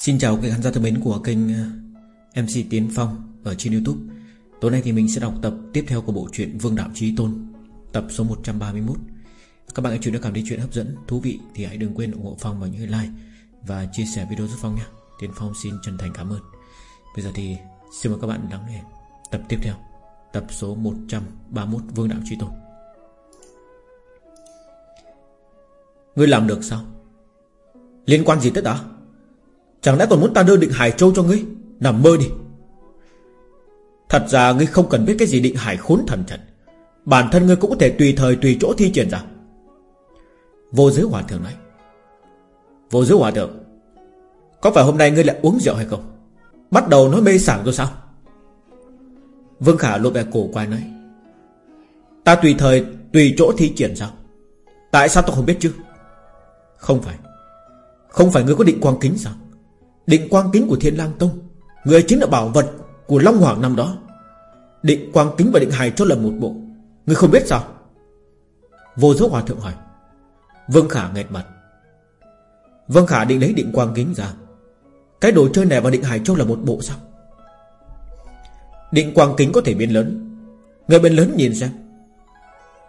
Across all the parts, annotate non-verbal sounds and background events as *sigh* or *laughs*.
Xin chào các khán giả thân mến của kênh ờ, MC Tiến Phong ở trên Youtube. Tối nay thì mình sẽ đọc tập tiếp theo của bộ truyện Vương Đạo Trí Tôn Tập số 131 Các bạn nghe chuyện đã cảm thấy chuyện hấp dẫn, thú vị Thì hãy đừng quên ủng hộ Phong bằng những like Và chia sẻ video giúp Phong nhé. Tiến Phong xin chân thành cảm ơn. Bây giờ thì xin mời các bạn lắng nghe Tập tiếp theo Tập số 131 Vương Đạo Trí Tôn. Ngươi làm được sao? Liên quan gì tất cả Chẳng lẽ còn muốn ta đưa định Hải Châu cho ngươi? Nằm mơ đi. Thật ra ngươi không cần biết cái gì định hải khốn thần trận Bản thân ngươi cũng có thể tùy thời tùy chỗ thi triển ra. Vô giới hòa thượng nói. Vô giới hòa thượng, Có phải hôm nay ngươi lại uống rượu hay không? Bắt đầu nói mê sảng rồi sao? Vương Khả lộ vẻ cổ quay nói. Ta tùy thời, tùy chỗ thi triển sao? Tại sao tôi không biết chứ? Không phải. Không phải ngươi có định quang kính sao? Định quang kính của Thiên lang Tông, Người chính là bảo vật của Long Hoàng năm đó. Định quang kính và định hài cho là một bộ, Người không biết sao? Vô dấu hòa thượng hỏi. Vương Khả nghẹt mặt. Vương Khả định lấy định quang kính ra. Cái đồ chơi này và định hải châu là một bộ sao? Định quang kính có thể biến lớn. Người bên lớn nhìn xem.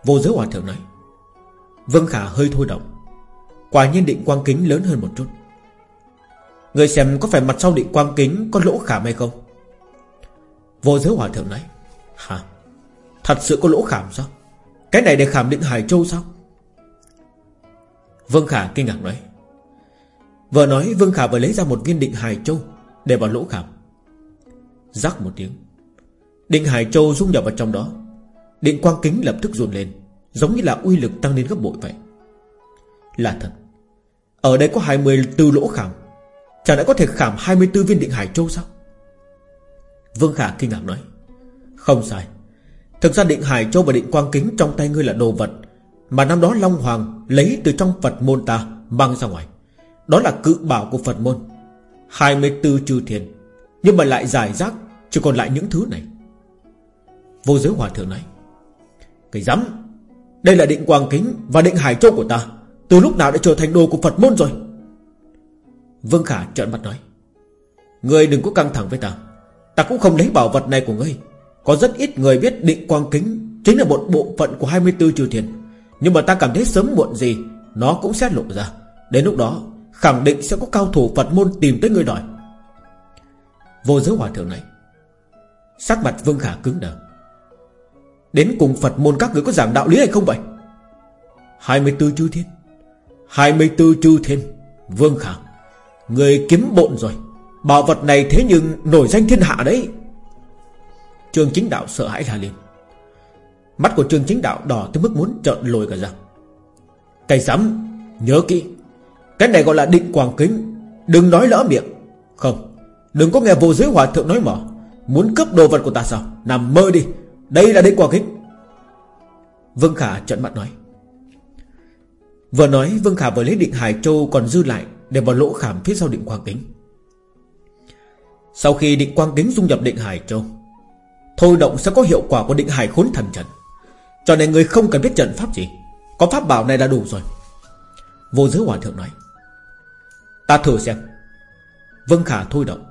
Vô giới hòa thượng nói. Vương Khả hơi thôi động. Quả nhiên định quang kính lớn hơn một chút. Người xem có phải mặt sau định quang kính Có lỗ khảm hay không? Vô giới hòa thượng nói, Hả? Thật sự có lỗ khảm sao? Cái này để khảm định Hải Châu sao? Vương Khả kinh ngạc nói, Vừa nói Vương Khả vừa lấy ra một viên định Hải Châu Để vào lỗ khảm. Rắc một tiếng, Định Hải Châu dung nhập vào trong đó. Định quang kính lập tức run lên, Giống như là uy lực tăng lên gấp bội vậy. Là thật, Ở đây có 24 lỗ khảm. Chẳng lẽ có thể khảm 24 viên định Hải Châu sao? Vương Khả kinh ngạc nói, Không sai. Thực ra định Hải Châu và định Quang Kính Trong tay ngươi là đồ vật Mà năm đó Long Hoàng lấy từ trong Phật môn ta Mang ra ngoài. Đó là cự bảo của Phật môn 24 chư thiền, Nhưng mà lại giải rác Chỉ còn lại những thứ này. Vô giới hòa thượng nói, Cái rắm, Đây là định Quang Kính và định Hải Châu của ta, Từ lúc nào đã trở thành đồ của Phật môn rồi? Vương Khả trợn mắt nói Ngươi đừng có căng thẳng với ta. Ta cũng không lấy bảo vật này của ngươi. Có rất ít người biết định quang kính Chính là một bộ phận của 24 chư thiền. Nhưng mà ta cảm thấy sớm muộn gì, Nó cũng sẽ lộ ra. Đến lúc đó, khẳng định sẽ có cao thủ Phật môn tìm tới ngươi đòi. Vô giới hòa thượng này, Sắc mặt Vương Khả cứng đờ. Đến cùng Phật môn các người có giảng đạo lý hay không vậy? 24 chư thiên. 24 chư thiên. Vương Khả Người kiếm bộn rồi. Bảo vật này thế nhưng nổi danh thiên hạ đấy. Trương chính đạo sợ hãi la lên. Mắt của trương chính đạo đỏ tới mức muốn trợn lồi cả ra. Cái dám Nhớ kỹ. Cái này gọi là định quảng kính. Đừng nói lỡ miệng. Không, Đừng có nghe vô giới hòa thượng nói mỏ. Muốn cướp đồ vật của ta sao? Nằm mơ đi. Đây là định quảng kính. Vương Khả trợn mặt nói. Vừa nói, Vương Khả vừa lấy định Hải Châu còn dư lại. Để vào lỗ khảm phía sau định quang kính. Sau khi định quang kính dung nhập định Hải Châu, Thôi động sẽ có hiệu quả của định Hải khốn thần trận. Cho nên người không cần biết trận pháp gì, Có pháp bảo này là đủ rồi. Vô giới hòa thượng nói, Ta thử xem. Vân Khả thôi động.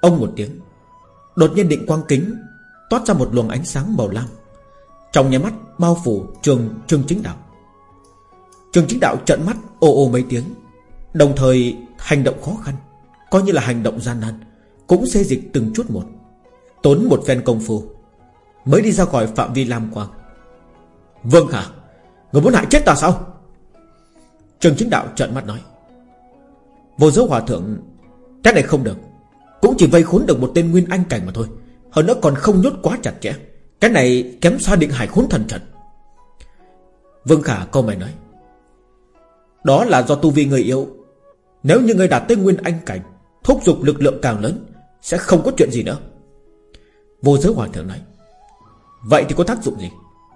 Ông một tiếng, Đột nhiên định quang kính Toát ra một luồng ánh sáng màu lam. Trong nhà mắt, bao phủ trường trường chính đạo. Trường chính đạo trận mắt ô ô mấy tiếng Đồng thời hành động khó khăn, Coi như là hành động gian nan, Cũng xê dịch từng chút một, Tốn một phen công phu, Mới đi ra khỏi phạm vi lam quang. Vâng hả Người muốn hại chết ta sao? Trường chính đạo trợn mắt nói. Vô giới hòa thượng, Cái này không được, Cũng chỉ vây khốn được một tên nguyên anh cảnh mà thôi, Hơn nữa còn không nhốt quá chặt chẽ, Cái này kém xa định hải khốn thần trận. Vương Khả câu mày nói. Đó là do tu vi người yếu nếu như người đạt tới nguyên anh cảnh, Thúc giục lực lượng càng lớn, Sẽ không có chuyện gì nữa. Vô giới hòa thượng nói, Vậy thì có tác dụng gì?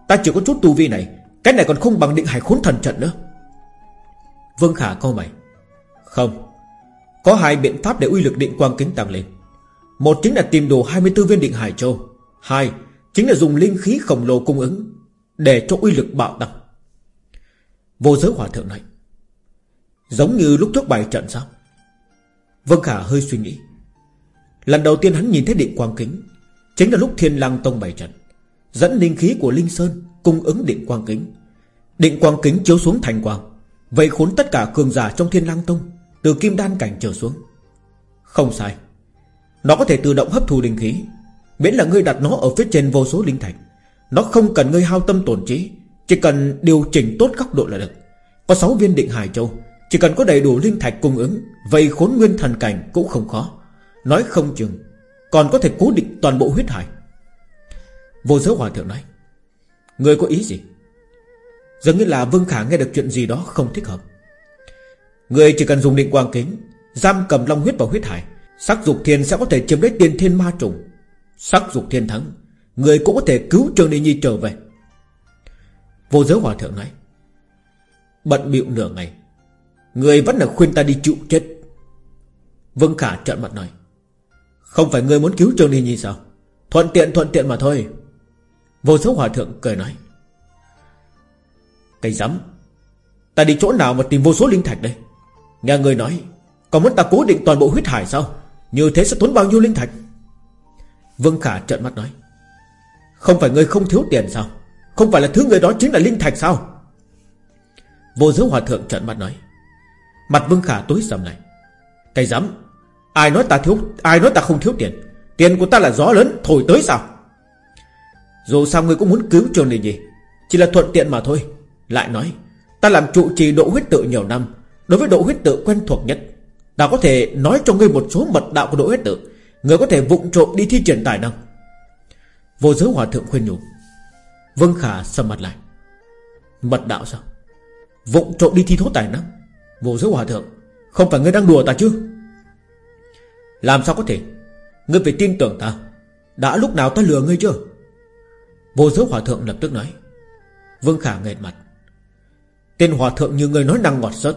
Ta chỉ có chút tu vi này, Cái này còn không bằng định hải khốn thần trận nữa. Vương Khả câu mày, Không, Có hai biện pháp để uy lực định quang kính tăng lên. Một chính là tìm đồ 24 viên định hải châu. Hai Chính là dùng linh khí khổng lồ cung ứng Để cho uy lực bạo tăng. Vô giới hòa thượng này Giống như lúc trước bài trận sao? Vương Khả hơi suy nghĩ. Lần đầu tiên hắn nhìn thấy định quang kính, Chính là lúc thiên lang tông bày trận, Dẫn linh khí của Linh Sơn Cung ứng định quang kính. Định quang kính chiếu xuống thành quang Vậy khốn tất cả cường giả trong thiên lang tông, Từ kim đan cảnh trở xuống. Không sai, Nó có thể tự động hấp thu linh khí, Miễn là ngươi đặt nó ở phía trên vô số linh thạch. Nó không cần ngươi hao tâm tổn trí, Chỉ cần điều chỉnh tốt góc độ là được. Có 6 viên định hải châu chỉ cần có đầy đủ linh thạch cung ứng Vậy khốn nguyên thần cảnh cũng không khó. Nói không chừng, Còn có thể cố định toàn bộ huyết hải. Vô giới hòa thượng nói Người có ý gì? Dường như là Vương Khả nghe được chuyện gì đó không thích hợp. Người chỉ cần dùng định quang kính, Giam cầm long huyết vào huyết hải, Sắc dục thiên sẽ có thể chiếm lấy tiền thiên ma trùng. Sắc dục thiên thắng Người cũng có thể cứu Trương Đi Nhi trở về. Vô giới hòa thượng nói, Bận bịu nửa ngày Người vẫn là khuyên ta đi chịu chết. Vương Khả trợn mặt nói, Không phải người muốn cứu Trương ni Nhi sao? Thuận tiện thuận tiện mà thôi. Vô số hòa thượng cười nói Cây rắm Ta đi chỗ nào mà tìm vô số linh thạch đây? Nghe người nói, Còn muốn ta cố định toàn bộ huyết hải sao? Như thế sẽ tốn bao nhiêu linh thạch? Vương Khả trợn mắt nói, Không phải người không thiếu tiền sao? Không phải là thứ người đó chính là linh thạch sao? Vô giới hòa thượng trợn mắt nói Mặt Vương Khả tối sầm này Cái dám Ai nói ta thiếu, Ai nói ta không thiếu tiền? Tiền của ta là gió lớn, thổi tới sao? Dù sao ngươi cũng muốn cứu trường này gì Chỉ là thuận tiện mà thôi. Lại nói, Ta làm trụ trì độ huyết tự nhiều năm, Đối với độ huyết tự quen thuộc nhất. Ta có thể nói cho ngươi một số mật đạo của độ huyết tự. Người có thể vụng trộm đi thi triển tài năng. Vô giới hòa thượng khuyên nhủ. Vương Khả sầm mặt lại. Mật đạo sao? Vụng trộm đi thi thố tài năng? Vô giới hòa thượng, Không phải ngươi đang đùa ta chứ? Làm sao có thể? Ngươi phải tin tưởng ta. Đã lúc nào ta lừa ngươi chưa? Vô giới hòa thượng lập tức nói. Vương Khả nghẹt mặt. Tên hòa thượng như ngươi nói năng ngọt sớt.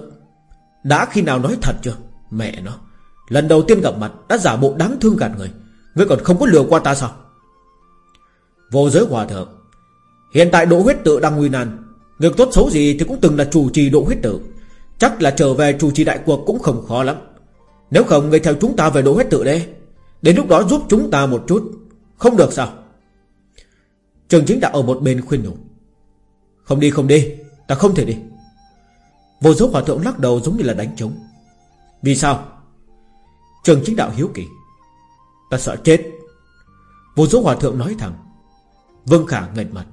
Đã khi nào nói thật chưa? Mẹ nó. Lần đầu tiên gặp mặt đã giả bộ đáng thương gạt người. Ngươi còn không có lừa qua ta sao? Vô giới hòa thượng. Hiện tại độ huyết tự đang nguy nan. Ngược tốt xấu gì thì cũng từng là chủ trì độ huyết tự. Chắc là trở về chủ trì đại cuộc cũng không khó lắm. Nếu không, người theo chúng ta về đổ hết tự đây Đến lúc đó giúp chúng ta một chút. Không được sao? Trường chính đã ở một bên khuyên nhủ. Không đi không đi. Ta không thể đi. Vô số hòa thượng lắc đầu giống như là đánh trống. Vì sao? Trường chính đạo hiếu kỳ. Ta sợ chết. Vô số hòa thượng nói thẳng. Vương Khả ngẩng mặt.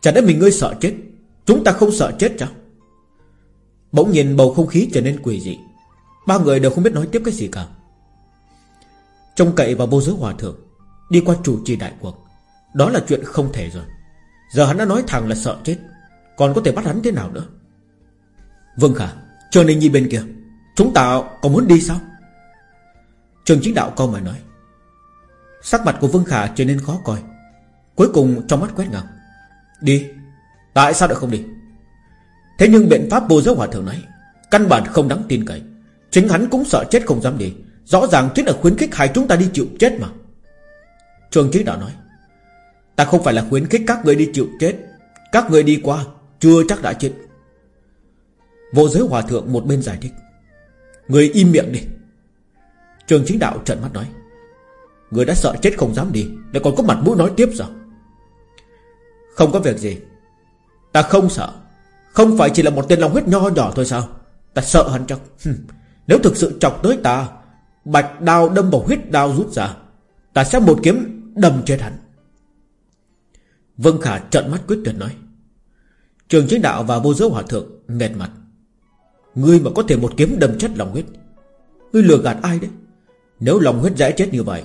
Chả lẽ mình ngươi sợ chết? Chúng ta không sợ chết chăng? Bỗng nhìn bầu không khí trở nên quỷ dị. Ba người đều không biết nói tiếp cái gì cả. Trông cậy vào vô giới hòa thượng, Đi qua chủ trì đại cuộc. Đó là chuyện không thể rồi. Giờ hắn đã nói thẳng là sợ chết. Còn có thể bắt hắn thế nào nữa? Vương Khả Chờ Ninh Nhi bên kia, Chúng ta còn muốn đi sao? Trường chính đạo câu mà nói. Sắc mặt của Vương Khả trở nên khó coi. Cuối cùng trong mắt quét ngang. Đi, Tại sao lại không đi? Thế nhưng biện pháp vô giới hòa thượng nói, Căn bản không đáng tin cậy. Chính hắn cũng sợ chết không dám đi. Rõ ràng chính là khuyến khích hai chúng ta đi chịu chết mà. Trường chính đạo nói, Ta không phải là khuyến khích các người đi chịu chết. Các người đi qua, Chưa chắc đã chết. Vô giới hòa thượng một bên giải thích, Người im miệng đi. Trường chính đạo trợn mắt nói, Người đã sợ chết không dám đi, Lại còn có mặt mũi nói tiếp sao? Không có việc gì, Ta không sợ. Không phải chỉ là một tên lòng huyết nho nhỏ thôi sao? Ta sợ hắn chắc Nếu thực sự chọc tới ta, Bạch đao đâm vào huyết đao rút ra, Ta sẽ một kiếm đâm chết hắn. Vân Khả trợn mắt quyết tuyệt nói. Trường chính đạo và vô giới hòa thượng nghẹt mặt. Ngươi mà có thể một kiếm đâm chết lòng huyết, Ngươi lừa gạt ai đấy? Nếu lòng huyết dễ chết như vậy,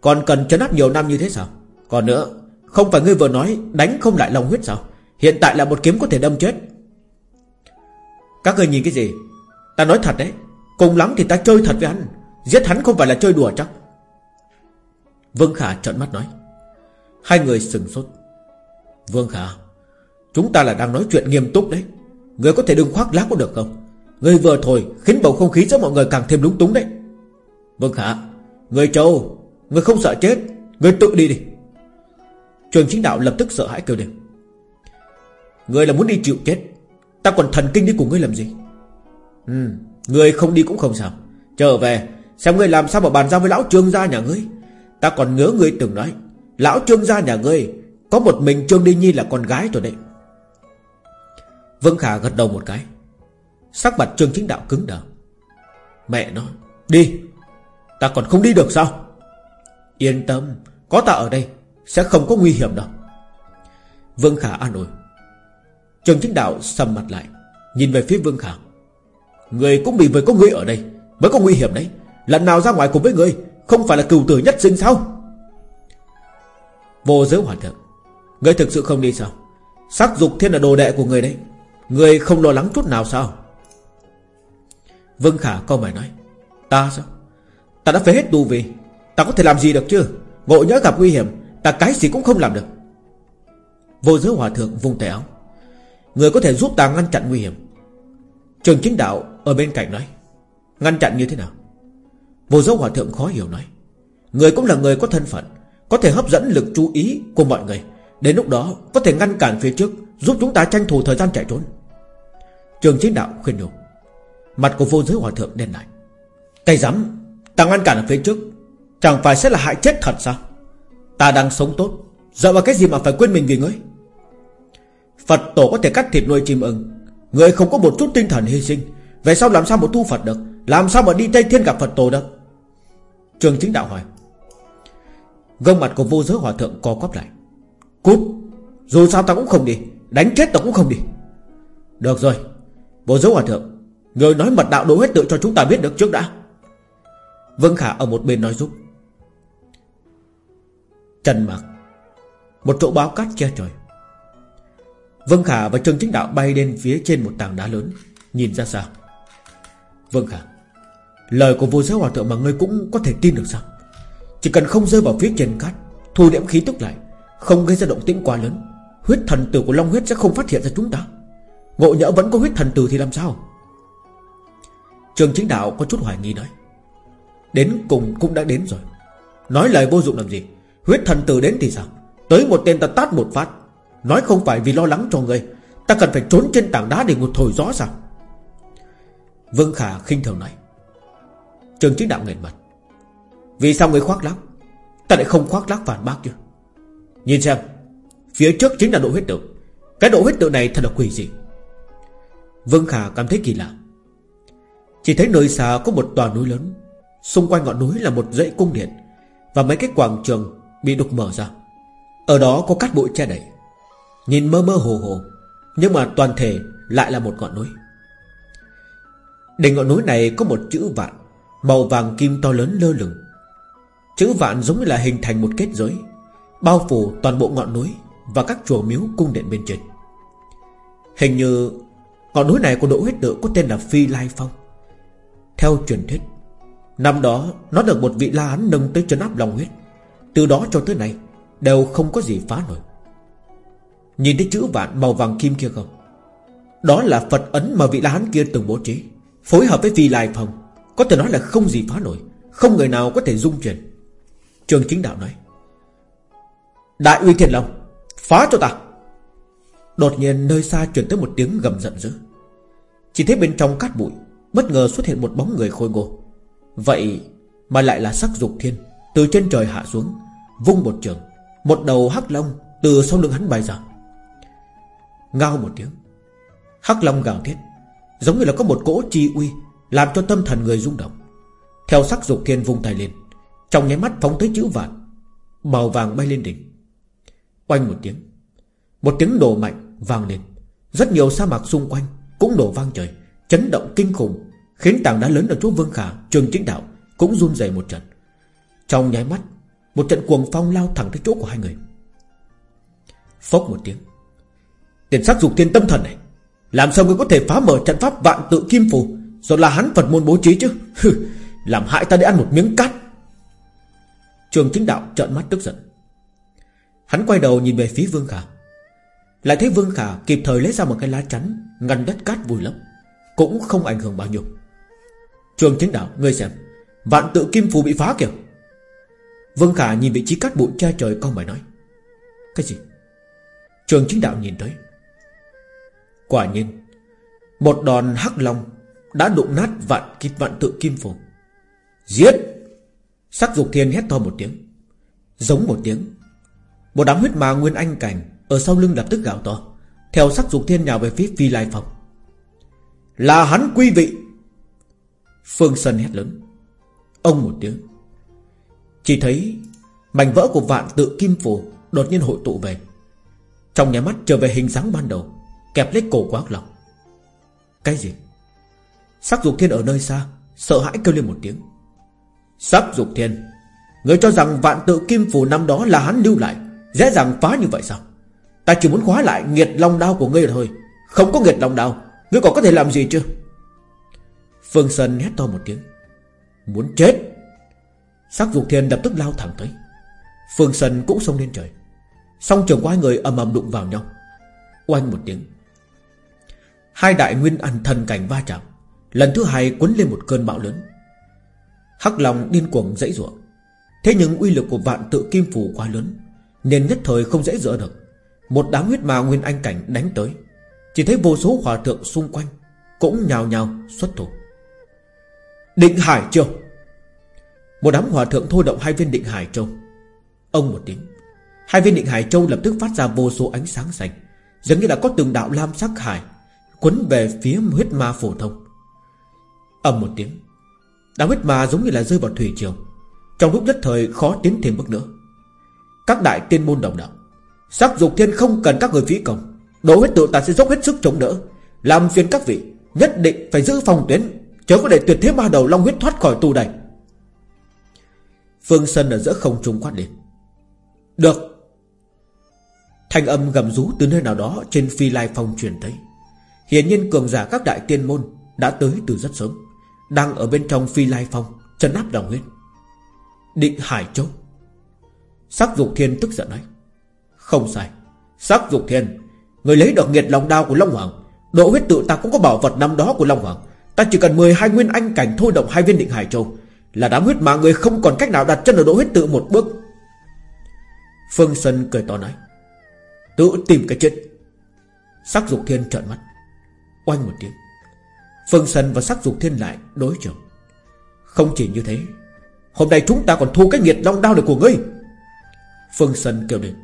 Còn cần chấn áp nhiều năm như thế sao? Còn nữa, Không phải ngươi vừa nói đánh không lại lòng huyết sao? Hiện tại là một kiếm có thể đâm chết. Các người nhìn cái gì? Ta nói thật đấy, Cùng lắm thì ta chơi thật với hắn. Giết hắn không phải là chơi đùa chắc. Vương Khả trợn mắt nói. Hai người sừng sốt. Vương Khả, Chúng ta là đang nói chuyện nghiêm túc đấy. Người có thể đừng khoác lác có được không? Người vừa thôi khiến bầu không khí giữa mọi người càng thêm lúng túng đấy. Vương Khả Người châu Người không sợ chết Người tự đi đi. Trường chính đạo lập tức sợ hãi kêu lên. Người là muốn đi chịu chết. Ta còn thần kinh đi cùng ngươi làm gì? Ừ Người không đi cũng không sao. Trở về, Xem ngươi làm sao mà bàn giao với lão trương gia nhà ngươi. Ta còn nhớ ngươi từng nói, Lão trương gia nhà ngươi Có một mình trương đi nhi là con gái rồi đấy. Vương Khả gật đầu một cái, Sắc mặt trương chính đạo cứng đờ. Mẹ nó, Đi, Ta còn không đi được sao? Yên tâm, Có ta ở đây, Sẽ không có nguy hiểm đâu. Vương Khả an ủi trần chính đạo sầm mặt lại, Nhìn về phía Vương Khả Người cũng bị với có người ở đây, Mới có nguy hiểm đấy. Lần nào ra ngoài cùng với người Không phải là cừu tử nhất sinh sao? Vô giới hòa thượng Người thực sự không đi sao? Sắc dục thiên là đồ đệ của người đấy Người không lo lắng chút nào sao? Vương Khả câu mày nói, Ta sao? Ta đã phế hết tu vì Ta có thể làm gì được chứ? Ngộ nhớ gặp nguy hiểm, Ta cái gì cũng không làm được. Vô giới hòa thượng vung tay áo. Người có thể giúp ta ngăn chặn nguy hiểm. Trường chính đạo ở bên cạnh nói, Ngăn chặn như thế nào? Vô giới hòa thượng khó hiểu nói, Người cũng là người có thân phận, Có thể hấp dẫn lực chú ý của mọi người. Đến lúc đó, có thể ngăn cản phía trước, Giúp chúng ta tranh thủ thời gian chạy trốn. Trường chính đạo khuyên nhủ, Mặt của vô giới hòa thượng đen lại Cây rắm Ta ngăn cản ở phía trước, Chẳng phải sẽ là hại chết thật sao? Ta đang sống tốt, Dựa vào cái gì mà phải quên mình vì ngươi Phật tổ có thể cắt thịt nuôi chim ưng. Người không có một chút tinh thần hy sinh, Về sau làm sao mà tu Phật được? Làm sao mà đi Tây Thiên gặp Phật tổ được? Trường chính đạo hỏi. Gương mặt của vô giới hòa thượng co quắp lại. Cút, Dù sao ta cũng không đi. Đánh chết ta cũng không đi. Được rồi, Vô giới hòa thượng, Người nói mật đạo đối hết tự cho chúng ta biết được trước đã. Vương Khả ở một bên nói giúp. Trần mặc Một chỗ báo cát che trời. Vương Khả và Trương Chính Đạo bay lên phía trên một tảng đá lớn, Nhìn ra sao? Vương Khả, Lời của vô giới hòa thượng mà ngươi cũng có thể tin được sao? Chỉ cần không rơi vào phía trên cát, Thu điểm khí tức lại, Không gây ra động tĩnh quá lớn, Huyết thần tử của Long Huyết sẽ không phát hiện ra chúng ta. Ngộ nhỡ vẫn có huyết thần tử thì làm sao? Trường chính đạo có chút hoài nghi nói. Đến cùng cũng đã đến rồi. Nói lời vô dụng làm gì? Huyết thần tử đến thì sao? Tới một tên ta tát một phát Nói không phải vì lo lắng cho người, Ta cần phải trốn trên tảng đá để ngồi thổi gió sao? Vương Khả khinh thường nói. Trường chính đạo nghẹn mặt Vì sao người khoác lác? Ta lại không khoác lác phản bác chứ. Nhìn xem, Phía trước chính là độ huyết tự. Cái độ huyết tự này thật là quỷ gì Vương Khả cảm thấy kỳ lạ. Chỉ thấy nơi xa có một tòa núi lớn. Xung quanh ngọn núi là một dãy cung điện Và mấy cái quảng trường Bị đục mở ra. Ở đó có cát bụi che đậy. Nhìn mơ mơ hồ hồ, Nhưng mà toàn thể lại là một ngọn núi. Đỉnh ngọn núi này có một chữ vạn, Màu vàng kim to lớn lơ lửng. Chữ vạn giống như là hình thành một kết giới, Bao phủ toàn bộ ngọn núi Và các chùa miếu cung điện bên trên. Hình như Ngọn núi này của độ huyết tự có tên là Phi Lai Phong. Theo truyền thuyết, Năm đó nó được một vị la án nâng tới chân áp lòng huyết. Từ đó cho tới nay, Đều không có gì phá nổi. Nhìn thấy chữ vạn màu vàng kim kia không? Đó là Phật ấn mà vị la hán kia từng bố trí. Phối hợp với phi lai phong, Có thể nói là không gì phá nổi, Không người nào có thể dung chuyển. Trường chính đạo nói, Đại uy thiên long, Phá cho ta. Đột nhiên nơi xa truyền tới một tiếng gầm giận dữ. Chỉ thấy bên trong cát bụi, Bất ngờ xuất hiện một bóng người khôi ngô. Vậy mà lại là sắc dục thiên, Từ trên trời hạ xuống, Vung một trường, Một đầu hắc long từ sau lưng hắn bay ra. Ngao một tiếng. Hắc long gào thét, Giống như là có một cỗ chi uy Làm cho tâm thần người rung động. Theo sắc dục thiên vung tay lên, Trong nháy mắt phóng tới chữ vạn, Màu vàng bay lên đỉnh. Oanh một tiếng Một tiếng nổ mạnh vang lên. Rất nhiều sa mạc xung quanh Cũng nổ vang trời, Chấn động kinh khủng, Khiến tảng đá lớn ở chỗ Vương Khả, Trường chính đạo Cũng run rẩy một trận. Trong nháy mắt, Một trận cuồng phong lao thẳng tới chỗ của hai người. Phốc một tiếng Tiền sát dục thiên tâm thần này. Làm sao ngươi có thể phá mở trận pháp vạn tự kim phù? Rồi là hắn Phật môn bố trí chứ? Làm hại ta để ăn một miếng cát. Trường chính đạo trợn mắt tức giận. Hắn quay đầu nhìn về phía Vương Khả. Lại thấy Vương Khả kịp thời lấy ra một cái lá chắn, Ngăn đất cát vùi lấp. Cũng không ảnh hưởng bao nhiêu. Trường chính đạo, ngươi xem, Vạn tự kim phù bị phá kìa. Vương Khả nhìn vị trí cát bụi che trời con bài nói. Cái gì? Trường chính đạo nhìn tới. Quả nhiên, Một đòn hắc long Đã đụng nát vạn kịp vạn tự kim phổ. Giết! Sắc dục thiên hét to một tiếng. Giống một tiếng, Một đám huyết ma nguyên anh cảnh Ở sau lưng lập tức gào to. Theo sắc dục thiên nhào về phía phi lai phòng. Là hắn quý vị! Phương Sơn hét lớn. Ông một tiếng. Chỉ thấy Mảnh vỡ của vạn tự kim phù Đột nhiên hội tụ về. Trong nhà mắt trở về hình dáng ban đầu. Kẹp lấy cổ quát lòng Cái gì? Sắc dục thiên ở nơi xa, Sợ hãi kêu lên một tiếng. Sắc dục thiên, Người cho rằng vạn tự kim phù năm đó là hắn lưu lại, Dễ dàng phá như vậy sao? Ta chỉ muốn khóa lại nghiệt long đao của ngươi thôi. Không có nghiệt long đao, Ngươi còn có thể làm gì chưa Phương Sơn hét to một tiếng. Muốn chết! Sắc dục thiên lập tức lao thẳng tới. Phương Sơn cũng xông lên trời. Song trường của hai người ầm ầm đụng vào nhau. Oanh một tiếng Hai đại nguyên ẩn thần cảnh va chạm, Lần thứ hai cuốn lên một cơn bão lớn. Hắc Long điên cuồng dãy ruộng Thế nhưng uy lực của vạn tự kim phù quá lớn, Nên nhất thời không dễ dỡ được. Một đám huyết ma nguyên anh cảnh đánh tới, Chỉ thấy vô số hòa thượng xung quanh Cũng nhào nhào xuất thủ. Định Hải Châu. Một đám hòa thượng thôi động hai viên định Hải Châu. Ông một tiếng, Hai viên định Hải Châu lập tức phát ra vô số ánh sáng xanh, Giống như là có từng đạo lam sắc hải Quấn về phía huyết ma phổ thông. Ầm một tiếng, Đám huyết ma giống như là rơi vào thủy triều. Trong lúc nhất thời khó tiến thêm bước nữa. Các đại tiên môn đồng đạo, Sắc dục thiên không cần các người phí công. Đỗ huyết tự ta sẽ dốc hết sức chống đỡ. Làm phiền các vị, Nhất định phải giữ phòng tuyến, Chớ có để tuyệt thế ma đầu long huyết thoát khỏi tù đầy Phương Sân ở giữa không trung quát lên. Được. Thanh âm gầm rú từ nơi nào đó Trên phi lai phong truyền tới. Hiển nhiên cường giả các đại tiên môn Đã tới từ rất sớm, Đang ở bên trong phi lai phong Trấn áp đào huyết. Định Hải Châu. Sắc dục thiên tức giận nói, Không sai, Sắc dục thiên, Người lấy được nghiệt lòng đao của Long Hoàng, Độ huyết tự ta cũng có bảo vật năm đó của Long Hoàng. Ta chỉ cần 12 nguyên anh cảnh thôi động hai viên định Hải Châu, Là đám huyết mà người không còn cách nào đặt chân ở độ huyết tự một bước. Phương Sơn cười to nói, Tự tìm cái chết. Sắc dục thiên trợn mắt Oanh một tiếng. Phương Sơn và sắc dục thiên lại đối trường Không chỉ như thế, Hôm nay chúng ta còn thu cái nghiệt long đao này của ngươi. Phương Sơn kêu lên.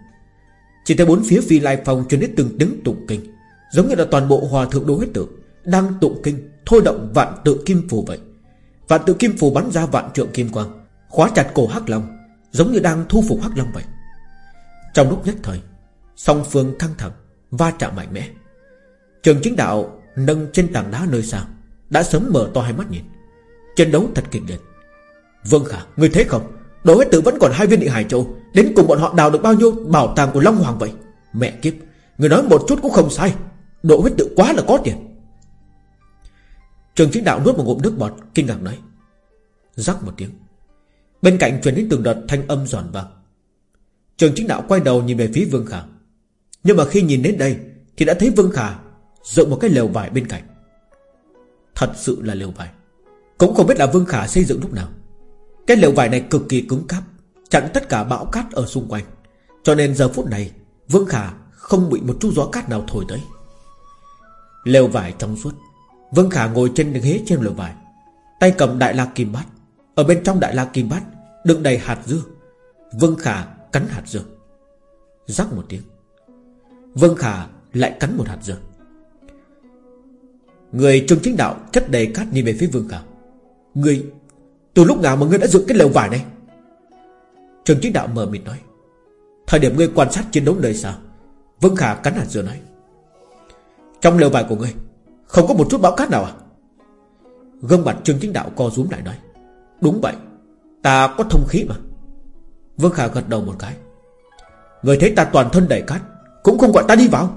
Chỉ thấy bốn phía phi lai phòng truyền đến từng tiếng tụng kinh, Giống như là toàn bộ hòa thượng đối huyết tử Đang tụng kinh, Thôi động vạn tự kim phù vậy. Vạn tự kim phù bắn ra vạn trượng kim quang, Khóa chặt cổ hắc long, Giống như đang thu phục hắc long vậy. Trong lúc nhất thời, Song phương căng thẳng, Va chạm mạnh mẽ. Trường chính đạo nâng trên tảng đá nơi xa Đã sớm mở to hai mắt nhìn. Trận đấu thật kịch liệt. Vương Khả, người thấy không? Đối với tử vẫn còn hai viên địa hải châu Đến cùng bọn họ đào được bao nhiêu bảo tàng của Long Hoàng vậy? Mẹ kiếp Người nói một chút cũng không sai. Độ huyết tự quá là có tiền. Trường chính đạo nuốt một ngụm nước bọt Kinh ngạc nói. Rắc một tiếng. Bên cạnh truyền đến từng đợt thanh âm giòn vang Trường chính đạo quay đầu nhìn về phía Vương Khả. Nhưng mà khi nhìn đến đây Thì đã thấy Vương Khả Dựng một cái lều vải bên cạnh. Thật sự là lều vải. Cũng không biết là Vương Khả xây dựng lúc nào. Cái lều vải này cực kỳ cứng cáp, Chặn tất cả bão cát ở xung quanh. Cho nên giờ phút này, Vương Khả không bị một chút gió cát nào thổi tới. Lều vải trong suốt. Vương Khả ngồi trên ghế trên lều vải. Tay cầm đại la kim bát. Ở bên trong đại la kim bát, Đựng đầy hạt dưa. Vương Khả cắn hạt dưa. Rắc một tiếng. Vương Khả lại cắn một hạt dưa. Người trung chính đạo chất đầy cát nhìn về phía Vương Khả Người, Từ lúc nào mà ngươi đã dựng cái lều vải này? Trường chính đạo mờ mịt nói. Thời điểm ngươi quan sát chiến đấu nơi sao Vương Khả cắn hạt dừa nói. Trong lều vải của ngươi, Không có một chút bão cát nào à? Gương mặt trường Chính Đạo co rúm lại nói. Đúng vậy, Ta có thông khí mà. Vương Khả gật đầu một cái. Người thấy ta toàn thân đầy cát, Cũng không gọi ta đi vào.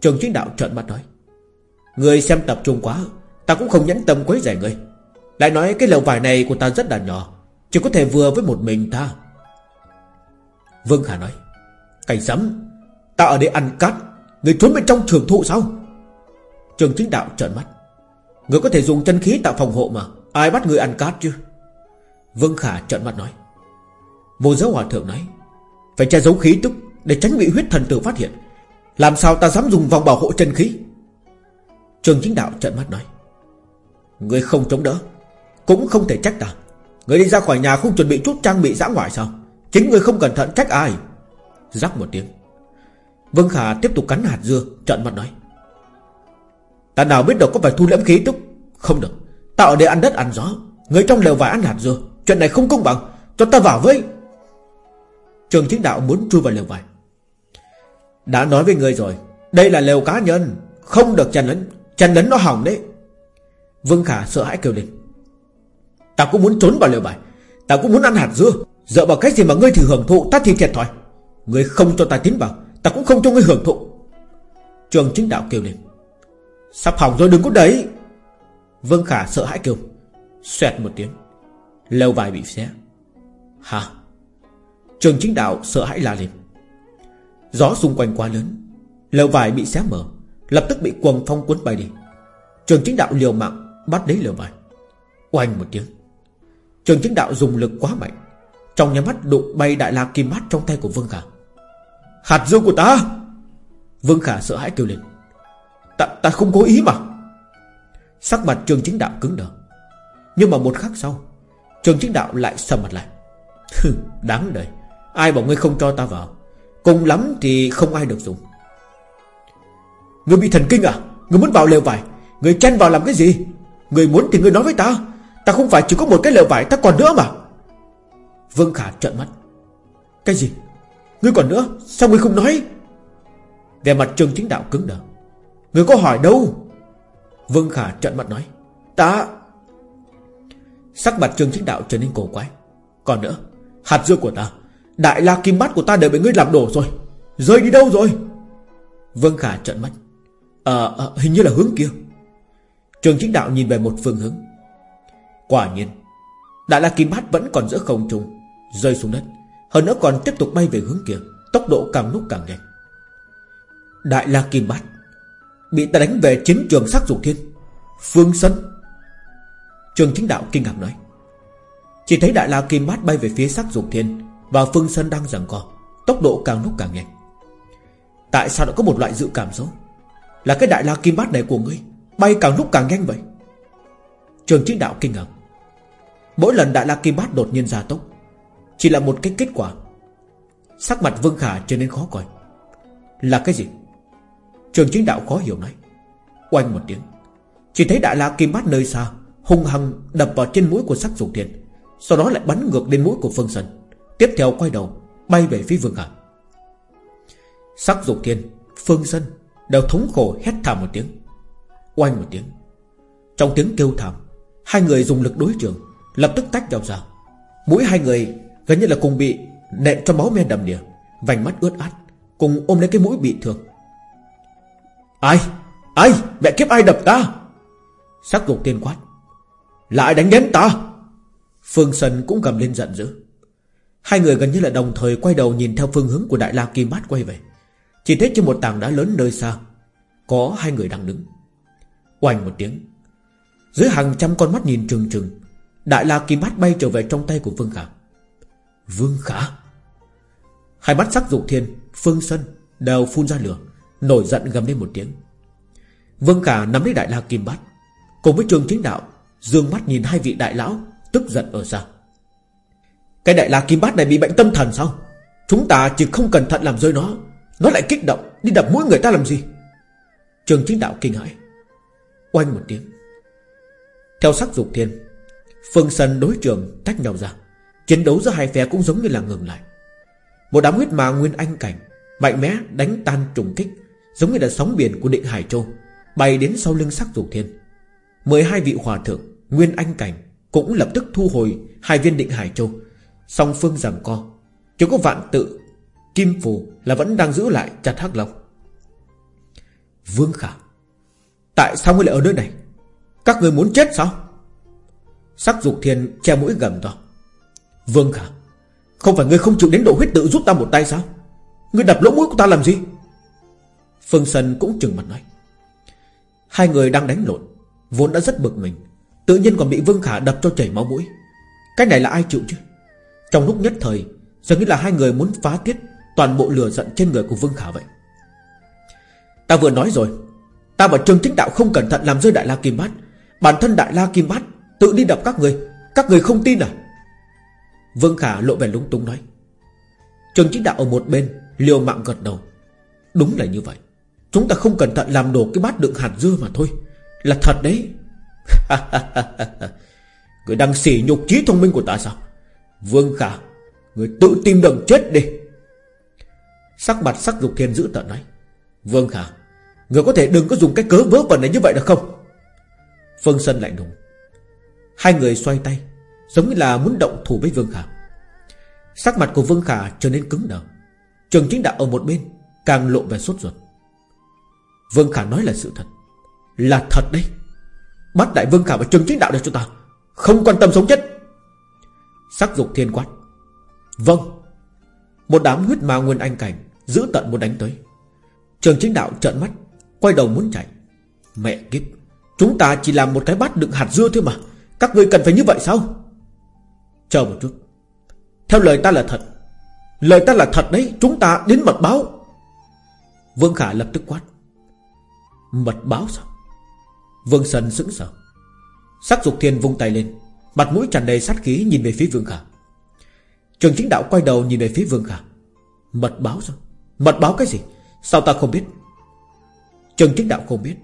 Trường Chính Đạo trợn mắt nói. Người xem tập trung quá, Ta cũng không nhẫn tâm quấy rầy người Lại nói cái lều vải này của ta rất là nhỏ, Chỉ có thể vừa với một mình ta. Vương Khả nói, Cảnh sắm Ta ở đây ăn cát, Người trốn bên trong trường thụ sao? Trường chính đạo trợn mắt, Người có thể dùng chân khí tạo phòng hộ mà, Ai bắt người ăn cát chứ? Vương Khả trợn mắt nói, Vô giáo hòa thượng nói, Phải che giấu khí tức Để tránh bị huyết thần tử phát hiện. Làm sao ta dám dùng vòng bảo hộ chân khí? Trường chính đạo trợn mắt nói Người không chống đỡ, Cũng không thể trách ta. Người đi ra khỏi nhà không chuẩn bị chút trang bị giã ngoại sao? Chính người không cẩn thận trách ai? Rắc một tiếng. Vương Khả tiếp tục cắn hạt dưa, trợn mặt nói, Ta nào biết được có phải thu lẫm khí tức? Không được. Ta ở đây ăn đất ăn gió. Người trong lều vải ăn hạt dưa. Chuyện này không công bằng. Cho ta vào với. Trường chính đạo muốn chui vào lều vải. Đã nói với người rồi, Đây là lều cá nhân, Không được chèn lấn chân lấn nó hỏng đấy. Vương Khả sợ hãi kêu lên. Ta cũng muốn trốn vào lều bài. Ta cũng muốn ăn hạt dưa. Dựa vào cái gì mà ngươi thì hưởng thụ, Ta thì thiệt thòi. Ngươi không cho ta tiến vào, Ta cũng không cho ngươi hưởng thụ. Trường chính đạo kêu lên. Sắp hỏng rồi, đừng có đấy Vương Khả sợ hãi kêu. Xoẹt một tiếng. Lều vải bị xé. Hả? Trường chính đạo sợ hãi la lên. Gió xung quanh quá lớn. Lều vải bị xé mở. Lập tức bị cuồng phong cuốn bay đi. Trường chính đạo liều mạng Bắt lấy liều bài. Oanh một tiếng. Trường chính đạo dùng lực quá mạnh. Trong nhà mắt đụng bay đại la kim bát trong tay của Vương Khả. Hạt dưa của ta! Vương Khả sợ hãi kêu lên. Ta, ta không cố ý mà. Sắc mặt trường chính đạo cứng đờ. Nhưng mà một khắc sau Trường chính đạo lại sầm mặt lại. Đáng đời. Ai bảo ngươi không cho ta vào? Cùng lắm thì không ai được dùng người bị thần kinh à? Người muốn vào lều vải. Người chen vào làm cái gì? Người muốn thì người nói với ta. Ta không phải chỉ có một cái lều vải, Ta còn nữa mà. Vương Khả trợn mắt. Cái gì? Ngươi còn nữa? Sao ngươi không nói? Về mặt trường chính đạo cứng đờ. Ngươi có hỏi đâu? Vương Khả trợn mắt nói. Ta Sắc mặt trường chính đạo trở nên cổ quái. Còn nữa, Hạt dưa của ta, Đại la kim bát của ta đều bị ngươi làm đổ rồi. Rơi đi đâu rồi? Vương Khả trợn mắt à, à, hình như là hướng kia. Trường chính đạo nhìn về một phương hướng. Quả nhiên Đại la kim bát vẫn còn giữa không trung Rơi xuống đất. Hơn nữa còn tiếp tục bay về hướng kia Tốc độ càng lúc càng nhanh. Đại la kim bát Bị ta đánh về chiến trường sắc dục thiên Phương Sân. Trường chính đạo kinh ngạc nói Chỉ thấy đại la kim bát bay về phía sắc dục thiên Và Phương Sân đang giằng co Tốc độ càng lúc càng nhanh. Tại sao đã có một loại dự cảm xấu? Là cái đại la kim bát này của ngươi, Bay càng lúc càng nhanh vậy. Trường chính đạo kinh ngạc. Mỗi lần đại la kim bát đột nhiên gia tốc, Chỉ là một cái kết quả. Sắc mặt Vương Khả trở nên khó coi. Là cái gì? Trường chính đạo khó hiểu nói. Oanh một tiếng. Chỉ thấy đại la kim bát nơi xa, Hung hăng đập vào trên mũi của sắc dục thiên Sau đó lại bắn ngược lên mũi của Phương Sơn. Tiếp theo quay đầu, Bay về phía Vương Khả. Sắc dục thiên Phương Sơn Đều thống khổ hét thảm một tiếng, Oanh một tiếng. Trong tiếng kêu thảm, Hai người dùng lực đối trường, Lập tức tách nhau ra. Mũi hai người gần như là cùng bị Nện cho máu me đầm đìa, Vành mắt ướt át, Cùng ôm lấy cái mũi bị thương. Ai? Ai? Mẹ kiếp ai đập ta? Sắc dục tiên quát. Lại đánh đến ta? Phương Sơn cũng cầm lên giận dữ. Hai người gần như là đồng thời quay đầu nhìn theo phương hướng của Đại La Kim Bát quay về. Chỉ thấy trên một tảng đá lớn nơi xa, Có hai người đang đứng. Oanh một tiếng, Dưới hàng trăm con mắt nhìn trừng trừng, Đại La Kim Bát bay trở về trong tay của Vương Khả. Vương Khả? Hai mắt sắc dục thiên, Phương Sân đều phun ra lửa, Nổi giận gầm lên một tiếng. Vương Khả nắm lấy đại la kim bát, Cùng với trường chính đạo, Dương mắt nhìn hai vị đại lão, Tức giận ở xa. Cái đại la kim bát này bị bệnh tâm thần sao? Chúng ta chỉ không cẩn thận làm rơi nó. Nó lại kích động, Đi đập mũi người ta làm gì? Trường chính đạo kinh hãi. Oanh một tiếng. Theo sắc dục thiên, Phương Sân đối trường tách nhau ra, Chiến đấu giữa hai phe cũng giống như là ngừng lại. Một đám huyết ma nguyên anh cảnh, Mạnh mẽ đánh tan trùng kích, Giống như là sóng biển của định Hải Châu, Bay đến sau lưng sắc dục thiên. Mười hai vị hòa thượng, Nguyên Anh Cảnh Cũng lập tức thu hồi hai viên định Hải Châu. Song phương giằng co Chỉ có vạn tự Kim Phù là vẫn đang giữ lại chặt hắc long. Vương Khả, Tại sao ngươi lại ở nơi này? Các người muốn chết sao? Sắc dục thiên che mũi gầm to. Vương Khả, Không phải ngươi không chịu đến độ huyết tự giúp ta một tay sao? Ngươi đập lỗ mũi của ta làm gì? Phương Sân cũng chừng mặt nói. Hai người đang đánh lộn, Vốn đã rất bực mình, Tự nhiên còn bị Vương Khả đập cho chảy máu mũi. Cái này là ai chịu chứ? Trong lúc nhất thời Dường như là hai người muốn phá tiết Toàn bộ lửa giận trên người của Vương Khả vậy. Ta vừa nói rồi, Ta và Trương Chính Đạo không cẩn thận làm rơi Đại La Kim Bát. Bản thân Đại La Kim Bát Tự đi đập các người Các người không tin à? Vương Khả lộ vẻ lúng túng nói. Trương chính đạo ở một bên, Liều mạng gật đầu. Đúng là như vậy. Chúng ta không cẩn thận làm đổ cái bát đựng hạt dưa mà thôi. Là thật đấy. *laughs* Người đang xỉ nhục trí thông minh của ta sao? Vương Khả, Người tự tìm đường chết đi. Sắc mặt sắc dục thiên giữ tận nói. Vương Khả, Người có thể đừng có dùng cái cớ vớ vẩn này như vậy được không? Phương Sân lạnh lùng. Hai người xoay tay, Giống như là muốn động thủ với Vương Khả. Sắc mặt của Vương Khả trở nên cứng đờ. Trường chính đạo ở một bên, Càng lộ vẻ sốt ruột. Vương Khả nói là sự thật. Là thật đấy. Bắt đại Vương Khả và trường chính đạo để cho ta Không quan tâm sống chết. Sắc dục thiên quát. Vâng. Một đám huyết ma nguyên anh cảnh Giữ tận muốn đánh tới. Trường chính đạo trợn mắt, Quay đầu muốn chạy. Mẹ kiếp, Chúng ta chỉ làm một cái bát đựng hạt dưa thôi mà, Các ngươi cần phải như vậy sao? Chờ một chút. Theo lời ta là thật, Lời ta là thật đấy, Chúng ta đến mật báo. Vương Khả lập tức quát. Mật báo sao? Vương Sơn sững sờ. Sắc dục thiên vung tay lên, Mặt mũi tràn đầy sát khí nhìn về phía Vương Khả. Trường chính đạo quay đầu nhìn về phía Vương Khả. Mật báo sao? Mật báo cái gì? Sao ta không biết? Trần chính đạo không biết.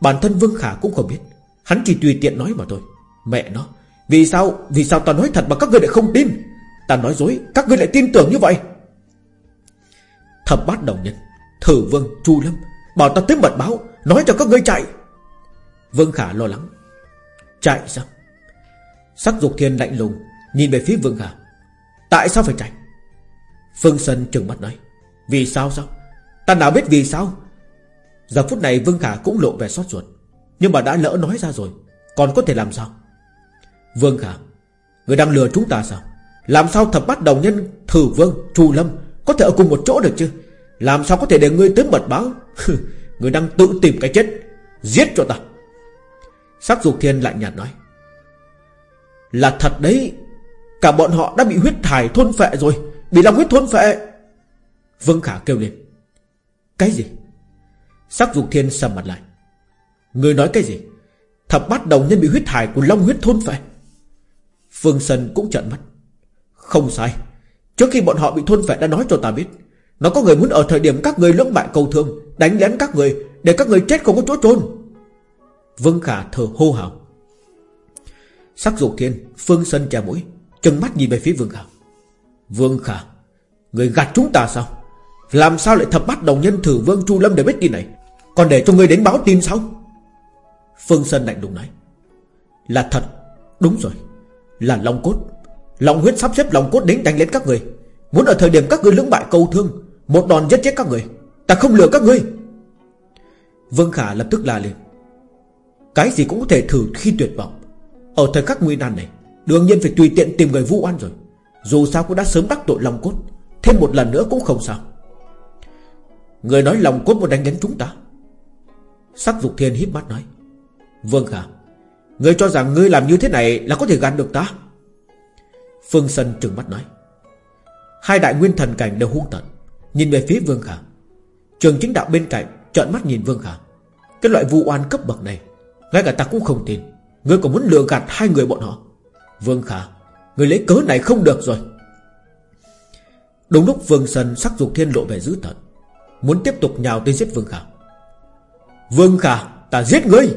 Bản thân Vương Khả cũng không biết. Hắn chỉ tùy tiện nói mà thôi. Mẹ nó, Vì sao Vì sao ta nói thật mà các ngươi lại không tin? Ta nói dối, Các ngươi lại tin tưởng như vậy? Thập bát đầu nhân, Thử Vương Chu Lâm, Bảo ta tới mật báo, Nói cho các ngươi chạy. Vương Khả lo lắng. Chạy sao? Sắc dục thiên lạnh lùng, Nhìn về phía Vương Khả. Tại sao phải chạy? Phương Sơn trừng mắt nói. Vì sao sao? Ta nào biết vì sao? Giờ phút này Vương Khả cũng lộ vẻ xót ruột, Nhưng mà đã lỡ nói ra rồi, Còn có thể làm sao? Vương Khả, Người đang lừa chúng ta sao? Làm sao thập bát đồng nhân Thử Vương Trù Lâm Có thể ở cùng một chỗ được chứ? Làm sao có thể để ngươi tới mật báo? Người đang tự tìm cái chết, Giết cho ta. Sắc dục thiên lạnh nhạt nói, Là thật đấy, Cả bọn họ đã bị huyết thải thôn phệ rồi, Bị lòng huyết thôn phệ. Vương Khả kêu lên. Cái gì? Sắc dục thiên sầm mặt lại. Người nói cái gì? Thập bát đồng nhân bị huyết thải của long huyết thôn phệ Phương Sân cũng trợn mắt. Không sai. Trước khi bọn họ bị thôn phệ đã nói cho ta biết, Nó có người muốn ở thời điểm các người lưỡng bại cầu thương, Đánh lén các người Để các người chết không có chỗ trôn Vương Khả thở hô hào. Sắc dục thiên, Phương Sân trà mũi chân mắt nhìn về phía Vương Khả. Vương Khả, Người gạt chúng ta sao? Làm sao lại thập bắt đồng nhân thử Vương Chu Lâm để biết tin này? Còn để cho người đến báo tin sao? Phương sơn lạnh lùng nói. Là thật. Đúng rồi. Là Long Cốt. Long huyết sắp xếp Long Cốt đến đánh lên các người. Muốn ở thời điểm các người lưỡng bại câu thương, Một đòn giết chết các người, Ta không lừa các ngươi. Vương Khả lập tức la lên. Cái gì cũng có thể thử khi tuyệt vọng. Ở thời khắc nguy nan này, Đương nhiên phải tùy tiện tìm người vu oan rồi. Dù sao cũng đã sớm đắc tội Long Cốt, Thêm một lần nữa cũng không sao. Người nói lòng Cốt muốn đánh đến chúng ta. Sắc dục thiên híp mắt nói, Vương Khả, người cho rằng ngươi làm như thế này là có thể gạt được ta? Phương Sân trừng mắt nói, Hai đại nguyên thần cảnh đều hung tận. Nhìn về phía Vương Khả, Trường chính đạo bên cạnh trợn mắt nhìn Vương Khả. Cái loại vu oan cấp bậc này, Ngay cả ta cũng không tin. Ngươi còn muốn lừa gạt hai người bọn họ. Vương Khả, Người lấy cớ này không được rồi. Đúng lúc Vương Sân sắc dục thiên lộ về dữ tận Muốn tiếp tục nhào tới giết Vương Khả. Vương Khả, Ta giết ngươi!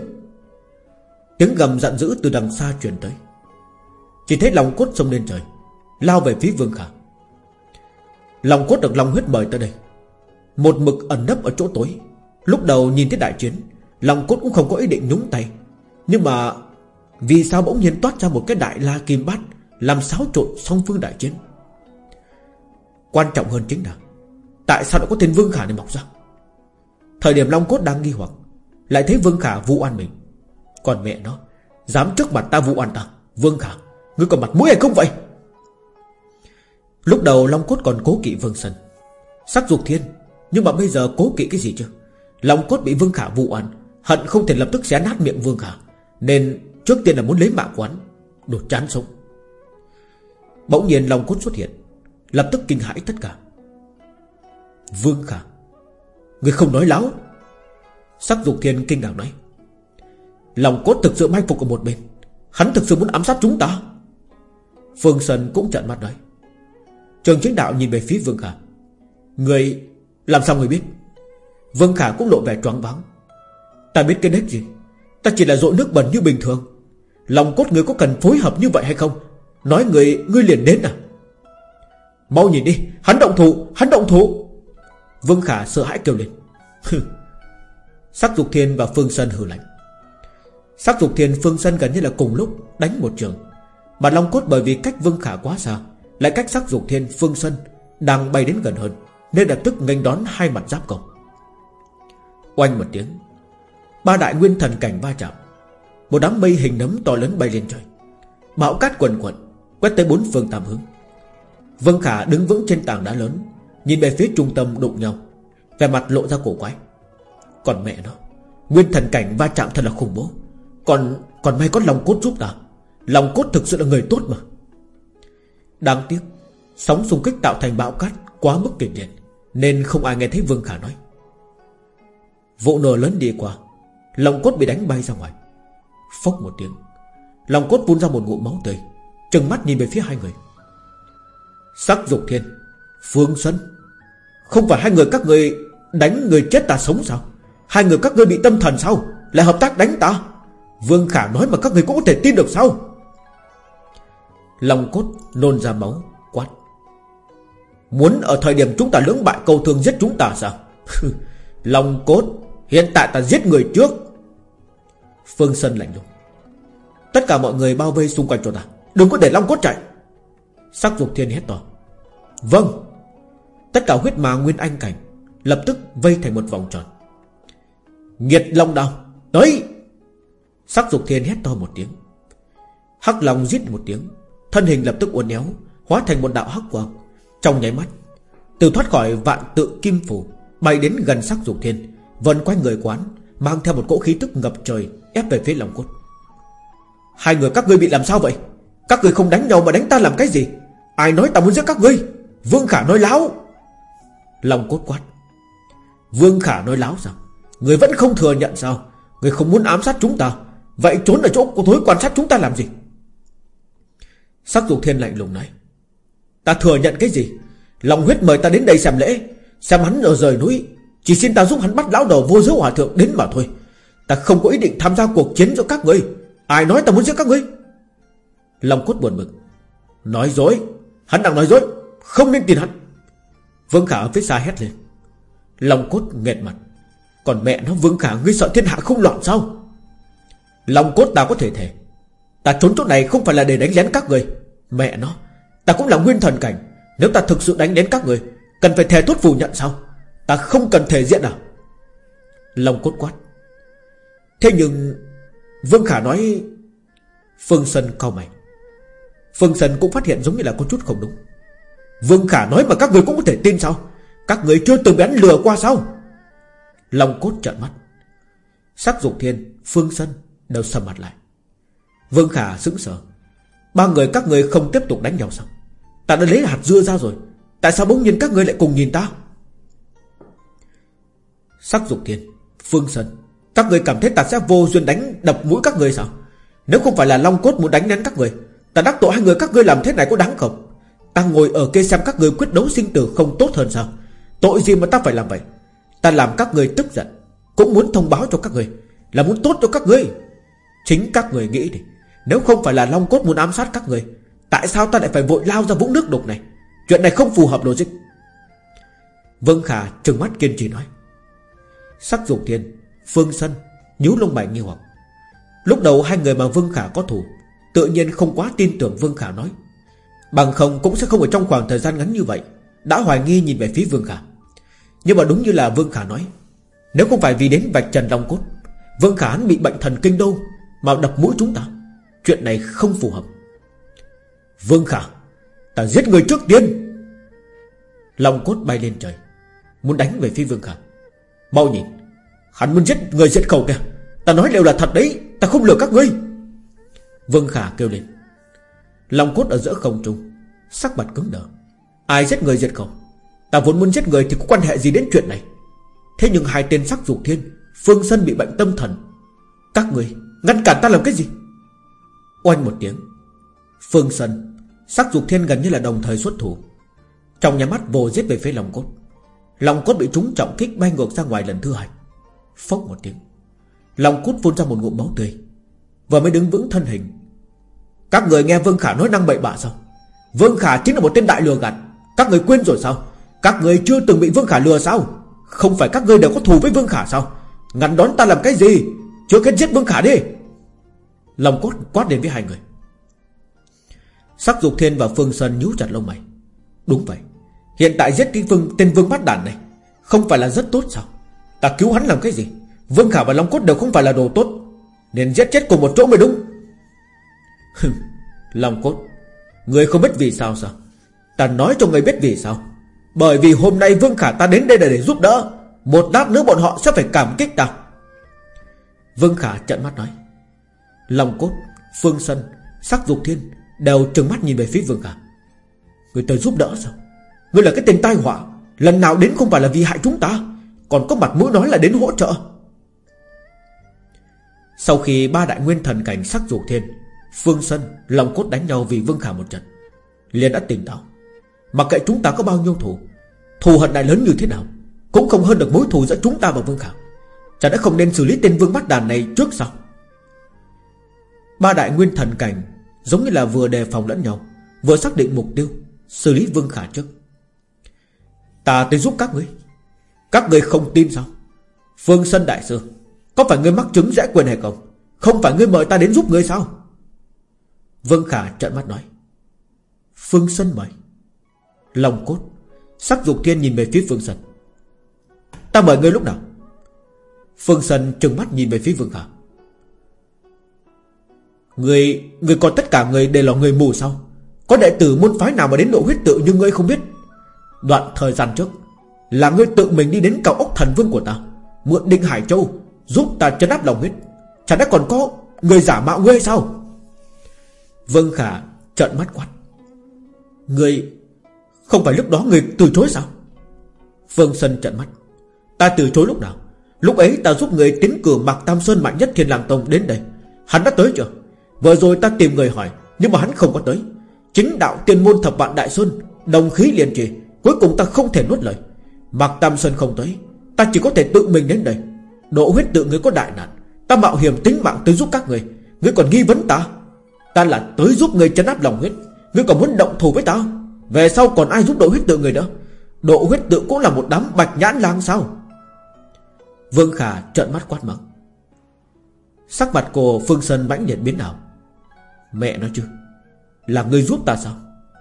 Tiếng gầm giận dữ từ đằng xa truyền tới. Chỉ thấy lòng cốt sông lên trời, Lao về phía Vương Khả. Lòng cốt được lòng huyết mời tới đây. Một mực ẩn nấp ở chỗ tối. Lúc đầu nhìn thấy đại chiến, Lòng cốt cũng không có ý định nhúng tay. Nhưng mà Vì sao bỗng nhiên toát ra một cái đại la kim bát, Làm xáo trộn song phương đại chiến? Quan trọng hơn chính là Tại sao lại có tên Vương Khả này mọc ra? Thời điểm Long Cốt đang nghi hoặc, Lại thấy Vương Khả vu oan mình. Còn mẹ nó, Dám trước mặt ta vu oan ta, Vương Khả, Ngươi còn mặt mũi hay không vậy? Lúc đầu Long Cốt còn cố kỵ Vương Sân Sắc dục thiên, Nhưng mà bây giờ cố kỵ cái gì chứ? Long Cốt bị Vương Khả vụ oan, Hận không thể lập tức xé nát miệng Vương Khả, Nên trước tiên là muốn lấy mạng quán, đột chán sống. Bỗng nhiên Long Cốt xuất hiện, Lập tức kinh hãi tất cả. Vương Khả. Người không nói láo. Sắc dục thiên kinh ngạc nói, Lòng cốt thực sự mai phục ở một bên, Hắn thực sự muốn ám sát chúng ta. Phương Sơn cũng trợn mắt nói, Trường chính đạo nhìn về phía Vương Khả. Người, Làm sao người biết? Vương Khả cũng lộ vẻ choáng váng, Ta biết cái nét gì? Ta chỉ là dội nước bẩn như bình thường. Lòng cốt người có cần phối hợp như vậy hay không? Nói người, Ngươi liền đến à? Mau nhìn đi, Hắn động thủ, Hắn động thủ. Vương Khả sợ hãi kêu lên. Sắc Dục Thiên và Phương Sơn hừ lạnh. Sắc Dục Thiên, Phương Sơn gần như là cùng lúc Đánh một trường. Mà Long Cốt bởi vì cách Vương Khả quá xa, Lại cách Sắc Dục Thiên, Phương Sơn Đang bay đến gần hơn, Nên lập tức nghênh đón hai mặt giáp công Oanh một tiếng, Ba đại nguyên thần cảnh va chạm. Một đám mây hình nấm to lớn bay lên trời. Bão cát quần quần Quét tới bốn phương tám hướng. Vương Khả đứng vững trên tảng đá lớn Nhìn về phía trung tâm đụng nhau. Vẻ mặt lộ ra cổ quái. Còn mẹ nó, Nguyên thần cảnh va chạm thật là khủng bố. Còn còn may có lòng cốt giúp ta Lòng cốt thực sự là người tốt mà. Đáng tiếc, Sóng xung kích tạo thành bão cát Quá mức kịch liệt, Nên không ai nghe thấy Vương Khả nói. Vụ nổ lớn đi qua, Lòng cốt bị đánh bay ra ngoài. Phốc một tiếng, Lòng cốt phun ra một ngụm máu tươi, Trừng mắt nhìn về phía hai người. Sắc dục thiên, Phương Xuân không phải hai người các người Đánh người chết ta sống sao? Hai người các ngươi bị tâm thần sao? Lại hợp tác đánh ta? Vương Khả nói mà các người cũng có thể tin được sao? Lòng cốt nôn ra máu, Quát. Muốn ở thời điểm chúng ta lưỡng bại cầu thương giết chúng ta sao? *laughs* Lòng cốt, Hiện tại ta giết người trước. Phương Sơn lạnh lùng. Tất cả mọi người bao vây xung quanh chỗ ta. Đừng có để Long cốt chạy. Sắc dục thiên hét to. Vâng Tất cả huyết mà nguyên anh cảnh Lập tức vây thành một vòng tròn. Nghiệt long đao Tới! Sắc dục thiên hét to một tiếng. Hắc long giết một tiếng, Thân hình lập tức uốn éo, Hóa thành một đạo hắc quang Trong nháy mắt, Từ thoát khỏi vạn tự kim phủ, Bay đến gần sắc dục thiên, Vần quanh người quán, Mang theo một cỗ khí tức ngập trời Ép về phía lòng cốt. Hai người, các ngươi bị làm sao vậy? Các ngươi không đánh nhau mà đánh ta làm cái gì? Ai nói ta muốn giết các ngươi? Vương Khả nói láo! Long cốt quát. Vương Khả nói láo sao Người vẫn không thừa nhận sao? Người không muốn ám sát chúng ta. Vậy trốn ở chỗ của thối quan sát chúng ta làm gì? Sắc dục thiên lạnh lùng nói, Ta thừa nhận cái gì? Lòng huyết mời ta đến đây xem lễ, Xem hắn ở rời núi. Chỉ xin ta giúp hắn bắt lão đầu vô giới hòa thượng đến mà thôi. Ta không có ý định tham gia cuộc chiến giữa các ngươi. Ai nói ta muốn giết các ngươi? Long cốt buồn bực. Nói dối. Hắn đang nói dối. Không nên tin hắn. Vương Khả ở phía xa hét lên. Long cốt nghẹt mặt. Còn mẹ nó Vương Khả, ngươi sợ thiên hạ không loạn sao? Long cốt ta có thể thể Ta trốn chỗ này không phải là để đánh lén các người. Mẹ nó, Ta cũng là nguyên thần cảnh. Nếu ta thực sự đánh đến các người, Cần phải thề thốt phủ nhận sao? Ta không cần thể diện à Long cốt quát. Thế nhưng Vương Khả nói, Phương Sân cao mày. Phương Sân cũng phát hiện giống như là có chút không đúng. Vương Khả nói mà các người cũng có thể tin sao? Các người chưa từng bị hắn lừa qua sao? Long cốt trợn mắt. Sắc dục thiên, Phương Sân đều sầm mặt lại. Vương Khả sững sờ. Ba người các người không tiếp tục đánh nhau sao? Ta đã lấy hạt dưa ra rồi. Tại sao bỗng nhiên các người lại cùng nhìn ta? Sắc dục thiên, Phương Sân Các người cảm thấy ta sẽ vô duyên đánh đập mũi các người sao? Nếu không phải là Long Cốt muốn đánh nén các người, Ta đắc tội hai người các ngươi làm thế này có đáng không? Ta ngồi ở kia xem các người quyết đấu sinh tử không tốt hơn sao? Tội gì mà ta phải làm vậy? Ta làm các người tức giận, Cũng muốn thông báo cho các người, Là muốn tốt cho các người. Chính các người nghĩ đi, Nếu không phải là Long Cốt muốn ám sát các người, Tại sao ta lại phải vội lao ra vũng nước đục này? Chuyện này không phù hợp logic. Vương Khả trừng mắt kiên trì nói. Sắc dục thiên Phương Sân, nhíu lông mày nghi hoặc. Lúc đầu hai người mà Vương Khả có thủ Tự nhiên không quá tin tưởng Vương Khả nói. Bằng không cũng sẽ không ở trong khoảng thời gian ngắn như vậy. Đã hoài nghi nhìn về phía Vương Khả. Nhưng mà đúng như là Vương Khả nói, Nếu không phải vì đến vạch trần Long Cốt, Vương Khả bị bệnh thần kinh đâu Mà đập mũi chúng ta. Chuyện này không phù hợp. Vương Khả, Ta giết người trước tiên. Long cốt bay lên trời, Muốn đánh về phía Vương Khả. Mau nhìn, Hắn muốn giết người giết khẩu kìa. Ta nói đều là thật đấy, Ta không lừa các ngươi. Vương Khả kêu lên lòng cốt ở giữa không trung. Sắc mặt cứng đờ. Ai giết người giết không Ta vốn muốn giết người thì có quan hệ gì đến chuyện này? Thế nhưng hai tên sắc dục thiên, Phương sơn bị bệnh tâm thần. Các người ngăn cản ta làm cái gì? Oanh một tiếng. Phương sơn, Sắc dục thiên gần như là đồng thời xuất thủ. Trong nhà mắt vồ giết về phía lòng cốt. Lòng cốt bị trúng trọng kích bay ngược ra ngoài lần thứ hai. Phốc một tiếng. Lòng cốt phun ra một ngụm máu tươi. Vừa mới đứng vững thân hình các người nghe Vương Khả nói năng bậy bạ sao? Vương Khả chính là một tên đại lừa gạt. Các người quên rồi sao? Các người chưa từng bị Vương Khả lừa sao? Không phải các người đều có thù với Vương Khả sao? Ngăn đón ta làm cái gì? Chưa kết giết Vương Khả đi. Lòng cốt quát đến với hai người. Sắc dục thiên và Phương Sơn nhú chặt lông mày. Đúng vậy. Hiện tại giết cái vương, tên vương bát đản này Không phải là rất tốt sao? Ta cứu hắn làm cái gì? Vương Khả và Long Cốt đều không phải là đồ tốt. Nên giết chết cùng một chỗ mới đúng. Long Cốt, Người không biết vì sao sao? Ta nói cho người biết vì sao? Bởi vì hôm nay Vương Khả ta đến đây là để giúp đỡ, Một lát nữa bọn họ sẽ phải cảm kích ta. Vương Khả trận mắt nói, Long Cốt, Phương Sân, Sắc Dục Thiên Đều trừng mắt nhìn về phía Vương Khả. Người tới giúp đỡ sao? Người là cái tên tai họa, Lần nào đến không phải là vì hại chúng ta, Còn có mặt mũi nói là đến hỗ trợ. Sau khi ba đại nguyên thần cảnh sắc dục thiên Phương Sân Lòng cốt đánh nhau vì Vương Khả một trận. Liền đã tỉnh táo Mặc kệ chúng ta có bao nhiêu thù Thù hận này lớn như thế nào, Cũng không hơn được mối thù giữa chúng ta và Vương Khả. Chả đã không nên xử lý tên Vương Bắt Đàn này trước sao? Ba đại nguyên thần cảnh Giống như là vừa đề phòng lẫn nhau, Vừa xác định mục tiêu, Xử lý Vương Khả trước. Ta tới giúp các ngươi. Các ngươi không tin sao? Phương Sân Đại Sư, Có phải ngươi mắc chứng rẽ quyền hay không? Không phải ngươi mời ta đến giúp ngươi sao? Vương Khả trợn mắt nói. Phương Sân mời. Lòng cốt. Sắc dục thiên nhìn về phía Phương Sân Ta mời ngươi lúc nào? Phương Sân trừng mắt nhìn về phía Vương Khả. Người Người còn tất cả người đều là người mù sao? Có đệ tử môn phái nào mà đến độ huyết tự Nhưng ngươi không biết? Đoạn thời gian trước, Là ngươi tự mình đi đến cao ốc thần vương của ta, Mượn Đinh Hải Châu, Giúp ta chấn áp lòng huyết. Chẳng đã còn có người giả mạo ngươi sao? Vương Khả, trợn mắt quát. Người, Không phải lúc đó người từ chối sao? Vân Sân trợn mắt. Ta từ chối lúc nào? Lúc ấy ta giúp người tiến cử Mạc Tam Sơn mạnh nhất Thiên Làng Tông đến đây. Hắn đã tới chưa? Vừa rồi ta tìm người hỏi, Nhưng mà hắn không có tới. Chính đạo tiên môn thập vạn Đại Sơn, Đồng khí liền trì, Cuối cùng ta không thể nuốt lời. Mạc Tam Sơn không tới, Ta chỉ có thể tự mình đến đây. Độ huyết tự người có đại nạn, Ta mạo hiểm tính mạng tới giúp các người. Người còn nghi vấn ta? Ta là tới giúp người chấn áp lòng huyết. Ngươi còn muốn động thủ với ta Về sau còn ai giúp độ huyết tự người nữa? Độ huyết tự cũng là một đám bạch nhãn lang sao? Vương Khả trợn mắt quát mắng. Sắc mặt cô Phương Sơn bãnh liệt biến nào Mẹ nói chứ, Là người giúp ta sao?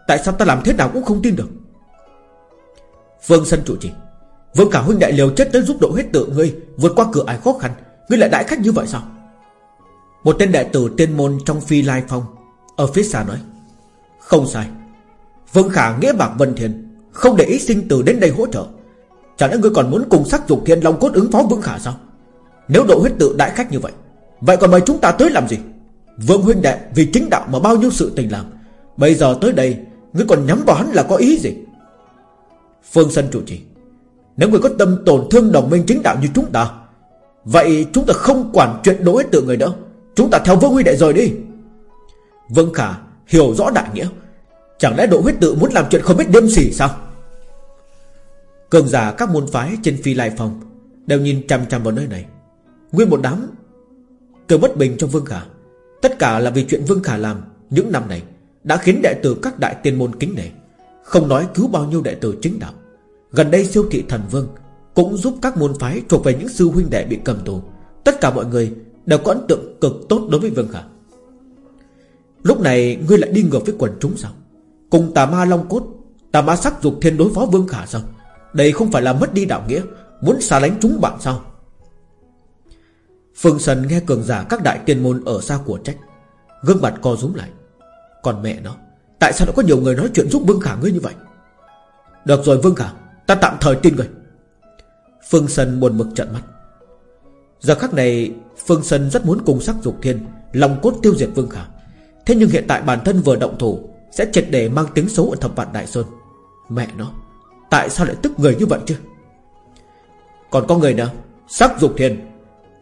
Tại sao ta làm thế nào cũng không tin được. Phương Sơn chủ trì. Vương Khả huynh đại liều chết tới giúp độ huyết tự ngươi, Vượt qua cửa ải khó khăn. Ngươi lại đại khách như vậy sao? Một tên đệ tử tiên môn trong phi lai phong, Ở phía xa nói, Không sai. Vương Khả nghĩa bạc Vân thiên Không để ý sinh tử đến đây hỗ trợ. Chẳng lẽ ngươi còn muốn cùng sắc dục thiên long cốt ứng phó Vương Khả sao? Nếu độ huyết tự đại khách như vậy Vậy còn mời chúng ta tới làm gì? Vương huynh đệ, vì chính đạo mà bao nhiêu sự tình làm, Bây giờ tới đây, Ngươi còn nhắm vào hắn là có ý gì? Phương Sân chủ trì, Nếu người có tâm tổn thương đồng minh chính đạo như chúng ta, Vậy chúng ta không quản chuyện đối tự người nữa Chúng ta theo Vương Huy Đệ rời đi. Vương Khả hiểu rõ đại nghĩa. Chẳng lẽ độ huyết tự muốn làm chuyện không biết đêm xỉ sao? Cường giả các môn phái trên phi lai phòng Đều nhìn chăm chăm vào nơi này. Nguyên một đám Cơ bất bình trong Vương Khả. Tất cả là vì chuyện Vương Khả làm Những năm này Đã khiến đệ tử các đại tiên môn kính nể. Không nói cứu bao nhiêu đệ tử chính đạo. Gần đây siêu thị thần vương Cũng giúp các môn phái thuộc về những sư huynh đệ bị cầm tù. Tất cả mọi người Đều có ấn tượng cực tốt đối với Vương Khả. Lúc này, ngươi lại đi ngược với quần chúng sao? Cùng tà ma long cốt, Tà ma sắc dục thiên đối phó Vương Khả sao? Đây không phải là mất đi đạo nghĩa, Muốn xa lánh chúng bạn sao? Phương Sần nghe cường giả các đại tiên môn ở xa của trách, Gương mặt co rúm lại. Còn mẹ nó, Tại sao lại có nhiều người nói chuyện giúp Vương Khả ngươi như vậy? Được rồi Vương Khả, Ta tạm thời tin người Phương Sân buồn mực trận mắt. Giờ khắc này Phương Sân rất muốn cùng sắc dục thiên Lòng cốt tiêu diệt Vương Khả. Thế nhưng hiện tại bản thân vừa động thủ, Sẽ triệt để mang tiếng xấu ở thập vạn Đại Sơn. Mẹ nó, Tại sao lại tức người như vậy chứ? Còn có người nào Sắc dục thiên.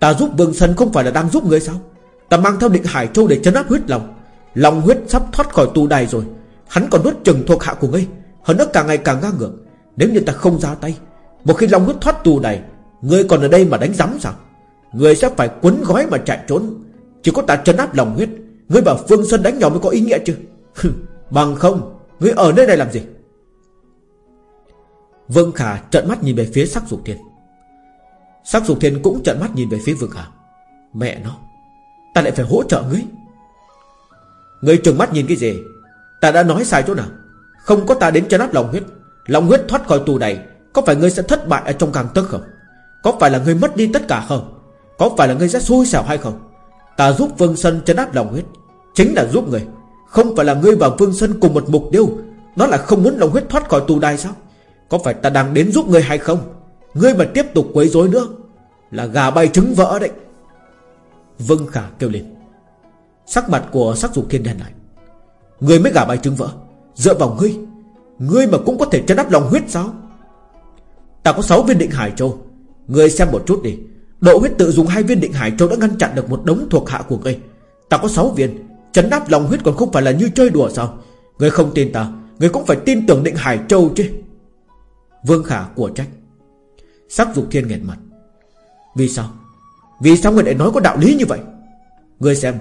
Ta giúp Vương Sân không phải là đang giúp người sao? Ta mang theo định Hải Châu để chấn áp huyết lòng. Lòng huyết sắp thoát khỏi tù đài rồi. Hắn còn nuốt chừng thuộc hạ của ngươi, Hơn nữa càng ngày càng ngang ngược. Nếu như ta không ra tay, Một khi lòng huyết thoát tù này Ngươi còn ở đây mà đánh rắm sao? Người sẽ phải quấn gói mà chạy trốn. Chỉ có ta trấn áp lòng huyết. Ngươi bảo Phương Sơn đánh nhau mới có ý nghĩa chứ. Bằng không, Ngươi ở nơi này làm gì? Vương Khả trợn mắt nhìn về phía sắc dục thiên. Sắc dục thiên cũng trợn mắt nhìn về phía Vương Khả. Mẹ nó, Ta lại phải hỗ trợ ngươi. Ngươi trừng mắt nhìn cái gì? Ta đã nói sai chỗ nào? Không có ta đến chân áp lòng huyết. Lòng huyết thoát khỏi tù này, Có phải ngươi sẽ thất bại ở trong càng tức không? Có phải là ngươi mất đi tất cả không? Có phải là ngươi rất xui xẻo hay không? Ta giúp Vương Sơn chấn áp lòng huyết, Chính là giúp người. Không phải là ngươi và Vương Sơn cùng một mục tiêu. Đó là không muốn lòng huyết thoát khỏi tù đài sao? Có phải ta đang đến giúp ngươi hay không? Ngươi mà tiếp tục quấy rối nữa, Là gà bay trứng vỡ đấy. Vâng Khả kêu lên. Sắc mặt của sắc dục thiên đen lại. Ngươi mới gà bay trứng vỡ. Dựa vào ngươi Ngươi mà cũng có thể chấn áp lòng huyết sao? Ta có 6 viên định Hải Châu. Ngươi xem một chút đi. Độ huyết tự dùng hai viên định Hải Châu đã ngăn chặn được một đống thuộc hạ của ngươi. Ta có 6 viên, Chấn áp lòng huyết còn không phải là như chơi đùa sao? Ngươi không tin ta, Ngươi cũng phải tin tưởng định Hải Châu chứ. Vương Khả của trách. Sắc dục thiên nghẹn mặt. Vì sao? Vì sao người lại nói có đạo lý như vậy? Ngươi xem,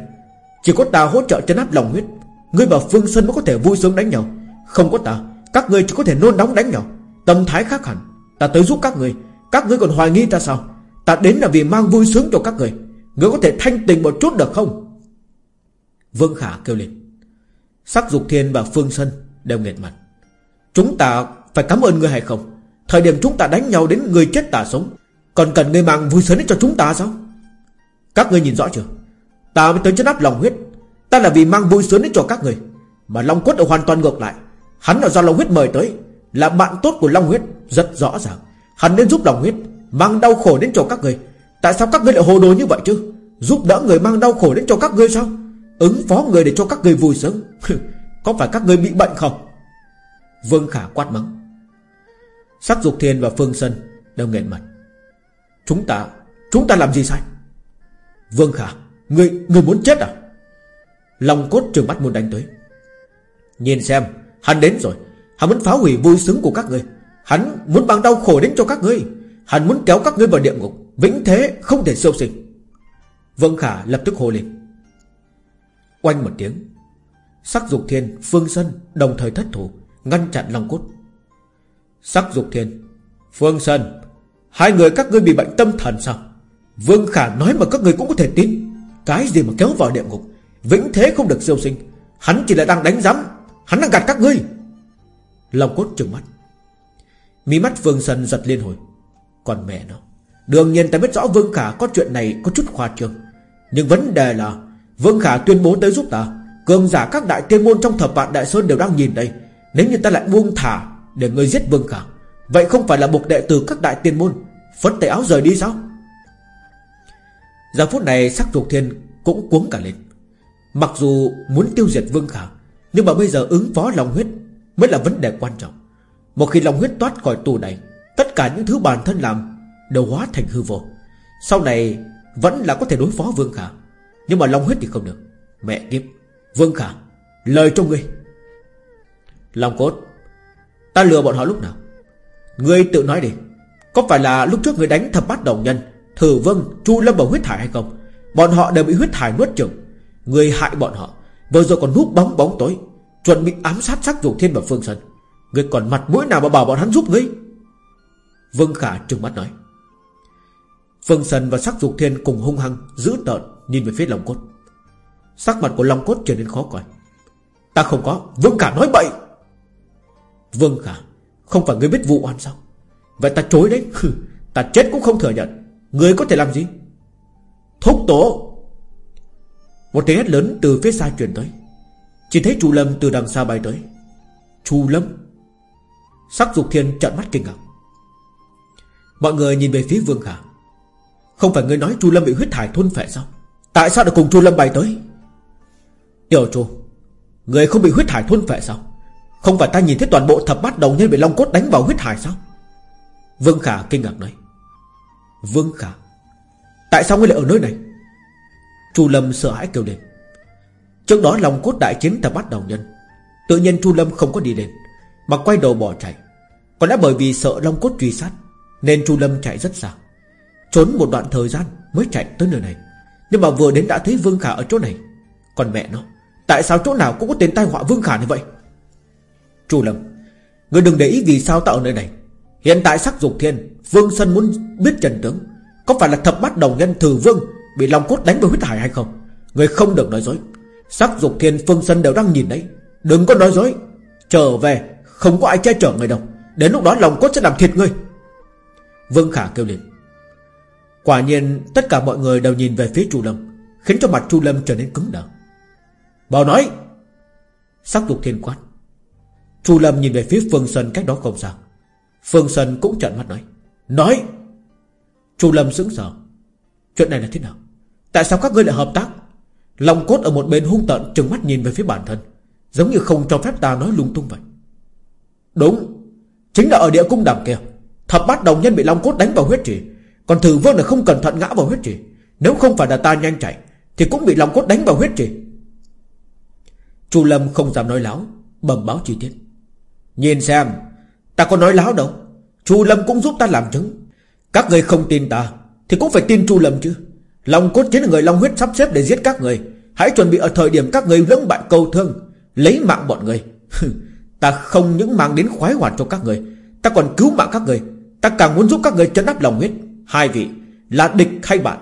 Chỉ có ta hỗ trợ chấn áp lòng huyết, Ngươi và Phương Sơn mới có thể vui sướng đánh nhau. Không có ta, Các ngươi chỉ có thể nôn nóng đánh nhau. Tâm thái khác hẳn, Ta tới giúp các ngươi. Các ngươi còn hoài nghi ta sao? Ta đến là vì mang vui sướng cho các người, người có thể thanh tình một chút được không? Vương Khả kêu lên. Sắc Dục Thiên và Phương Sơn đều nghẹt mặt. Chúng ta phải cảm ơn người hay không? Thời điểm chúng ta đánh nhau đến người chết ta sống Còn cần người mang vui sướng đến cho chúng ta sao? Các người nhìn rõ chưa? Ta mới tới chân áp lòng huyết. Ta là vì mang vui sướng đến cho các người. Mà Long Quất là hoàn toàn ngược lại. Hắn là do Long Huyết mời tới Là bạn tốt của Long Huyết Rất rõ ràng. Hắn nên giúp Long Huyết Mang đau khổ đến cho các người. Tại sao các ngươi lại hồ đồ như vậy chứ? Giúp đỡ người mang đau khổ đến cho các ngươi sao? Ứng phó người để cho các ngươi vui sướng. *laughs* Có phải các ngươi bị bệnh không? Vương Khả quát mắng. Sắc Dục Thiên và Phương Sơn Đều nghẹn mặt. Chúng ta Chúng ta làm gì sai? Vương Khả Người, người muốn chết à? Long cốt trường mắt muốn đánh tới. Nhìn xem Hắn đến rồi. Hắn muốn phá hủy vui sướng của các ngươi Hắn muốn mang đau khổ đến cho các ngươi. Hắn muốn kéo các ngươi vào địa ngục Vĩnh thế không thể siêu sinh. Vương Khả lập tức hô lên. Oanh một tiếng Sắc dục thiên, Phương Sân Đồng thời thất thủ Ngăn chặn Long cốt. Sắc dục thiên Phương Sân Hai người các ngươi bị bệnh tâm thần sao? Vương Khả nói mà các người cũng có thể tin. Cái gì mà kéo vào địa ngục Vĩnh thế không được siêu sinh. Hắn chỉ là đang đánh giám Hắn đang gạt các ngươi. Long cốt trừng mắt. Mí mắt Vương Sân giật liên hồi. Còn mẹ nó, Đương nhiên ta biết rõ Vương Khả có chuyện này có chút khoa trương. Nhưng vấn đề là, Vương Khả tuyên bố tới giúp ta. Cường giả các đại tiên môn trong thập vạn đại sơn đều đang nhìn đây. Nếu như ta lại buông thả Để người giết Vương Khả, Vậy không phải là buộc đệ tử các đại tiên môn Phất tay áo rời đi sao? Giờ phút này sắc dục thiên Cũng cuống cả lên. Mặc dù muốn tiêu diệt Vương Khả, Nhưng mà bây giờ ứng phó lòng huyết Mới là vấn đề quan trọng. Một khi lòng huyết toát khỏi tù này Tất cả những thứ bản thân làm Đều hóa thành hư vô. Sau này vẫn là có thể đối phó Vương Khả, Nhưng mà long huyết thì không được. Mẹ kiếp, Vương Khả, Lời cho ngươi. Long cốt, Ta lừa bọn họ lúc nào? Ngươi tự nói đi. Có phải là lúc trước ngươi đánh thập bát đồng nhân, Thử vâng Chu Lâm vào huyết thải hay không? Bọn họ đều bị huyết thải nuốt chửng. Ngươi hại bọn họ. Vừa rồi còn núp bóng bóng tối, Chuẩn bị ám sát sắc dục thiên và phương sân ngươi còn mặt mũi nào mà bảo bọn hắn giúp ngươi? Vương Khả trừng mắt nói. Phương Sần và sắc dục thiên cùng hung hăng Giữ tợn nhìn về phía Long Cốt. Sắc mặt của Long Cốt trở nên khó coi. Ta không có Vương Khả nói bậy. Vương Khả, Không phải ngươi biết vụ oan sao? Vậy ta chối đấy. Ta chết cũng không thừa nhận. Ngươi có thể làm gì? Thúc tổ một tiếng hét lớn từ phía xa truyền tới. Chỉ thấy Chu Lâm từ đằng xa bay tới. Chu Lâm. Sắc dục thiên trợn mắt kinh ngạc. Mọi người nhìn về phía Vương Khả Không phải người nói Chu Lâm bị huyết thải thôn phệ sao? Tại sao lại cùng Chu Lâm bay tới? Tiểu Chu, Người không bị huyết thải thôn phệ sao? Không phải ta nhìn thấy toàn bộ thập bát đầu nhân bị Long Cốt đánh vào huyết thải sao? Vương Khả kinh ngạc nói. Vương Khả, Tại sao ngươi lại ở nơi này? Chu Lâm sợ hãi kêu lên. Trước đó long cốt đại chiến thập bát đầu nhân, Tự nhiên Chu Lâm không có đi lên, Mà quay đầu bỏ chạy. Còn đã bởi vì sợ Long Cốt truy sát nên Chu Lâm chạy rất xa. Trốn một đoạn thời gian mới chạy tới nơi này. Nhưng mà vừa đến đã thấy Vương Khả ở chỗ này. Còn mẹ nó, Tại sao chỗ nào cũng có tên tai họa Vương Khả như vậy? Chu Lâm, Người đừng để ý vì sao tạo nơi này. Hiện tại sắc dục thiên, Vương Sân muốn biết trần tướng, Có phải là thập bát đồng nhân thử vương Bị Long Cốt đánh với huyết hải hay không? Người không được nói dối. Sắc dục thiên Phương Sân đều đang nhìn đấy. Đừng có nói dối. Trở về, không có ai che chở người đâu. Đến lúc đó lòng cốt sẽ làm thiệt ngươi Vương Khả kêu lên. Quả nhiên, tất cả mọi người đều nhìn về phía Chu Lâm, Khiến cho mặt Chu Lâm trở nên cứng đờ. Bảo nói, Sắc dục thiên quát. Chu Lâm nhìn về phía Phương Sơn cách đó không xa. Phương Sơn cũng trợn mắt nói Nói. Chu Lâm sững sờ. Chuyện này là thế nào? Tại sao các ngươi lại hợp tác? Lòng cốt ở một bên hung tợn trừng mắt nhìn về phía bản thân, Giống như không cho phép ta nói lung tung vậy. Đúng, Chính là ở địa cung đàm kia. Thập bát đồng nhân bị Long Cốt đánh vào huyết trì. Còn thử vương là không cẩn thận ngã vào huyết trì. Nếu không phải là ta nhanh chạy, Thì cũng bị Long Cốt đánh vào huyết trì. Chu Lâm không dám nói láo, Bẩm báo chi tiết. Nhìn xem, Ta có nói láo đâu. Chu Lâm cũng giúp ta làm chứng. Các người không tin ta, Thì cũng phải tin Chu Lâm chứ. Long Cốt chính là người Long huyết sắp xếp để giết các người. Hãy chuẩn bị ở thời điểm các người lưỡng bại câu thương, Lấy mạng bọn người. *laughs* Ta không những mang đến khoái hoạt cho các người, Ta còn cứu mạng các người. Ta càng muốn giúp các người chấn áp lòng huyết. Hai vị là địch hay bạn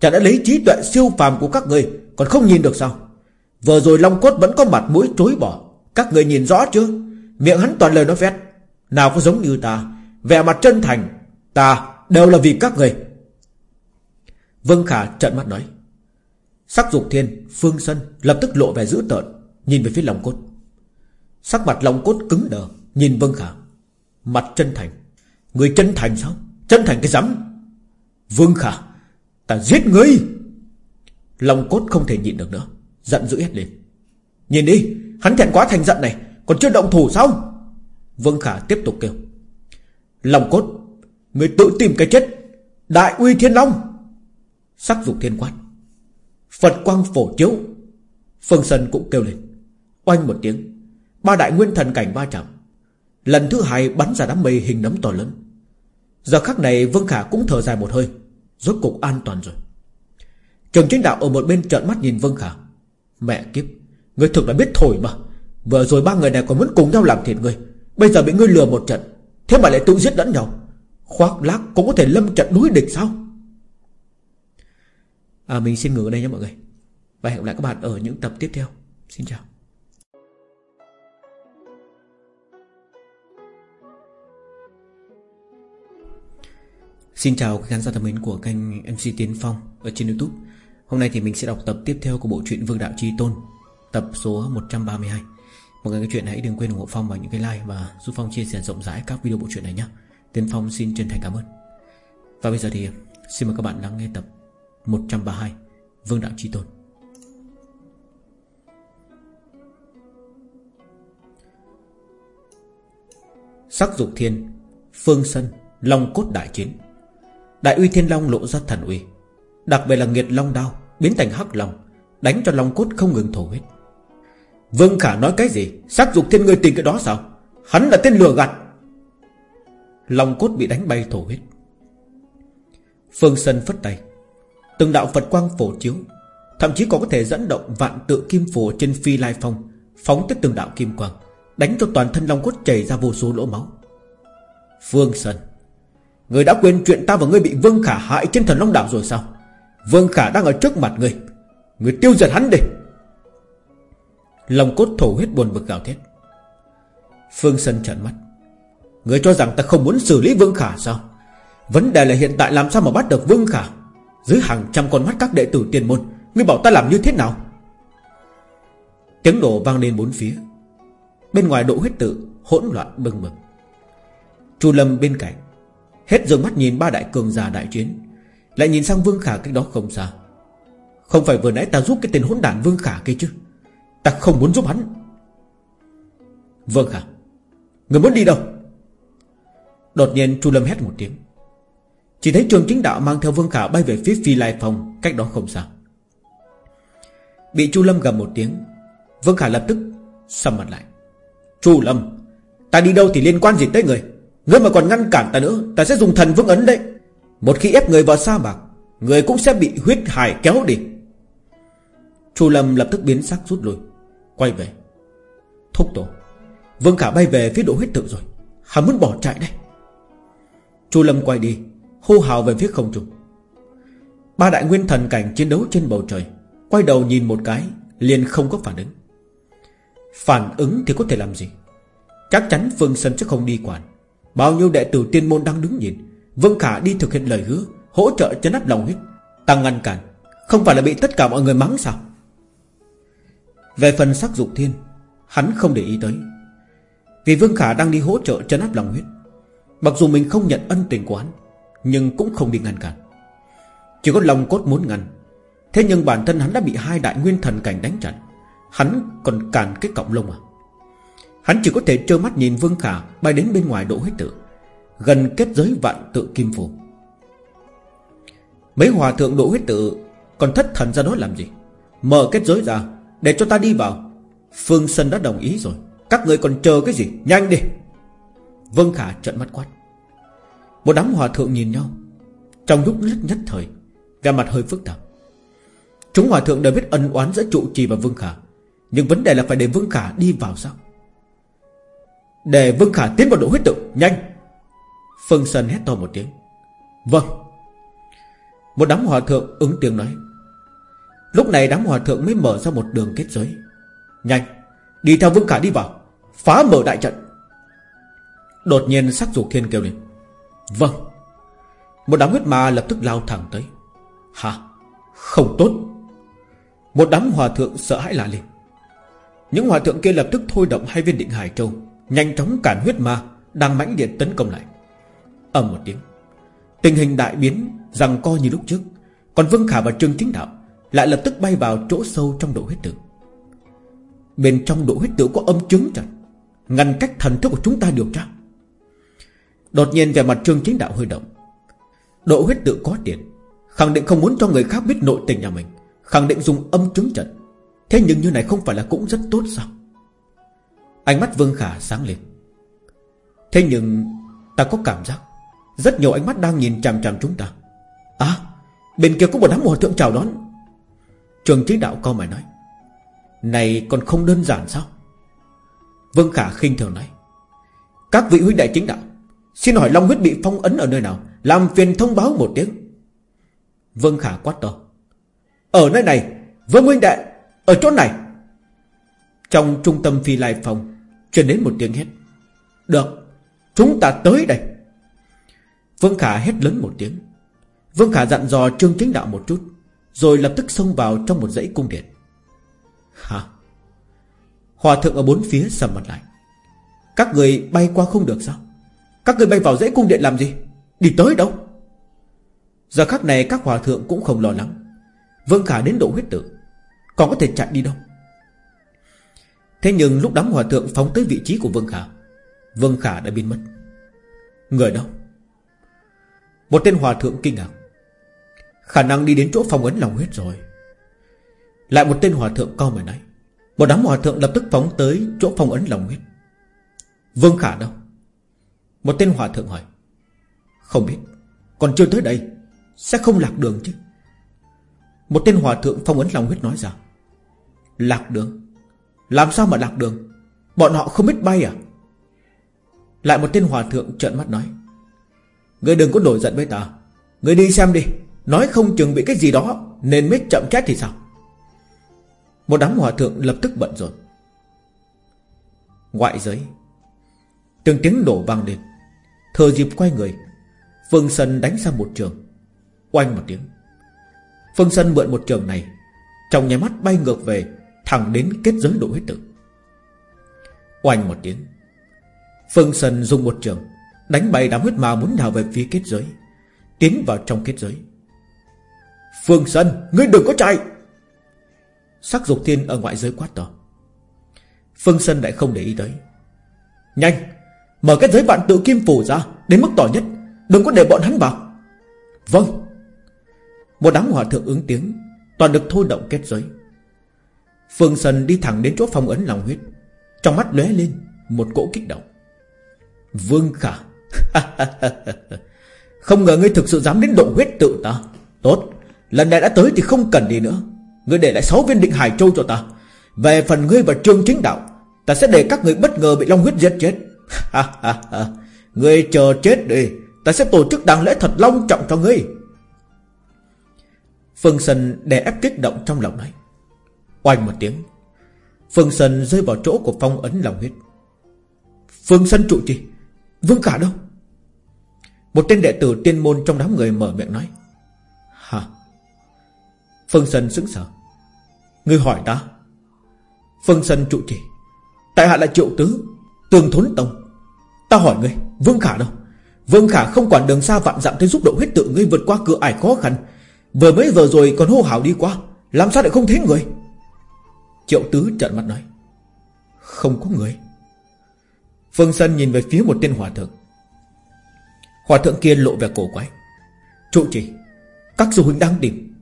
Chả đã lấy trí tuệ siêu phàm của các người Còn không nhìn được sao? Vừa rồi Long Cốt vẫn có mặt mũi chối bỏ. Các người nhìn rõ chưa? Miệng hắn toàn lời nói vét, Nào có giống như ta Vẻ mặt chân thành Ta đều là vì các người. Vân Khả trận mắt nói. Sắc dục thiên Phương Sân lập tức lộ vẻ dữ tợn Nhìn về phía Long Cốt. Sắc mặt Long Cốt cứng đờ Nhìn Vân Khả. Mặt chân thành. Người chân thành sao? Chân thành cái rắm. Vương Khả, Ta giết ngươi. Long Cốt không thể nhịn được nữa. Giận dữ hết lên. Nhìn đi, Hắn thẹn quá thành giận này, Còn chưa động thủ sao? Vương Khả tiếp tục kêu. Long Cốt, Người tự tìm cái chết. Đại uy thiên long. Sắc dục thiên quát. Phật quang phổ chiếu. Phương Sân cũng kêu lên. Oanh một tiếng. Ba đại nguyên thần cảnh ba chạm. Lần thứ hai bắn ra đám mây hình nấm to lớn. Giờ khắc này Vương Khả cũng thở dài một hơi Rốt cục an toàn rồi. Trường chính đạo ở một bên trợn mắt nhìn Vương Khả. Mẹ kiếp Người thực đã biết thổi mà. Vừa rồi ba người này còn muốn cùng nhau làm thiệt người Bây giờ bị ngươi lừa một trận Thế mà lại tự giết lẫn nhau. Khoác lác cũng có thể lâm trận núi địch sao? À, Mình xin ngừng ở đây nhé mọi người. Và hẹn gặp lại các bạn ở những tập tiếp theo. Xin chào. Xin chào khán giả thân mến của kênh MC Tiến Phong ở trên Youtube. Hôm nay thì mình sẽ đọc tập tiếp theo của bộ truyện Vương Đạo Chi Tôn, Tập số 132 Mọi người cái chuyện hãy đừng quên ủng hộ Phong bằng những cái like Và giúp Phong chia sẻ rộng rãi các video bộ truyện này nhé Tiến Phong xin chân thành cảm ơn. Và bây giờ thì, xin mời các bạn lắng nghe tập 132 Vương Đạo Chi Tôn. Sắc dục thiên, Phương Sân, Long cốt đại chiến. Đại uy thiên long lộ ra thần uy, Đặc biệt là nghiệt long đao, Biến thành hắc long, Đánh cho long cốt không ngừng thổ huyết. Vương Khả nói cái gì? Sắc dục thiên người tình cái đó sao? Hắn là tên lừa gạt. Long cốt bị đánh bay thổ huyết. Phương Sân phất tay. Từng đạo Phật quang phổ chiếu, Thậm chí còn có thể dẫn động vạn tự kim phổ trên phi lai phong, Phóng tới từng đạo kim quang, Đánh cho toàn thân Long cốt chảy ra vô số lỗ máu. Phương Sân Người đã quên chuyện ta và ngươi bị Vương Khả hại trên thần Long Đảo rồi sao? Vương Khả đang ở trước mặt ngươi. Ngươi tiêu diệt hắn đi. Lòng cốt thổ huyết buồn bực gào thét. Phương Sân trợn mắt. Ngươi cho rằng ta không muốn xử lý Vương Khả sao? Vấn đề là hiện tại làm sao mà bắt được Vương Khả? Dưới hàng trăm con mắt các đệ tử tiền môn, Ngươi bảo ta làm như thế nào? Tiếng đổ vang lên bốn phía. Bên ngoài độ huyết tự Hỗn loạn bừng bừng. Chu Lâm bên cạnh Hết dường mắt nhìn ba đại cường giả đại chiến, Lại nhìn sang Vương Khả cách đó không xa. Không phải vừa nãy ta giúp cái tên hỗn đản Vương Khả kia chứ? Ta không muốn giúp hắn. Vương Khả, Người muốn đi đâu? Đột nhiên Chu Lâm hét một tiếng. Chỉ thấy trường chính đạo mang theo Vương Khả bay về phía Phi Lai Phong Cách đó không xa. Bị Chu Lâm gầm một tiếng, Vương Khả lập tức sầm mặt lại. Chu Lâm, Ta đi đâu thì liên quan gì tới người? Ngươi mà còn ngăn cản ta nữa, Ta sẽ dùng thần vương ấn đấy. Một khi ép người vào sa mạc, Người cũng sẽ bị huyết hải kéo đi. Chu Lâm lập tức biến sắc rút lui, Quay về. Thúc tổ, Vương Khả bay về phía độ huyết tự rồi. Hắn muốn bỏ chạy đây. Chu Lâm quay đi, Hô hào về phía không trung. Ba đại nguyên thần cảnh chiến đấu trên bầu trời, Quay đầu nhìn một cái, liền không có phản ứng. Phản ứng thì có thể làm gì? Chắc chắn Phương Sân sẽ không đi quản. Bao nhiêu đệ tử tiên môn đang đứng nhìn. Vương Khả đi thực hiện lời hứa, Hỗ trợ chấn áp lòng huyết. Tăng ngăn cản. Không phải là bị tất cả mọi người mắng sao? Về phần sắc dục thiên, Hắn không để ý tới. Vì Vương Khả đang đi hỗ trợ chấn áp lòng huyết. Mặc dù mình không nhận ân tình của hắn, Nhưng cũng không đi ngăn cản. Chỉ có lòng cốt muốn ngăn. Thế nhưng bản thân hắn đã bị hai đại nguyên thần cảnh đánh chặn. Hắn còn cản cái cọng lông à? Hắn chỉ có thể trơ mắt nhìn Vương Khả, Bay đến bên ngoài độ huyết tự. Gần kết giới vạn tự kim phù. Mấy hòa thượng độ huyết tự, Còn thất thần ra đó làm gì? Mở kết giới ra, Để cho ta đi vào. Phương Sân đã đồng ý rồi. Các người còn chờ cái gì? Nhanh đi. Vương Khả trợn mắt quát. Một đám hòa thượng nhìn nhau. Trong lúc lít nhất thời, Vẻ mặt hơi phức tạp. Chúng hòa thượng đều biết ân oán giữa trụ trì và Vương Khả. Nhưng vấn đề là phải để Vương Khả đi vào sao? Để Vương Khả tiến vào độ huyết tự Nhanh. Phương Sơn hét to một tiếng. Vâng. Một đám hòa thượng ứng tiếng nói. Lúc này đám hòa thượng mới mở ra một đường kết giới. Nhanh, Đi theo Vương Khả đi vào. Phá mở đại trận. Đột nhiên sắc dục thiên kêu lên. Vâng. Một đám huyết ma lập tức lao thẳng tới. Hả? Không tốt. Một đám hòa thượng sợ hãi lạ lên. Những hòa thượng kia lập tức thôi động hai viên định hải châu. Nhanh chóng cản huyết ma Đang mãnh liệt tấn công lại. Ầm một tiếng, Tình hình đại biến rằng co như lúc trước, Còn Vương Khả và Trương Chính Đạo Lại lập tức bay vào chỗ sâu trong độ huyết tử. Bên trong độ huyết tử có âm chứng chặt, Ngăn cách thần thức của chúng ta điều tra. Đột nhiên về mặt Trương Chính Đạo hơi động. Độ huyết tự có tiền, Khẳng định không muốn cho người khác biết nội tình nhà mình, Khẳng định dùng âm chứng trận Thế nhưng như này không phải là cũng rất tốt sao? Ánh mắt Vương Khả sáng lên. Thế nhưng, Ta có cảm giác Rất nhiều ánh mắt đang nhìn chằm chằm chúng ta. À Bên kia có một đám hòa thượng chào đón. Trường trí đạo câu mày nói, Này còn không đơn giản sao? Vương Khả khinh thường nói, Các vị huynh đại chính đạo, Xin hỏi Long huyết bị phong ấn ở nơi nào? Làm phiền thông báo một tiếng. Vương Khả quát to, Ở nơi này Vương huynh đệ, Ở chỗ này. Trong trung tâm phi lai phòng Truyền đến một tiếng hét. Được, Chúng ta tới đây. Vương Khả hét lớn một tiếng. Vương Khả dặn dò Trương Chính Đạo một chút, Rồi lập tức xông vào trong một dãy cung điện. Hả? Hòa thượng ở bốn phía sầm mặt lại. Các người bay qua không được sao? Các người bay vào dãy cung điện làm gì? Đi tới đâu? Giờ khắc này các hòa thượng cũng không lo lắng. Vương Khả đến độ huyết tử. Còn có thể chạy đi đâu? Thế nhưng lúc đám hòa thượng phóng tới vị trí của Vương Khả Vương Khả đã biến mất. Người đâu? Một tên hòa thượng kinh ngạc. Khả năng đi đến chỗ phòng ấn lòng huyết rồi. Lại một tên hòa thượng cao mày nói. Một đám hòa thượng lập tức phóng tới chỗ phòng ấn lòng huyết. Vương Khả đâu? Một tên hòa thượng hỏi. Không biết. Còn chưa tới đây. Sẽ không lạc đường chứ. Một tên hòa thượng phong ấn lòng huyết nói rằng Lạc đường? Làm sao mà lạc đường? Bọn họ không biết bay à? Lại một tên hòa thượng trợn mắt nói. Ngươi đừng có nổi giận với ta. Ngươi đi xem đi. Nói không chừng bị cái gì đó Nên mới chậm chết thì sao? Một đám hòa thượng lập tức bận rộn. Ngoại giới. Từng tiếng nổ vang lên. Thờ dịp quay người. Phương Sân đánh sang một trường. Oanh một tiếng. Phương Sân mượn một trường này. Trong nhà mắt bay ngược về. Thẳng đến kết giới độ huyết tử. Oanh một tiếng, Phương Sơn dùng một trường, Đánh bay đám huyết ma muốn nào về phía kết giới, Tiến vào trong kết giới. Phương Sân Ngươi đừng có chạy! Sắc dục thiên ở ngoại giới quát to. Phương Sân lại không để ý tới. Nhanh, Mở kết giới vạn tự kim phủ ra, Đến mức tỏ nhất, Đừng có để bọn hắn vào. Vâng. Một đám hòa thượng ứng tiếng, Toàn được thôi động kết giới. Phương Sân đi thẳng đến chỗ phong ấn lòng huyết. Trong mắt lóe lên Một cỗ kích động. Vương Khả. *laughs* Không ngờ ngươi thực sự dám đến độ huyết tự ta. Tốt, Lần này đã tới thì không cần đi nữa. Ngươi để lại 6 viên định Hải Châu cho ta. Về phần ngươi và Trương Chính Đạo, Ta sẽ để các người bất ngờ bị Long huyết giết chết. *laughs* Ngươi chờ chết đi, Ta sẽ tổ chức đàng lễ thật long trọng cho ngươi. Phương Sân đè ép kích động trong lòng này. Oanh một tiếng. Phương Sơn rơi vào chỗ của phong ấn lòng huyết. Phương Sơn trụ trì. Vương Khả đâu? Một tên đệ tử tiên môn trong đám người mở miệng nói. Hả? Phương Sơn sững sờ. Ngươi hỏi ta. Phương Sơn trụ trì. Tại hạ là triệu tứ, Tường thốn tông. Ta hỏi ngươi, Vương Khả đâu? Vương Khả không quản đường xa vạn dặm tới giúp độ huyết tự ngươi vượt qua cửa ải khó khăn. Vừa mới vừa rồi còn hô hào đi qua, Làm sao lại không thấy người? Triệu tứ trợn mắt nói, Không có người. Phương Sân nhìn về phía một tên hòa thượng. Hòa thượng kia lộ vẻ cổ quái, Trụ trì, Các sư huynh đang tìm.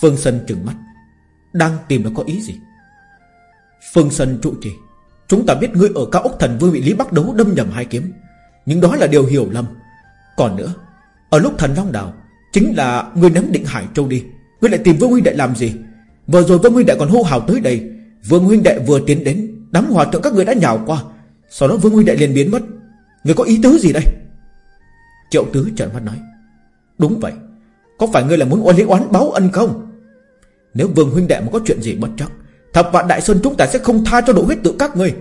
Phương Sân trừng mắt, Đang tìm nó có ý gì? Phương Sân trụ trì, Chúng ta biết ngươi ở cao ốc thần vương bị Lý Bắc đấu đâm nhầm hai kiếm, Nhưng đó là điều hiểu lầm. Còn nữa, Ở lúc thần Long Đào, Chính là ngươi nắm định Hải Châu đi, Ngươi lại tìm Vương Huynh đại làm gì? Vừa rồi Vương Huynh Đệ còn hô hào tới đây. Vương Huynh Đệ vừa tiến đến, Đám hòa thượng các người đã nhào qua. Sau đó Vương Huynh Đệ liền biến mất. Người có ý tứ gì đây? Triệu Tứ trợn mắt nói. Đúng vậy. Có phải ngươi là muốn oan lý oán báo ân không? Nếu Vương Huynh Đệ mà có chuyện gì bất chắc, Thập vạn Đại Sơn chúng ta sẽ không tha cho độ huyết tự các ngươi.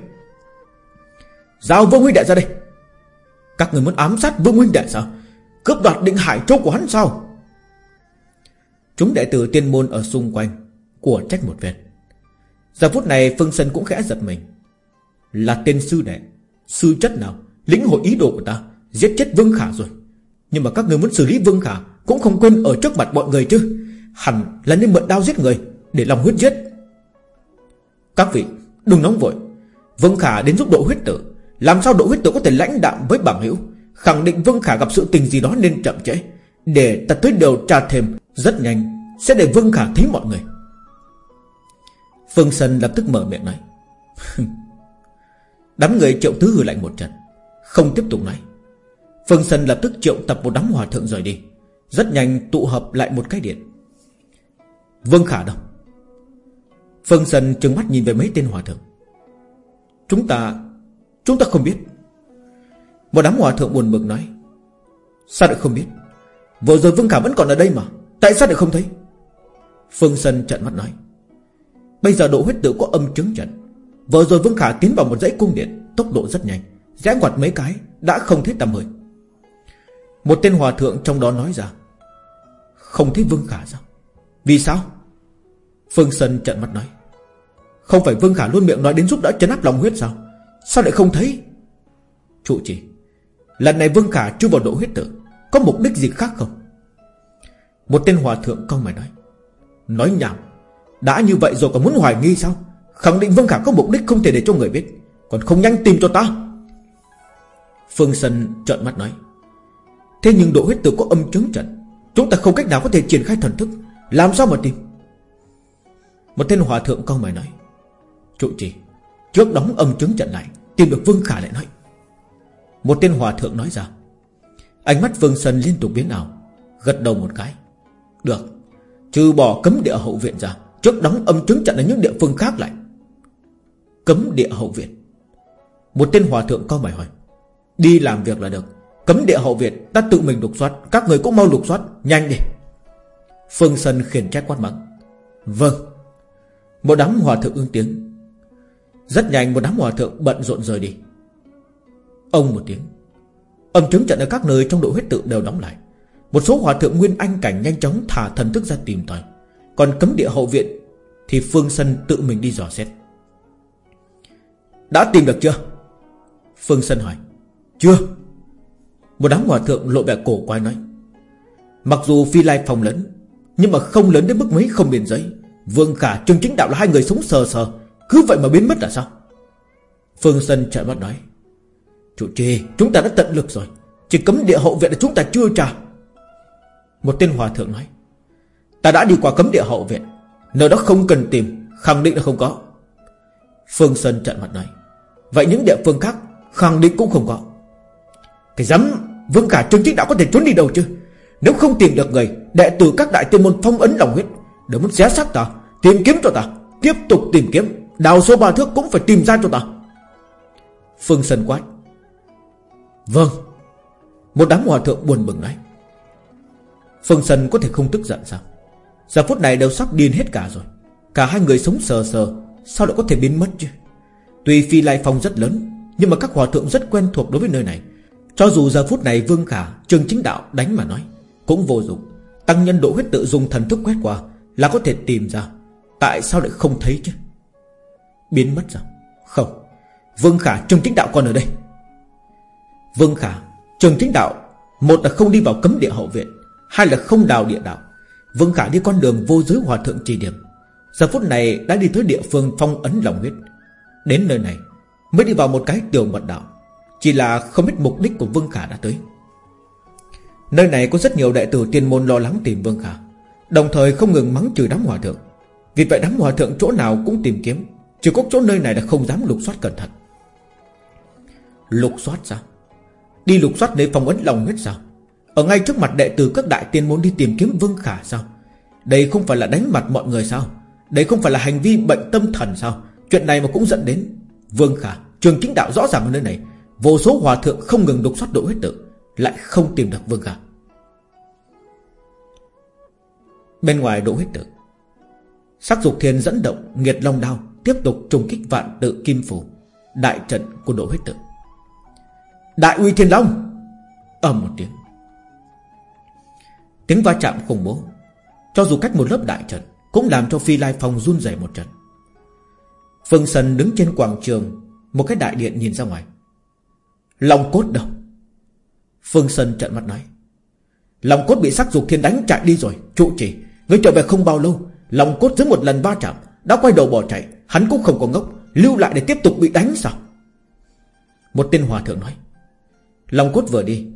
Giao Vương Huynh Đệ ra đây. Các người muốn ám sát Vương Huynh Đệ sao? Cướp đoạt định hải châu của hắn sao? Chúng đệ tử tiên môn ở xung quanh của trách một vệt Giờ phút này, Phương Sân cũng khẽ giật mình. Là tên sư đệ, Sư chất nào? Lĩnh hội ý đồ của ta, Giết chết Vương Khả rồi. Nhưng mà các người muốn xử lý Vương Khả Cũng không quên ở trước mặt mọi người chứ. Hẳn là nên mượn đao giết người Để lòng huyết giết. Các vị, đừng nóng vội. Vương Khả đến giúp độ huyết tử. Làm sao độ huyết tử có thể lãnh đạm với bảng hữu? Khẳng định Vương Khả gặp sự tình gì đó nên chậm trễ. Để ta tới điều tra thêm, Rất nhanh Sẽ để Vương Khả thấy mọi người. Phương Sân lập tức mở miệng nói Đám người triệu tứ hư lạnh một trận, Không tiếp tục nói. Phương Sân lập tức triệu tập một đám hòa thượng rời đi, Rất nhanh tụ hợp lại một cái điện. Vương Khả đâu? Phương Sân trừng mắt nhìn về mấy tên hòa thượng. Chúng ta Chúng ta không biết. Một đám hòa thượng buồn bực nói, Sao lại không biết? Vừa rồi Vương Khả vẫn còn ở đây mà, Tại sao lại không thấy? Phương Sân trận mắt nói Bây giờ độ huyết tự có âm chứng trận Vừa rồi Vương Khả tiến vào một dãy cung điện, Tốc độ rất nhanh, Rẽ ngoặt mấy cái, Đã không thấy tầm hơi Một tên hòa thượng trong đó nói ra, Không thấy Vương Khả sao? Vì sao? Phương sơn trận mắt nói, Không phải Vương Khả luôn miệng nói đến giúp đỡ chấn áp lòng huyết sao? Sao lại không thấy? Trụ trì, Lần này Vương Khả chưa vào độ huyết tử Có mục đích gì khác không? Một tên hòa thượng câu mày nói Nói nhảm đã như vậy rồi còn muốn hoài nghi sao? Khẳng định Vương Khả có mục đích không thể để cho người biết. Còn không nhanh tìm cho ta. Phương Sân trợn mắt nói. Thế nhưng độ huyết tử có âm chứng trận. Chúng ta không cách nào có thể triển khai thần thức. Làm sao mà tìm? Một tên hòa thượng câu mày nói. Trụ trì, Trước đóng âm chứng trận lại, Tìm được Vương Khả lại nói. Một tên hòa thượng nói ra. Ánh mắt Vương Sơn liên tục biến ảo, Gật đầu một cái. Được, Trừ bỏ cấm địa hậu viện ra Trước đóng âm chứng chặn ở những địa phương khác lại. Cấm địa hậu viện Một tên hòa thượng cao mày hỏi. Đi làm việc là được. Cấm địa hậu viện ta tự mình lục soát. Các người cũng mau lục soát. Nhanh đi. Phương Sơn khiển trách quát mắng. Vâng. Một đám hòa thượng ưng tiếng. Rất nhanh một đám hòa thượng bận rộn rời đi. Ông một tiếng. Âm chứng trận ở các nơi trong đội huyết tự đều đóng lại. Một số hòa thượng nguyên anh cảnh nhanh chóng thả thần thức ra tìm tòi. Còn cấm địa hậu viện Thì Phương Sân tự mình đi dò xét. Đã tìm được chưa? Phương Sân hỏi. Chưa. Một đám hòa thượng lộ vẻ cổ quái nói. Mặc dù phi lai phòng lớn Nhưng mà không lớn đến mức mấy không biên giới. Vương Khả Trương Chính Đạo là hai người sống sờ sờ. Cứ vậy mà biến mất là sao? Phương Sân trợn mắt nói. Chủ trì, chúng ta đã tận lực rồi. Chỉ cấm địa hậu viện là chúng ta chưa trả. Một tên hòa thượng nói. Ta đã đi qua cấm địa hậu viện. Nơi đó không cần tìm, Khẳng định là không có. Phương Sơn trận mặt nói. Vậy những địa phương khác Khẳng định cũng không có. Cái dám Vương cả Trương Chính Đạo có thể trốn đi đâu chứ? Nếu không tìm được người, Đệ tử các đại tiên môn phong ấn lòng huyết Để muốn xé xác ta, Tìm kiếm cho ta, Tiếp tục tìm kiếm. Đào số ba thước cũng phải tìm ra cho ta. Phương Sơn quát. Vâng. Một đám hòa thượng buồn bừng nói. Phương Sơn có thể không tức giận sao? Giờ phút này đều sắp điên hết cả rồi. Cả hai người sống sờ sờ, Sao lại có thể biến mất chứ? Tuy phi lai phong rất lớn, Nhưng mà các hòa thượng rất quen thuộc đối với nơi này. Cho dù giờ phút này Vương Khả, Trường chính đạo đánh mà nói, Cũng vô dụng. Tăng nhân độ huyết tự dùng thần thức quét qua Là có thể tìm ra. Tại sao lại không thấy chứ? Biến mất rồi? Không. Vương Khả, Trường chính đạo còn ở đây. Vương Khả, Trường chính đạo, Một là không đi vào cấm địa hậu viện, Hai là không đào địa đạo. Vương Khả đi con đường vô giới hòa thượng chỉ điểm. Giờ phút này đã đi tới địa phương phong ấn lòng huyết. Đến nơi này, Mới đi vào một cái tiểu mật đạo. Chỉ là không biết mục đích của Vương Khả đã tới. Nơi này có rất nhiều đệ tử tiên môn lo lắng tìm Vương Khả, Đồng thời không ngừng mắng chửi đám hòa thượng. Vì vậy đám hòa thượng chỗ nào cũng tìm kiếm, Chỉ có chỗ nơi này là không dám lục soát cẩn thận. Lục soát sao? Đi lục soát nơi phong ấn lòng huyết sao? Ở ngay trước mặt đệ tử các đại tiên môn đi tìm kiếm Vương Khả sao? Đây không phải là đánh mặt mọi người sao? Đây không phải là hành vi bệnh tâm thần sao? Chuyện này mà cũng dẫn đến. Vương Khả, Trường chính đạo rõ ràng ở nơi này. Vô số hòa thượng không ngừng đục soát độ huyết tự Lại không tìm được Vương Khả. Bên ngoài độ huyết tự Sắc dục thiên dẫn động Nghiệt long đao Tiếp tục trùng kích vạn tự kim phủ Đại trận của độ huyết tự Đại uy thiên long, ầm một tiếng. Tiếng va chạm khủng bố. Cho dù cách một lớp đại trận, Cũng làm cho phi lai phong run rẩy một trận. Phương Sân đứng trên quảng trường, Một cái đại điện nhìn ra ngoài. Lòng cốt đâu? Phương Sân trợn mắt nói. Lòng cốt bị sắc dục thiên đánh chạy đi rồi, Trụ chỉ Ngươi trở về không bao lâu, Lòng cốt dưới một lần va chạm, Đã quay đầu bỏ chạy. Hắn cũng không có ngốc, Lưu lại để tiếp tục bị đánh sao? Một tên hòa thượng nói. Lòng cốt vừa đi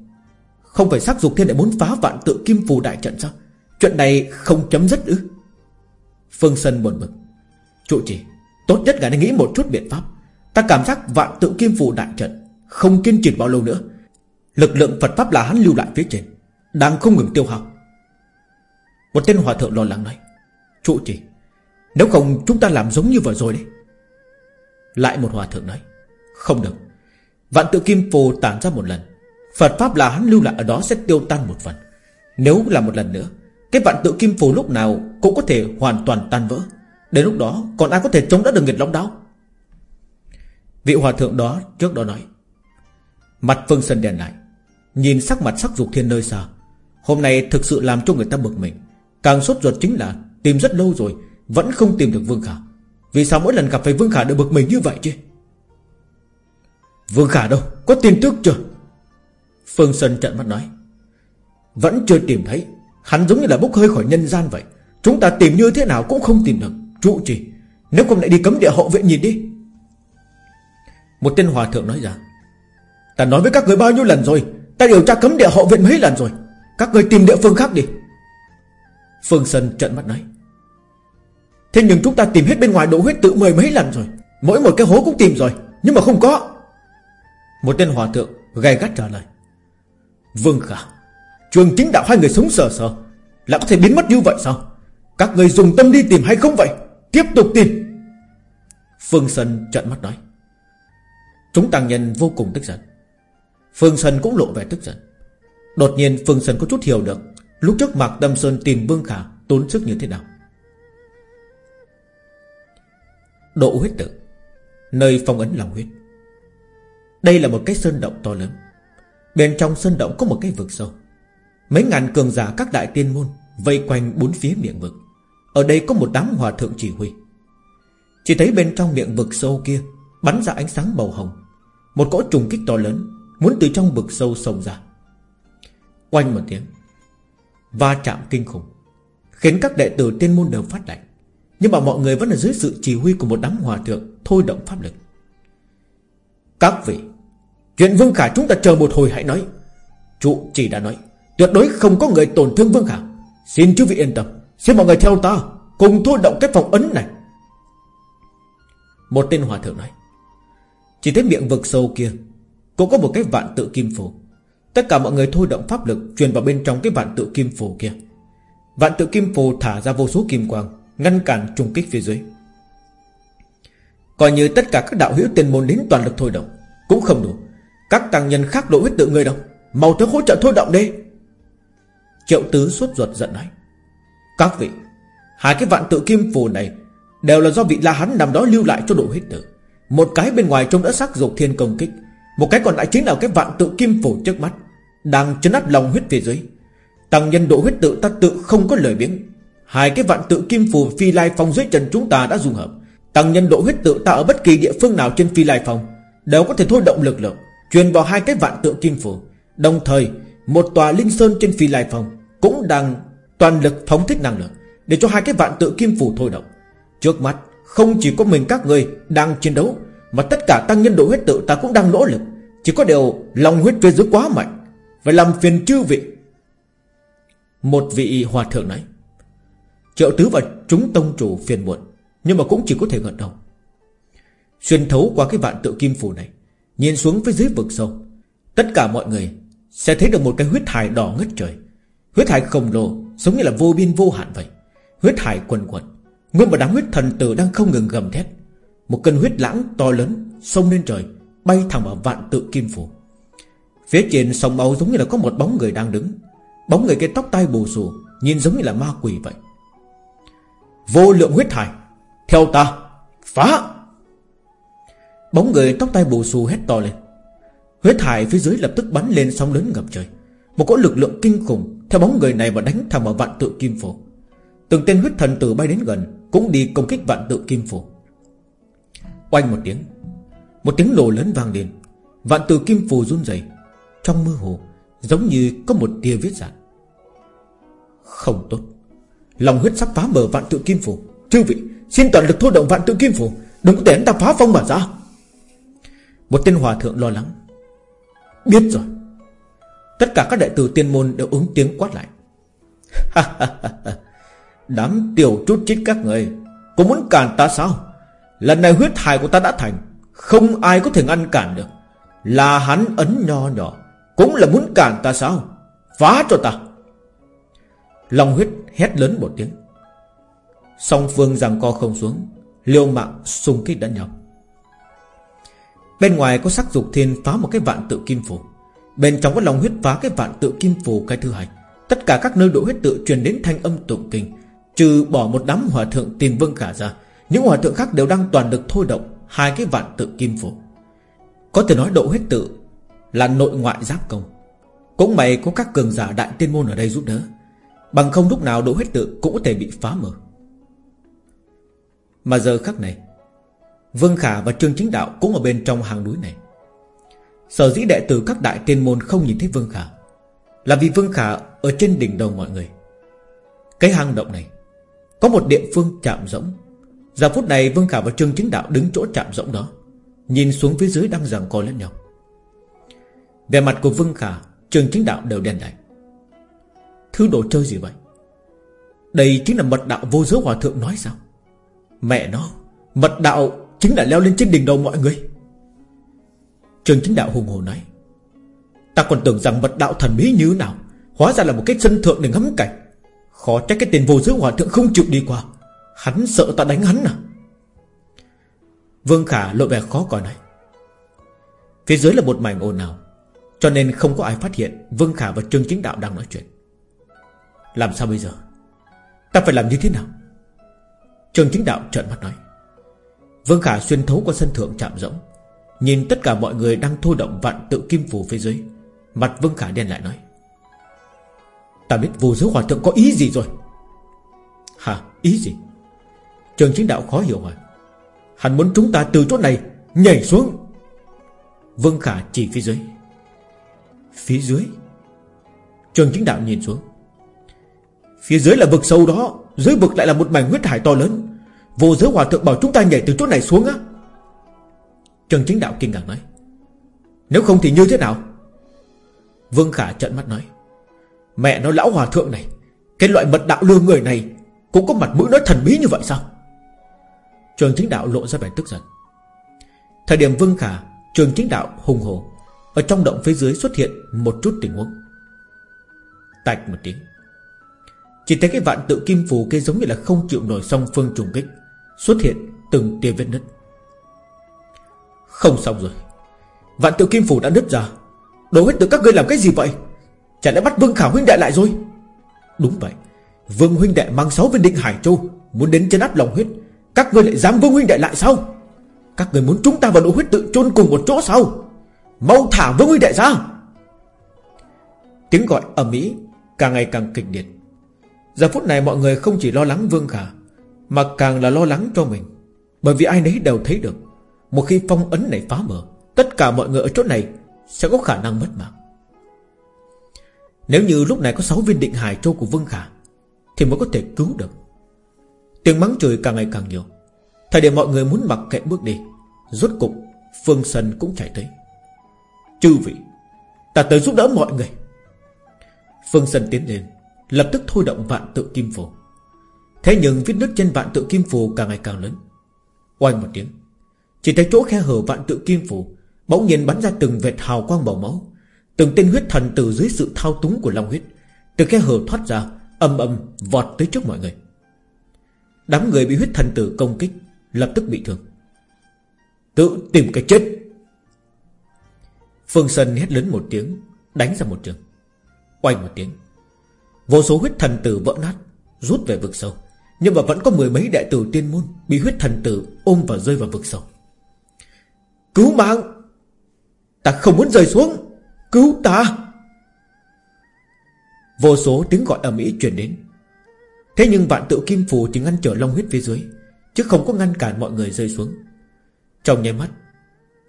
không phải sắc dục thiên lại muốn phá vạn tự kim phù đại trận sao? Chuyện này không chấm dứt ư? Phương Sân buồn bực. Trụ trì, Tốt nhất ngài nên nghĩ một chút biện pháp. Ta cảm giác vạn tự kim phù đại trận Không kiên trì bao lâu nữa. Lực lượng Phật Pháp là hắn lưu lại phía trên, Đang không ngừng tiêu hao. Một tên hòa thượng lo lắng nói, Trụ trì, Nếu không chúng ta làm giống như vừa rồi đấy Lại một hòa thượng nói, Không được, Vạn tự kim phù tản ra một lần Phật Pháp là hắn lưu lại ở đó sẽ tiêu tan một phần. Nếu là một lần nữa, Cái vạn tự kim phù lúc nào Cũng có thể hoàn toàn tan vỡ. Đến lúc đó, còn ai có thể chống đỡ được nghiệt long đao Vị hòa thượng đó trước đó nói, Mặt Phương Sơn đèn lại Nhìn sắc mặt sắc dục thiên nơi xa, Hôm nay thực sự làm cho người ta bực mình. Càng sốt ruột chính là Tìm rất lâu rồi, Vẫn không tìm được Vương Khả. Vì sao mỗi lần gặp phải Vương Khả đều bực mình như vậy chứ? Vương Khả đâu, Có tin tức chưa? Phương Sơn trận mắt nói. Vẫn chưa tìm thấy. Hắn giống như là bốc hơi khỏi nhân gian vậy. Chúng ta tìm như thế nào cũng không tìm được. Trụ trì. Nếu không lại đi cấm địa hậu viện nhìn đi. Một tên hòa thượng nói ra. Ta nói với các người bao nhiêu lần rồi? Ta điều tra cấm địa hậu viện mấy lần rồi? Các người tìm địa phương khác đi. Phương Sơn trận mắt nói. Thế nhưng chúng ta tìm hết bên ngoài độ huyết tự mười mấy lần rồi. Mỗi một cái hố cũng tìm rồi. Nhưng mà không có. Một tên hòa thượng gay gắt trả lời. Vương Khả, Trường chính đạo hai người sống sờ sờ, Lại có thể biến mất như vậy sao? Các người dùng tâm đi tìm hay không vậy? Tiếp tục tìm. Phương Sơn trợn mắt nói. Chúng tăng nhân vô cùng tức giận. Phương Sơn cũng lộ vẻ tức giận. Đột nhiên Phương Sơn có chút hiểu được, Lúc trước Mạc Tâm Sơn tìm Vương Khả Tốn sức như thế nào. Độ huyết tự, Nơi phong ấn lòng huyết. Đây là một cái sơn động to lớn. Bên trong sơn động có một cái vực sâu. Mấy ngàn cường giả các đại tiên môn Vây quanh bốn phía miệng vực. Ở đây có một đám hòa thượng chỉ huy. Chỉ thấy bên trong miệng vực sâu kia Bắn ra ánh sáng màu hồng. Một cỗ trùng kích to lớn Muốn từ trong vực sâu sông ra. Quanh một tiếng, Va chạm kinh khủng, Khiến các đệ tử tiên môn đều phát lạnh. Nhưng mà mọi người vẫn ở dưới sự chỉ huy của một đám hòa thượng Thôi động pháp lực. Các vị Chuyện Vương Khả chúng ta chờ một hồi hãy nói. Trụ chỉ đã nói, Tuyệt đối không có người tổn thương Vương Khả. Xin chú vị yên tâm, Xin mọi người theo ta, Cùng thôi động cái phòng ấn này. Một tên hòa thượng nói, Chỉ thấy miệng vực sâu kia, Cũng có một cái vạn tự kim phù. Tất cả mọi người thôi động pháp lực, Truyền vào bên trong cái vạn tự kim phù kia. Vạn tự kim phù thả ra vô số kim quang, Ngăn cản trùng kích phía dưới. Coi như tất cả các đạo hữu tiền môn đến toàn lực thôi động, Cũng không đủ. Các tăng nhân khác độ huyết tự người đâu? Màu tới hỗ trợ thôi động đi. Triệu tứ suốt ruột giận nói. Các vị, Hai cái vạn tự kim phù này Đều là do vị La Hán nằm đó lưu lại cho độ huyết tử Một cái bên ngoài trông đã sắc dục thiên công kích, Một cái còn lại chính là cái vạn tự kim phù trước mắt, Đang chấn áp lòng huyết phía dưới. Tăng nhân độ huyết tự ta tự không có lời biếng. Hai cái vạn tự kim phù phi lai phong dưới chân chúng ta đã dung hợp. Tăng nhân độ huyết tự ta ở bất kỳ địa phương nào trên phi lai phong Đều có thể thôi động lực lượng. Truyền vào hai cái vạn tượng kim phủ. Đồng thời, Một tòa linh sơn trên phi lai phòng Cũng đang toàn lực phóng thích năng lượng Để cho hai cái vạn tự kim phủ thôi động. Trước mắt, không chỉ có mình các người Đang chiến đấu, Mà tất cả tăng nhân độ huyết tự ta cũng đang nỗ lực. Chỉ có điều lòng huyết phía dưới quá mạnh, Phải làm phiền chư vị. Một vị hòa thượng nói, Triệu tứ và chúng tông chủ phiền muộn, Nhưng mà cũng chỉ có thể gật đầu. Xuyên thấu qua cái vạn tự kim phủ này Nhìn xuống phía dưới vực sâu, Tất cả mọi người Sẽ thấy được một cái huyết hải đỏ ngất trời. Huyết hải khổng lồ, Giống như là vô biên vô hạn vậy. Huyết hải quần quần Nguyên một đám huyết thần tử đang không ngừng gầm thét. Một cơn huyết lãng to lớn Xông lên trời, Bay thẳng vào vạn tự kim phủ. Phía trên sông máu giống như là có một bóng người đang đứng. Bóng người cái tóc tai bù xù, Nhìn giống như là ma quỷ vậy. Vô lượng huyết hải, Theo ta, Phá! Bóng người tóc tai bù xù hét to lên. Huyết hải phía dưới lập tức bắn lên sóng lớn ngập trời. Một cỗ lực lượng kinh khủng Theo bóng người này mà đánh thẳng vào vạn tự kim phổ. Từng tên huyết thần tử bay đến gần, Cũng đi công kích vạn tự kim phổ. Oanh một tiếng. Một tiếng nổ lớn vang lên. Vạn tự kim phù run rẩy. Trong mơ hồ, Giống như có một tia viết dạng Không tốt. Lòng huyết sắp phá mở vạn tự kim phù Chư vị, xin toàn lực thôi động vạn tự kim phù Đừng có để anh ta phá phong mà ra. Một tên hòa thượng lo lắng. Biết rồi. Tất cả các đệ tử tiên môn đều ứng tiếng quát lại. Đám tiểu chút chít các người, Có muốn cản ta sao? Lần này huyết hài của ta đã thành, Không ai có thể ngăn cản được. Là hắn ấn nho nhỏ, Cũng là muốn cản ta sao? Phá cho ta. Long huyết hét lớn một tiếng. Song phương rằng co không xuống Liêu mạng xung kích đánh nhau. Bên ngoài có sắc dục thiên phá một cái vạn tự kim phủ Bên trong có lòng huyết phá cái vạn tự kim phủ cái thứ hai. Tất cả các nơi độ huyết tự truyền đến thanh âm tụng kinh. Trừ bỏ một đám hòa thượng tiền vương cả ra, Những hòa thượng khác đều đang toàn được thôi động Hai cái vạn tự kim phủ Có thể nói độ huyết tự Là nội ngoại giáp công. Cũng may có các cường giả đại tiên môn ở đây giúp đỡ. Bằng không lúc nào độ huyết tự Cũng có thể bị phá mở Mà giờ khắc này Vương Khả và Trương Chính Đạo Cũng ở bên trong hàng núi này. Sở dĩ đệ tử các đại tiên môn không nhìn thấy Vương Khả Là vì Vương Khả Ở trên đỉnh đầu mọi người. Cái hang động này Có một địa phương chạm rỗng. Giờ phút này, Vương Khả và Trương Chính Đạo đứng chỗ chạm rỗng đó, Nhìn xuống phía dưới đang giằng co lẫn nhau. Về mặt của Vương Khả, Trương Chính Đạo đều đen lại Thứ đồ chơi gì vậy? Đây chính là mật đạo vô giới hòa thượng nói sao? Mẹ nó, Mật đạo chính là leo lên trên đỉnh đầu mọi người. Trương Chính Đạo hùng hồ nói, Ta còn tưởng rằng mật đạo thần bí như nào, Hóa ra là một cái sân thượng để ngắm cảnh. Khó trách cái tên vô giới hòa thượng không chịu đi qua. Hắn sợ ta đánh hắn à? Vương Khả lộ vẻ khó coi này Phía dưới là một mảnh ồn ào, Cho nên không có ai phát hiện Vương Khả và Trương Chính Đạo đang nói chuyện. Làm sao bây giờ? Ta phải làm như thế nào? Trương Chính Đạo trợn mắt nói Vương Khả xuyên thấu qua sân thượng chạm rỗng. Nhìn tất cả mọi người đang thôi động vạn tự kim phù phía dưới, Mặt Vương Khả đen lại nói, Ta biết vô giới hòa thượng có ý gì rồi. Hả? Ý gì? Trường chính đạo khó hiểu hỏi. Hắn muốn chúng ta từ chỗ này Nhảy xuống. Vương Khả chỉ phía dưới. Phía dưới? Trường chính đạo nhìn xuống. Phía dưới là vực sâu đó, Dưới vực lại là một mảnh huyết hải to lớn. Vô giới hòa thượng bảo chúng ta nhảy từ chỗ này xuống á. Trần chính đạo kinh ngạc nói, Nếu không thì như thế nào? Vương Khả trận mắt nói, Mẹ nó lão hòa thượng này, Cái loại mật đạo lừa người này Cũng có mặt mũi nói thần bí như vậy sao? Trường chính đạo lộ ra vẻ tức giận. Thời điểm Vương Khả, Trường chính đạo hùng hồ Ở trong động phía dưới xuất hiện một chút tình huống. Tạch một tiếng, Chỉ thấy cái vạn tự kim phù kia giống như là không chịu nổi song phương trùng kích. Xuất hiện từng tia vết nứt. Không xong rồi. Vạn tự kim phủ đã nứt ra. Đồ huyết tự các ngươi làm cái gì vậy? Chả lẽ bắt Vương Khả huynh đệ lại rồi? Đúng vậy. Vương huynh đệ mang sáu viên định Hải Châu, Muốn đến chân áp lòng huyết. Các ngươi lại dám Vương huynh đệ lại sao? Các ngươi muốn chúng ta và đồ huyết tự chôn cùng một chỗ sao? Mau thả Vương huynh đệ ra. Tiếng gọi ở Mỹ Càng ngày càng kịch liệt. Giờ phút này mọi người không chỉ lo lắng Vương Khả mà càng là lo lắng cho mình. Bởi vì ai nấy đều thấy được, Một khi phong ấn này phá mở, Tất cả mọi người ở chỗ này Sẽ có khả năng mất mạng. Nếu như lúc này có 6 viên định hải châu của Vương Khả, Thì mới có thể cứu được. Tiếng mắng chửi càng ngày càng nhiều. Thời điểm mọi người muốn mặc kệ bước đi, Rốt cục Phương Sân cũng chạy tới. Chư vị, Ta tới giúp đỡ mọi người. Phương Sân tiến lên, Lập tức thôi động vạn tự kim phổ. Thế nhưng vết nứt trên vạn tự kim phù càng ngày càng lớn. Oanh một tiếng, Chỉ thấy chỗ khe hở vạn tự kim phù Bỗng nhiên bắn ra từng vệt hào quang màu máu. Từng tên huyết thần từ dưới sự thao túng của Long huyết, Từ khe hở thoát ra, Âm âm vọt tới trước mọi người. Đám người bị huyết thần tử công kích, Lập tức bị thương. Tự tìm cái chết! Phương Sơn hét lớn một tiếng, Đánh ra một trường. Oanh một tiếng, Vô số huyết thần tử vỡ nát, Rút về vực sâu. Nhưng mà vẫn có mười mấy đệ tử tiên môn Bị huyết thần tử ôm và rơi vào vực sâu. Cứu mạng! Ta không muốn rơi xuống! Cứu ta! Vô số tiếng gọi ở Mỹ truyền đến. Thế nhưng vạn tự kim phù chỉ ngăn trở long huyết phía dưới, Chứ không có ngăn cản mọi người rơi xuống. Trong nháy mắt,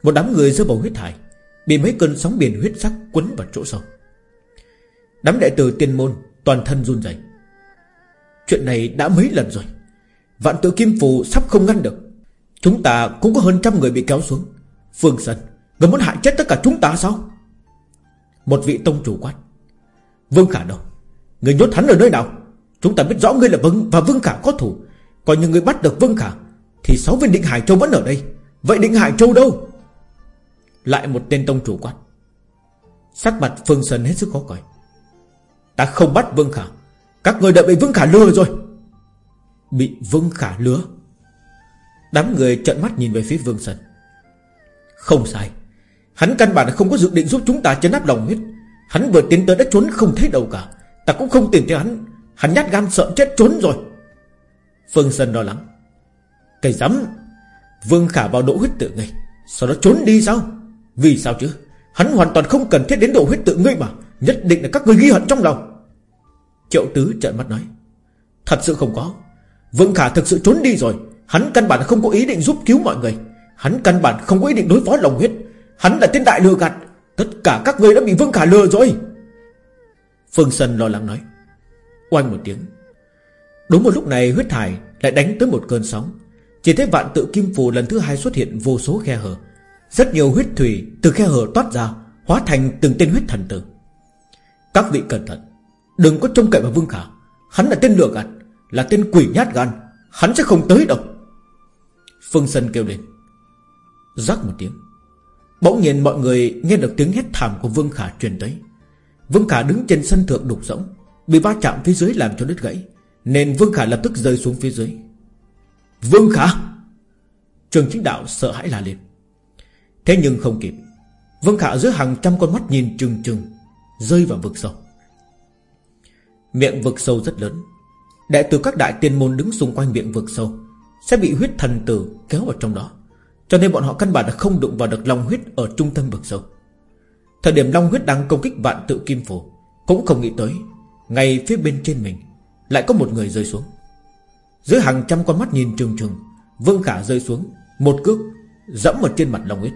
Một đám người rơi vào huyết hải, Bị mấy cơn sóng biển huyết sắc quấn vào chỗ sâu. Đám đệ tử tiên môn Toàn thân run rẩy. Chuyện này đã mấy lần rồi. Vạn tự kim phù sắp không ngăn được. Chúng ta cũng có hơn trăm người bị kéo xuống. Phương Sơn, Người muốn hại chết tất cả chúng ta sao? Một vị tông chủ quát. Vương Khả đâu? Người nhốt hắn ở nơi nào? Chúng ta biết rõ ngươi là Vương và Vương Khả có thủ Còn những người bắt được Vương Khả, Thì sáu viên định Hải Châu vẫn ở đây. Vậy định Hải Châu đâu? Lại một tên tông chủ quát. Sắc mặt Phương Sơn hết sức khó coi. Ta không bắt Vương Khả. Các người đã bị Vương Khả lừa rồi. Bị Vương Khả lừa? Đám người trợn mắt nhìn về phía Vương Sơn. Không sai. Hắn căn bản không có dự định giúp chúng ta chấn áp lòng huyết. Hắn vừa tiến tới đã trốn không thấy đâu cả. Ta cũng không tìm thấy hắn. Hắn nhát gan sợ chết trốn rồi. Phương Sơn lo lắng. Cây rắm Vương Khả vào độ huyết tự ngay Sau đó trốn đi sao? Vì sao chứ? Hắn hoàn toàn không cần thiết đến độ huyết tự ngươi mà. Nhất định là các người ghi hận trong lòng. Triệu Tứ trợn mắt nói, Thật sự không có. Vương Khả thực sự trốn đi rồi. Hắn căn bản không có ý định giúp cứu mọi người. Hắn căn bản không có ý định đối phó lòng huyết. Hắn là tên đại lừa gạt. Tất cả các người đã bị Vương Khả lừa rồi. Phương Sân lo lắng nói. Oanh một tiếng. Đúng một lúc này, huyết thải lại đánh tới một cơn sóng. Chỉ thấy vạn tự kim phù lần thứ hai xuất hiện vô số khe hở. Rất nhiều huyết thủy từ khe hở toát ra, Hóa thành từng tên huyết thần tử. Các vị cẩn thận. Đừng có trông cậy vào Vương Khả. Hắn là tên lừa gạt, Là tên quỷ nhát gan. Hắn sẽ không tới đâu. Phương Sân kêu lên. Rắc một tiếng. Bỗng nhiên mọi người nghe được tiếng hét thảm của Vương Khả truyền tới. Vương Khả đứng trên sân thượng đục rỗng, Bị va chạm phía dưới làm cho đứt gãy, Nên Vương Khả lập tức rơi xuống phía dưới. Vương Khả! Trường chính đạo sợ hãi la lên. Thế nhưng không kịp. Vương Khả dưới hàng trăm con mắt nhìn trừng trừng, Rơi vào vực sâu. Miệng vực sâu rất lớn. Đệ tử các đại tiên môn đứng xung quanh miệng vực sâu Sẽ bị huyết thần tử kéo vào trong đó, Cho nên bọn họ căn bản là không đụng vào được long huyết Ở trung tâm vực sâu. Thời điểm long huyết đang công kích vạn tự kim phổ, Cũng không nghĩ tới, ngay phía bên trên mình Lại có một người rơi xuống. Dưới hàng trăm con mắt nhìn trừng trừng, Vương Khả rơi xuống, Một cước dẫm ở trên mặt Long Huyết.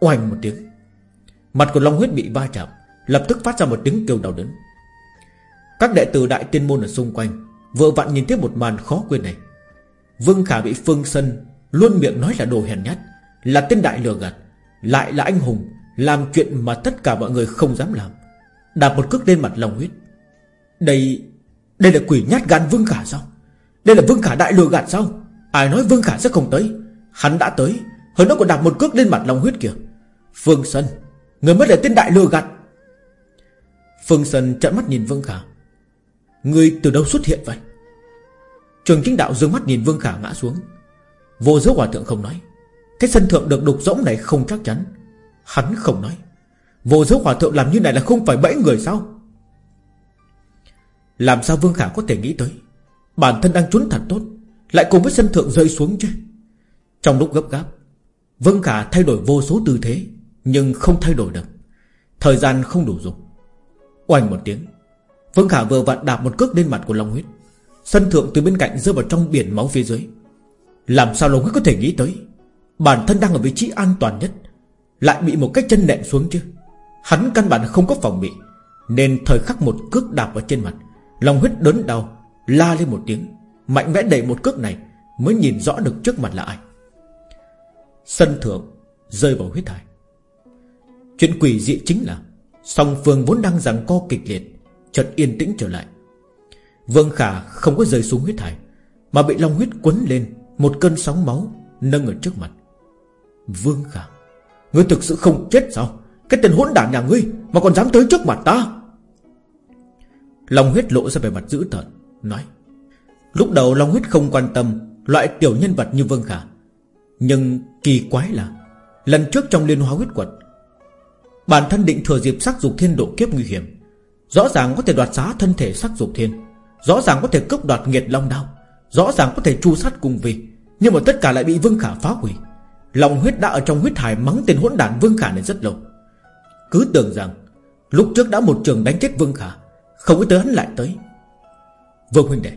Oanh một tiếng, Mặt của Long Huyết bị va chạm, Lập tức phát ra một tiếng kêu đau đớn. Các đệ tử đại tiên môn ở xung quanh Vừa vặn nhìn thấy một màn khó quên này. Vương Khả bị Phương Sân Luôn miệng nói là đồ hèn nhát, Là tên đại lừa gạt, Lại là anh hùng, Làm chuyện mà tất cả mọi người không dám làm, Đạp một cước lên mặt lòng Huyết. Đây Đây là quỷ nhát gan Vương Khả sao? Đây là Vương Khả đại lừa gạt sao? Ai nói Vương Khả sẽ không tới? Hắn đã tới, Hơn nó còn đạp một cước lên mặt lòng huyết kìa. Phương Sơn, Người mới là tên đại lừa gạt. Phương Sơn trợn mắt nhìn Vương Khả. Người từ đâu xuất hiện vậy? Trường chính đạo dương mắt nhìn Vương Khả ngã xuống. Vô giới hòa thượng không nói. Cái sân thượng được đục rỗng này không chắc chắn. Hắn không nói. Vô giới hòa thượng làm như này là không phải bẫy người sao? Làm sao Vương Khả có thể nghĩ tới? Bản thân đang trốn thật tốt, Lại cùng với sân thượng rơi xuống chứ? Trong lúc gấp gáp, Vương Khả thay đổi vô số tư thế, Nhưng không thay đổi được. Thời gian không đủ dùng. Oanh một tiếng Vương Khả vừa vặn đạp một cước lên mặt của Long Huyết. Sân thượng từ bên cạnh rơi vào trong biển máu phía dưới. Làm sao Long Huyết có thể nghĩ tới? Bản thân đang ở vị trí an toàn nhất. Lại bị một cái chân nện xuống chứ? Hắn căn bản không có phòng bị, Nên thời khắc một cước đạp vào trên mặt, Long Huyết đớn đau, La lên một tiếng. Mạnh mẽ đẩy một cước này, Mới nhìn rõ được trước mặt là ai. Sân thượng Rơi vào huyết thải Chuyện quỷ dị chính là, Song phương vốn đang rằng co kịch liệt Chợt yên tĩnh trở lại. Vương Khả không có rơi xuống huyết hải, Mà bị long huyết quấn lên, Một cơn sóng máu nâng ở trước mặt. Vương Khả, Ngươi thực sự không chết sao? Cái tên hỗn đản nhà ngươi Mà còn dám tới trước mặt ta? Long huyết lộ ra vẻ mặt dữ tợn, Nói, Lúc đầu Long huyết không quan tâm Loại tiểu nhân vật như Vương Khả, Nhưng kỳ quái là Lần trước trong liên hóa huyết quật, Bản thân định thừa dịp sắc dục thiên độ kiếp nguy hiểm Rõ ràng có thể đoạt giá thân thể sắc dục thiên. Rõ ràng có thể cướp đoạt nghiệt long đao. Rõ ràng có thể chu sát cùng vì Nhưng mà tất cả lại bị Vương Khả phá hủy. Lòng huyết đã ở trong huyết hải mắng tên hỗn đản Vương Khả này rất lâu. Cứ tưởng rằng, Lúc trước đã một trường đánh chết Vương Khả, Không có tới hắn lại tới. Vương huynh đệ,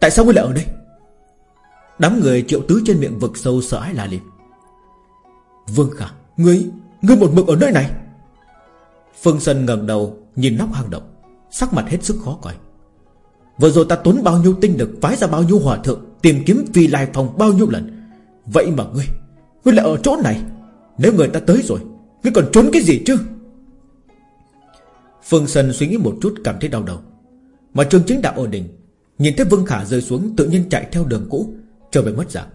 Tại sao ngươi lại ở đây? Đám người triệu tứ trên miệng vực sâu sợ hãi la lên. Vương Khả, Ngươi Ngươi một mực ở nơi này. Phương Sân ngẩng đầu Nhìn nóc hang động, Sắc mặt hết sức khó coi. Vừa rồi ta tốn bao nhiêu tinh lực, Phái ra bao nhiêu hòa thượng, Tìm kiếm phi lai phòng bao nhiêu lần. Vậy mà ngươi Ngươi lại ở chỗ này. Nếu người ta tới rồi, Ngươi còn trốn cái gì chứ? Phương sơn suy nghĩ một chút, cảm thấy đau đầu. Mà trường chính đạo ổn định, Nhìn thấy Vương Khả rơi xuống, Tự nhiên chạy theo đường cũ, Trở về mất dạng.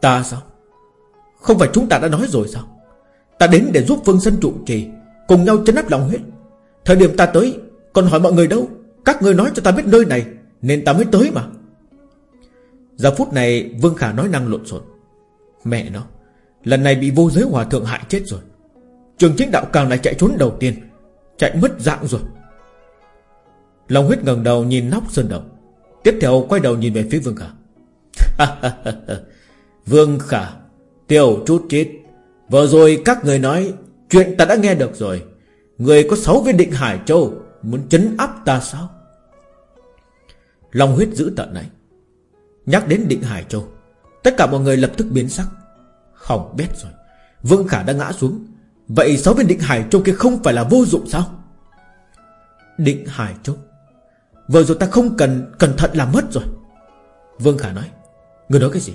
Ta sao? Không phải chúng ta đã nói rồi sao? Ta đến để giúp Vương sơn trụ trì Cùng nhau chấn áp lòng huyết. Thời điểm ta tới, Còn hỏi mọi người đâu, Các người nói cho ta biết nơi này, Nên ta mới tới mà. Giờ phút này, Vương Khả nói năng lộn xộn. Mẹ nó, Lần này bị vô giới hòa thượng hại chết rồi. Trường chính đạo càng lại chạy trốn đầu tiên, Chạy mất dạng rồi. Lòng huyết ngẩng đầu nhìn nóc sơn động. Tiếp theo quay đầu nhìn về phía Vương Khả. *laughs* Vương Khả, Tiểu chút chết Vừa rồi các người nói Chuyện ta đã nghe được rồi. Người có sáu viên định Hải Châu, Muốn chấn áp ta sao? Long huyết giữ tận này, Nhắc đến định Hải Châu, Tất cả mọi người lập tức biến sắc. Hỏng bét rồi, Vương Khả đã ngã xuống. Vậy sáu viên định Hải Châu kia không phải là vô dụng sao? Định Hải Châu? Vừa rồi ta không cần, cẩn thận làm mất rồi. Vương Khả nói, Người nói cái gì?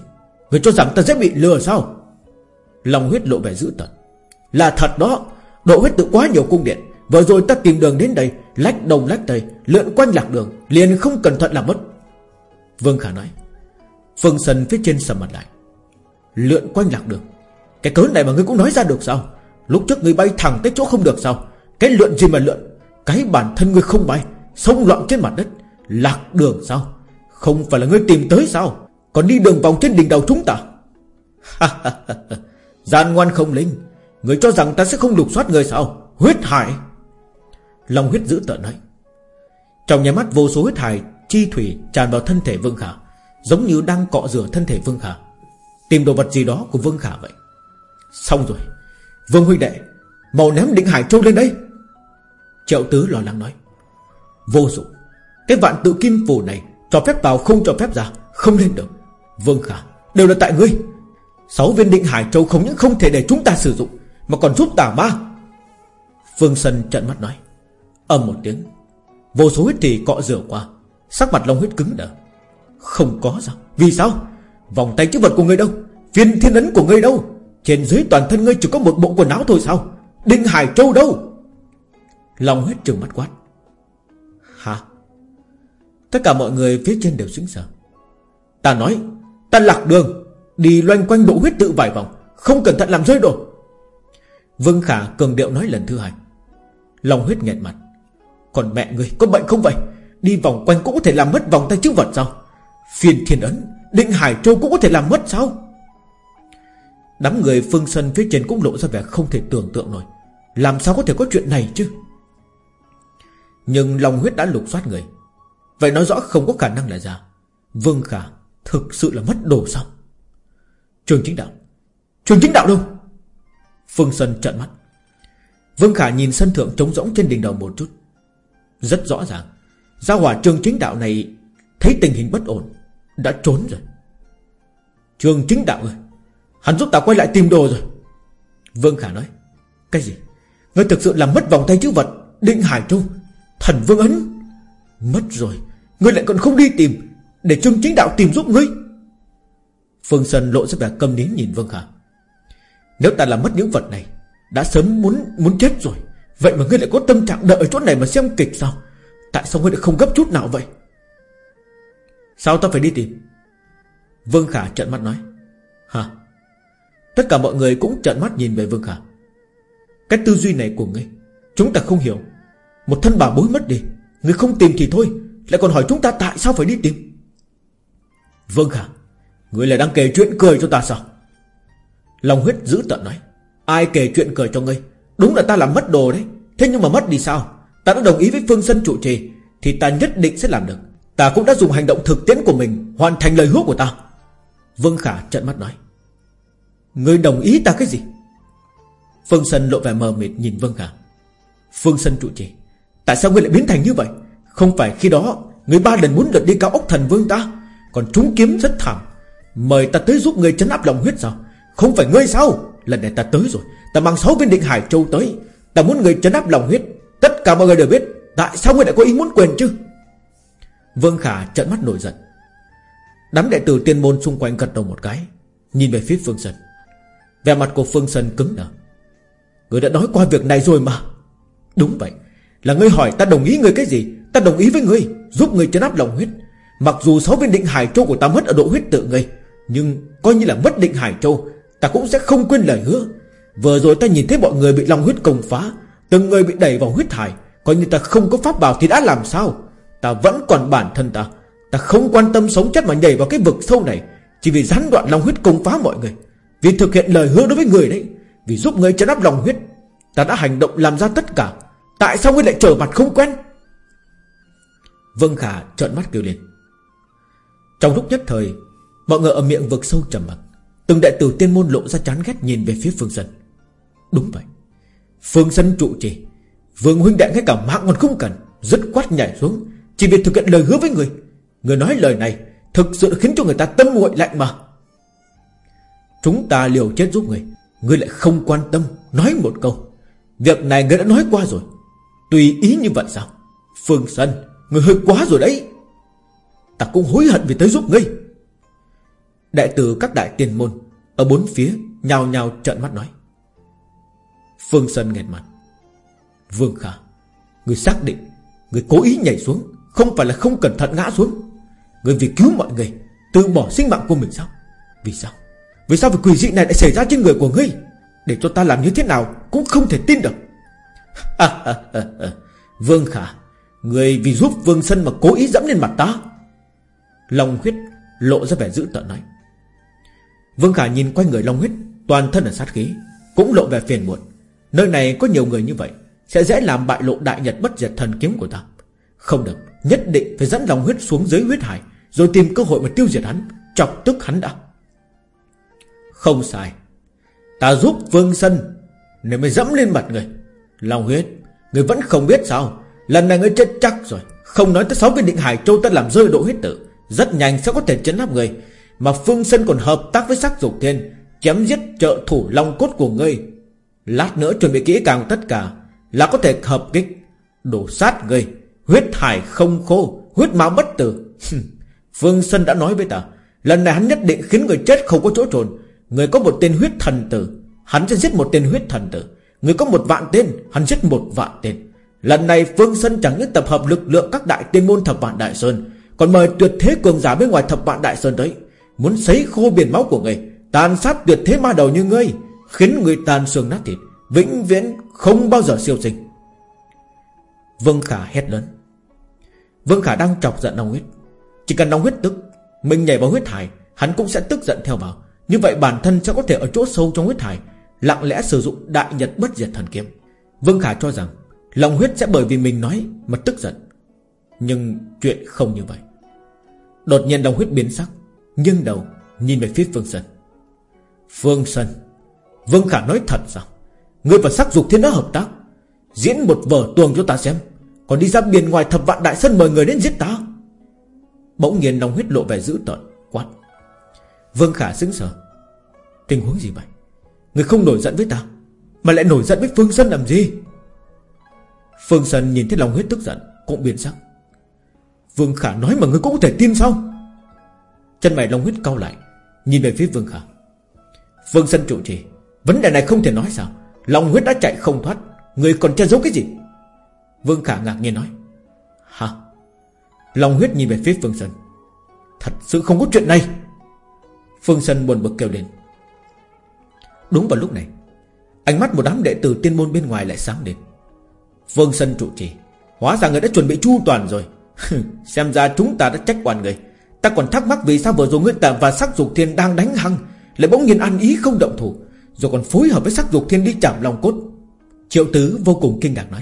Người cho rằng ta sẽ bị lừa sao? Long huyết lộ vẻ dữ tợn là thật đó, Độ huyết tự quá nhiều cung điện. Vừa rồi ta tìm đường đến đây, Lách đồng lách tây, Lượn quanh lạc đường, Liền không cẩn thận làm mất. Vương Khả nói, Phương Sân phía trên sầm mặt lại, Lượn quanh lạc đường. Cái cớ này mà ngươi cũng nói ra được sao? Lúc trước ngươi bay thẳng tới chỗ không được sao? Cái lượn gì mà lượn? Cái bản thân ngươi không bay Sông loạn trên mặt đất, Lạc đường sao? Không phải là ngươi tìm tới sao? Còn đi đường vòng trên đỉnh đầu chúng ta. *laughs* Gian ngoan không linh Người cho rằng ta sẽ không lục soát người sao? Huyết hải! Long huyết giữ tợn nói. Trong nhà mắt vô số huyết hải, Chi thủy tràn vào thân thể Vương Khả, Giống như đang cọ rửa thân thể Vương Khả. Tìm đồ vật gì đó của Vương Khả vậy? Xong rồi. Vương huynh đệ Màu ném định hải trâu lên đây! Triệu tứ lo lắng nói. Vô dụng. Cái vạn tự kim phù này, Cho phép vào không cho phép ra, Không lên được. Vương Khả, Đều là tại ngươi. Sáu viên định Hải Châu không những không thể để chúng ta sử dụng mà còn giúp tà ma. Phương Sân trận mắt nói Âm một tiếng, Vô số huyết thì cọ rửa qua, Sắc mặt Long huyết cứng đờ. Không có sao, Vì sao? Vòng tay chữ vật của ngươi đâu? Viên thiên ấn của ngươi đâu? Trên dưới toàn thân ngươi chỉ có một bộ quần áo thôi sao? Đinh Hải Châu đâu? Long huyết trừng mắt quát, Hả? Tất cả mọi người phía trên đều xứng sở Ta nói, Ta lạc đường, Đi loanh quanh bộ huyết tự vài vòng, Không cẩn thận làm rơi đồ. Vương Khả cường điệu nói lần thứ hai. Lòng huyết nghẹt mặt. Còn mẹ người có bệnh không vậy? Đi vòng quanh cũng có thể làm mất vòng tay chữ vật sao? Phiền thiên ấn, Định Hải Châu cũng có thể làm mất sao? Đám người phương sân phía trên cũng lộ ra vẻ không thể tưởng tượng nổi. Làm sao có thể có chuyện này chứ? Nhưng lòng huyết đã lục soát người. Vậy nói rõ không có khả năng là ra Vương Khả Thực sự là mất đồ sao? Trường chính đạo. Trường chính đạo đâu? Phương Sơn trợn mắt. Vương Khả nhìn sân thượng trống rỗng trên đỉnh đầu một chút. Rất rõ ràng, Gia hỏa trường chính đạo này Thấy tình hình bất ổn, Đã trốn rồi. Trường chính đạo ơi, Hắn giúp ta quay lại tìm đồ rồi. Vương Khả nói, Cái gì? Ngươi thực sự làm mất vòng tay chữ vật Định Hải Châu, Thần Vương Ấn. Mất rồi, Ngươi lại còn không đi tìm, Để Trương Chính Đạo tìm giúp ngươi. Phương Sơn lộ ra vẻ câm nín nhìn Vương Khả. Nếu ta làm mất những vật này, Đã sớm muốn muốn chết rồi, Vậy mà ngươi lại có tâm trạng đợi ở chỗ này mà xem kịch sao? Tại sao ngươi lại không gấp chút nào vậy? Sao ta phải đi tìm? Vương Khả trợn mắt nói. Hả? Tất cả mọi người cũng trợn mắt nhìn về Vương Khả. Cái tư duy này của ngươi, Chúng ta không hiểu. Một thân bà bối mất đi, Ngươi không tìm thì thôi, Lại còn hỏi chúng ta tại sao phải đi tìm? Vương Khả, Ngươi lại đang kể chuyện cười cho ta sao? Lòng huyết giữ tận nói, Ai kể chuyện cười cho ngươi? Đúng là ta làm mất đồ đấy. Thế nhưng mà mất đi sao? Ta đã đồng ý với Phương Sân trụ trì, Thì ta nhất định sẽ làm được. Ta cũng đã dùng hành động thực tiễn của mình Hoàn thành lời hứa của ta. Vương Khả trận mắt nói, Ngươi đồng ý ta cái gì? Phương Sân lộ vẻ mờ mịt nhìn Vương Khả. Phương Sân trụ trì, Tại sao ngươi lại biến thành như vậy? Không phải khi đó ngươi ba lần muốn được đi cao ốc thần vương ta, Còn chúng kiếm rất thảm. Mời ta tới giúp ngươi chấn áp lòng huyết sao? Không phải ngươi sao? Lần này ta tới rồi. Ta mang sáu viên định Hải Châu tới. Ta muốn ngươi chấn áp lòng huyết. Tất cả mọi người đều biết Tại sao ngươi lại có ý muốn quyền chứ? Vương Khả trợn mắt nổi giận. Đám đệ tử tiên môn xung quanh gật đầu một cái, Nhìn về phía Phương Sơn. Vẻ mặt của Phương Sơn cứng đờ. Người đã nói qua việc này rồi mà. Đúng vậy, Là ngươi hỏi ta đồng ý ngươi cái gì? Ta đồng ý với ngươi, Giúp ngươi chấn áp lòng huyết. Mặc dù sáu viên định Hải Châu của ta mất ở độ huyết tự ngươi, Nhưng coi như là mất định Hải Châu Ta cũng sẽ không quên lời hứa. Vừa rồi ta nhìn thấy mọi người bị lòng huyết công phá, Từng người bị đẩy vào huyết thải Coi như ta không có pháp bảo thì đã làm sao? Ta vẫn còn bản thân ta. Ta không quan tâm sống chết mà nhảy vào cái vực sâu này, Chỉ vì gián đoạn lòng huyết công phá mọi người. Vì thực hiện lời hứa đối với người đấy, Vì giúp người chấn áp lòng huyết, Ta đã hành động làm ra tất cả. Tại sao ngươi lại trở mặt không quen? Vân Khả trợn mắt kêu lên. Trong lúc nhất thời, Mọi người ở miệng vực sâu trầm mặc. Từng đệ tử tiên môn lộ ra chán ghét nhìn về phía Phương Dân. Đúng vậy. Phương Dân trụ trì. Vương huynh đệ ngay cả mạng còn không cần Rất quát nhảy xuống, Chỉ vì thực hiện lời hứa với người. Người nói lời này Thực sự khiến cho người ta tâm nguội lạnh mà. Chúng ta liều chết giúp người Người lại không quan tâm, Nói một câu. Việc này người đã nói qua rồi. Tùy ý như vậy sao? Phương Sân Người hơi quá rồi đấy. Ta cũng hối hận vì tới giúp ngươi. Đại tử các đại tiền môn, Ở bốn phía nhào nhào trợn mắt nói. Phương sơn nghẹt mặt. Vương Khả, Người xác định, Người cố ý nhảy xuống, Không phải là không cẩn thận ngã xuống. Người vì cứu mọi người, Từ bỏ sinh mạng của mình sao? Vì sao? Vì sao việc quỷ dị này lại xảy ra trên người của ngươi? Để cho ta làm như thế nào Cũng không thể tin được. Vương Khả, Người vì giúp Vương Sân mà cố ý dẫm lên mặt ta. Long huyết lộ ra vẻ dữ tợn nói. Vương Khả nhìn quanh người Long huyết, Toàn thân là sát khí, Cũng lộ vẻ phiền muộn. Nơi này có nhiều người như vậy, Sẽ dễ làm bại lộ đại nhật bất diệt thần kiếm của ta. Không được, Nhất định phải dẫn Long huyết xuống dưới huyết hải, Rồi tìm cơ hội mà tiêu diệt hắn, Chọc tức hắn đã. Không sai. Ta giúp Vương Sân Nếu mới dẫm lên mặt người. Long huyết, Người vẫn không biết sao? Lần này ngươi chết chắc rồi. Không nói tới sáu viên định hải châu ta làm rơi độ huyết tử, Rất nhanh sẽ có thể chấn áp người. Mà Phương Sân còn hợp tác với sắc dục thiên, Chém giết trợ thủ long cốt của ngươi. Lát nữa chuẩn bị kỹ càng tất cả Là có thể hợp kích, Đổ sát ngươi. Huyết hải không khô, Huyết máu bất tử. Phương Sân đã nói với ta, Lần này hắn nhất định khiến người chết không có chỗ trồn. Người có một tên huyết thần tử, Hắn sẽ giết một tên huyết thần tử. Người có một vạn tên, Hắn giết một vạn tên. Lần này Phương Sân chẳng những tập hợp lực lượng các đại tiên môn thập vạn đại sơn, Còn mời tuyệt thế cường giả bên ngoài thập vạn đại sơn tới. Muốn sấy khô biển máu của người, Tàn sát tuyệt thế ma đầu như ngươi, Khiến người tàn xương nát thịt, Vĩnh viễn không bao giờ siêu sinh. Vương Khả hét lớn. Vương Khả đang chọc giận Long Huyết. Chỉ cần Long Huyết tức, Mình nhảy vào huyết hải, Hắn cũng sẽ tức giận theo vào. Như vậy bản thân sẽ có thể ở chỗ sâu trong huyết hải, Lặng lẽ sử dụng đại nhật bất diệt thần kiếm. Vương Khả cho rằng, Long huyết sẽ bởi vì mình nói mà tức giận. Nhưng chuyện không như vậy. Đột nhiên Long huyết biến sắc. Nhưng đầu, nhìn về phía Phương Sơn. Phương Sơn, Vương Khả nói thật sao? Ngươi và sắc dục thiên đã hợp tác, Diễn một vở tuồng cho ta xem. Còn đi ra biển ngoài thập vạn đại sân mời người đến giết ta? Bỗng nhiên lòng huyết lộ vẻ dữ tợn, Quát. Vương Khả xứng sở Tình huống gì vậy? Người không nổi giận với ta, Mà lại nổi giận với Phương Sơn làm gì? Phương Sơn nhìn thấy lòng huyết tức giận, Cũng biến sắc. Vương Khả nói mà người cũng có thể tin sao? Chân mày Long huyết cau lại, Nhìn về phía Vương Khả. Vương Sơn chủ trì, Vấn đề này không thể nói sao? Long huyết đã chạy không thoát, Người còn che giấu cái gì? Vương Khả ngạc nhiên nói. Hả? Long huyết nhìn về phía vương Sơn Thật sự không có chuyện này. Phương Sơn buồn bực kêu lên. Đúng vào lúc này, Ánh mắt một đám đệ tử tiên môn bên ngoài lại sáng lên. Vương Sơn trụ trì, Hóa ra người đã chuẩn bị chu toàn rồi. *laughs* Xem ra chúng ta đã trách quản người. Ta còn thắc mắc vì sao vừa rồi ngươi tạm và sắc dục thiên đang đánh hăng, Lại bỗng nhiên ăn ý không động thủ, Rồi còn phối hợp với sắc dục thiên đi chạm lòng cốt. Triệu tứ vô cùng kinh ngạc nói,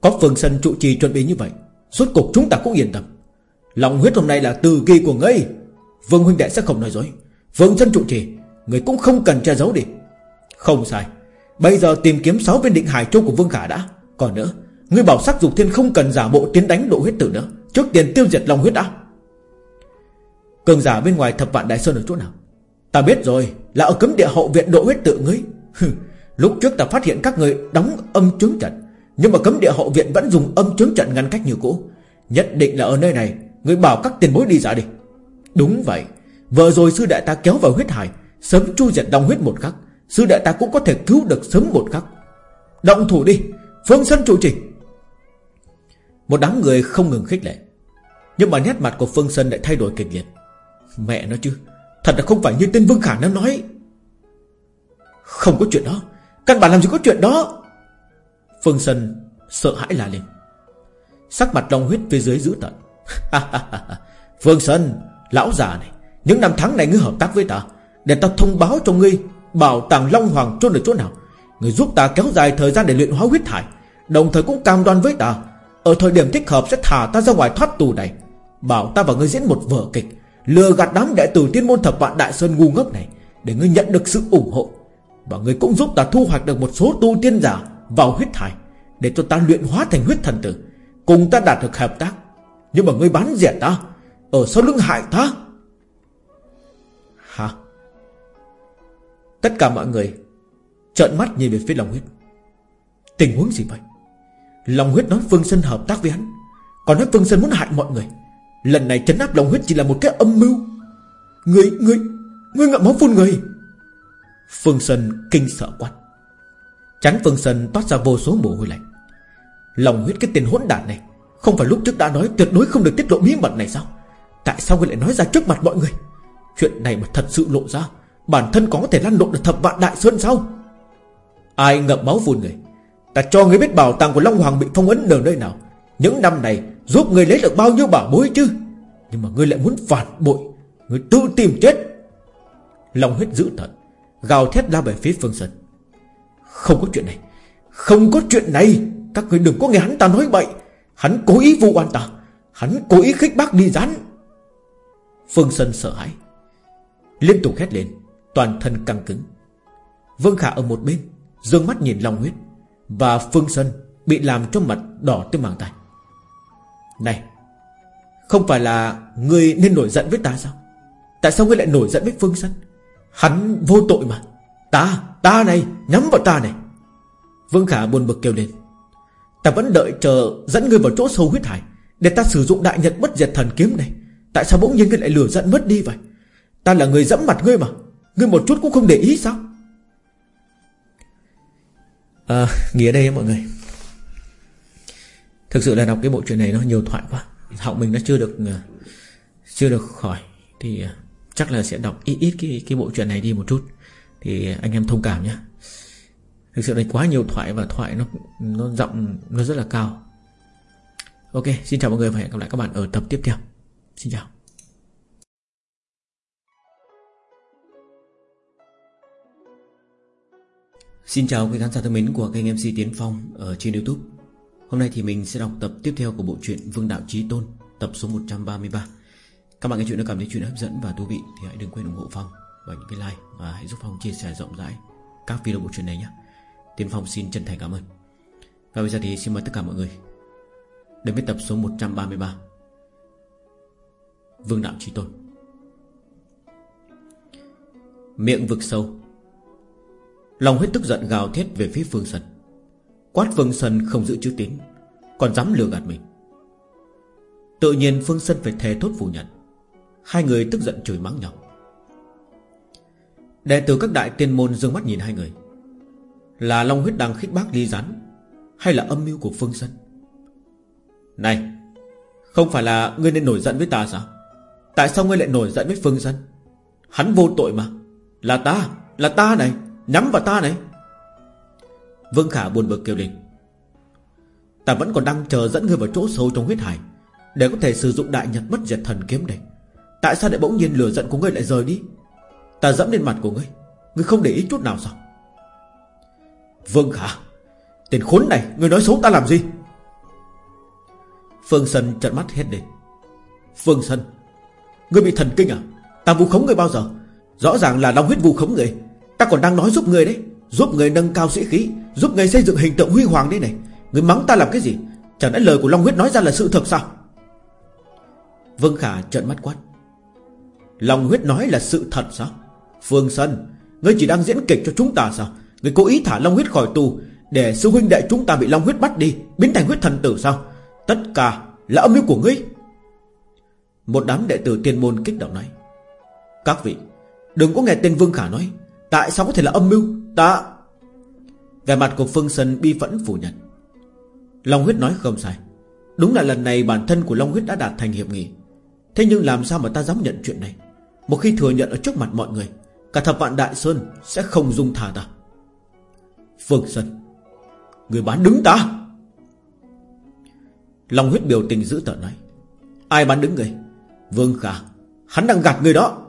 Có Phương Sân trụ trì chuẩn bị như vậy, Suốt cục chúng ta cũng yên tâm. Lòng huyết hôm nay là từ kỳ của ngươi. Vương huynh đệ sẽ không nói dối. Vương Sân trụ trì Người cũng không cần che giấu đi. Không sai. Bây giờ tìm kiếm 6 viên định hải châu của Vương Khả đã. Còn nữa, Ngươi bảo sắc dục thiên không cần giả bộ tiến đánh độ huyết tử nữa. Trước tiên tiêu diệt lòng huyết đã. Cường giả bên ngoài thập vạn đại sơn ở chỗ nào? Ta biết rồi, Là ở cấm địa hậu viện độ huyết tự ngươi. Lúc trước ta phát hiện các người đóng âm chứng trận, Nhưng mà cấm địa hậu viện vẫn dùng âm chứng trận ngăn cách như cũ. Nhất định là ở nơi này, Ngươi bảo các tiền bối đi ra đi. Đúng vậy, Vừa rồi sư đại ta kéo vào huyết hải, Sớm chu diệt đồng huyết một khắc, Sư đệ ta cũng có thể cứu được sớm một khắc. Động thủ đi, Phương Sơn chủ trì Một đám người không ngừng khích lệ, Nhưng mà nét mặt của Phương Sơn lại thay đổi kịch liệt. Mẹ nó chứ, Thật là không phải như tên Vương Khả nó nói. Không có chuyện đó, Căn bản làm gì có chuyện đó. Phương Sơn sợ hãi la lên. Sắc mặt long huyết phía dưới dữ tận Phương Sơn, Lão già này, Những năm tháng này ngươi hợp tác với ta, Để ta thông báo cho ngươi, Bảo tàng Long Hoàng trôn ở chỗ nào. Người giúp ta kéo dài thời gian để luyện hóa huyết thải Đồng thời cũng cam đoan với ta, Ở thời điểm thích hợp sẽ thả ta ra ngoài thoát tù này. Bảo ta và ngươi diễn một vở kịch Lừa gạt đám đệ tử tiên môn thập vạn đại sơn ngu ngốc này, Để ngươi nhận được sự ủng hộ. Và ngươi cũng giúp ta thu hoạch được một số tu tiên giả Vào huyết thải, Để cho ta luyện hóa thành huyết thần tử, Cùng ta đạt được hợp tác. Nhưng mà ngươi bán rẻ ta, Ở sau lưng hại ta. Hả Tất cả mọi người Trợn mắt nhìn về phía Long Huyết. Tình huống gì vậy? Long Huyết nói Phương Sơn hợp tác với hắn, Còn nói Phương Sơn muốn hại mọi người. Lần này chấn áp lòng Huyết chỉ là một cái âm mưu. Người, người, người ngậm máu phun người. Phương Sơn kinh sợ quát Trắng Phương Sơn toát ra vô số mồ hôi lạnh. Lòng huyết cái tiền hỗn đản này Không phải lúc trước đã nói tuyệt đối không được tiết lộ bí mật này sao? Tại sao ngươi lại nói ra trước mặt mọi người? Chuyện này mà thật sự lộ ra Bản thân có thể lăn lộn được thập vạn đại sơn sao? Ai ngậm máu phun người? Ta cho người biết bảo tàng của Long Hoàng bị phong ấn ở nơi nào. Những năm này, Giúp người lấy được bao nhiêu bảo bối chứ? Nhưng mà ngươi lại muốn phản bội, Ngươi tự tìm chết. Long huyết dữ tận Gào thét la về phía Phương Sơn. Không có chuyện này, Không có chuyện này. Các người đừng có nghe hắn ta nói bậy. Hắn cố ý vu oan ta, Hắn cố ý khích bác đi rắn Phương Sơn sợ hãi, Liên tục hét lên, Toàn thân căng cứng. Vương Khả ở một bên, Dương mắt nhìn Long Huyết, Và Phương Sơn bị làm cho mặt đỏ tới màng tay này Không phải là Ngươi nên nổi giận với ta sao? Tại sao ngươi lại nổi giận với Phương Sơn Hắn vô tội mà. Ta, ta này, nhắm vào ta này. Vương Khả buồn bực kêu lên. Ta vẫn đợi chờ dẫn ngươi vào chỗ sâu huyết hải Để ta sử dụng đại nhật bất diệt thần kiếm này. Tại sao bỗng nhiên ngươi lại lửa giận mất đi vậy? Ta là người dẫm mặt ngươi mà. Ngươi một chút cũng không để ý sao? À, Nghĩa đây mọi người. Thực sự là đọc cái bộ truyện này nó nhiều thoại quá. Họng mình nó chưa được ờ, Chưa được khỏi. Thì ờ, chắc là sẽ đọc ít ít cái, cái bộ truyện này đi một chút. Thì anh em thông cảm nhé. Thực sự là quá nhiều thoại và thoại nó nó giọng nó rất là cao. Ok xin chào mọi người và hẹn gặp lại các bạn ở tập tiếp theo. Xin chào. Xin chào quý khán giả thân mến của kênh MC Tiến Phong ở trên Youtube. Hôm nay thì mình sẽ đọc tập tiếp theo của bộ truyện Vương Đạo Chí Tôn, Tập số 133 Các bạn nghe chuyện đã cảm thấy chuyện hấp dẫn và thú vị Thì hãy đừng quên ủng hộ Phong Và những cái like Và hãy giúp Phong chia sẻ rộng rãi Các video bộ truyện này nhé. Tiến Phong xin chân thành cảm ơn. Và bây giờ thì xin mời tất cả mọi người Đến với tập số 133 Vương Đạo Chí Tôn. Miệng vực sâu. Lòng huyết tức giận gào thét về phía Phương Sân Quát Phương Sân không giữ chữ tín, Còn dám lừa gạt mình. Tự nhiên Phương Sân phải thề thốt phủ nhận. Hai người tức giận chửi mắng nhau. Đệ tử các đại tiên môn dương mắt nhìn hai người. Là Long huyết đang khích bác ly rắn Hay là âm mưu của Phương Sân Này, Không phải là ngươi nên nổi giận với ta sao? Tại sao ngươi lại nổi giận với Phương Sân Hắn vô tội mà. Là ta Là ta này, Nhắm vào ta này. Vương Khả buồn bực kêu lên. Ta vẫn còn đang chờ dẫn ngươi vào chỗ sâu trong huyết hải, Để có thể sử dụng đại nhật bất diệt thần kiếm này. Tại sao lại bỗng nhiên lửa giận của ngươi lại rời đi? Ta dẫm lên mặt của ngươi Ngươi không để ý chút nào sao? Vương Khả, Tên khốn này, Ngươi nói xấu ta làm gì? Phương Sân trợn mắt hết lên. Phương Sân Ngươi bị thần kinh à? Ta vu khống ngươi bao giờ? Rõ ràng là long huyết vu khống ngươi Ta còn đang nói giúp ngươi đấy, Giúp ngươi nâng cao sĩ khí. Giúp người xây dựng hình tượng huy hoàng đấy này. Người mắng ta làm cái gì? Chẳng lẽ lời của Long Huyết nói ra là sự thật sao? Vương Khả trợn mắt quát. Long Huyết nói là sự thật sao? Phương Sân Ngươi chỉ đang diễn kịch cho chúng ta sao? Ngươi cố ý thả Long Huyết khỏi tù Để sư huynh đệ chúng ta bị Long Huyết bắt đi, Biến thành huyết thần tử sao? Tất cả là âm mưu của ngươi. Một đám đệ tử tiên môn kích động nói. Các vị, Đừng có nghe tên Vương Khả nói. Tại sao có thể là âm mưu? Ta về mặt của Phương Sơn bi phẫn phủ nhận. Long huyết nói không sai. Đúng là lần này bản thân của Long huyết đã đạt thành hiệp nghị. Thế nhưng làm sao mà ta dám nhận chuyện này? Một khi thừa nhận ở trước mặt mọi người, Cả thập vạn Đại Sơn sẽ không dung thả ta. Phương Sơn, Người bán đứng ta. Long huyết biểu tình giữ tợn nói. Ai bán đứng người? Vương Khả. Hắn đang gạt người đó.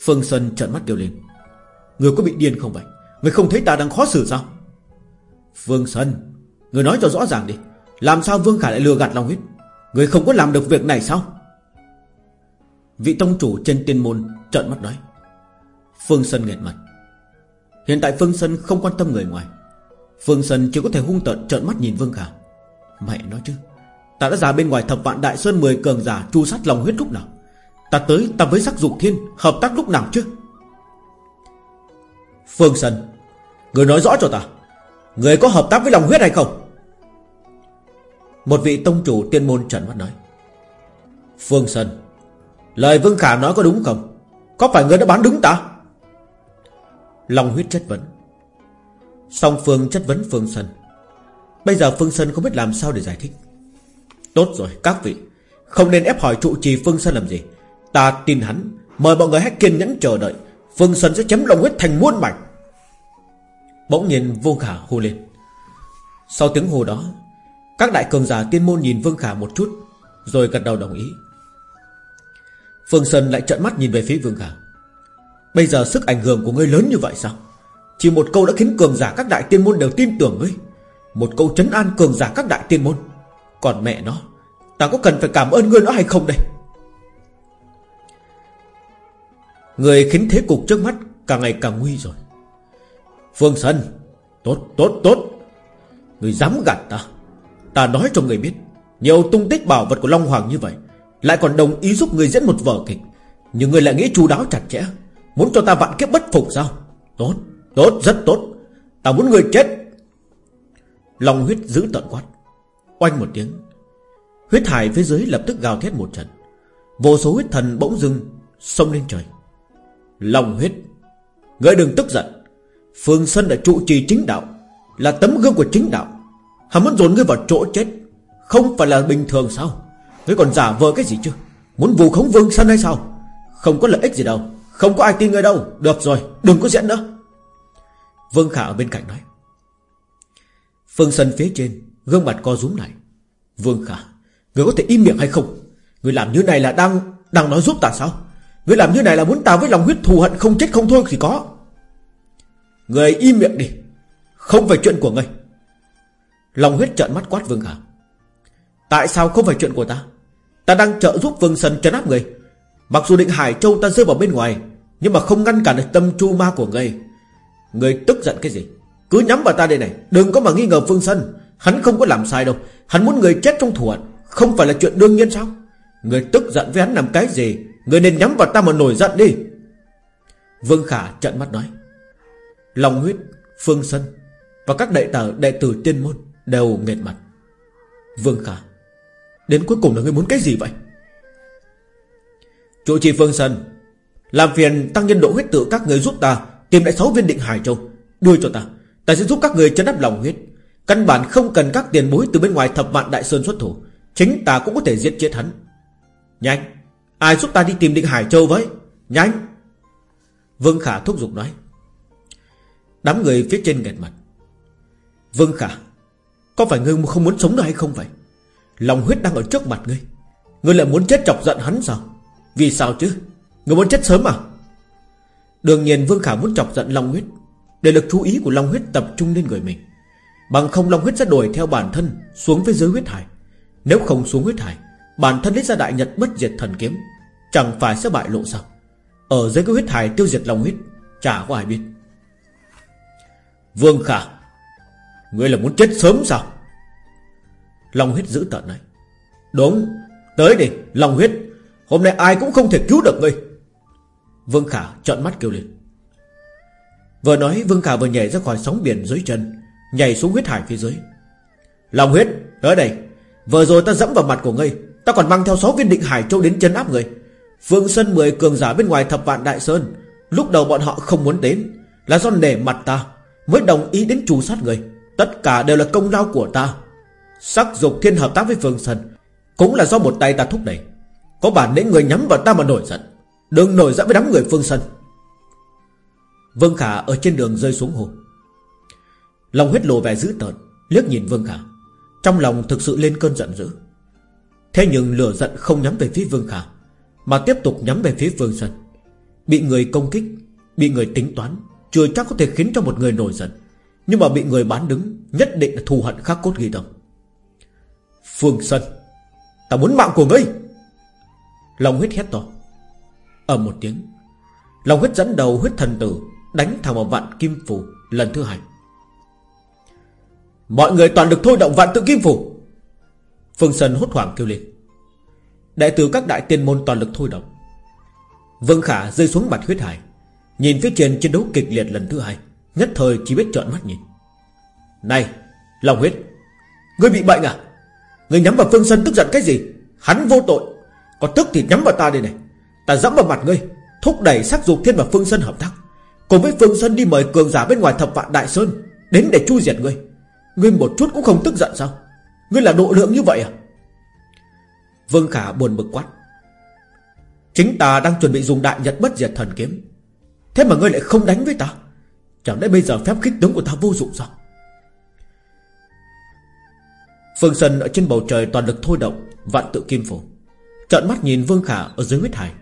Phương Sơn trợn mắt kêu lên. Người có bị điên không vậy? Người không thấy ta đang khó xử sao? Phương Sơn, Người nói cho rõ ràng đi. Làm sao Vương Khả lại lừa gạt Long Huyết? Người không có làm được việc này sao? Vị tông chủ trên tiên môn trợn mắt nói. Phương Sơn nghẹt mặt. Hiện tại Phương Sơn không quan tâm người ngoài. Phương Sơn chỉ có thể hung tợn trợn mắt nhìn Vương Khả. Mẹ nói chứ, Ta đã ra bên ngoài thập vạn đại sơn 10 cường giả Chu sát lòng huyết lúc nào? Ta tới ta với sắc dục thiên, Hợp tác lúc nào chứ? Phương Sơn, Người nói rõ cho ta, Người có hợp tác với lòng huyết hay không? Một vị tông chủ tiên môn trần mắt nói, Phương Sơn, Lời Vương Khả nói có đúng không? Có phải người đã bán đứng ta? Long huyết chất vấn, Song Phương chất vấn Phương Sơn. Bây giờ Phương Sơn không biết làm sao để giải thích. Tốt rồi, các vị, Không nên ép hỏi trụ trì Phương Sơn làm gì. Ta tin hắn, Mời mọi người hãy kiên nhẫn chờ đợi. Phương Sơn sẽ chém lòng huyết thành muôn mảnh. Bỗng nhiên Vương khả hô lên. Sau tiếng hô đó, Các đại cường giả tiên môn nhìn Vương Khả một chút, Rồi gật đầu đồng ý. Phương Sơn lại trợn mắt nhìn về phía Vương Khả. Bây giờ sức ảnh hưởng của ngươi lớn như vậy sao? Chỉ một câu đã khiến cường giả các đại tiên môn đều tin tưởng ngươi. Một câu chấn an cường giả các đại tiên môn. Còn mẹ nó, Ta có cần phải cảm ơn ngươi nó hay không đây? Người khiến thế cục trước mắt Càng ngày càng nguy rồi. Phương Sơn, Tốt tốt tốt. Người dám gạt ta. Ta nói cho người biết, Nhiều tung tích bảo vật của Long Hoàng như vậy, Lại còn đồng ý giúp người diễn một vở kịch. Nhưng người lại nghĩ chú đáo chặt chẽ, Muốn cho ta vạn kiếp bất phục sao? Tốt tốt, rất tốt. Ta muốn người chết. Long huyết giữ tận quát. Oanh một tiếng. Huyết hải phía dưới lập tức gào thét một trận. Vô số huyết thần bỗng dưng Xông lên trời. Long huyết. Ngươi đừng tức giận. Phương Sơn đã trụ trì chính đạo, Là tấm gương của chính đạo. Hắn muốn dồn ngươi vào chỗ chết, Không phải là bình thường sao? Ngươi còn giả vờ cái gì chứ? Muốn vù khống Vương Sơn hay sao? Không có lợi ích gì đâu, Không có ai tin ngươi đâu. Được rồi, đừng có diễn nữa. Vương Khả ở bên cạnh nói. Phương Sơn phía trên, Gương mặt co rúm lại. Vương Khả Người có thể im miệng hay không? Người làm như này là đang đang nói giúp ta sao? Ngươi làm như này là muốn ta với lòng huyết thù hận không chết không thôi thì có. Người im miệng đi, Không phải chuyện của ngươi Lòng huyết trợn mắt quát Vương Khả Tại sao không phải chuyện của ta? Ta đang trợ giúp Vương Sân trấn áp người. Mặc dù định Hải Châu ta rơi vào bên ngoài, Nhưng mà không ngăn cản được tâm chu ma của ngươi Ngươi tức giận cái gì? Cứ nhắm vào ta đây này, Đừng có mà nghi ngờ vương Sân. Hắn không có làm sai đâu. Hắn muốn người chết trong thù hận, Không phải là chuyện đương nhiên sao? Người tức giận với hắn làm cái gì? Người nên nhắm vào ta mà nổi giận đi. Vương Khả trận mắt nói. Long huyết, Phương Sân Và các đệ tử đệ tử tiên môn Đều nghệt mặt. Vương Khả Đến cuối cùng là người muốn cái gì vậy? Chủ trì Phương Sân Làm phiền tăng nhân độ huyết tự các người giúp ta Tìm lại 6 viên định Hải Châu Đưa cho ta. Ta sẽ giúp các người chấn áp lòng huyết. Căn bản không cần các tiền bối từ bên ngoài thập vạn đại sơn xuất thủ. Chính ta cũng có thể giết chết hắn. Nhanh! Ai giúp ta đi tìm định Hải Châu với? Nhanh! Vương Khả thúc giục nói. Đám người phía trên nghẹt mặt. Vương Khả, Có phải ngươi không muốn sống nữa hay không vậy? Lòng huyết đang ở trước mặt ngươi. Ngươi lại muốn chết chọc giận hắn sao? Vì sao chứ? Ngươi muốn chết sớm à Đương nhiên Vương Khả muốn chọc giận Long huyết. Để lực chú ý của Long huyết tập trung lên người mình. Bằng không Long huyết sẽ đuổi theo bản thân Xuống với dưới huyết hải. Nếu không xuống huyết hải Bản thân lấy ra đại nhật bất diệt thần kiếm, Chẳng phải sẽ bại lộ sao? Ở dưới cái huyết hải tiêu diệt Long huyết, Chả có ai biết. Vương Khả, Ngươi là muốn chết sớm sao? Long huyết giữ tợn này. Đúng, Tới đi, Long huyết. Hôm nay ai cũng không thể cứu được ngươi. Vương Khả trợn mắt kêu lên. Vừa nói, Vương Khả vừa nhảy ra khỏi sóng biển dưới chân, Nhảy xuống huyết hải phía dưới. Long huyết, Tới đây. Vừa rồi ta dẫm vào mặt của ngươi Ta còn mang theo 6 viên định hải châu đến chân áp người. Phương sơn 10 cường giả bên ngoài thập vạn đại sơn Lúc đầu bọn họ không muốn đến Là do nể mặt ta Mới đồng ý đến trù sát người. Tất cả đều là công lao của ta. Sắc dục thiên hợp tác với Phương sơn, Cũng là do một tay ta thúc đẩy. Có bản lĩnh người nhắm vào ta mà nổi giận Đừng nổi giận với đám người Phương sơn. Vương Khả ở trên đường rơi xuống hồ. Lòng huyết lộ vẻ dữ tợn liếc nhìn Vương Khả. Trong lòng thực sự lên cơn giận dữ. Thế nhưng lửa giận không nhắm về phía Vương Khả Mà tiếp tục nhắm về phía Vương Sơn. Bị người công kích Bị người tính toán Chưa chắc có thể khiến cho một người nổi giận. Nhưng mà bị người bán đứng Nhất định là thù hận khắc cốt ghi tâm Phương Sơn, Ta muốn mạng của ngươi. Lòng huyết hét to. Ở một tiếng Lòng huyết dẫn đầu huyết thần tử Đánh thẳng vào vạn kim phủ lần thứ hai. Mọi người toàn được thôi động vạn tự kim phủ. Phương Sơn hốt hoảng kêu lên. Đại tử các đại tiên môn toàn lực thôi động. Vương Khả rơi xuống mặt huyết hải, Nhìn phía trên chiến đấu kịch liệt lần thứ hai, Nhất thời chỉ biết trợn mắt nhìn. Này Lòng huyết, Ngươi bị bệnh à? Ngươi nhắm vào Phương Sơn tức giận cái gì? Hắn vô tội. Có tức thì nhắm vào ta đây này. Ta dẫm vào mặt ngươi, Thúc đẩy sắc dục thiên và Phương Sơn hợp tác. Cùng với Phương Sơn đi mời cường giả bên ngoài thập vạn Đại Sơn, Đến để chu diệt ngươi. Ngươi một chút cũng không tức giận sao? Ngươi là độ lượng như vậy à? Vương Khả buồn bực quát. Chính ta đang chuẩn bị dùng đại nhật bất diệt thần kiếm. Thế mà ngươi lại không đánh với ta. Chẳng lẽ bây giờ phép khích tướng của ta vô dụng sao? Phương Sơn ở trên bầu trời toàn lực thôi động, Vạn tự kim phổ Trợn mắt nhìn Vương Khả ở dưới huyết hải.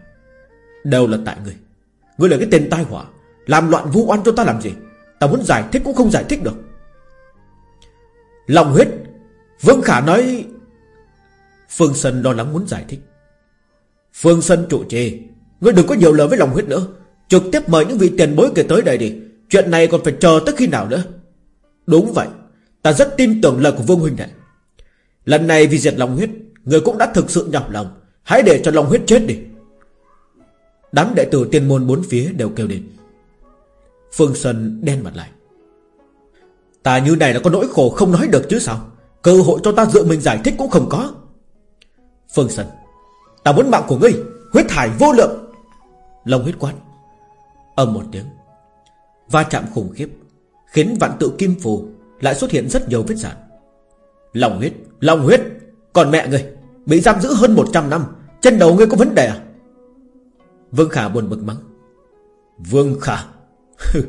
Đều là tại ngươi. Ngươi là cái tên tai họa. Làm loạn vu oan cho ta làm gì? Ta muốn giải thích cũng không giải thích được. Lòng huyết Vương Khả nói, Phương Sân lo lắng muốn giải thích. Phương Sân trụ trì, Ngươi đừng có nhiều lời với lòng huyết nữa. Trực tiếp mời những vị tiền bối kể tới đây đi. Chuyện này còn phải chờ tới khi nào nữa? Đúng vậy, Ta rất tin tưởng lời của Vương Huynh Đệ. Lần này vì diệt lòng huyết Người cũng đã thực sự nhọc lòng. Hãy để cho lòng huyết chết đi. Đám đệ tử tiên môn bốn phía đều kêu đến Phương Sơn đen mặt lại. Ta như này là có nỗi khổ không nói được chứ sao? Cơ hội cho ta dựa mình giải thích cũng không có. Phương Sơn, Ta muốn mạng của ngươi, Huyết thải vô lượng. Long huyết quát Âm một tiếng. Va chạm khủng khiếp, Khiến vạn tự kim phù Lại xuất hiện rất nhiều vết dạn. Long huyết Long huyết, Còn mẹ ngươi, Bị giam giữ hơn 100 năm Chân đầu ngươi có vấn đề à? Vương Khả buồn bực mắng. Vương Khả, *laughs*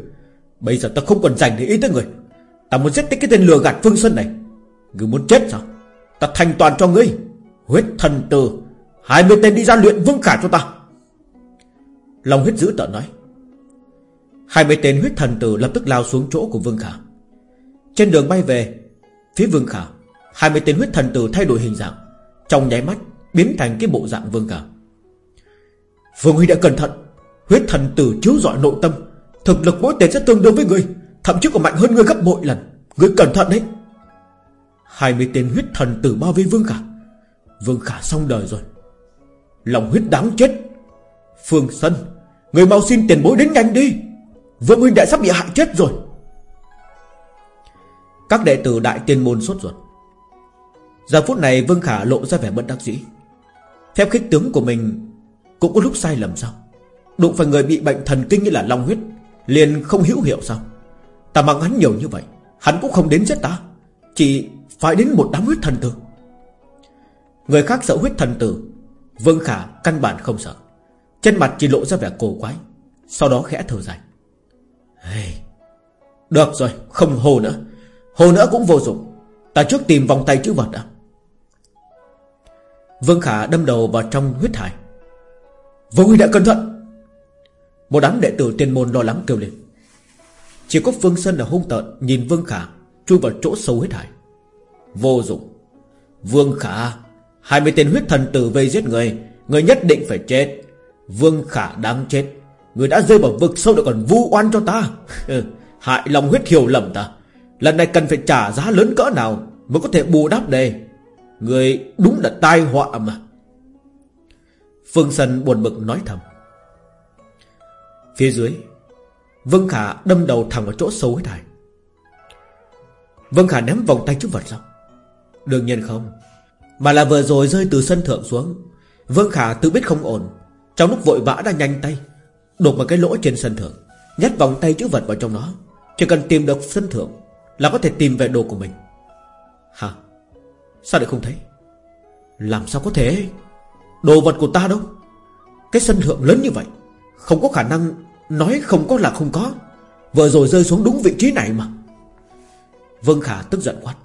Bây giờ ta không còn dành để ý tới người. Ta muốn giết tích cái tên lừa gạt Phương Sơn này. Ngươi muốn chết sao? Ta thành toàn cho ngươi. Huyết thần tử hai mươi tên đi ra luyện vương khả cho ta. Long huyết giữ tợn nói. Hai mươi tên huyết thần tử lập tức lao xuống chỗ của Vương Khả. Trên đường bay về, Phía Vương Khả, hai mươi tên huyết thần tử thay đổi hình dạng, Trong nháy mắt biến thành cái bộ dạng Vương Khả. Vương Huy đã cẩn thận. Huyết thần tử chiếu dọi nội tâm. Thực lực mỗi tên sẽ tương đương với người Thậm chí còn mạnh hơn người gấp bội lần. Người cẩn thận đấy hai mươi tên huyết thần tử bao vây Vương Khả Vương Khả xong đời rồi. Lòng huyết đáng chết. Phương Sân Người mau xin tiền bối đến nhanh đi. Vương huynh đại sắp bị hại chết rồi. Các đệ tử đại tiên môn sốt ruột. Giờ phút này Vương Khả lộ ra vẻ bất đắc dĩ. Phép khích tướng của mình Cũng có lúc sai lầm sao? Đụng phải người bị bệnh thần kinh như là long huyết, Liền không hữu hiệu sao? Ta mang hắn nhiều như vậy, Hắn cũng không đến giết ta. Chỉ phải đến một đám huyết thần tử. Người khác sợ huyết thần tử Vương Khả căn bản không sợ. Trên mặt chỉ lộ ra vẻ cổ quái Sau đó khẽ thở dài. Hey, Được rồi không hồ nữa. Hồ nữa cũng vô dụng. Ta trước tìm vòng tay chữ vật đã. Vương Khả đâm đầu vào trong huyết hải. Vương Huy đã cẩn thận Một đám đệ tử tiên môn lo lắng kêu lên. Chỉ có Phương Sơn là hung tợn Nhìn Vương Khả chui vào chỗ sâu huyết hải. Vô dụng. Vương Khả, hai mươi tên huyết thần tử vây giết người Người nhất định phải chết. Vương Khả đáng chết. Người đã rơi vào vực sâu đã còn vu oan cho ta. *laughs* Ừ, hại lòng huyết hiểu lầm ta. Lần này cần phải trả giá lớn cỡ nào Mới có thể bù đắp đây? Người đúng là tai họa mà. Phương Sân buồn bực nói thầm. Phía dưới, Vương Khả đâm đầu thẳng vào chỗ sâu huyết hải. Vương Khả ném vòng tay trước vật ra. Đương nhiên không. Mà là vừa rồi rơi từ sân thượng xuống. Vương Khả tự biết không ổn. Trong lúc vội vã đã nhanh tay, Đột một cái lỗ trên sân thượng, Nhét vòng tay chữ vật vào trong nó. Chỉ cần tìm được sân thượng Là có thể tìm về đồ của mình. Hả? Sao lại không thấy? Làm sao có thể? Đồ vật của ta đâu? Cái sân thượng lớn như vậy, Không có khả năng Nói không có là không có. Vừa rồi rơi xuống đúng vị trí này mà. Vương Khả tức giận quát.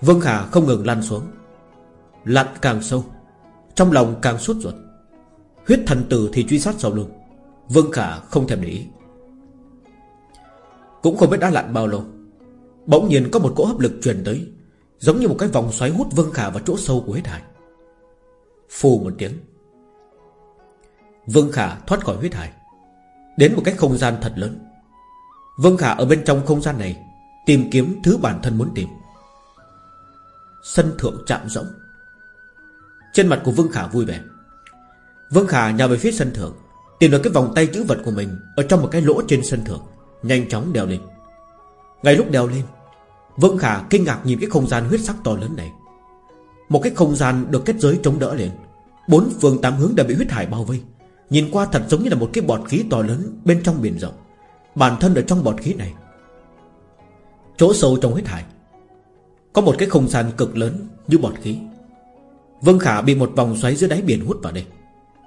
Vương Khả không ngừng lăn xuống. Lặn càng sâu, Trong lòng càng suốt ruột. Huyết thần tử thì truy sát sau lưng, Vương Khả không thèm để ý. Cũng không biết đã lặn bao lâu, Bỗng nhiên có một cỗ hấp lực truyền tới, Giống như một cái vòng xoáy hút Vương Khả vào chỗ sâu của huyết hải. Phù một tiếng, Vương Khả thoát khỏi huyết hải, Đến một cái không gian thật lớn. Vương Khả ở bên trong không gian này Tìm kiếm thứ bản thân muốn tìm. Sân thượng chạm rỗng. Trên mặt của Vương Khả vui vẻ. Vương Khả nhào về phía sân thượng, Tìm được cái vòng tay chữ vật của mình Ở trong một cái lỗ trên sân thượng, Nhanh chóng đeo lên. Ngay lúc đeo lên, Vương Khả kinh ngạc nhìn cái không gian huyết sắc to lớn này. Một cái không gian được kết giới chống đỡ lên. Bốn phương tám hướng đã bị huyết hải bao vây. Nhìn qua thật giống như là một cái bọt khí to lớn Bên trong biển rộng. Bản thân ở trong bọt khí này. Chỗ sâu trong huyết hải có một cái không gian cực lớn như bọt khí. Vương Khả bị một vòng xoáy dưới đáy biển hút vào đây,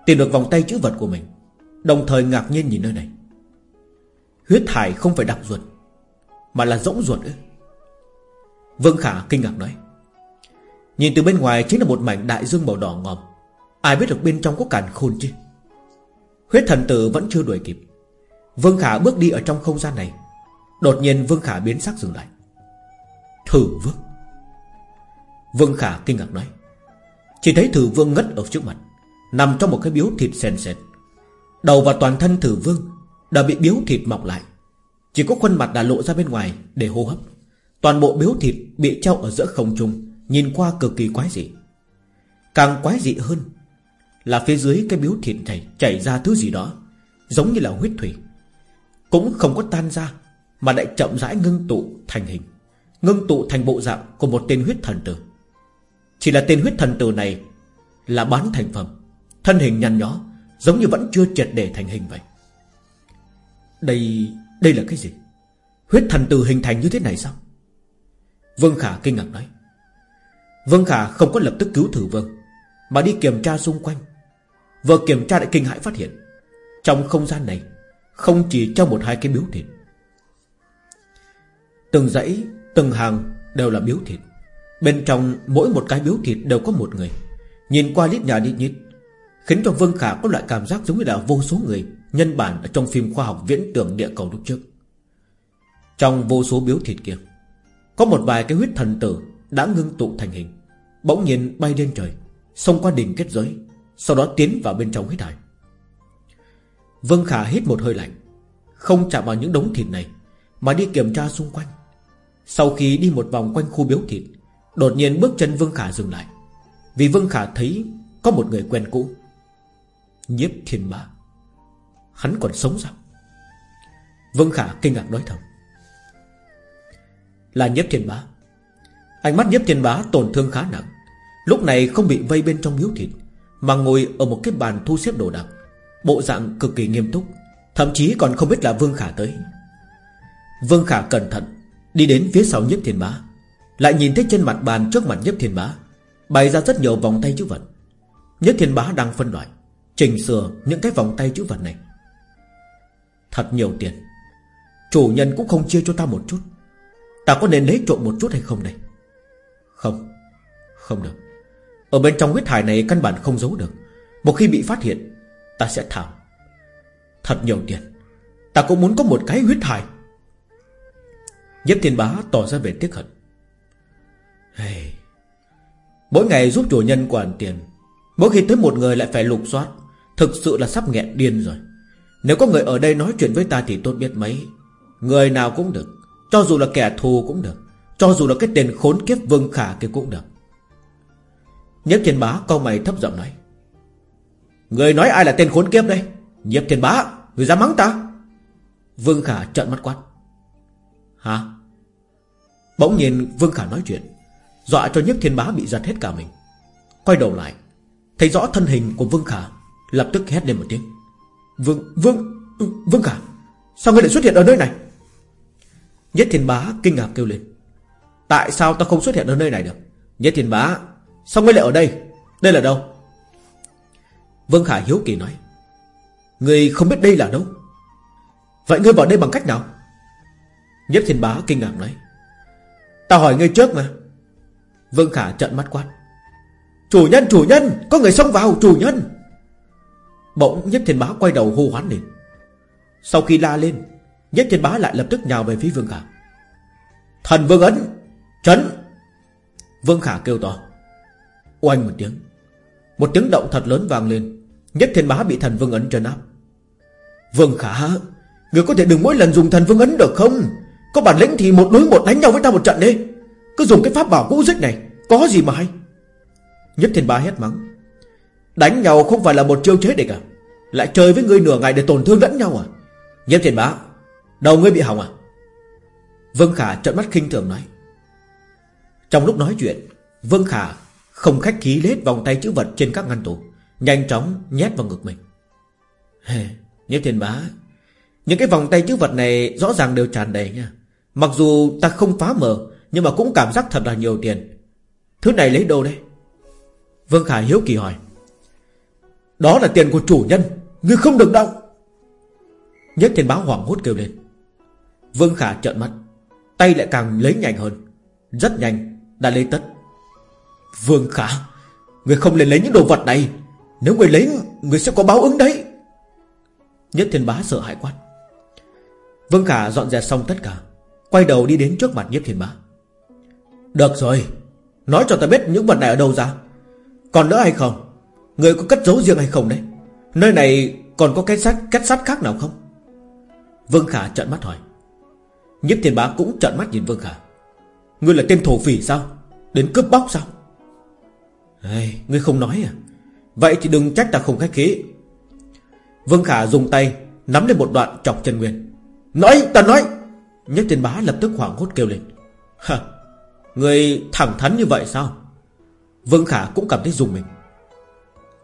Tìm được vòng tay chữ vật của mình, Đồng thời ngạc nhiên nhìn nơi này. Huyết Thải không phải đặc ruột, Mà là rỗng ruột ấy. Vương Khả kinh ngạc nói, Nhìn từ bên ngoài chính là một mảnh đại dương màu đỏ ngòm. Ai biết được bên trong có càn khôn chứ? Huyết thần tử vẫn chưa đuổi kịp. Vương Khả bước đi ở trong không gian này. Đột nhiên Vương Khả biến sắc dừng lại. Thử vương Vương Khả kinh ngạc nói. Chỉ thấy thử vương ngất ở trước mặt, Nằm trong một cái biếu thịt sền sệt. Đầu và toàn thân thử vương Đã bị biếu thịt mọc lại. Chỉ có khuôn mặt đã lộ ra bên ngoài Để hô hấp. Toàn bộ biếu thịt bị treo ở giữa không trung, Nhìn qua cực kỳ quái dị. Càng quái dị hơn Là phía dưới cái biếu thịt này Chảy ra thứ gì đó, Giống như là huyết thủy. Cũng không có tan ra, Mà lại chậm rãi ngưng tụ thành hình. Ngưng tụ thành bộ dạng của một tên huyết thần tử. Chỉ là tên huyết thần tử này Là bán thành phẩm. Thân hình nhăn nhó, Giống như vẫn chưa triệt để thành hình vậy. Đây Đây là cái gì? Huyết thần tử hình thành như thế này sao? Vương Khả kinh ngạc nói. Vương Khả không có lập tức cứu thử Vương, Mà đi kiểm tra xung quanh. Vừa kiểm tra lại kinh hãi phát hiện, Trong không gian này Không chỉ trong một hai cái biếu thịt. Từng dãy, Từng hàng đều là biếu thịt. Bên trong mỗi một cái biếu thịt đều có một người. Nhìn qua lít nhà lít nhít, Khiến cho Vương Khả có loại cảm giác giống như là vô số người Nhân bản ở trong phim khoa học viễn tưởng địa cầu lúc trước. Trong vô số biếu thịt kia, Có một vài cái huyết thần tử Đã ngưng tụ thành hình, Bỗng nhiên bay lên trời, Xông qua đỉnh kết giới, Sau đó tiến vào bên trong huyết hải. Vương Khả hít một hơi lạnh, Không chạm vào những đống thịt này Mà đi kiểm tra xung quanh. Sau khi đi một vòng quanh khu biếu thịt Đột nhiên bước chân Vương Khả dừng lại. Vì Vương Khả thấy Có một người quen cũ. Nhiếp thiên bá Hắn còn sống sao? Vương Khả kinh ngạc nói thầm. Là nhiếp thiên bá. Ánh mắt nhiếp thiên bá tổn thương khá nặng. Lúc này không bị vây bên trong miếu thịt, Mà ngồi ở một cái bàn thu xếp đồ đạc. Bộ dạng cực kỳ nghiêm túc, Thậm chí còn không biết là Vương Khả tới. Vương Khả cẩn thận, Đi đến phía sau nhiếp thiên bá. Lại nhìn thấy trên mặt bàn trước mặt nhất thiên bá, Bày ra rất nhiều vòng tay chữ vật. Nhất thiên bá đang phân loại, Chỉnh sửa những cái vòng tay chữ vật này. Thật nhiều tiền, Chủ nhân cũng không chia cho ta một chút. Ta có nên lấy trộm một chút hay không đây? Không Không được. Ở bên trong huyết thải này căn bản không giấu được. Một khi bị phát hiện, Ta sẽ thảm Thật nhiều tiền, Ta cũng muốn có một cái huyết thải nhất thiên bá tỏ ra vẻ tiếc hận hey. Mỗi ngày giúp chủ nhân quản tiền, Mỗi khi tới một người lại phải lục soát. Thực sự là sắp nghẹn điên rồi. Nếu có người ở đây nói chuyện với ta thì tốt biết mấy. Người nào cũng được, Cho dù là kẻ thù cũng được, Cho dù là cái tên khốn kiếp vương khả kia cũng được. Nhếp thiên bá câu mày thấp giọng nói, Người nói ai là tên khốn kiếp đây? Nhếp thiên bá, Người dám mắng ta? Vương khả trợn mắt quát, Hả? Bỗng nhìn Vương khả nói chuyện Dọa cho nhiếp thiên bá bị giật hết cả mình. Quay đầu lại Thấy rõ thân hình của Vương khả Lập tức hét lên một tiếng. Vương, Vương, Vương Khả Sao ngươi lại xuất hiện ở nơi này? Nhất Thiên Bá kinh ngạc kêu lên. Tại sao ta không xuất hiện ở nơi này được? Nhất Thiên Bá Sao ngươi lại ở đây? Đây là đâu? Vương Khả hiếu kỳ nói. Ngươi không biết đây là đâu. Vậy ngươi vào đây bằng cách nào? Nhất Thiên Bá kinh ngạc nói. Ta hỏi ngươi trước mà. Vương Khả trận mắt quát. Chủ nhân chủ nhân, Có người xông vào, chủ nhân. Bỗng Nhất Thiên Bá quay đầu hô hoán lên. Sau khi la lên, Nhất Thiên Bá lại lập tức nhào về phía Vương Khả. Thần Vương Ấn, Trấn. Vương Khả kêu to. Oanh một tiếng. Một tiếng động thật lớn vang lên. Nhất Thiên Bá bị thần Vương Ấn trấn áp. Vương Khả, Người có thể đừng mỗi lần dùng thần Vương Ấn được không? Có bản lĩnh thì một đối một đánh nhau với ta một trận đi. Cứ dùng cái pháp bảo vũ dích này Có gì mà hay? Nhất Thiên Bá hét mắng. Đánh nhau không phải là một chiêu chế địch à? Lại chơi với ngươi nửa ngày để tổn thương lẫn nhau à? Nhất thiên bá Đầu ngươi bị hỏng à? Vương Khả trợn mắt khinh thường nói. Trong lúc nói chuyện Vương Khả không khách khí lết vòng tay chữ vật trên các ngăn tủ Nhanh chóng nhét vào ngực mình. Hey, Nhiếp thiền bá Những cái vòng tay chữ vật này Rõ ràng đều tràn đầy nha. Mặc dù ta không phá mở nhưng mà cũng cảm giác thật là nhiều tiền. Thứ này lấy đâu đây Vương Khả hiếu kỳ hỏi. Đó là tiền của chủ nhân, Ngươi không được động. Nhất thiên báo hoảng hốt kêu lên. Vương Khả trợn mắt, Tay lại càng lấy nhanh hơn. Rất nhanh, đã lấy tất. Vương Khả, Ngươi không nên lấy những đồ vật này. Nếu ngươi lấy, Ngươi sẽ có báo ứng đấy. Nhất thiên bá sợ hãi quát. Vương Khả dọn dẹp xong tất cả, Quay đầu đi đến trước mặt Nhất thiên bá. Được rồi. Nói cho ta biết những vật này ở đâu ra? Còn nữa hay không? Người có cất giấu riêng hay không đấy? Nơi này còn có cái sát cách sắt khác nào không? Vương Khả trợn mắt hỏi. Nhiếp thiên bá cũng trợn mắt nhìn Vương Khả. Ngươi là tên thổ phỉ sao? Đến cướp bóc sao? Ê, Ngươi không nói à? Vậy thì đừng trách ta không khách khí. Vương Khả dùng tay Nắm lên một đoạn chọc chân Nguyên. Nói ta nói! Nhất thiên bá lập tức hoảng hốt kêu lên. Hả Người thẳng thắn như vậy sao? Vương Khả cũng cảm thấy dùng mình.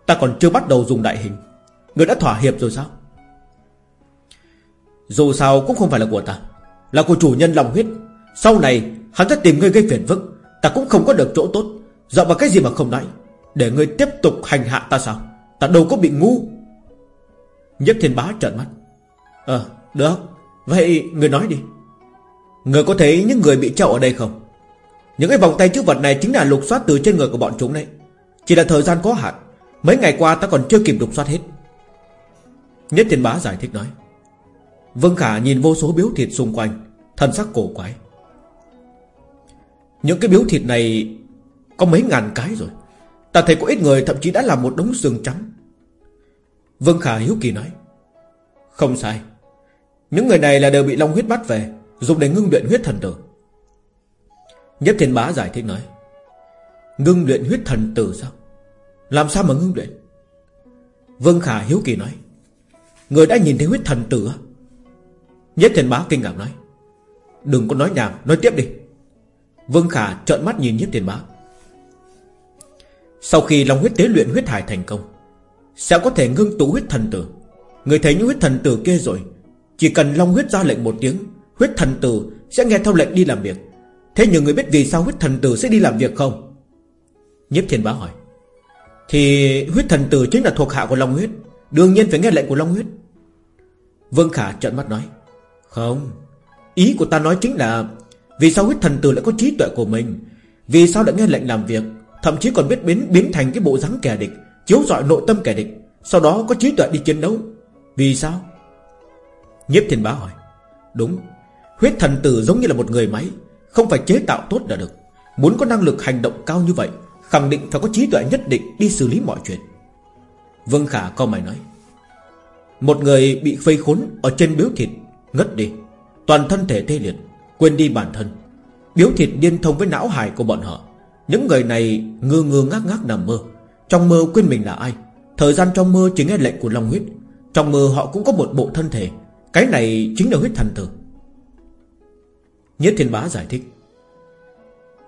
Ta còn chưa bắt đầu dùng đại hình. Người đã thỏa hiệp rồi sao? Dù sao cũng không phải là của ta. Là của chủ nhân lòng huyết. Sau này, hắn sẽ tìm ngươi gây phiền phức. Ta cũng không có được chỗ tốt. Dọa vào cái gì mà không nói? Để ngươi tiếp tục hành hạ ta sao? Ta đâu có bị ngu. Nhất thiên bá trợn mắt. Ờ được. Vậy ngươi nói đi. Người có thấy những người bị trậu ở đây không? Những cái vòng tay chữ vật này Chính là lục soát từ trên người của bọn chúng đấy. Chỉ là thời gian có hạn. Mấy ngày qua ta còn chưa kịp lục soát hết. Nhất thiên bá giải thích nói. Vương Khả nhìn vô số biếu thịt xung quanh, Thần sắc cổ quái. Những cái biếu thịt này Có mấy ngàn cái rồi. Ta thấy có ít người thậm chí đã làm một đống xương trắng. Vương Khả hiếu kỳ nói. Không sai. Những người này là đều bị Long huyết bắt về, Dùng để ngưng luyện huyết thần tử. Nhất thiên bá giải thích nói, Ngưng luyện huyết thần tử sao? Làm sao mà ngưng luyện? Vương Khả hiếu kỳ nói, Người đã nhìn thấy huyết thần tử Nhếp Nhất thiên bá kinh ngạc nói, Đừng có nói nhảm, Nói tiếp đi. Vương Khả trợn mắt nhìn Nhất thiên bá. Sau khi Long huyết tế luyện huyết hải thành công, Sẽ có thể ngưng tụ huyết thần tử Người thấy những huyết thần tử kia rồi, Chỉ cần Long huyết ra lệnh một tiếng, Huyết thần tử sẽ nghe theo lệnh đi làm việc. Thế nhưng người biết vì sao huyết thần tử sẽ đi làm việc không? Nhiếp thiên bá hỏi. Thì huyết thần tử chính là thuộc hạ của Long huyết. Đương nhiên phải nghe lệnh của Long huyết. Vương Khả trợn mắt nói. Không, Ý của ta nói chính là Vì sao huyết thần tử lại có trí tuệ của mình, Vì sao lại nghe lệnh làm việc, Thậm chí còn biết biến biến thành cái bộ dáng kẻ địch, Chiếu dọi nội tâm kẻ địch, Sau đó có trí tuệ đi chiến đấu. Vì sao? Nhiếp thiên bá hỏi. Đúng, Huyết thần tử giống như là một người máy không phải chế tạo tốt là được. Muốn có năng lực hành động cao như vậy, Khẳng định phải có trí tuệ nhất định đi xử lý mọi chuyện. Vương Khả co mày nói, Một người bị vây khốn Ở trên biếu thịt, Ngất đi. Toàn thân thể tê liệt, Quên đi bản thân. Biếu thịt liên thông với não hải của bọn họ. Những người này ngơ ngơ ngác ngác nằm mơ. Trong mơ quên mình là ai? Thời gian trong mơ chỉ nghe lệnh của Long huyết. Trong mơ họ cũng có một bộ thân thể. Cái này chính là huyết thần tử. Nhất thiên bá giải thích.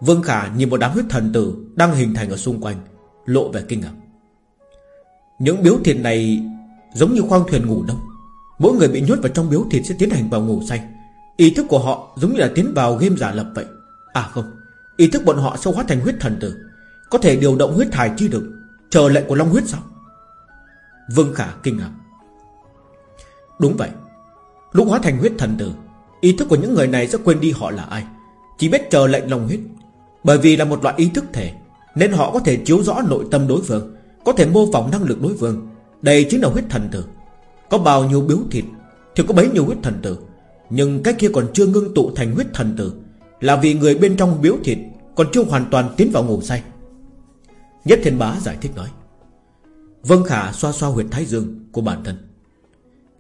Vương Khả nhìn một đám huyết thần tử Đang hình thành ở xung quanh, Lộ vẻ kinh ngạc. Những biếu thịt này Giống như khoang thuyền ngủ đông. Mỗi người bị nhốt vào trong biếu thịt sẽ tiến hành vào ngủ say. Ý thức của họ giống như là tiến vào game giả lập vậy. À không, Ý thức bọn họ sẽ hóa thành huyết thần tử. Có thể điều động huyết thải chi được Chờ lệnh của Long huyết sao? Vương Khả kinh ngạc. Đúng vậy. Lúc hóa thành huyết thần tử Ý thức của những người này sẽ quên đi họ là ai. Chỉ biết chờ lệnh lòng huyết. Bởi vì là một loại ý thức thể, Nên họ có thể chiếu rõ nội tâm đối phương, Có thể mô phỏng năng lực đối phương. Đây chính là huyết thần tử. Có bao nhiêu biếu thịt Thì có bấy nhiêu huyết thần tử. Nhưng cái kia còn chưa ngưng tụ thành huyết thần tử, Là vì người bên trong biếu thịt Còn chưa hoàn toàn tiến vào ngủ say. Nhất thiên bá giải thích nói Vân Khả xoa xoa huyệt thái dương của bản thân.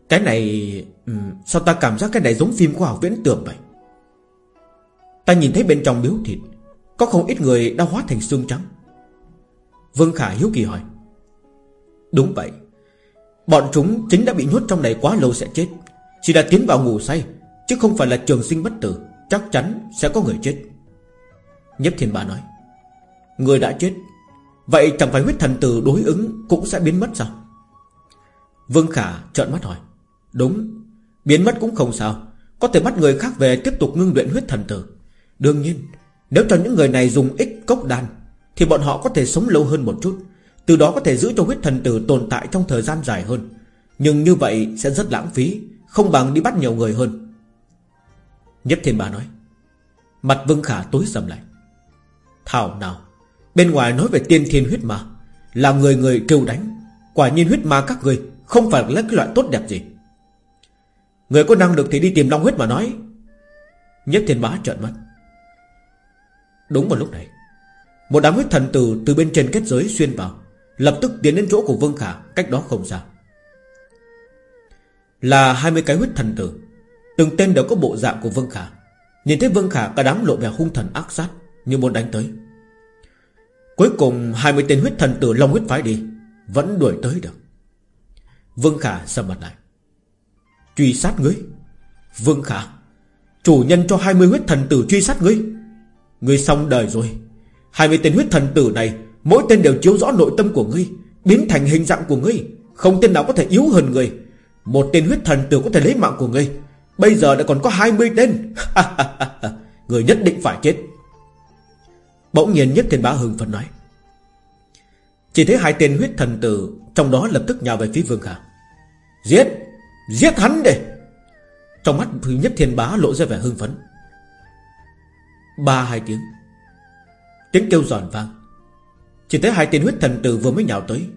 Cái này ừ, Sao ta cảm giác cái này giống phim khoa học viễn tưởng vậy? Ta nhìn thấy bên trong biếu thịt, Có không ít người đã hóa thành xương trắng. Vương Khả hiếu kỳ hỏi. Đúng vậy, Bọn chúng chính đã bị nhốt trong này quá lâu sẽ chết. Chỉ đã tiến vào ngủ say, Chứ không phải là trường sinh bất tử, Chắc chắn sẽ có người chết. Nhếp thiên bà nói. Người đã chết, Vậy chẳng phải huyết thần tử đối ứng Cũng sẽ biến mất sao? Vương Khả trợn mắt hỏi. Đúng. Biến mất cũng không sao. Có thể bắt người khác về tiếp tục ngưng luyện huyết thần tử. Đương nhiên, Nếu cho những người này dùng ích cốc đan, Thì bọn họ có thể sống lâu hơn một chút. Từ đó có thể giữ cho huyết thần tử tồn tại trong thời gian dài hơn. Nhưng như vậy sẽ rất lãng phí, Không bằng đi bắt nhiều người hơn. Nhất thiên bà nói. Mặt Vương Khả tối sầm lại. Thảo nào, Bên ngoài nói về tiên thiên huyết ma, Là người người kêu đánh. Quả nhiên huyết ma các người Không phải là cái loại tốt đẹp gì. Người có năng lực thì đi tìm Long huyết mà nói. Nhất thiên bá trợn mắt. Đúng vào lúc này, Một đám huyết thần tử từ bên trên kết giới xuyên vào, Lập tức tiến đến chỗ của Vương Khả, Cách đó không xa. Là 20 cái huyết thần tử, Từng tên đều có bộ dạng của Vương Khả. Nhìn thấy Vương Khả, cả đám lộ vẻ hung thần ác sát, Như muốn đánh tới. Cuối cùng 20 tên huyết thần tử Long huyết phái đi, Vẫn đuổi tới được. Vương Khả sầm mặt lại. Truy sát ngươi. Vương Khả, Chủ nhân cho 20 huyết thần tử truy sát ngươi. Ngươi xong đời rồi. 20 tên huyết thần tử này, Mỗi tên đều chiếu rõ nội tâm của ngươi, Biến thành hình dạng của ngươi. Không tên nào có thể yếu hơn ngươi. Một tên huyết thần tử có thể lấy mạng của ngươi. Bây giờ đã còn có 20 tên. *laughs* Người nhất định phải chết. Bỗng nhiên nhất thiên bá hưng phấn nói. Chỉ thấy hai tên huyết thần tử, Trong đó lập tức nhào về phía Vương Khả. Giết! Giết hắn đi. Trong mắt thứ nhất thiên bá lộ ra vẻ hưng phấn. Ba hai tiếng. Tiếng kêu giòn vang. Chỉ thấy hai tên huyết thần tử vừa mới nhào tới,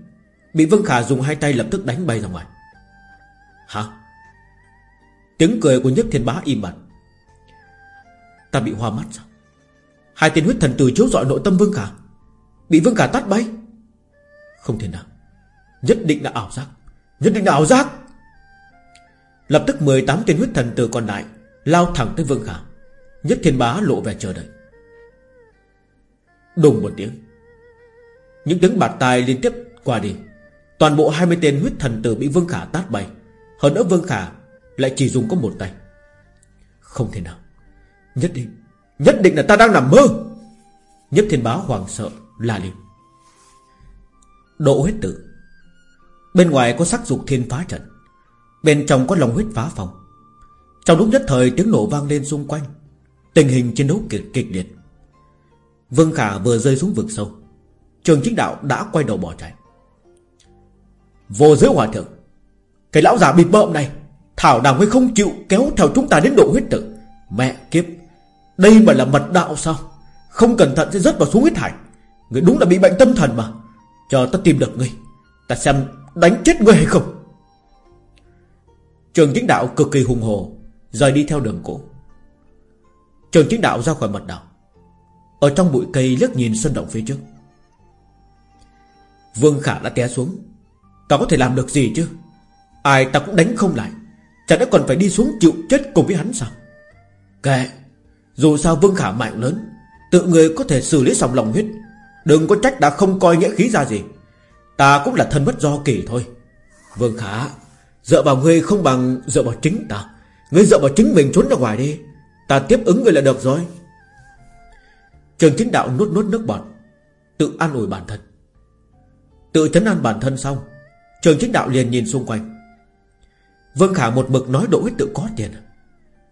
Bị Vương Khả dùng hai tay lập tức đánh bay ra ngoài. Hả? Tiếng cười của nhất thiên bá im bặt. Ta bị hoa mắt sao? Hai tên huyết thần tử chiếu dọi nội tâm Vương Khả. Bị Vương Khả tát bay. Không thể nào. Nhất định là ảo giác. Nhất định là ảo giác. Lập tức 18 tên huyết thần tử còn lại Lao thẳng tới Vương Khả Nhất thiên bá lộ vẻ chờ đợi. Đùng một tiếng, Những tiếng bạt tai liên tiếp qua đi, Toàn bộ 20 tên huyết thần tử bị Vương Khả tát bay. Hơn nữa Vương Khả Lại chỉ dùng có một tay. Không thể nào, Nhất định Nhất định là ta đang nằm mơ. Nhất thiên bá hoàng sợ la lên. Độ huyết tử. Bên ngoài có sắc dục thiên phá trận. Bên trong có lòng huyết phá phòng. Trong lúc nhất thời tiếng nổ vang lên xung quanh Tình hình chiến đấu kịch, kịch liệt. Vương Khả vừa rơi xuống vực sâu Trường chính đạo đã quay đầu bỏ chạy. Vô giới hòa thượng Cái lão già bịt bợm này Thảo đàm mới không chịu kéo theo chúng ta đến độ huyết tử Mẹ kiếp Đây mà là mật đạo sao? Không cẩn thận sẽ rớt vào xuống huyết hải. Người đúng là bị bệnh tâm thần mà. Chờ ta tìm được ngươi Ta xem đánh chết ngươi hay không. Trường chính đạo cực kỳ hùng hồ, Rời đi theo đường cũ. Trường chính đạo ra khỏi mật đạo, Ở trong bụi cây liếc nhìn sân động phía trước. Vương Khả đã té xuống, Ta có thể làm được gì chứ? Ai ta cũng đánh không lại Chẳng đã còn phải đi xuống chịu chết cùng với hắn sao? Kệ, Dù sao Vương Khả mạnh lớn, Tự người có thể xử lý xong lòng huyết. Đừng có trách đã không coi nghĩa khí ra gì, Ta cũng là thân bất do kỳ thôi. Vương Khả Dựa vào ngươi không bằng dựa vào chính ta. Ngươi dựa vào chính mình trốn ra ngoài đi. Ta tiếp ứng ngươi là được rồi. Trường chính đạo nuốt nuốt nước bọt, Tự an ủi bản thân. Tự chấn an bản thân xong, Trường chính đạo liền nhìn xung quanh. Vương Khả một mực nói Đỗ Huyết Tự có tiền.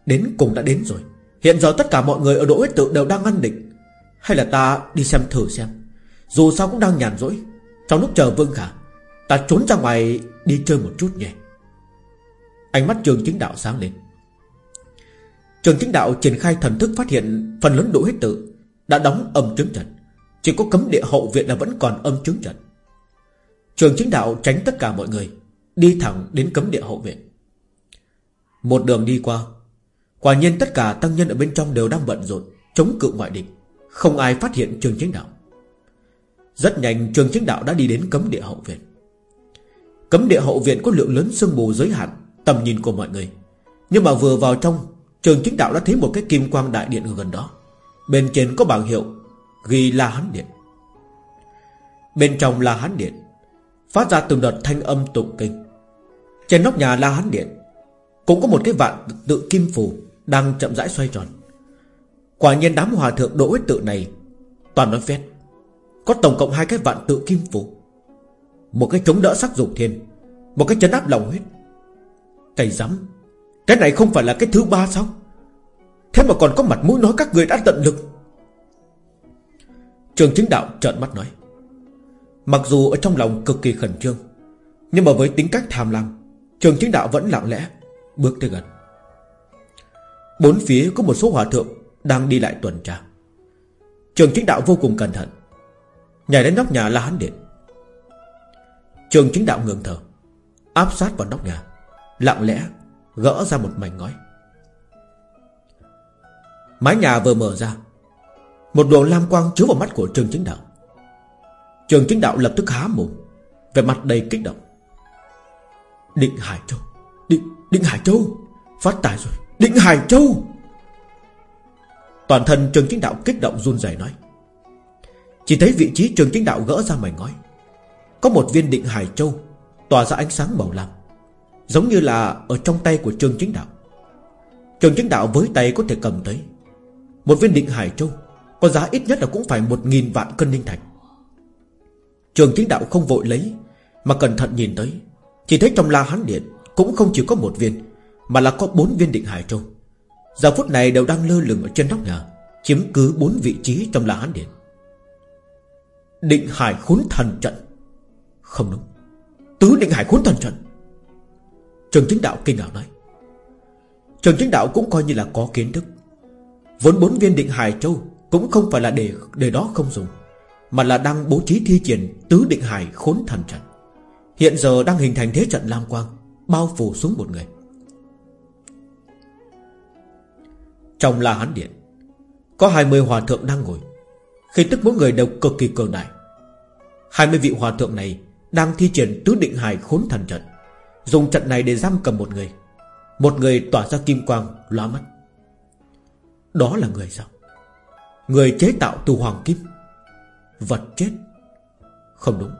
Đến cùng đã đến rồi. Hiện giờ tất cả mọi người ở Đỗ Huyết Tự đều đang ngăn định. Hay là ta đi xem thử xem. Dù sao cũng đang nhàn rỗi. Trong lúc chờ Vương Khả, Ta trốn ra ngoài đi chơi một chút nhé Ánh mắt trường chính đạo sáng lên. Trường chính đạo triển khai thần thức phát hiện Phần lớn đủ Huyết Tự, Đã đóng âm chứng trận Chỉ có cấm địa hậu viện là vẫn còn âm chứng trận Trường chính đạo tránh tất cả mọi người, Đi thẳng đến cấm địa hậu viện. Một đường đi qua, Quả nhiên tất cả tăng nhân ở bên trong đều đang bận rộn, Chống cự ngoại địch. Không ai phát hiện trường chính đạo. Rất nhanh trường chính đạo đã đi đến cấm địa hậu viện. Cấm địa hậu viện có lượng lớn sương mù giới hạn Tầm nhìn của mọi người. Nhưng mà vừa vào trong, Trường chính đạo đã thấy một cái kim quang đại điện ở gần đó. Bên trên có bảng hiệu Ghi là hán điện. Bên trong là hán điện, Phát ra từng đợt thanh âm tụng kinh. Trên nóc nhà La Hán Điện Cũng có một cái vạn tự kim phù Đang chậm rãi xoay tròn. Quả nhiên đám hòa thượng đỗ huyết tự này Toàn nói phét. Có tổng cộng hai cái vạn tự kim phù. Một cái chống đỡ sắc dục thiên, Một cái chấn áp lòng huyết. Cây rắm. Cái này không phải là cái thứ ba sao? Thế mà còn có mặt mũi nói các người đã tận lực. Trường chính đạo trợn mắt nói. Mặc dù ở trong lòng cực kỳ khẩn trương, Nhưng mà với tính cách tham lam, Trường chính đạo vẫn lặng lẽ Bước tới gần. Bốn phía có một số hòa thượng Đang đi lại tuần tra. Trường chính đạo vô cùng cẩn thận. Nhảy đến nóc nhà la hán điện. Trường chính đạo ngừng thở, Áp sát vào nóc nhà. Lặng lẽ gỡ ra một mảnh ngói. Mái nhà vừa mở ra Một luồng lam quang chiếu vào mắt của trường chính đạo. Trường chính đạo lập tức há mồm Về mặt đầy kích động. Định Hải Châu Định, Định Hải Châu Phát tài rồi Định Hải Châu! Toàn thân trường chính đạo kích động run rẩy nói. Chỉ thấy vị trí trường chính đạo gỡ ra mảnh ngói Có một viên định Hải Châu Tỏa ra ánh sáng màu lam. Giống như là ở trong tay của trường chính đạo. Trường chính đạo với tay có thể cầm tới. Một viên định Hải Châu, Có giá ít nhất là cũng phải một nghìn vạn cân linh thạch. Trường chính đạo không vội lấy, Mà cẩn thận nhìn tới. Chỉ thấy trong la hán điện Cũng không chỉ có một viên, Mà là có bốn viên định hải châu. Giờ phút này đều đang lơ lửng ở trên nóc nhà, Chiếm cứ bốn vị trí trong la hán điện. Định hải khốn thần trận. Không đúng. Tứ định hải khốn thần trận. Trường chính đạo kinh ngạc nói. Trường chính đạo cũng coi như là có kiến thức. Vốn bốn viên định Hải Châu Cũng không phải là để để đó không dùng, Mà là đang bố trí thi triển Tứ định Hải khốn thần trận. Hiện giờ đang hình thành thế trận lam quang, Bao phủ xuống một người. Trong La Hán Điện, Có 20 hòa thượng đang ngồi. Khi tức mỗi người đều cực kỳ cường đại. 20 vị hòa thượng này Đang thi triển tứ định hải khốn thần trận. Dùng trận này để giam cầm một người. Một người tỏa ra kim quang, lóa mắt. Đó là người sao? Người chế tạo từ hoàng kim. Vật chết. Không đúng.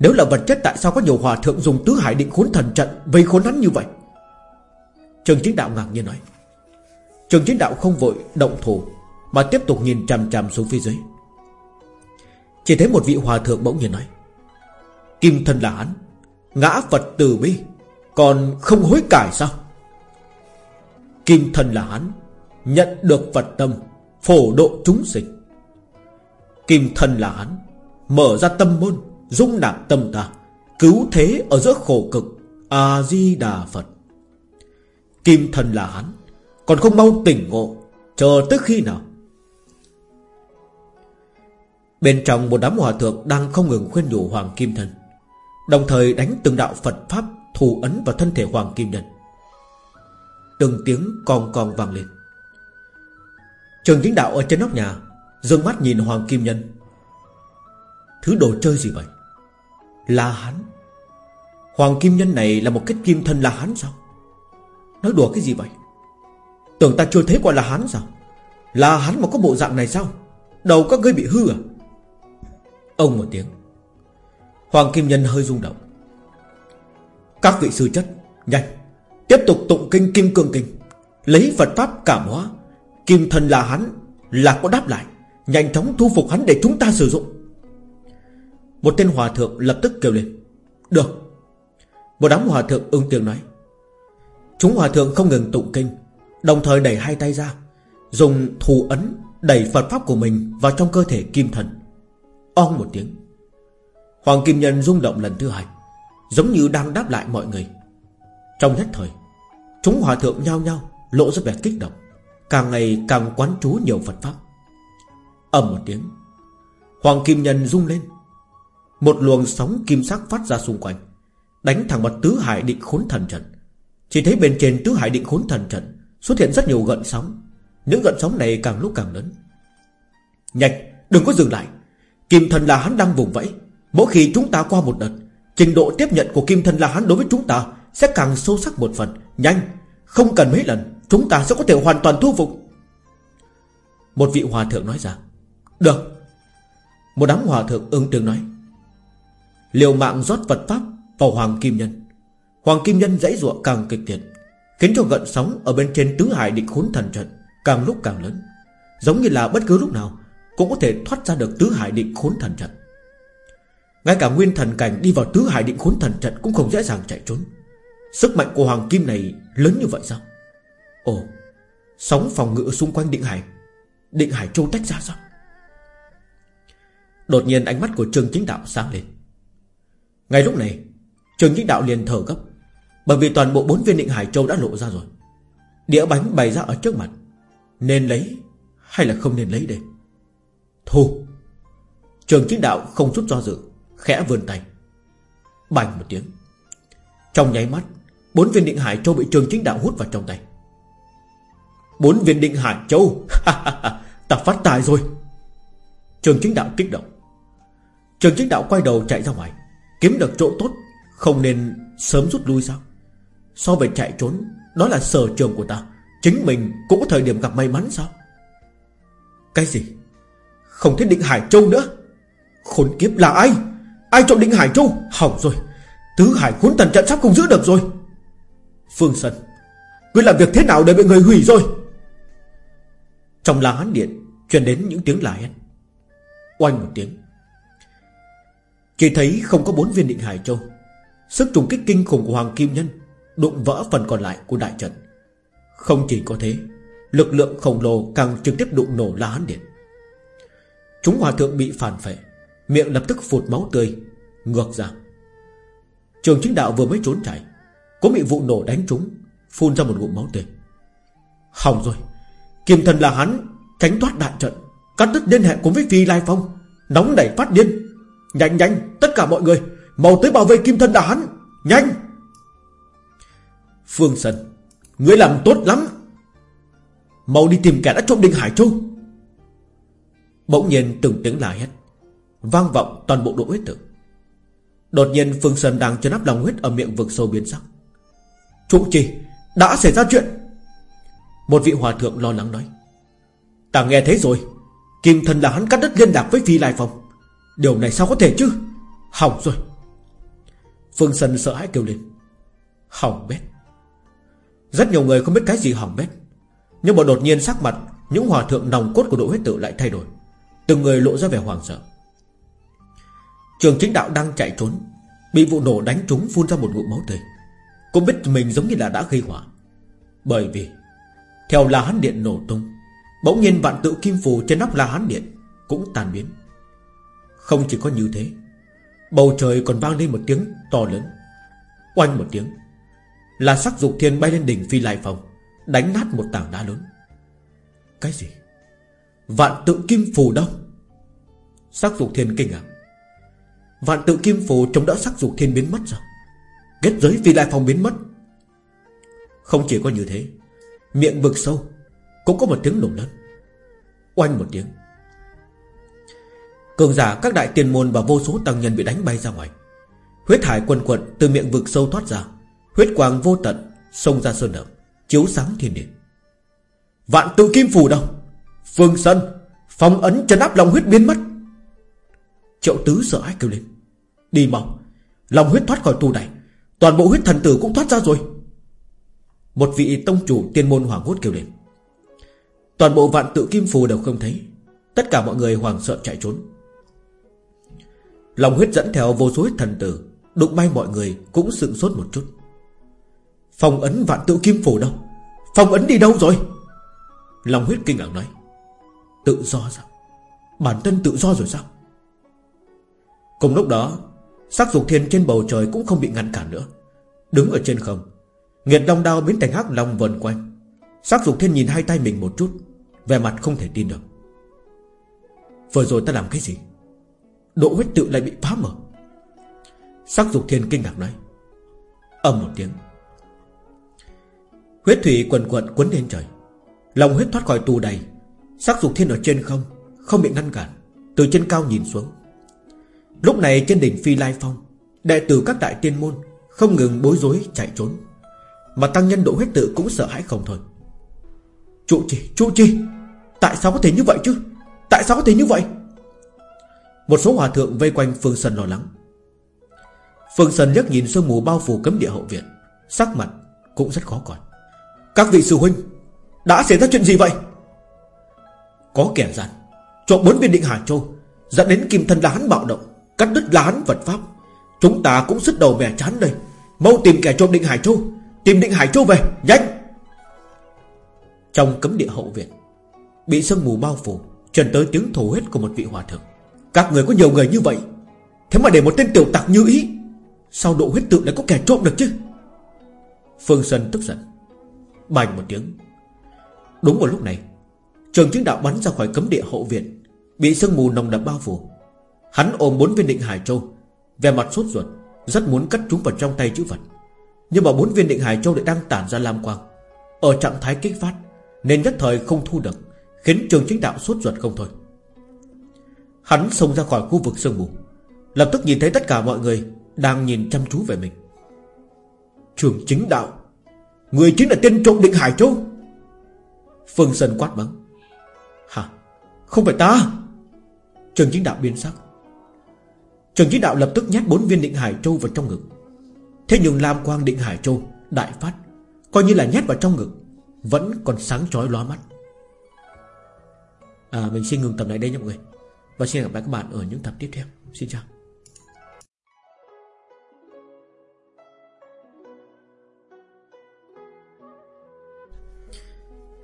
Nếu là vật chất tại sao có nhiều hòa thượng dùng tứ hải định khốn thần trận Vây khốn hắn như vậy? Trường chính đạo ngạc nhiên nói. Trường chính đạo không vội động thủ, Mà tiếp tục nhìn chằm chằm xuống phía dưới. Chỉ thấy một vị hòa thượng bỗng nhiên nói. Kim thân là hắn, Ngã Phật từ bi. Còn không hối cải sao? Kim thân là hắn, Nhận được Phật tâm, Phổ độ chúng sinh. Kim thân là hắn, Mở ra tâm môn, Dung nạp tâm ta, Cứu thế ở giữa khổ cực, A-di-đà Phật. Kim thân là hắn, Còn không mau tỉnh ngộ, Chờ tới khi nào? Bên trong một đám hòa thượng Đang không ngừng khuyên nhủ Hoàng Kim Thân Đồng thời đánh từng đạo Phật Pháp Thù ấn vào thân thể Hoàng Kim Nhân. Từng tiếng con con vang lên. Trường chính đạo ở trên nóc nhà, Dương mắt nhìn Hoàng Kim Nhân. Thứ đồ chơi gì vậy? La Hán. Hoàng Kim Nhân này là một kết kim thân La Hán sao? Nói đùa cái gì vậy? Tưởng ta chưa thấy qua La Hán sao? La Hán mà có bộ dạng này sao? Đầu các ngươi bị hư à? Ông một tiếng. Hoàng Kim Nhân hơi rung động. Các vị sư chất, Nhanh. Tiếp tục tụng kinh Kim Cương Kinh. Lấy Phật Pháp cảm hóa. Kim thần là hắn, Là có đáp lại. Nhanh chóng thu phục hắn để chúng ta sử dụng. Một tên hòa thượng lập tức kêu lên. Được. Một đám hòa thượng ưng tiếng nói. Chúng hòa thượng không ngừng tụng kinh, Đồng thời đẩy hai tay ra, Dùng thù ấn đẩy Phật Pháp của mình Vào trong cơ thể kim thần. On một tiếng. Hoàng Kim Nhân rung động lần thứ hai. Giống như đang đáp lại mọi người. Trong nhất thời, Chúng hòa thượng nhau nhau Lộ ra vẻ kích động. Càng ngày càng quán trú nhiều Phật Pháp. Ầm một tiếng, Hoàng Kim Nhân rung lên. Một luồng sóng kim sắc phát ra xung quanh, Đánh thẳng vào tứ hải định khốn thần trận. Chỉ thấy bên trên tứ hải định khốn thần trận Xuất hiện rất nhiều gợn sóng. Những gợn sóng này càng lúc càng lớn. Nhanh, đừng có dừng lại. Kim thần là hắn đang vùng vẫy. Mỗi khi chúng ta qua một đợt Trình độ tiếp nhận của kim thân La Hán đối với chúng ta Sẽ càng sâu sắc một phần. Nhanh, Không cần mấy lần, Chúng ta sẽ có thể hoàn toàn thu phục. Một vị hòa thượng nói ra, Được. Một đám hòa thượng ưng tương nói, Liều mạng rót vật pháp vào Hoàng Kim Nhân. Hoàng Kim Nhân dãy ruộng càng kịch liệt, Khiến cho gợn sóng ở bên trên tứ hải định khốn thần trận Càng lúc càng lớn. Giống như là bất cứ lúc nào Cũng có thể thoát ra được tứ hải định khốn thần trận ngay cả nguyên thần cảnh đi vào tứ hải định khốn thần trận Cũng không dễ dàng chạy trốn. Sức mạnh của Hoàng Kim này lớn như vậy sao? Ồ, Sóng phòng ngự xung quanh định hải Định hải châu tách ra sao? Đột nhiên ánh mắt của trương Chính Đạo sáng lên. Ngay lúc này, trương Chính Đạo liền thở gấp, Bởi vì toàn bộ bốn viên định hải châu đã lộ ra rồi. Đĩa bánh bày ra ở trước mặt, Nên lấy Hay là không nên lấy đây? Thu Trường Chính Đạo không chút do dự Khẽ vươn tay. Bành một tiếng. Trong nháy mắt, Bốn viên định hải châu bị trường chính đạo hút vào trong tay. Bốn viên định hải châu Ta phát tài rồi. Trường chính đạo kích động. Trường chính đạo quay đầu chạy ra ngoài. Kiếm được chỗ tốt, Không nên sớm rút lui sao? So với chạy trốn, Đó là sở trường của ta. Chính mình cũng có thời điểm gặp may mắn sao? Cái gì? Không thấy định Hải Châu nữa? Khốn kiếp là ai? Ai trộm định Hải Châu? Hỏng rồi. Tứ Hải khốn thần trận sắp không giữ được rồi. Phương Sơn, Ngươi làm việc thế nào để bị người hủy rồi? Trong lá hán điện, Truyền đến những tiếng la hét. Oanh một tiếng. Chỉ thấy không có bốn viên định Hải Châu. Sức trùng kích kinh khủng của Hoàng Kim Nhân, Đụng vỡ phần còn lại của đại trận. Không chỉ có thế, Lực lượng khổng lồ càng trực tiếp đụng nổ lá hán điện. Chúng hòa thượng bị phản phệ. Miệng lập tức phụt máu tươi, Ngược ra. Trường chính đạo vừa mới trốn chạy cũng bị vụ nổ đánh trúng, Phun ra một ngụm máu tươi. Hỏng rồi Kim thần là hắn, Tránh thoát đại trận, Cắt đứt liên hệ cùng với Phi Lai Phong, Nóng đẩy phát điên. Nhanh nhanh, tất cả mọi người, Mau tới bảo vệ kim thân là hắn, Nhanh. Phương Sơn, Ngươi làm tốt lắm. Mau đi tìm kẻ đã trộm Đinh Hải Châu. Bỗng nhiên từng tiếng la hét. Vang vọng toàn bộ độ huyết tử. Đột nhiên Phương Sơn đang chấn áp lòng huyết Ở miệng vực sâu biến sắc. Trụ trì, đã xảy ra chuyện. Một vị hòa thượng lo lắng nói, Ta nghe thấy rồi, Kim thần là hắn cắt đất liên lạc với Phi Lai Phong. Điều này sao có thể chứ? Hỏng rồi. Phương Sơn sợ hãi kêu lên, Hỏng bét. Rất nhiều người không biết cái gì hỏng bét, Nhưng mà đột nhiên sắc mặt Những hòa thượng nòng cốt của đội huyết tự lại thay đổi. Từng người lộ ra vẻ hoàng sợ. Trường chính đạo đang chạy trốn. Bị vụ nổ đánh trúng phun ra một ngụm máu tươi. Cũng biết mình giống như là đã gây hỏa Bởi vì, Theo La Hán Điện nổ tung, Bỗng nhiên vạn tự kim phù trên nóc La Hán Điện Cũng tan biến. Không chỉ có như thế, Bầu trời còn vang lên một tiếng to lớn. Oanh một tiếng, Là sắc dục thiên bay lên đỉnh phi lại phòng Đánh nát một tảng đá lớn. Cái gì? Vạn tự kim phù đâu? Sắc dục thiên kinh ngạc. Vạn tự kim phù chống đỡ sắc dục thiên biến mất rồi. Kết giới vì lại phòng biến mất. Không chỉ có như thế, Miệng vực sâu Cũng có một tiếng nổ lớn Oanh một tiếng. Cường giả các đại tiền môn và vô số tăng nhân bị đánh bay ra ngoài. Huyết hải quần quận từ miệng vực sâu thoát ra. Huyết quang vô tận Xông ra sơn động, Chiếu sáng thiên địa. Vạn tự kim phù đâu Phương Sân Phong ấn trấn áp lòng huyết biến mất. Triệu tứ sợ hãi kêu lên. Đi mau, Lòng huyết thoát khỏi tù này, Toàn bộ huyết thần tử cũng thoát ra rồi. Một vị tông chủ tiên môn hoảng hốt kêu lên. Toàn bộ vạn tự kim phù đều không thấy, Tất cả mọi người hoảng sợ chạy trốn. Lòng huyết dẫn theo vô số huyết thần tử, Đụng bay mọi người cũng sững sốt một chút. Phong ấn vạn tự kim phù đâu? Phong ấn đi đâu rồi? Lòng huyết kinh ngạc nói. Tự do sao? Bản thân tự do rồi sao? Cùng lúc đó, Sắc dục thiên trên bầu trời cũng không bị ngăn cản nữa. Đứng ở trên không, Nghiệt long đao biến thành hắc long vần quanh. Sắc dục thiên nhìn hai tay mình một chút Về mặt không thể tin được. Vừa rồi ta làm cái gì? Độ huyết tự lại bị phá mở. Sắc dục thiên kinh ngạc nói. Ầm một tiếng. Huyết thủy quần quận quấn lên trời. Lòng huyết thoát khỏi tù đầy. Sắc dục thiên ở trên không Không bị ngăn cản. Từ trên cao nhìn xuống Lúc này trên đỉnh Phi Lai Phong, Đệ tử các đại tiên môn Không ngừng bối rối chạy trốn. Mà tăng nhân độ huyết tự cũng sợ hãi không thôi. Trụ trì trụ trì, Tại sao có thể như vậy chứ? Tại sao có thể như vậy? Một số hòa thượng vây quanh Phương Sơn lo lắng. Phương Sơn liếc nhìn sương mù bao phủ cấm địa hậu viện, Sắc mặt cũng rất khó coi. Các vị sư huynh, Đã xảy ra chuyện gì vậy? Có kẻ gian, Trộm bốn viên định Hà Châu, Dẫn đến kim thân lá hắn bạo động. Cắt đứt lá hắn vật pháp. Chúng ta cũng sức đầu mẻ chán đây. Mau tìm kẻ trộm định Hải Châu. Tìm định Hải Châu về. Nhanh! Trong cấm địa hậu viện, Bị sương mù bao phủ, truyền tới tiếng thổ huyết của một vị hòa thượng. Các người có nhiều người như vậy. Thế mà để một tên tiểu tặc như ý, Sao độ huyết tự lại có kẻ trộm được chứ? Phương Sơn tức giận. Bành một tiếng. Đúng vào lúc này, Trường chứng đạo bắn ra khỏi cấm địa hậu viện, Bị sương mù nồng đậm bao phủ. Hắn ôm bốn viên định Hải Châu Về mặt sốt ruột, Rất muốn cắt chúng vào trong tay chữ vật Nhưng mà bốn viên định Hải Châu lại đang tản ra lam quang, Ở trạng thái kích phát, Nên nhất thời không thu được, Khiến trường chính đạo sốt ruột không thôi. Hắn xông ra khỏi khu vực sương mù, Lập tức nhìn thấy tất cả mọi người Đang nhìn chăm chú về mình. Trường chính đạo, Người chính là tên trộm định Hải Châu. Phương Sơn quát mắng, Hả? Không phải ta? Trường chính đạo biến sắc. Trường Chí đạo lập tức nhét bốn viên định Hải Châu vào trong ngực. Thế nhưng Lam Quang định Hải Châu Đại phát Coi như là nhét vào trong ngực Vẫn còn sáng chói lóa mắt. À, Mình xin ngừng tập này đây nha mọi người Và xin gặp lại các bạn ở những tập tiếp theo. Xin chào.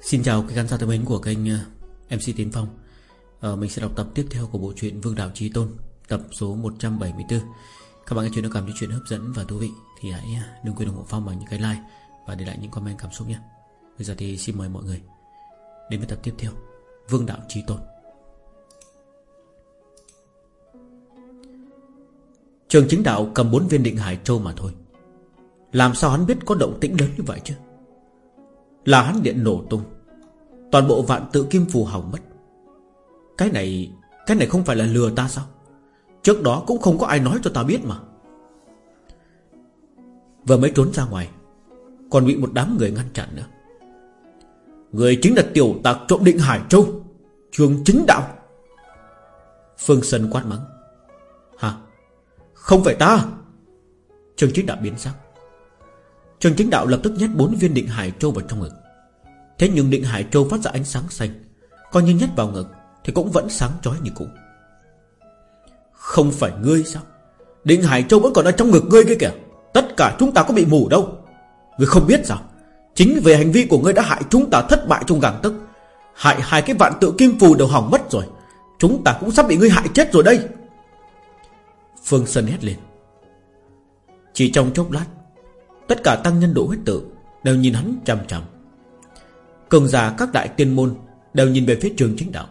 Xin chào các khán giả thân mến của kênh ờ, MC Tiến Phong. À, Mình sẽ đọc tập tiếp theo của bộ truyện Vương Đạo Trí Tôn. Tập số 174 Các bạn nghe chuyện nó cảm thấy chuyện hấp dẫn và thú vị Thì hãy à, đừng quên ủng hộ Phong bằng những cái like Và để lại những comment cảm xúc nhé. Bây giờ thì xin mời mọi người Đến với tập tiếp theo, Vương Đạo Trí Tôn. Trường chính đạo cầm bốn viên định Hải Châu mà thôi. Làm sao hắn biết có động tĩnh lớn như vậy chứ? Là hắn điện nổ tung. Toàn bộ vạn tự kim phù hỏng mất. Cái này Cái này không phải là lừa ta sao? Trước đó cũng không có ai nói cho ta biết mà. Vừa mới trốn ra ngoài, Còn bị một đám người ngăn chặn nữa. Người chính là tiểu tạc trộm định Hải Châu, Trường chính đạo. Phương Sơn quát mắng. Hả? Không phải ta. Trường chính đạo biến sắc. Trường chính đạo lập tức nhét bốn viên định Hải Châu vào trong ngực. Thế nhưng định Hải Châu phát ra ánh sáng xanh, Coi như nhét vào ngực Thì cũng vẫn sáng chói như cũ. Không phải ngươi sao? Định Hải Châu vẫn còn ở trong ngực ngươi kia kìa. Tất cả chúng ta có bị mù đâu. Ngươi không biết sao? Chính về hành vi của ngươi đã hại chúng ta thất bại trong gàng tức Hại hai cái vạn tự kim phù đều hỏng mất rồi. Chúng ta cũng sắp bị ngươi hại chết rồi đây. Phương Sơn hét lên. Chỉ trong chốc lát, Tất cả tăng nhân độ huyết tự Đều nhìn hắn chằm chằm. Cường già các đại tiên môn Đều nhìn về phía trường chính đạo.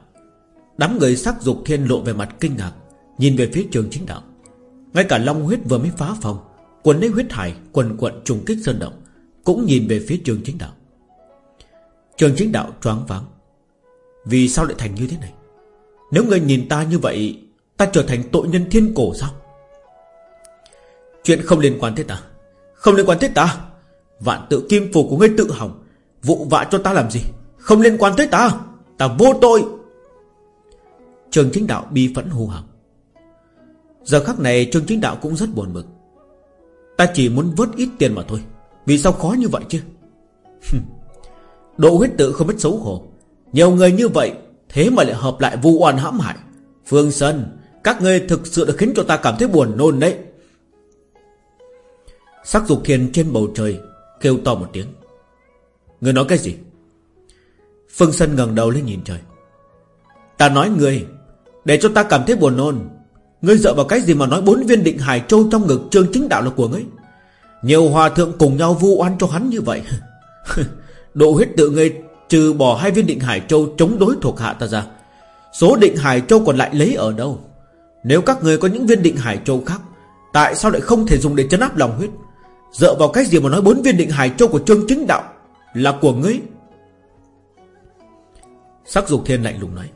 Đám người sắc dục thiên lộ về mặt kinh ngạc. Nhìn về phía trường chính đạo, Ngay cả Long huyết vừa mới phá phòng, Quần lấy huyết hải, quần quận trùng kích sơn động, Cũng nhìn về phía trường chính đạo. Trường chính đạo choáng váng. Vì sao lại thành như thế này? Nếu người nhìn ta như vậy, Ta trở thành tội nhân thiên cổ sao? Chuyện không liên quan tới ta. Không liên quan tới ta. Vạn tự kim phù của ngươi tự hỏng. Vụ vạ cho ta làm gì? Không liên quan tới ta. Ta vô tội. Trường chính đạo bi phẫn hù hằng Giờ khắc này trương chính đạo cũng rất buồn bực. Ta chỉ muốn vớt ít tiền mà thôi. Vì sao khó như vậy chứ? Độ huyết tự không biết xấu hổ. Nhiều người như vậy, Thế mà lại hợp lại vu oan hãm hại. Phương Sơn, Các ngươi thực sự đã khiến cho ta cảm thấy buồn nôn đấy. Sắc dục thiền trên bầu trời Kêu to một tiếng. Người nói cái gì? Phương Sơn ngẩng đầu lên nhìn trời. Ta nói người Để cho ta cảm thấy buồn nôn Ngươi dựa vào cái gì mà nói bốn viên định hải châu trong ngực trương chính đạo là của ngươi? Nhiều hòa thượng cùng nhau vu oan cho hắn như vậy. *laughs* Độ huyết tự ngươi Trừ bỏ hai viên định hải châu chống đối thuộc hạ ta ra. Số định hải châu còn lại lấy ở đâu? Nếu các người có những viên định hải châu khác, Tại sao lại không thể dùng để chấn áp lòng huyết? Dựa vào cái gì mà nói bốn viên định hải châu của trương chính đạo Là của ngươi? Sắc dục thiên lạnh lùng nói.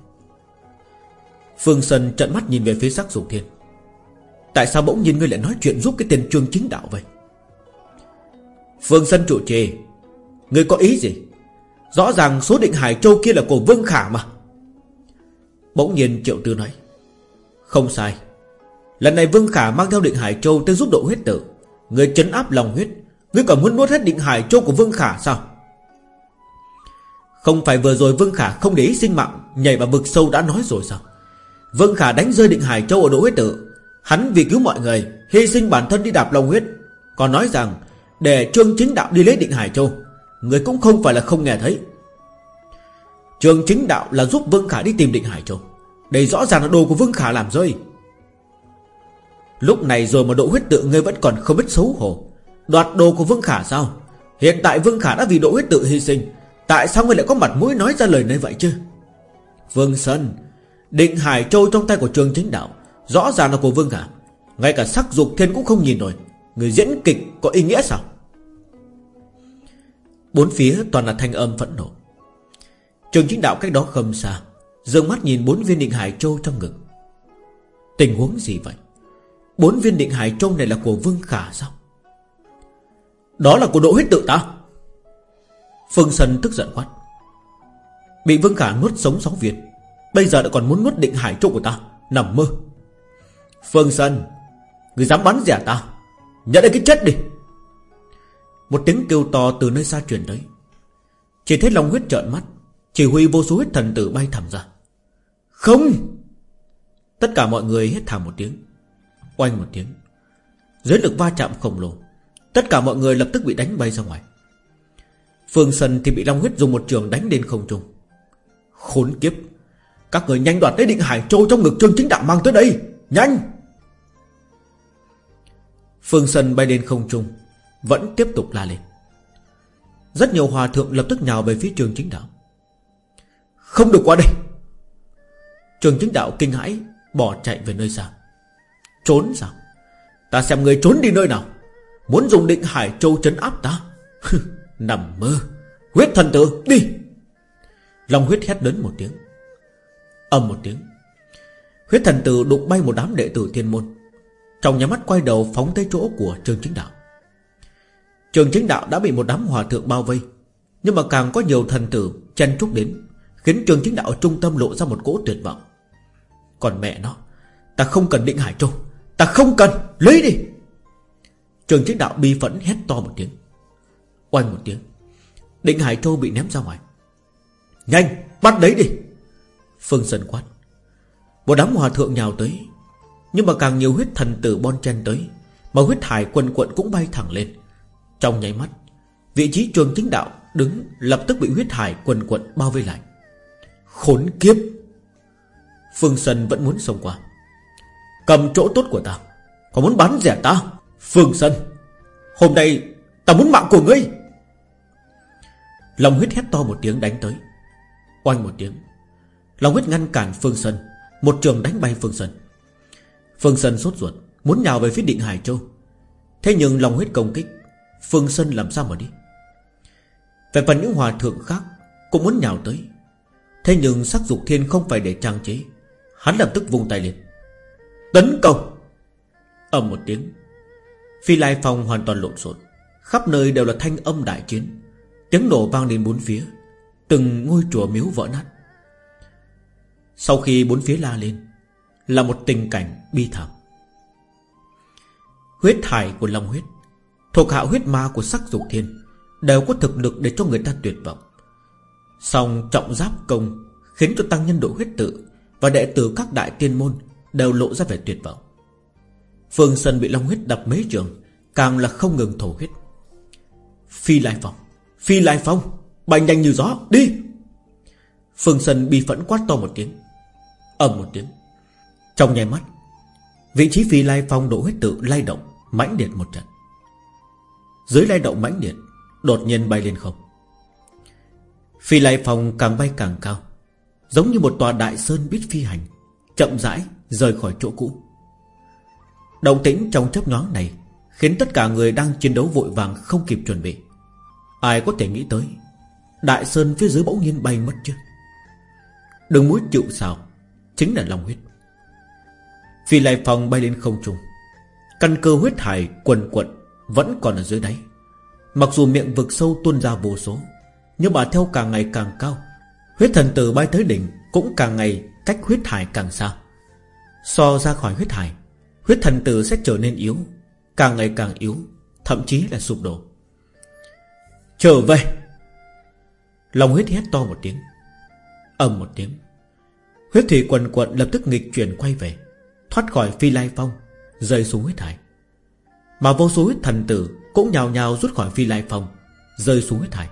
Phương Sơn trận mắt nhìn về phía sắc dục thiên. Tại sao bỗng nhiên ngươi lại nói chuyện giúp cái tên trương chính đạo vậy? Phương Sơn chủ trì. Ngươi có ý gì? Rõ ràng số định Hải Châu kia là của Vương Khả mà. Bỗng nhiên Triệu Tư nói. Không sai. Lần này Vương Khả mang theo định Hải Châu tới giúp độ huyết tử. Người chấn áp lòng huyết. Ngươi còn muốn nuốt hết định Hải Châu của Vương Khả sao? Không phải vừa rồi Vương Khả không để ý sinh mạng, Nhảy vào vực sâu đã nói rồi sao? Vương Khả đánh rơi định Hải Châu ở Đỗ huyết Tự, Hắn vì cứu mọi người Hy sinh bản thân đi đạp Long huyết. Còn nói rằng Để Trương Chính Đạo đi lấy định Hải Châu Người cũng không phải là không nghe thấy. Trương chính đạo là giúp Vương Khả đi tìm định Hải Châu. Đây rõ ràng là đồ của Vương Khả làm rơi. Lúc này rồi mà Đỗ huyết tự ngươi vẫn còn không biết xấu hổ. Đoạt đồ của Vương Khả sao? Hiện tại Vương Khả đã vì Đỗ huyết tự hy sinh. Tại sao ngươi lại có mặt mũi nói ra lời này vậy chứ? Vương Sơn Định Hải Châu trong tay của trường chính đạo. Rõ ràng là của Vương Khả Ngay cả sắc dục thiên cũng không nhìn nổi. Người diễn kịch có ý nghĩa sao? Bốn phía toàn là thanh âm phẫn nộ. Trường chính đạo cách đó không xa. Dương mắt nhìn bốn viên định Hải Châu trong ngực. Tình huống gì vậy? Bốn viên định Hải Châu này là của Vương Khả sao? Đó là của độ huyết tự ta. Phương Sân tức giận quát. Bị Vương Khả nuốt sống sáu viên Bây giờ đã còn muốn nuốt định Hải Châu của ta. Nằm mơ. Phương sơn, Người dám bắn rẻ ta. Nhận lấy cái chết đi. Một tiếng kêu to từ nơi xa truyền tới. Chỉ thấy Long huyết trợn mắt, Chỉ huy vô số huyết thần tử bay thẳng ra. Không! Tất cả mọi người hét thảm một tiếng, Oanh một tiếng. Dưới lực va chạm khổng lồ, Tất cả mọi người lập tức bị đánh bay ra ngoài. Phương sơn thì bị Long huyết dùng một trường đánh lên không trung. Khốn kiếp! Các người nhanh đoạt lấy định hải châu trong ngực trương chính đạo mang tới đây. Nhanh! Phương Sân bay lên không trung, Vẫn tiếp tục la lên. Rất nhiều hòa thượng lập tức nhào về phía trường chính đạo. Không được qua đây! Trường chính đạo kinh hãi, Bỏ chạy về nơi xa. Trốn sao? Ta xem người trốn đi nơi nào. Muốn dùng định Hải Châu trấn áp ta? *laughs* Nằm mơ! Huyết thần tử, đi! Long huyết hét lớn một tiếng. Âm một tiếng. Huyết thần tử đụng bay một đám đệ tử thiên môn. Trong nhà mắt quay đầu phóng tới chỗ của trường chính đạo. Trường chính đạo đã bị một đám hòa thượng bao vây. Nhưng mà càng có nhiều thần tử chen trúc đến, Khiến trường chính đạo ở trung tâm lộ ra một cỗ tuyệt vọng. Còn mẹ nó, Ta không cần định Hải Châu, Ta không cần, Lấy đi! Trường chính đạo bi phẫn hét to một tiếng. Oanh một tiếng, Định Hải Châu bị ném ra ngoài. Nhanh, bắt lấy đi! Phương Sơn quát. Một đám hòa thượng nhào tới, Nhưng mà càng nhiều huyết thần tử bon chen tới, Mà huyết hải quần quận cũng bay thẳng lên. Trong nháy mắt, Vị trí trường chính đạo đứng Lập tức bị huyết hải quần quận bao vây lại. Khốn kiếp! Phương Sơn vẫn muốn xông qua. Cầm chỗ tốt của ta, Còn muốn bắn rẻ ta? Phương Sơn, Hôm nay ta muốn mạng của ngươi! Lòng huyết hét to một tiếng đánh tới. Oanh một tiếng Long huyết ngăn cản Phương Sơn. Một trường đánh bay Phương Sơn. Phương Sơn sốt ruột, Muốn nhào về phía định Hải Châu. Thế nhưng Long huyết công kích, Phương Sơn làm sao mà đi? Về phần những hòa thượng khác Cũng muốn nhào tới. Thế nhưng sắc dục thiên không phải để trang trí Hắn lập tức vung tay lên. Tấn công! Ầm một tiếng. Phi lai phòng hoàn toàn lộn xộn. Khắp nơi đều là thanh âm đại chiến. Tiếng nổ vang lên bốn phía. Từng ngôi chùa miếu vỡ nát. Sau khi bốn phía la lên, Là một tình cảnh bi thảm. Huyết thải của Long huyết Thuộc hạ huyết ma của sắc dục thiên Đều có thực lực để cho người ta tuyệt vọng. Song trọng giáp công Khiến cho tăng nhân độ huyết tự Và đệ tử các đại tiên môn Đều lộ ra vẻ tuyệt vọng. Phương Sơn bị Long huyết đập mấy trường, Càng là không ngừng thổ huyết. Phi Lai Phong, Phi Lai Phong, Bay nhanh như gió, Đi! Phương Sơn bị phẫn quát to một tiếng ầm một tiếng. Trong nháy mắt, Vị trí Phi Lai Phong độ huyết tự lay động, mãnh liệt một trận. Dưới lay động mãnh liệt, Đột nhiên bay lên không. Phi Lai Phong càng bay càng cao, Giống như một tòa đại sơn biết phi hành, Chậm rãi rời khỏi chỗ cũ. Động tĩnh trong chớp nhoáng này Khiến tất cả người đang chiến đấu vội vàng không kịp chuẩn bị. Ai có thể nghĩ tới, Đại Sơn phía dưới bỗng nhiên bay mất chứ? Đừng mũi chịu sao Chính là Long huyết. Phi Lai Phong bay lên không trung. Căn cơ huyết hải quần quận Vẫn còn ở dưới đáy. Mặc dù miệng vực sâu tuôn ra vô số, Nhưng bà theo càng ngày càng cao, Huyết thần tử bay tới đỉnh Cũng càng ngày cách huyết hải càng xa. So ra khỏi huyết hải, Huyết thần tử sẽ trở nên yếu, Càng ngày càng yếu, Thậm chí là sụp đổ. Trở về! Lòng huyết hét to một tiếng, ầm một tiếng. Huyết thủy quần quận lập tức nghịch chuyển quay về, Thoát khỏi phi lai phong, Rơi xuống huyết hải. Mà vô số huyết thần tử Cũng nhào nhào rút khỏi phi lai phong, Rơi xuống huyết hải.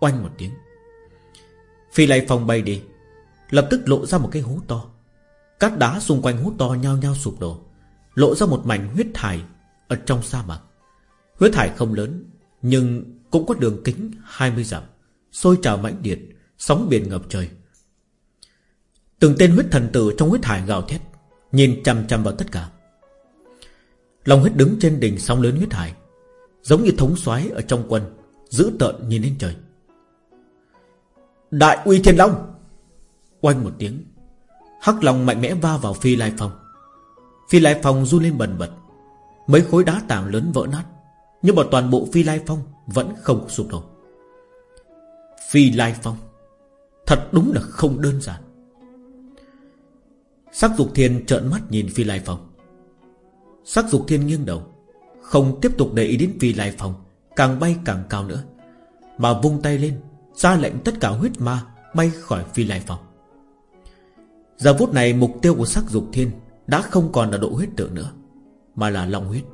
Oanh một tiếng, Phi lai phong bay đi, Lập tức lộ ra một cái hố to. Các đá xung quanh hố to nhao nhao sụp đổ, Lộ ra một mảnh huyết thải Ở trong sa mạc. Huyết thải không lớn, Nhưng cũng có đường kính 20 dặm, Sôi trào mãnh liệt, Sóng biển ngập trời. Từng tên huyết thần tử trong huyết thải gào thét, Nhìn chăm chăm vào tất cả. Long huyết đứng trên đỉnh sóng lớn huyết hải, Giống như thống soái ở trong quân Giữ tợn nhìn lên trời. Đại uy thiên long! Oanh một tiếng, Hắc long mạnh mẽ va vào phi lai phong. Phi lai phong run lên bần bật, Mấy khối đá tảng lớn vỡ nát, Nhưng mà toàn bộ phi lai phong Vẫn không sụp đổ. Phi lai phong, Thật đúng là không đơn giản. Sắc dục thiên trợn mắt nhìn phi lai phong. Sắc dục thiên nghiêng đầu, Không tiếp tục để ý đến phi lai phong, Càng bay càng cao nữa, Mà vung tay lên, ra lệnh tất cả huyết ma Bay khỏi phi lai phong. Giờ phút này, mục tiêu của sắc dục thiên Đã không còn là độ huyết tượng nữa, Mà là long huyết.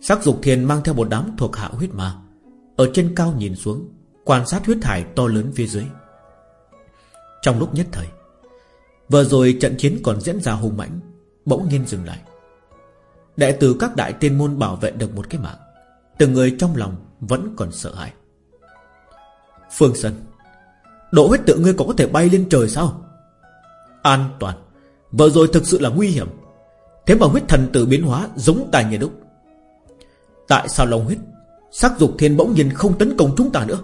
Sắc dục thiên mang theo một đám thuộc hạ huyết ma, Ở trên cao nhìn xuống, Quan sát huyết hải to lớn phía dưới. Trong lúc nhất thời Vừa rồi trận chiến còn diễn ra hùng mãnh, Bỗng nhiên dừng lại. Đệ tử các đại tiên môn bảo vệ được một cái mạng, Từng người trong lòng Vẫn còn sợ hãi. Phương Sơn, Độ huyết tự ngươi còn có thể bay lên trời sao? An toàn, Vừa rồi thực sự là nguy hiểm. Thế mà huyết thần tử biến hóa giống tài như đúc. Tại sao lòng huyết, Sắc dục thiên bỗng nhiên không tấn công chúng ta nữa?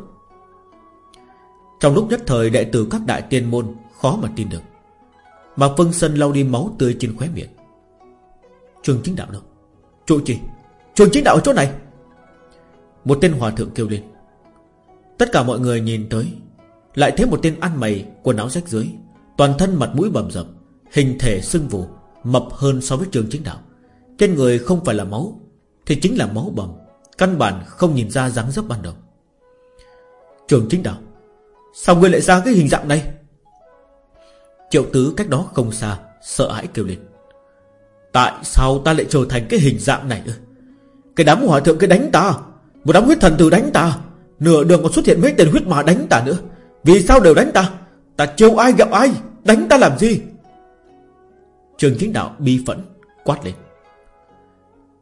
Trong lúc nhất thời, đệ tử các đại tiên môn Khó mà tin được. Mà Vân Sân lau đi máu tươi trên khóe miệng. Trường chính đạo đâu chỗ trì, Trường chính đạo ở chỗ này. Một tên hòa thượng kêu lên, Tất cả mọi người nhìn tới, Lại thấy một tên ăn mày, Quần áo rách dưới Toàn thân mặt mũi bầm dập Hình thể sưng vù, Mập hơn so với trường chính đạo. Trên người không phải là máu, Thì chính là máu bầm, Căn bản không nhìn ra dáng dấp ban đầu. Trường chính đạo, Sao ngươi lại ra cái hình dạng này? Triệu tứ cách đó không xa, Sợ hãi kêu lên. Tại sao ta lại trở thành cái hình dạng này Cái đám hòa thượng cái đánh ta, Một đám huyết thần tử đánh ta, Nửa đường còn xuất hiện mấy tên huyết mà đánh ta nữa. Vì sao đều đánh ta? Ta trêu ai gặp ai? Đánh ta làm gì? Trường chính đạo bi phẫn Quát lên.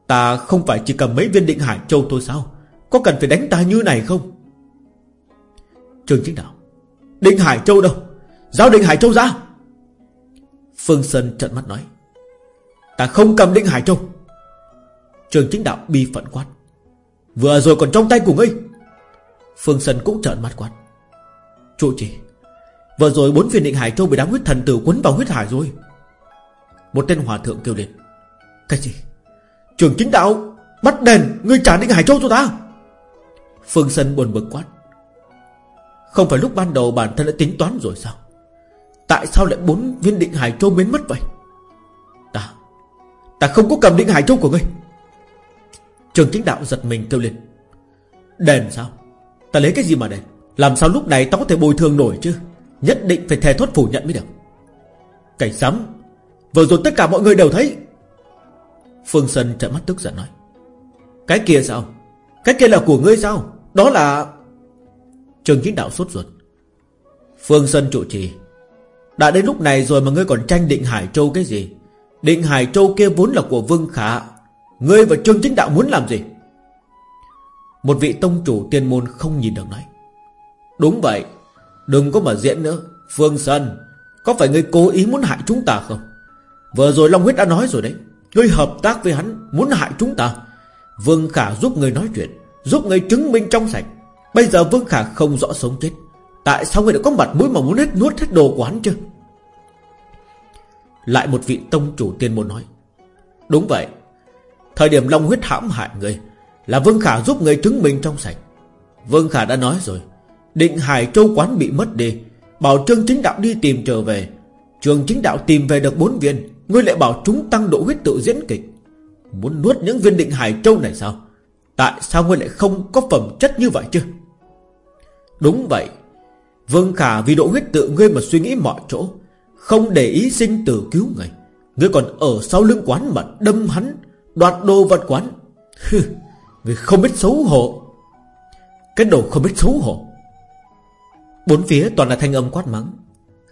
Ta không phải chỉ cầm mấy viên định hải châu thôi sao? Có cần phải đánh ta như này không? Trường chính đạo. Định hải châu đâu? Giao định hải châu ra. Phương Sơn trợn mắt nói, Ta không cầm định hải châu. Trường chính đạo bi phận quát, Vừa rồi còn trong tay của ngươi. Phương Sơn cũng trợn mắt quát Trụ trì, Vừa rồi bốn viên định hải châu bị đám huyết thần tử quấn vào huyết hải rồi. Một tên hòa thượng kêu lên, Cái gì? Trường chính đạo Bắt đèn Ngươi trả định hải châu cho ta. Phương Sơn buồn bực quát, Không phải lúc ban đầu bản thân đã tính toán rồi sao? Tại sao lại bốn viên định hải châu biến mất vậy? Ta Ta không có cầm định hải châu của ngươi. Trường chính đạo giật mình kêu lên. Đền sao? Ta lấy cái gì mà đền? Làm sao lúc này ta có thể bồi thường nổi chứ? Nhất định phải thề thốt phủ nhận mới được. Cảnh sắm Vừa rồi tất cả mọi người đều thấy. Phương Sơn trợn mắt tức giận nói. Cái kia sao? Cái kia là của ngươi sao? Đó là Trường chính đạo sốt ruột. Phương Sơn trụ trì. Đã đến lúc này rồi mà ngươi còn tranh định Hải Châu cái gì? Định Hải Châu kia vốn là của Vương Khả. Ngươi và Trương Chính Đạo muốn làm gì? Một vị tông chủ tiên môn không nhìn được nói. Đúng vậy, Đừng có mà diễn nữa. Phương Sơn, Có phải ngươi cố ý muốn hại chúng ta không? Vừa rồi Long Huyết đã nói rồi đấy. Ngươi hợp tác với hắn, Muốn hại chúng ta. Vương Khả giúp ngươi nói chuyện, Giúp ngươi chứng minh trong sạch. Bây giờ Vương Khả không rõ sống chết. Tại sao người đã có mặt mũi mà muốn hết nuốt hết đồ của hắn chứ? Lại một vị tông chủ tiên môn nói, Đúng vậy, Thời điểm Long huyết hãm hại người Là Vương Khả giúp người chứng minh trong sạch. Vương Khả đã nói rồi, Định Hải Châu quán bị mất đi, Bảo Trương Chính Đạo đi tìm trở về. Trường Chính Đạo tìm về được bốn viên, Ngươi lại bảo chúng tăng độ huyết tự diễn kịch. Muốn nuốt những viên định Hải Châu này sao? Tại sao ngươi lại không có phẩm chất như vậy chứ? Đúng vậy Vương Khả vì độ huyết tự ngươi mà suy nghĩ mọi chỗ, Không để ý sinh tử cứu người. Ngươi còn ở sau lưng quán mà đâm hắn, Đoạt đồ vật quán. Người không biết xấu hổ. Cái đồ không biết xấu hổ. Bốn phía toàn là thanh âm quát mắng,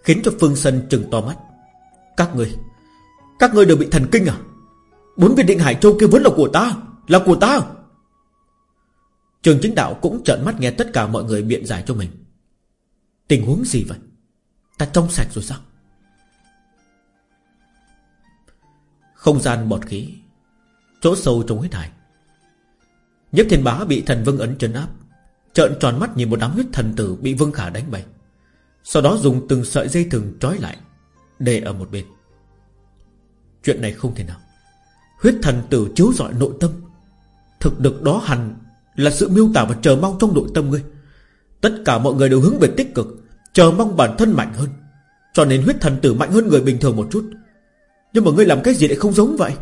Khiến cho Phương Sân trừng to mắt. Các người Các người đều bị thần kinh à? Bốn viên định Hải Châu kia vốn là của ta, Là của ta. Trường chính đạo cũng trợn mắt nghe tất cả mọi người biện giải cho mình. Tình huống gì vậy? Ta trong sạch rồi sao? Không gian bọt khí, Chỗ sâu trong huyết hải. Nhếp thiên bá bị thần vương ấn trấn áp, Trợn tròn mắt nhìn một đám huyết thần tử Bị vương khả đánh bay. Sau đó dùng từng sợi dây thừng trói lại, Để ở một bên. Chuyện này không thể nào. Huyết thần tử chiếu rọi nội tâm. Thực được đó hẳn Là sự miêu tả và chờ mong trong nội tâm ngươi. Tất cả mọi người đều hướng về tích cực, Chờ mong bản thân mạnh hơn. Cho nên huyết thần tử mạnh hơn người bình thường một chút. Nhưng mà ngươi làm cái gì lại không giống vậy?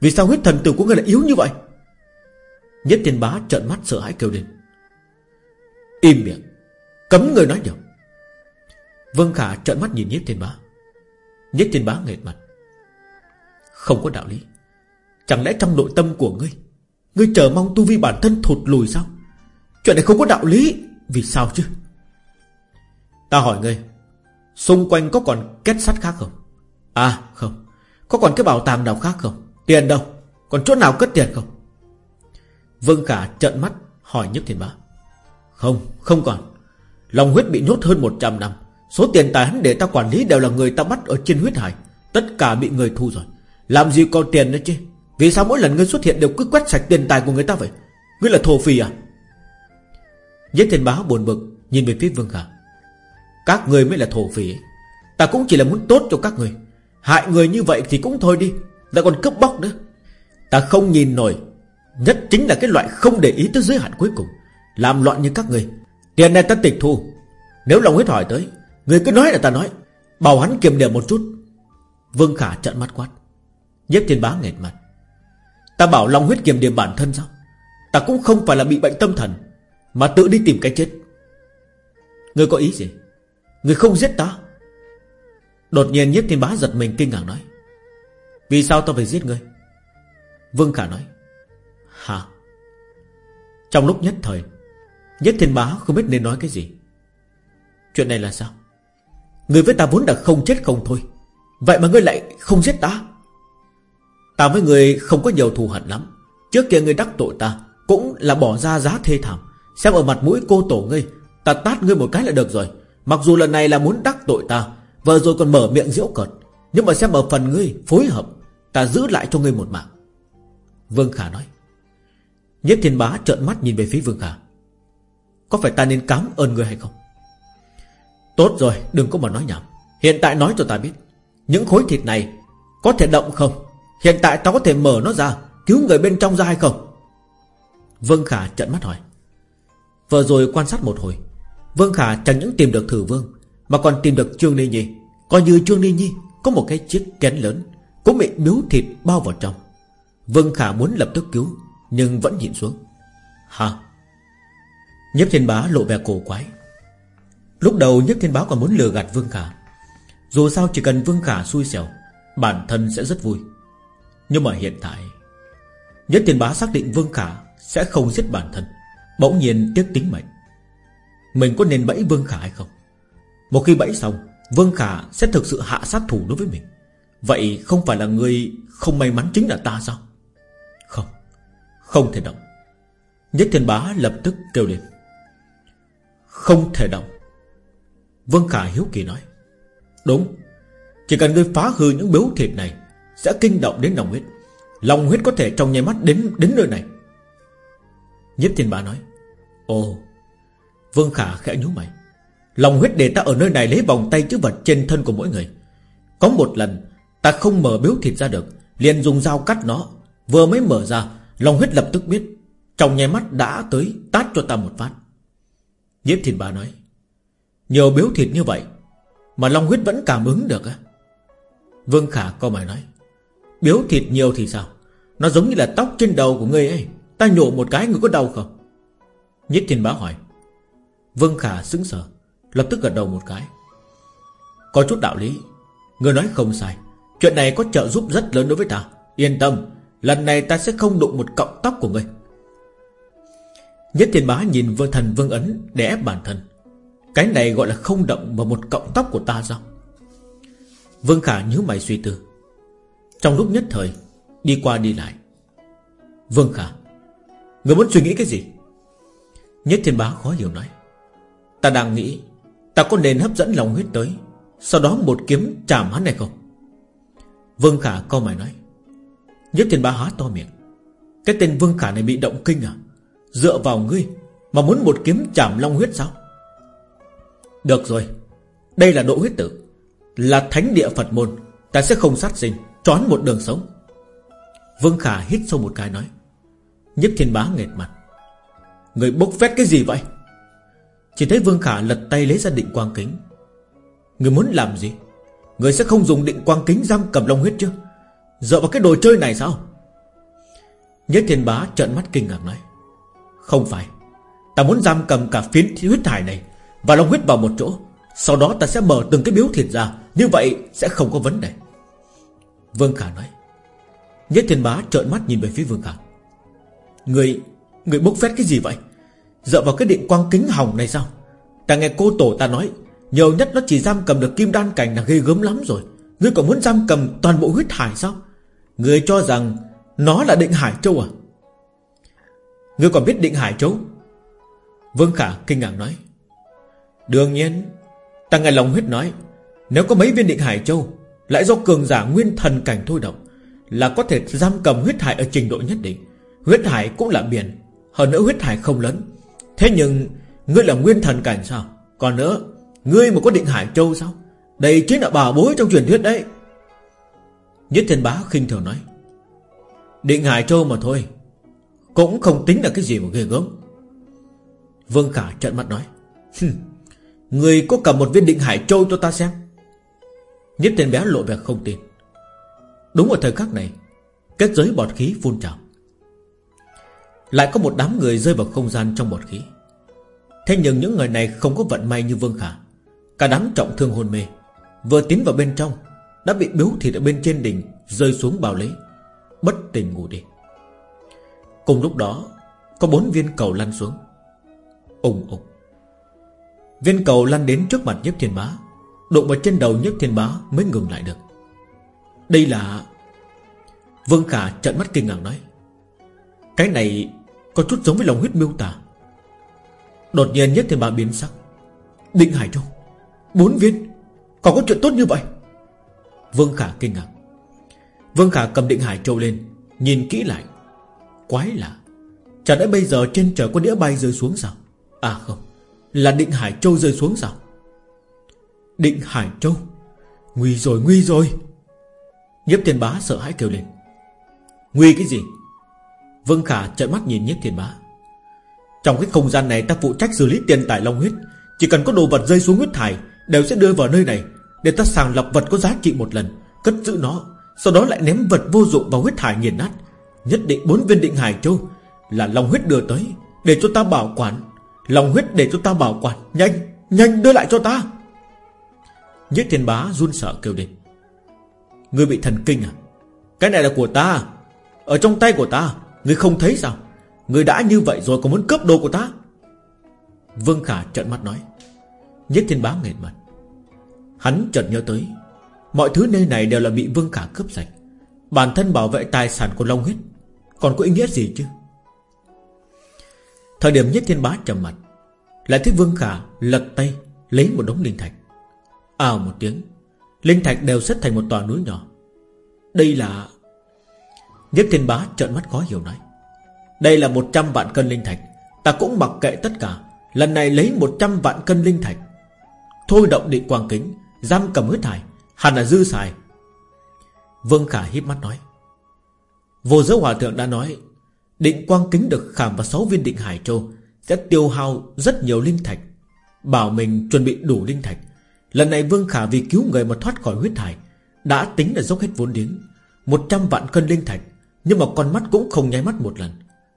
Vì sao huyết thần tử của ngươi lại yếu như vậy? Nhất thiên bá trợn mắt sợ hãi kêu lên. Im miệng, Cấm người nói nhiều Vân Khả trợn mắt nhìn Nhất thiên bá. Nhất thiên bá nghệt mặt. Không có đạo lý. Chẳng lẽ trong nội tâm của ngươi Ngươi chờ mong tu vi bản thân thụt lùi sao? Chuyện này không có đạo lý. Vì sao chứ? Ta hỏi ngươi, Xung quanh có còn kết sắt khác không? À không. Có còn cái bảo tàng nào khác không? Tiền đâu? Còn chỗ nào cất tiền không? Vương Khả trợn mắt, hỏi Nhức Thiên Bá. Không không còn. Lòng huyết bị nhốt hơn 100 năm. Số tiền tài hắn để ta quản lý đều là người ta bắt ở trên huyết hải. Tất cả bị người thu rồi. Làm gì có tiền nữa chứ? Vì sao mỗi lần ngươi xuất hiện đều cứ quét sạch tiền tài của người ta vậy? Ngươi là thổ phì à? Giết thiên báo buồn bực, Nhìn về phía Vương Khả. Các người mới là thổ phỉ. Ấy. Ta cũng chỉ là muốn tốt cho các người. Hại người như vậy thì cũng thôi đi. Ta còn cướp bóc nữa. Ta không nhìn nổi. Nhất chính là cái loại không để ý tới giới hạn cuối cùng. Làm loạn như các người. Tiền này ta tịch thu. Nếu lòng huyết hỏi tới, Người cứ nói là ta nói. Bảo hắn kiềm điểm một chút. Vương Khả trận mắt quát. Nhất thiên bá nghẹt mặt. Ta bảo lòng huyết kiềm điểm bản thân sao? Ta cũng không phải là bị bệnh tâm thần. Mà tự đi tìm cái chết. Người có ý gì? Người không giết ta? Đột nhiên Nhiếp Thiên Bá giật mình kinh ngạc nói. Vì sao ta phải giết ngươi? Vương Khả nói. Hả? Trong lúc nhất thời Nhất Thiên Bá không biết nên nói cái gì. Chuyện này là sao? Người với ta vốn đã không chết không thôi. Vậy mà ngươi lại không giết ta? Ta với người không có nhiều thù hận lắm. Trước kia ngươi đắc tội ta, Cũng là bỏ ra giá thê thảm. Xem ở mặt mũi cô tổ ngươi, Ta tát ngươi một cái là được rồi. Mặc dù lần này là muốn đắc tội ta, Vừa rồi còn mở miệng diễu cợt, Nhưng mà xem ở phần ngươi phối hợp, Ta giữ lại cho ngươi một mạng. Vương Khả nói. Nhất thiên bá trợn mắt nhìn về phía Vương Khả. Có phải ta nên cám ơn ngươi hay không? Tốt rồi, đừng có mà nói nhảm. Hiện tại nói cho ta biết, Những khối thịt này có thể động không? Hiện tại ta có thể mở nó ra, Cứu người bên trong ra hay không? Vương Khả trận mắt hỏi. Vừa rồi quan sát một hồi. Vương Khả chẳng những tìm được thử vương, Mà còn tìm được Trương ni Nhi. Coi như Trương ni Nhi có một cái chiếc kén lớn, Cũng bị miếu thịt bao vào trong. Vương Khả muốn lập tức cứu, Nhưng vẫn nhịn xuống. Hả Nhếp thiên bá lộ vẻ cổ quái. Lúc đầu Nhếp thiên bá còn muốn lừa gạt Vương Khả. Dù sao chỉ cần Vương Khả xui xẻo, Bản thân sẽ rất vui. Nhưng mà hiện tại Nhất thiên bá xác định Vương Khả Sẽ không giết bản thân. Bỗng nhiên tiếc tính mệnh. Mình có nên bẫy Vương Khả hay không? Một khi bẫy xong, Vương Khả sẽ thực sự hạ sát thủ đối với mình. Vậy không phải là người Không may mắn chính là ta sao? Không Không thể động. Nhất thiên bá lập tức kêu lên. Không thể động. Vương Khả hiếu kỳ nói. Đúng, Chỉ cần ngươi phá hư những biếu thịt này, Sẽ kinh động đến lòng huyết. Lòng huyết có thể trong nháy mắt đến đến nơi này. Nhiếp thiên bá nói, Ồ, Vương Khả khẽ nhú mày. Lòng huyết để ta ở nơi này lấy vòng tay chữ vật trên thân của mỗi người. Có một lần, Ta không mở biếu thịt ra được, Liền dùng dao cắt nó. Vừa mới mở ra, Lòng huyết lập tức biết, Trong nháy mắt đã tới tát cho ta một phát. Nhiếp thiên bá nói Nhiều biếu thịt như vậy Mà Long huyết vẫn cảm ứng được á. Vương Khả co mày nói, Biếu thịt nhiều thì sao? Nó giống như là tóc trên đầu của ngươi ấy. Ta nhổ một cái người có đau không? Nhất thiên bá hỏi. Vương Khả sững sờ, Lập tức gật đầu một cái. Có chút đạo lý. Người nói không sai. Chuyện này có trợ giúp rất lớn đối với ta. Yên tâm, Lần này ta sẽ không đụng một cọng tóc của ngươi. Nhất thiên bá nhìn vương thần vương ấn Để ép bản thân. Cái này gọi là không động vào một cọng tóc của ta sao? Vương Khả nhớ mày suy tư. Trong lúc nhất thời, Đi qua đi lại. Vương Khả Người muốn suy nghĩ cái gì? Nhất thiên bá khó hiểu nói. Ta đang nghĩ, Ta có nên hấp dẫn lòng huyết tới, Sau đó một kiếm chạm hắn này không? Vương Khả câu mày nói. Nhất thiên bá há to miệng. Cái tên Vương Khả này bị động kinh à? Dựa vào ngươi Mà muốn một kiếm chạm long huyết sao? Được rồi, Đây là độ huyết tử, Là thánh địa Phật môn, Ta sẽ không sát sinh Trón một đường sống. Vương Khả hít sâu một cái nói. Nhất thiên bá nghệt mặt. Người bốc phét cái gì vậy? Chỉ thấy Vương Khả lật tay lấy ra định quang kính. Người muốn làm gì? Người sẽ không dùng định quang kính giam cầm long huyết chứ? Dựa vào cái đồ chơi này sao? Nhất thiên bá trợn mắt kinh ngạc nói, Không phải. Ta muốn giam cầm cả phiến huyết thải này Và long huyết vào một chỗ. Sau đó ta sẽ mở từng cái biếu thịt ra. Như vậy sẽ không có vấn đề. Vương Khả nói. Nhất thiên bá trợn mắt nhìn về phía Vương Khả. Người Người bốc phét cái gì vậy? Dựa vào cái điện quang kính hỏng này sao? Ta nghe cô tổ ta nói, Nhiều nhất nó chỉ giam cầm được kim đan cảnh là ghê gớm lắm rồi. Ngươi còn muốn giam cầm toàn bộ huyết hải sao? Ngươi cho rằng Nó là định Hải Châu à? Ngươi còn biết định Hải Châu? Vương Khả kinh ngạc nói, Đương nhiên, Ta nghe lòng huyết nói, Nếu có mấy viên định Hải Châu, Lại do cường giả nguyên thần cảnh thôi động, Là có thể giam cầm huyết hải ở trình độ nhất định. Huyết hải cũng là biển, Hơn nữa huyết hải không lớn. Thế nhưng, Ngươi là nguyên thần cảnh sao? Còn nữa, Ngươi mà có định Hải Châu sao? Đây chính là bà bối trong truyền thuyết đấy. Nhất thiên bá khinh thường nói, Định Hải Châu mà thôi, Cũng không tính là cái gì mà ghê gớm. Vương Khả trợn mắt nói Người có cầm một viên định Hải Châu cho ta xem. Nhất Thiên bé lộ vẻ không tin. Đúng vào thời khắc này, Kết giới bọt khí phun trào. Lại có một đám người rơi vào không gian trong bọt khí. Thế nhưng những người này không có vận may như Vương Khả. Cả đám trọng thương hôn mê. Vừa tiến vào bên trong, Đã bị biếu thịt ở bên trên đỉnh, Rơi xuống bào lấy. Bất tỉnh ngủ đi. Cùng lúc đó, Có bốn viên cầu lăn xuống. Ùng ùng Viên cầu lăn đến trước mặt Nhếp Thiên Bá. Đụng vào trên đầu Nhếp Thiên Bá mới ngừng lại được. Đây là Vương Khả trận mắt kinh ngạc nói. Cái này có chút giống với lòng huyết miêu tả. Đột nhiên nhất Thiên Bá biến sắc. Định Hải Châu, Bốn viên. Còn có chuyện tốt như vậy? Vương Khả kinh ngạc. Vương Khả cầm định Hải Châu lên, Nhìn kỹ lại. Quái lạ. Chẳng lẽ bây giờ trên trời có đĩa bay rơi xuống sao? À không, Là định Hải Châu rơi xuống sao? Định Hải Châu? Nguy rồi nguy rồi. Nhếp thiên bá sợ hãi kêu lên. Nguy cái gì? Vương Khả trợn mắt nhìn nhiếp thiên bá Trong cái không gian này ta phụ trách xử lý tiền tài long huyết Chỉ cần có đồ vật rơi xuống huyết thải Đều sẽ đưa vào nơi này Để ta sàng lọc vật có giá trị một lần Cất giữ nó Sau đó lại ném vật vô dụng vào huyết thải nghiền nát. Nhất định bốn viên định Hải Châu Là long huyết đưa tới Để cho ta bảo quản. Long huyết để cho ta bảo quản Nhanh, nhanh đưa lại cho ta. Nhất thiên bá run sợ kêu lên. Ngươi bị thần kinh à? Cái này là của ta Ở trong tay của ta. Ngươi không thấy sao? Ngươi đã như vậy rồi còn muốn cướp đồ của ta? Vương Khả trợn mắt nói. Nhất thiên bá nghẹn mặt. Hắn chợt nhớ tới, Mọi thứ nơi này đều là bị Vương Khả cướp sạch. Bản thân bảo vệ tài sản của Long huyết, Còn có ý nghĩa gì chứ? Thời điểm nhất thiên bá trầm mặt, Lại thấy Vương Khả lật tay Lấy một đống linh thạch. Ào một tiếng, Linh thạch đều xếp thành một tòa núi nhỏ. Đây là Nhất thiên bá trợn mắt khó hiểu nói, Đây là 100 vạn cân linh thạch, Ta cũng mặc kệ tất cả, Lần này lấy 100 vạn cân linh thạch. Thôi động định quang kính, Giam cầm huyết thải Hẳn là dư xài. Vương Khả híp mắt nói, Vô giới hòa thượng đã nói, Định quang kính được khảm vào 6 viên định hải châu Sẽ tiêu hao rất nhiều linh thạch, Bảo mình chuẩn bị đủ linh thạch. Lần này Vương Khả vì cứu người mà thoát khỏi huyết thải Đã tính là dốc hết vốn liếng 100 vạn cân linh thạch nhưng mà con mắt cũng không nháy mắt một lần.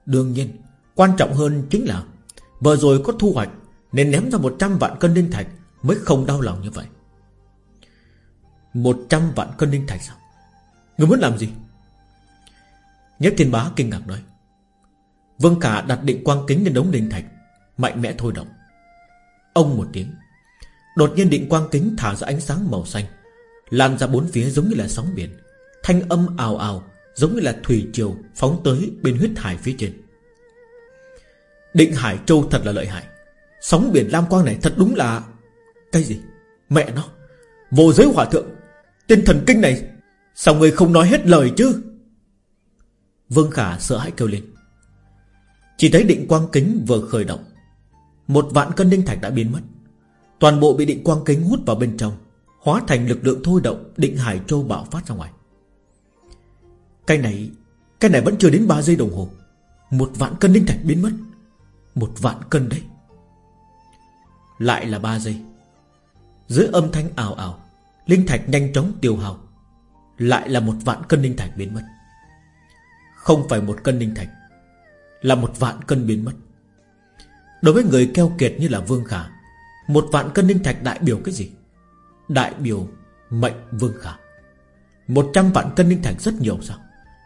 Đương nhiên, Quan trọng hơn chính là Vừa rồi có thu hoạch Nên ném ra 100 vạn cân linh thạch Mới không đau lòng như vậy. 100 vạn cân linh thạch sao? Người muốn làm gì? Nhất thiên bá kinh ngạc nói. Vương cả đặt định quang kính lên đống linh thạch, Mạnh mẽ thôi động. Ông một tiếng, Đột nhiên định quang kính thả ra ánh sáng màu xanh, Lan ra bốn phía giống như là sóng biển, Thanh âm ào ào Giống như là thủy triều phóng tới bên huyết hải phía trên. Định Hải Châu thật là lợi hại. Sóng biển lam quang này thật đúng là Cái gì? Mẹ nó, Vô giới hỏa thượng, Tên thần kinh này, Sao người không nói hết lời chứ? Vương Khả sợ hãi kêu lên. Chỉ thấy định quang kính vừa khởi động, Một vạn cân đinh thạch đã biến mất. Toàn bộ bị định quang kính hút vào bên trong, Hóa thành lực lượng thôi động Định Hải Châu bạo phát ra ngoài. Cái này Cái này vẫn chưa đến 3 giây đồng hồ. Một vạn cân linh thạch biến mất. Một vạn cân đấy. Lại là 3 giây. Dưới âm thanh ảo ảo Linh thạch nhanh chóng tiêu hao. Lại là một vạn cân linh thạch biến mất. Không phải một cân linh thạch, là một vạn cân biến mất. Đối với người keo kiệt như là Vương Khả, Một vạn cân linh thạch đại biểu cái gì? Đại biểu mệnh Vương Khả. Một trăm vạn cân linh thạch rất nhiều sao?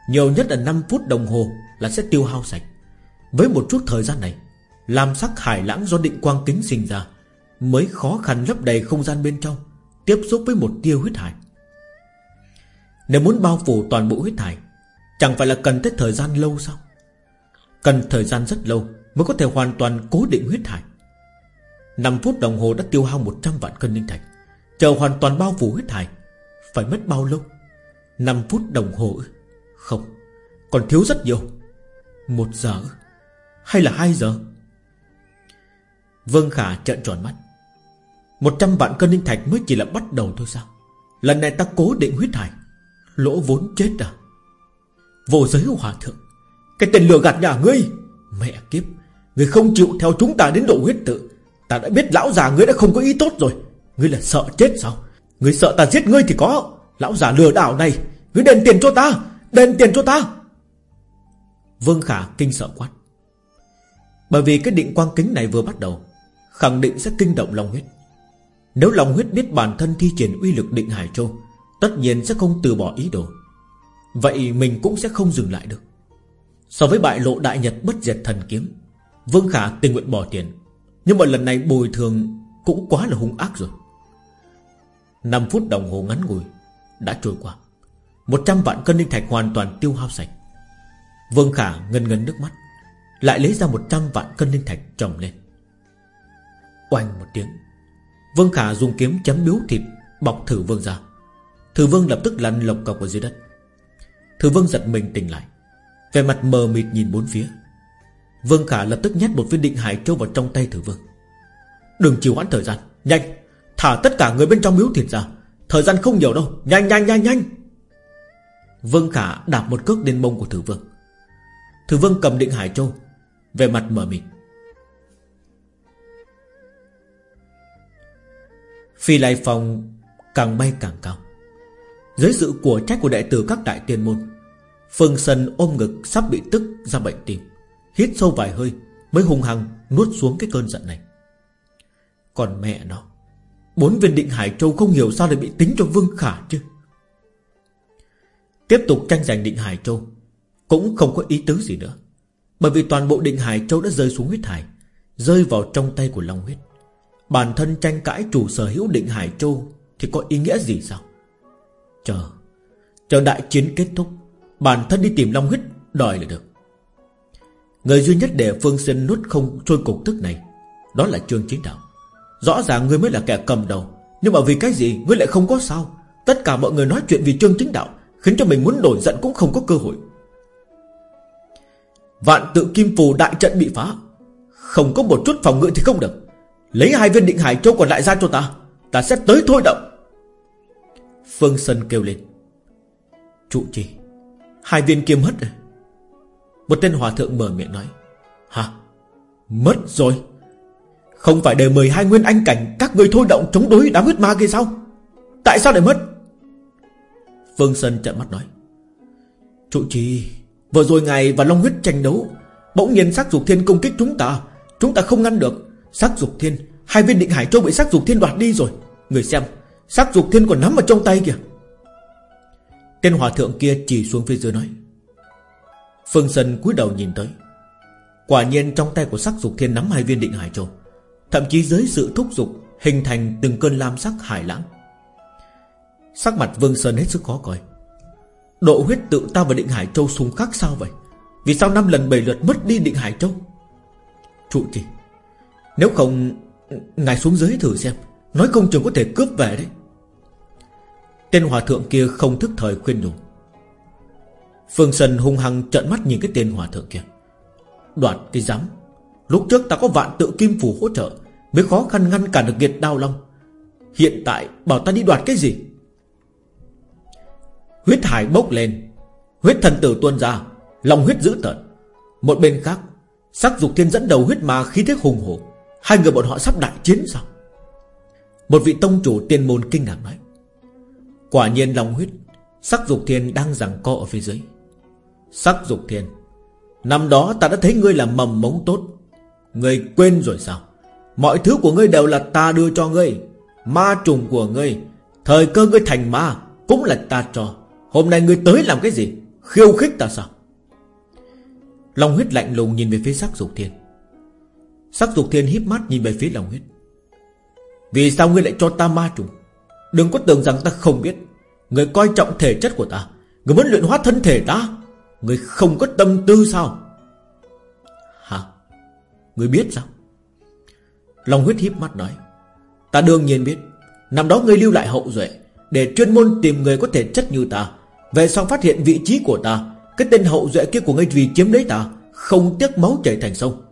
Nhiều nhất là 5 phút đồng hồ Là sẽ tiêu hao sạch. Với một chút thời gian này, Làm sắc hải lãng do định quang kính sinh ra Mới khó khăn lấp đầy không gian bên trong, Tiếp xúc với một tiêu huyết hải. Nếu muốn bao phủ toàn bộ huyết hải, Chẳng phải là cần tới thời gian lâu sao? Cần thời gian rất lâu Mới có thể hoàn toàn cố định huyết hải. 5 phút đồng hồ đã tiêu hao 100 vạn cân linh thạch, Chờ hoàn toàn bao phủ huyết hải, Phải mất bao lâu? 5 phút đồng hồ không, Còn thiếu rất nhiều. Một giờ Hay là hai giờ? Vương Khả trợn tròn mắt. 100 vạn cân linh thạch mới chỉ là bắt đầu thôi sao? Lần này ta cố định huyết hải, Lỗ vốn chết à? Vô giới hòa thượng, Cái tên lừa gạt nhà ngươi! Mẹ kiếp Ngươi không chịu theo chúng ta đến độ huyết tự. Ta đã biết lão già ngươi đã không có ý tốt rồi. Ngươi là sợ chết sao? Ngươi sợ ta giết ngươi thì có. Lão già lừa đảo này, Ngươi đền tiền cho ta. Đền tiền cho ta. Vương Khả kinh sợ quát. Bởi vì cái định quang kính này vừa bắt đầu, Khẳng định sẽ kinh động Long huyết. Nếu Long huyết biết bản thân thi triển uy lực định Hải Châu, Tất nhiên sẽ không từ bỏ ý đồ. Vậy mình cũng sẽ không dừng lại được. So với bại lộ đại nhật bất diệt thần kiếm, Vương Khả tình nguyện bỏ tiền. Nhưng mà lần này bồi thường Cũng quá là hung ác rồi. 5 phút đồng hồ ngắn ngủi Đã trôi qua. 100 vạn cân linh thạch hoàn toàn tiêu hao sạch. Vương Khả ngân ngân nước mắt, Lại lấy ra 100 vạn cân linh thạch trồng lên. Oanh một tiếng, Vương Khả dùng kiếm chấm biếu thịt, Bọc thử vương ra. Thử vương lập tức lăn lộc cọc ở dưới đất. Thử vương giật mình tỉnh lại Về mặt mờ mịt nhìn bốn phía. Vương Khả lập tức nhét một viên định hải châu vào trong tay thử vương. Đừng chịu hoãn thời gian, Nhanh, Thả tất cả người bên trong miếu thịt ra. Thời gian không nhiều đâu, Nhanh nhanh nhanh nhanh. Vương Khả đạp một cước lên mông của thử vương. Thử vương cầm định hải châu, Về mặt mở mịt. Phi Lai Phong càng bay càng cao. Dưới sự của trách của đại tử các đại tiên môn, Phương Sân ôm ngực sắp bị tức ra bệnh tim, Hít sâu vài hơi Mới hung hăng nuốt xuống cái cơn giận này. Còn mẹ nó, Bốn viên định Hải Châu không hiểu sao lại bị tính cho Vương Khả chứ? Tiếp tục tranh giành định Hải Châu, Cũng không có ý tứ gì nữa. Bởi vì toàn bộ định Hải Châu đã rơi xuống huyết hải, Rơi vào trong tay của Long huyết. Bản thân tranh cãi chủ sở hữu định Hải Châu Thì có ý nghĩa gì sao? Chờ Chờ đại chiến kết thúc, Bản thân đi tìm Long huyết đòi là được. Người duy nhất để Phương Sinh nuốt không trôi cục tức này, Đó là Trương Chính Đạo. Rõ ràng ngươi mới là kẻ cầm đầu, Nhưng mà vì cái gì ngươi lại không có sao? Tất cả mọi người nói chuyện vì Trương Chính Đạo Khiến cho mình muốn đổi giận cũng không có cơ hội. Vạn tự kim phù đại trận bị phá. Không có một chút phòng ngự thì không được. Lấy hai viên định hải châu còn lại ra cho ta. Ta sẽ tới thôi động. Phương Sơn kêu lên. Trụ trì. Hai viên kia mất rồi. Một tên hòa thượng mở miệng nói. Hả? Mất rồi. Không phải đời mười hai nguyên anh cảnh Các người thôi động chống đối đám huyết ma kia sao? Tại sao lại mất? Phương Sơn trợn mắt nói Trụ trì, Vừa rồi ngài và Long huyết tranh đấu, Bỗng nhiên sắc dục thiên công kích chúng ta. Chúng ta không ngăn được. Sắc dục thiên, Hai viên định hải châu bị sắc dục thiên đoạt đi rồi. Người xem, Sắc dục thiên còn nắm ở trong tay kìa. Tên hòa thượng kia chỉ xuống phía dưới nói, Phương Sơn cúi đầu nhìn tới. Quả nhiên trong tay của sắc dục thiên nắm hai viên định hải châu. Thậm chí dưới sự thúc giục Hình thành từng cơn lam sắc hải lãng. Sắc mặt Vương Sơn hết sức khó coi. Độ huyết tự ta và định Hải Châu xung khắc sao vậy? Vì sao năm lần bảy lượt mất đi định Hải Châu? Trụ trì, Nếu không, Ngài xuống dưới thử xem. Nói không chừng có thể cướp về đấy. Tên hòa thượng kia không thức thời khuyên nhủ. Phương Sơn hung hăng trợn mắt nhìn cái tên hòa thượng kia. Đoạt cái dám Lúc trước ta có vạn tự kim phủ hỗ trợ, Mới khó khăn ngăn cản được nghiệt đao long. Hiện tại bảo ta đi đoạt cái gì? Huyết hải bốc lên, Huyết thần tử tuôn ra, Lòng huyết dữ tợn. Một bên khác, Sắc dục thiên dẫn đầu huyết ma khí thế hùng hổ, Hai người bọn họ sắp đại chiến sao? Một vị tông chủ tiên môn kinh ngạc nói, Quả nhiên lòng huyết, Sắc dục thiên đang giằng co ở phía dưới. Sắc dục thiên, Năm đó ta đã thấy ngươi là mầm mống tốt. Ngươi quên rồi sao? Mọi thứ của ngươi đều là ta đưa cho ngươi, Ma trùng của ngươi, Thời cơ ngươi thành ma Cũng là ta cho. Hôm nay ngươi tới làm cái gì? Khiêu khích ta sao? Long huyết lạnh lùng nhìn về phía sắc dục thiên. Sắc dục thiên híp mắt nhìn về phía long huyết. Vì sao ngươi lại cho ta ma trùng Đừng có tưởng rằng ta không biết. Ngươi coi trọng thể chất của ta. Ngươi muốn luyện hóa thân thể ta. Ngươi không có tâm tư sao? Hả? Ngươi biết sao? Long huyết híp mắt nói. Ta đương nhiên biết. Năm đó ngươi lưu lại hậu duệ Để chuyên môn tìm người có thể chất như ta. Về sau phát hiện vị trí của ta, Cái tên hậu duệ kia của ngươi vì chiếm lấy ta, Không tiếc máu chảy thành sông.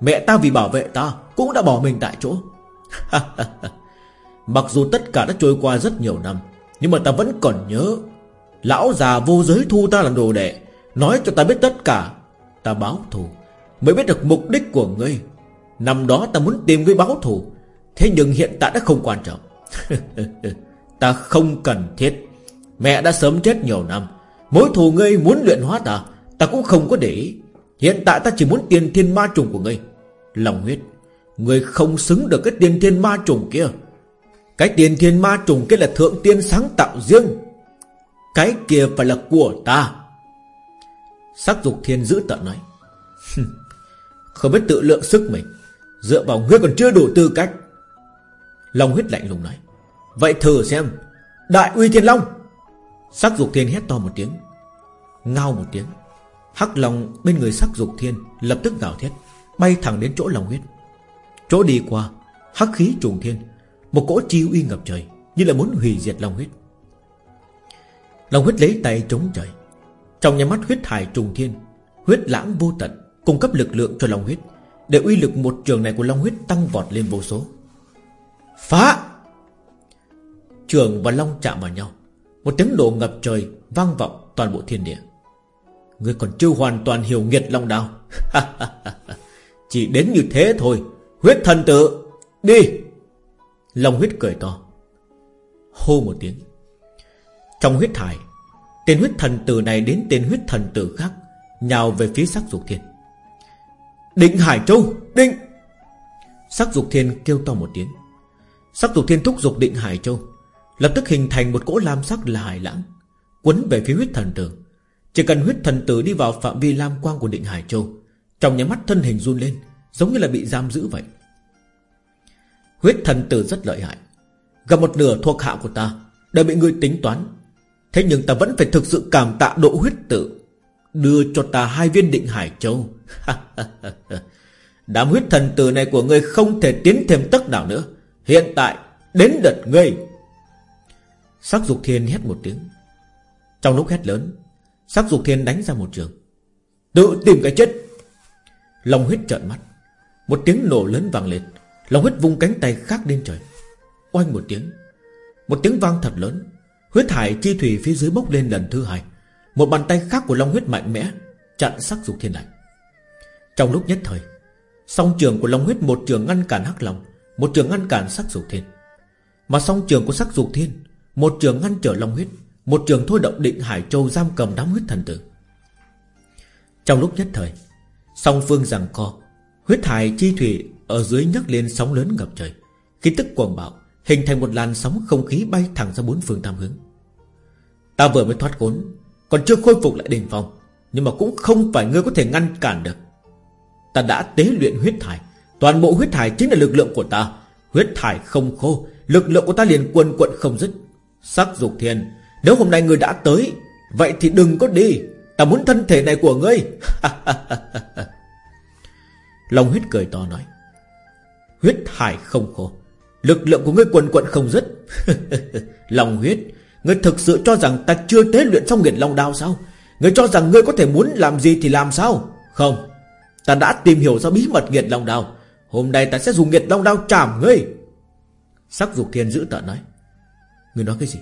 Mẹ ta vì bảo vệ ta Cũng đã bỏ mình tại chỗ. *laughs* Mặc dù tất cả đã trôi qua rất nhiều năm, Nhưng mà ta vẫn còn nhớ, Lão già vô giới thu ta làm đồ đệ, Nói cho ta biết tất cả. Ta báo thù, Mới biết được mục đích của ngươi. Năm đó ta muốn tìm ngươi báo thù, Thế nhưng hiện tại đã không quan trọng. *laughs* Ta không cần thiết. Mẹ đã sớm chết nhiều năm. Mối thù ngươi muốn luyện hóa ta Ta cũng không có để ý. Hiện tại ta chỉ muốn tiền thiên ma trùng của ngươi. Lòng huyết, Ngươi không xứng được cái tiền thiên ma trùng kia. Cái tiền thiên ma trùng kia là thượng tiên sáng tạo riêng. Cái kia phải là của ta. Sắc dục thiên giữ tận nói. Không biết tự lượng sức mình, Dựa vào ngươi còn chưa đủ tư cách. Long huyết lạnh lùng nói. Vậy thử xem, Đại uy thiên long. Sắc dục thiên hét to một tiếng, Ngao một tiếng. Hắc lòng bên người sắc dục thiên Lập tức gào thét, Bay thẳng đến chỗ long huyết. Chỗ đi qua, Hắc khí trùng thiên, Một cỗ chi uy ngập trời, Như là muốn hủy diệt long huyết. Long huyết lấy tay chống trời. Trong nhà mắt huyết hải trùng thiên, Huyết lãng vô tận, Cung cấp lực lượng cho long huyết, Để uy lực một trường này của long huyết tăng vọt lên vô số. Phá! Trường và long chạm vào nhau. Một tiếng đổ ngập trời Vang vọng toàn bộ thiên địa. Ngươi còn chưa hoàn toàn hiểu nghiệt long đao *laughs* Chỉ đến như thế thôi, Huyết thần tử, Đi! Long huyết cười to. Hô một tiếng. Trong huyết thải, Tên huyết thần tử này đến tên huyết thần tử khác, Nhào về phía sắc dục thiên. Định Hải Châu, Định! Sắc dục thiên kêu to một tiếng. Sắc dục thiên thúc dục định Hải Châu. Lập tức hình thành một cỗ lam sắc là hải lãng, Quấn về phía huyết thần tử. Chỉ cần huyết thần tử đi vào phạm vi lam quang của định Hải Châu, Trong nhà mắt thân hình run lên, Giống như là bị giam giữ vậy. Huyết thần tử rất lợi hại, Gặp một nửa thuộc hạ của ta Đã bị ngươi tính toán. Thế nhưng ta vẫn phải thực sự cảm tạ độ huyết tử, Đưa cho ta hai viên định Hải Châu. *laughs* Đám huyết thần tử này của ngươi không thể tiến thêm tấc nào nữa. Hiện tại, đến đợt ngươi. Sắc dục thiên hét một tiếng. Trong lúc hét lớn, Sắc dục thiên đánh ra một trường. Tự tìm cái chết. Long huyết trợn mắt. Một tiếng nổ lớn vang lên. Long huyết vung cánh tay khác lên trời. Oanh một tiếng. Một tiếng vang thật lớn. Huyết hải chi thủy phía dưới bốc lên lần thứ hai. Một bàn tay khác của Long huyết mạnh mẽ Chặn sắc dục thiên lại. Trong lúc nhất thời, Song trường của Long huyết một trường ngăn cản hắc long, Một trường ngăn cản sắc dục thiên. Mà song trường của sắc dục thiên một trường ngăn trở Long huyết, Một trường thôi động định Hải Châu giam cầm đám huyết thần tử. Trong lúc nhất thời, Song phương rằng co, Huyết hải chi thủy ở dưới nhấc lên sóng lớn ngập trời. Khí tức cuồng bạo, Hình thành một làn sóng không khí bay thẳng ra bốn phương tam hướng. Ta vừa mới thoát khốn, Còn chưa khôi phục lại đỉnh phong, Nhưng mà cũng không phải ngươi có thể ngăn cản được. Ta đã tế luyện huyết thải Toàn bộ huyết thải chính là lực lượng của ta. Huyết thải không khô, Lực lượng của ta liền quần quận không dứt. Sắc dục thiên Nếu hôm nay ngươi đã tới, Vậy thì đừng có đi. Ta muốn thân thể này của ngươi. *laughs* Long huyết cười to nói. Huyết hải không khô Lực lượng của ngươi quần quận không dứt. *laughs* Long huyết, Ngươi thực sự cho rằng ta chưa tế luyện xong nghiệt long đao sao? Ngươi cho rằng ngươi có thể muốn làm gì thì làm sao? Không. Ta đã tìm hiểu ra bí mật nghiệt long đao. Hôm nay ta sẽ dùng nghiệt long đao chảm ngươi. Sắc dục thiên giữ tợn nói người nói cái gì?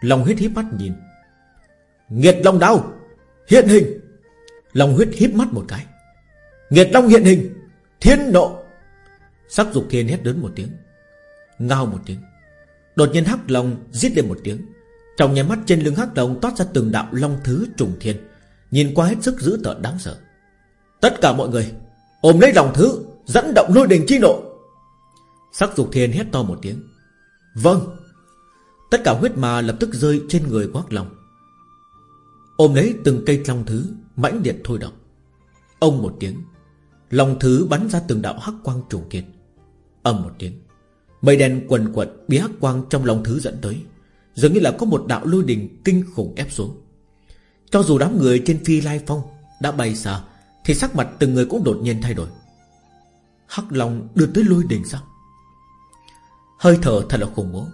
Long huyết híp mắt nhìn. Nghiệt long đau Hiện hình. Long huyết híp mắt một cái. Nghiệt long hiện hình, Thiên nộ. Sắc dục thiên hét lớn một tiếng, Ngao một tiếng. Đột nhiên hắc long giết lên một tiếng. Trong nhà mắt trên lưng hắc long toát ra từng đạo long thứ trùng thiên. Nhìn qua hết sức dữ tợn đáng sợ. Tất cả mọi người, Ôm lấy lòng thứ, Dẫn động lôi đình chi nộ. Sắc dục thiên hét to một tiếng Vâng. Tất cả huyết ma lập tức rơi trên người quát long. Ôm lấy từng cây long thứ, Mãnh liệt thôi động. Ông một tiếng, Long thứ bắn ra từng đạo hắc quang trùng kiệt. Âm một tiếng, Mây đen quần quật bị hắc quang trong long thứ dẫn tới, Dường như là có một đạo lôi đình kinh khủng ép xuống. Cho dù đám người trên phi lai phong Đã bay xa, Thì sắc mặt từng người cũng đột nhiên thay đổi. Hắc Long đưa tới lôi đình sao? Hơi thở thật là khủng bố.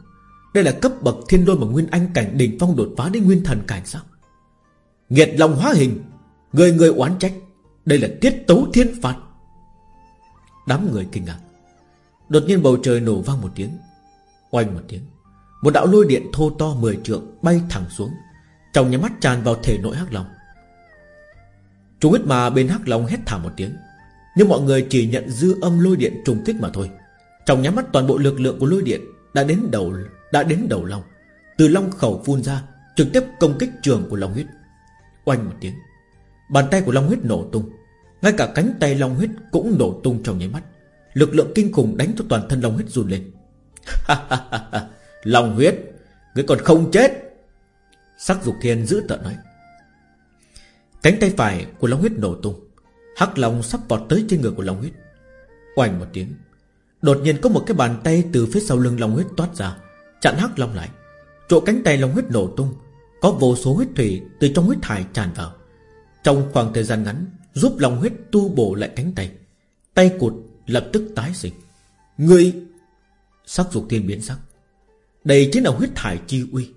Đây là cấp bậc thiên đôi mà Nguyên Anh cảnh đỉnh phong đột phá đến Nguyên Thần cảnh sao? Nghiệt lòng hóa hình, Người người oán trách. Đây là tiết tấu thiên phạt. Đám người kinh ngạc. Đột nhiên bầu trời nổ vang một tiếng. Oanh một tiếng. Một đạo lôi điện thô to 10 trượng bay thẳng xuống. Trong nhà mắt tràn vào thể nội hắc long. Chúng huyết mà bên hắc long hét thảm một tiếng. Nhưng mọi người chỉ nhận dư âm lôi điện trùng kích mà thôi. Trong nhắm mắt toàn bộ lực lượng của lôi điện Đã đến đầu, đã đến đầu long Từ long khẩu phun ra, Trực tiếp công kích trường của long huyết. Oanh một tiếng, Bàn tay của long huyết nổ tung. Ngay cả cánh tay long huyết cũng nổ tung trong nháy mắt. Lực lượng kinh khủng đánh cho toàn thân long huyết run lên. *laughs* Long huyết, Ngươi còn không chết? Sắc dục thiên giữ tợn nói. Cánh tay phải của Long huyết nổ tung. Hắc Long sắp vọt tới trên người của Long huyết. Oanh một tiếng Đột nhiên có một cái bàn tay từ phía sau lưng Long huyết toát ra, Chặn Hắc Long lại. Chỗ cánh tay Long huyết nổ tung, Có vô số huyết thủy từ trong huyết thải tràn vào. Trong khoảng thời gian ngắn, Giúp Long huyết tu bổ lại cánh tay Tay cụt lập tức tái sinh. Người Sắc dục thiên biến sắc. Đây chính là huyết thải chi uy.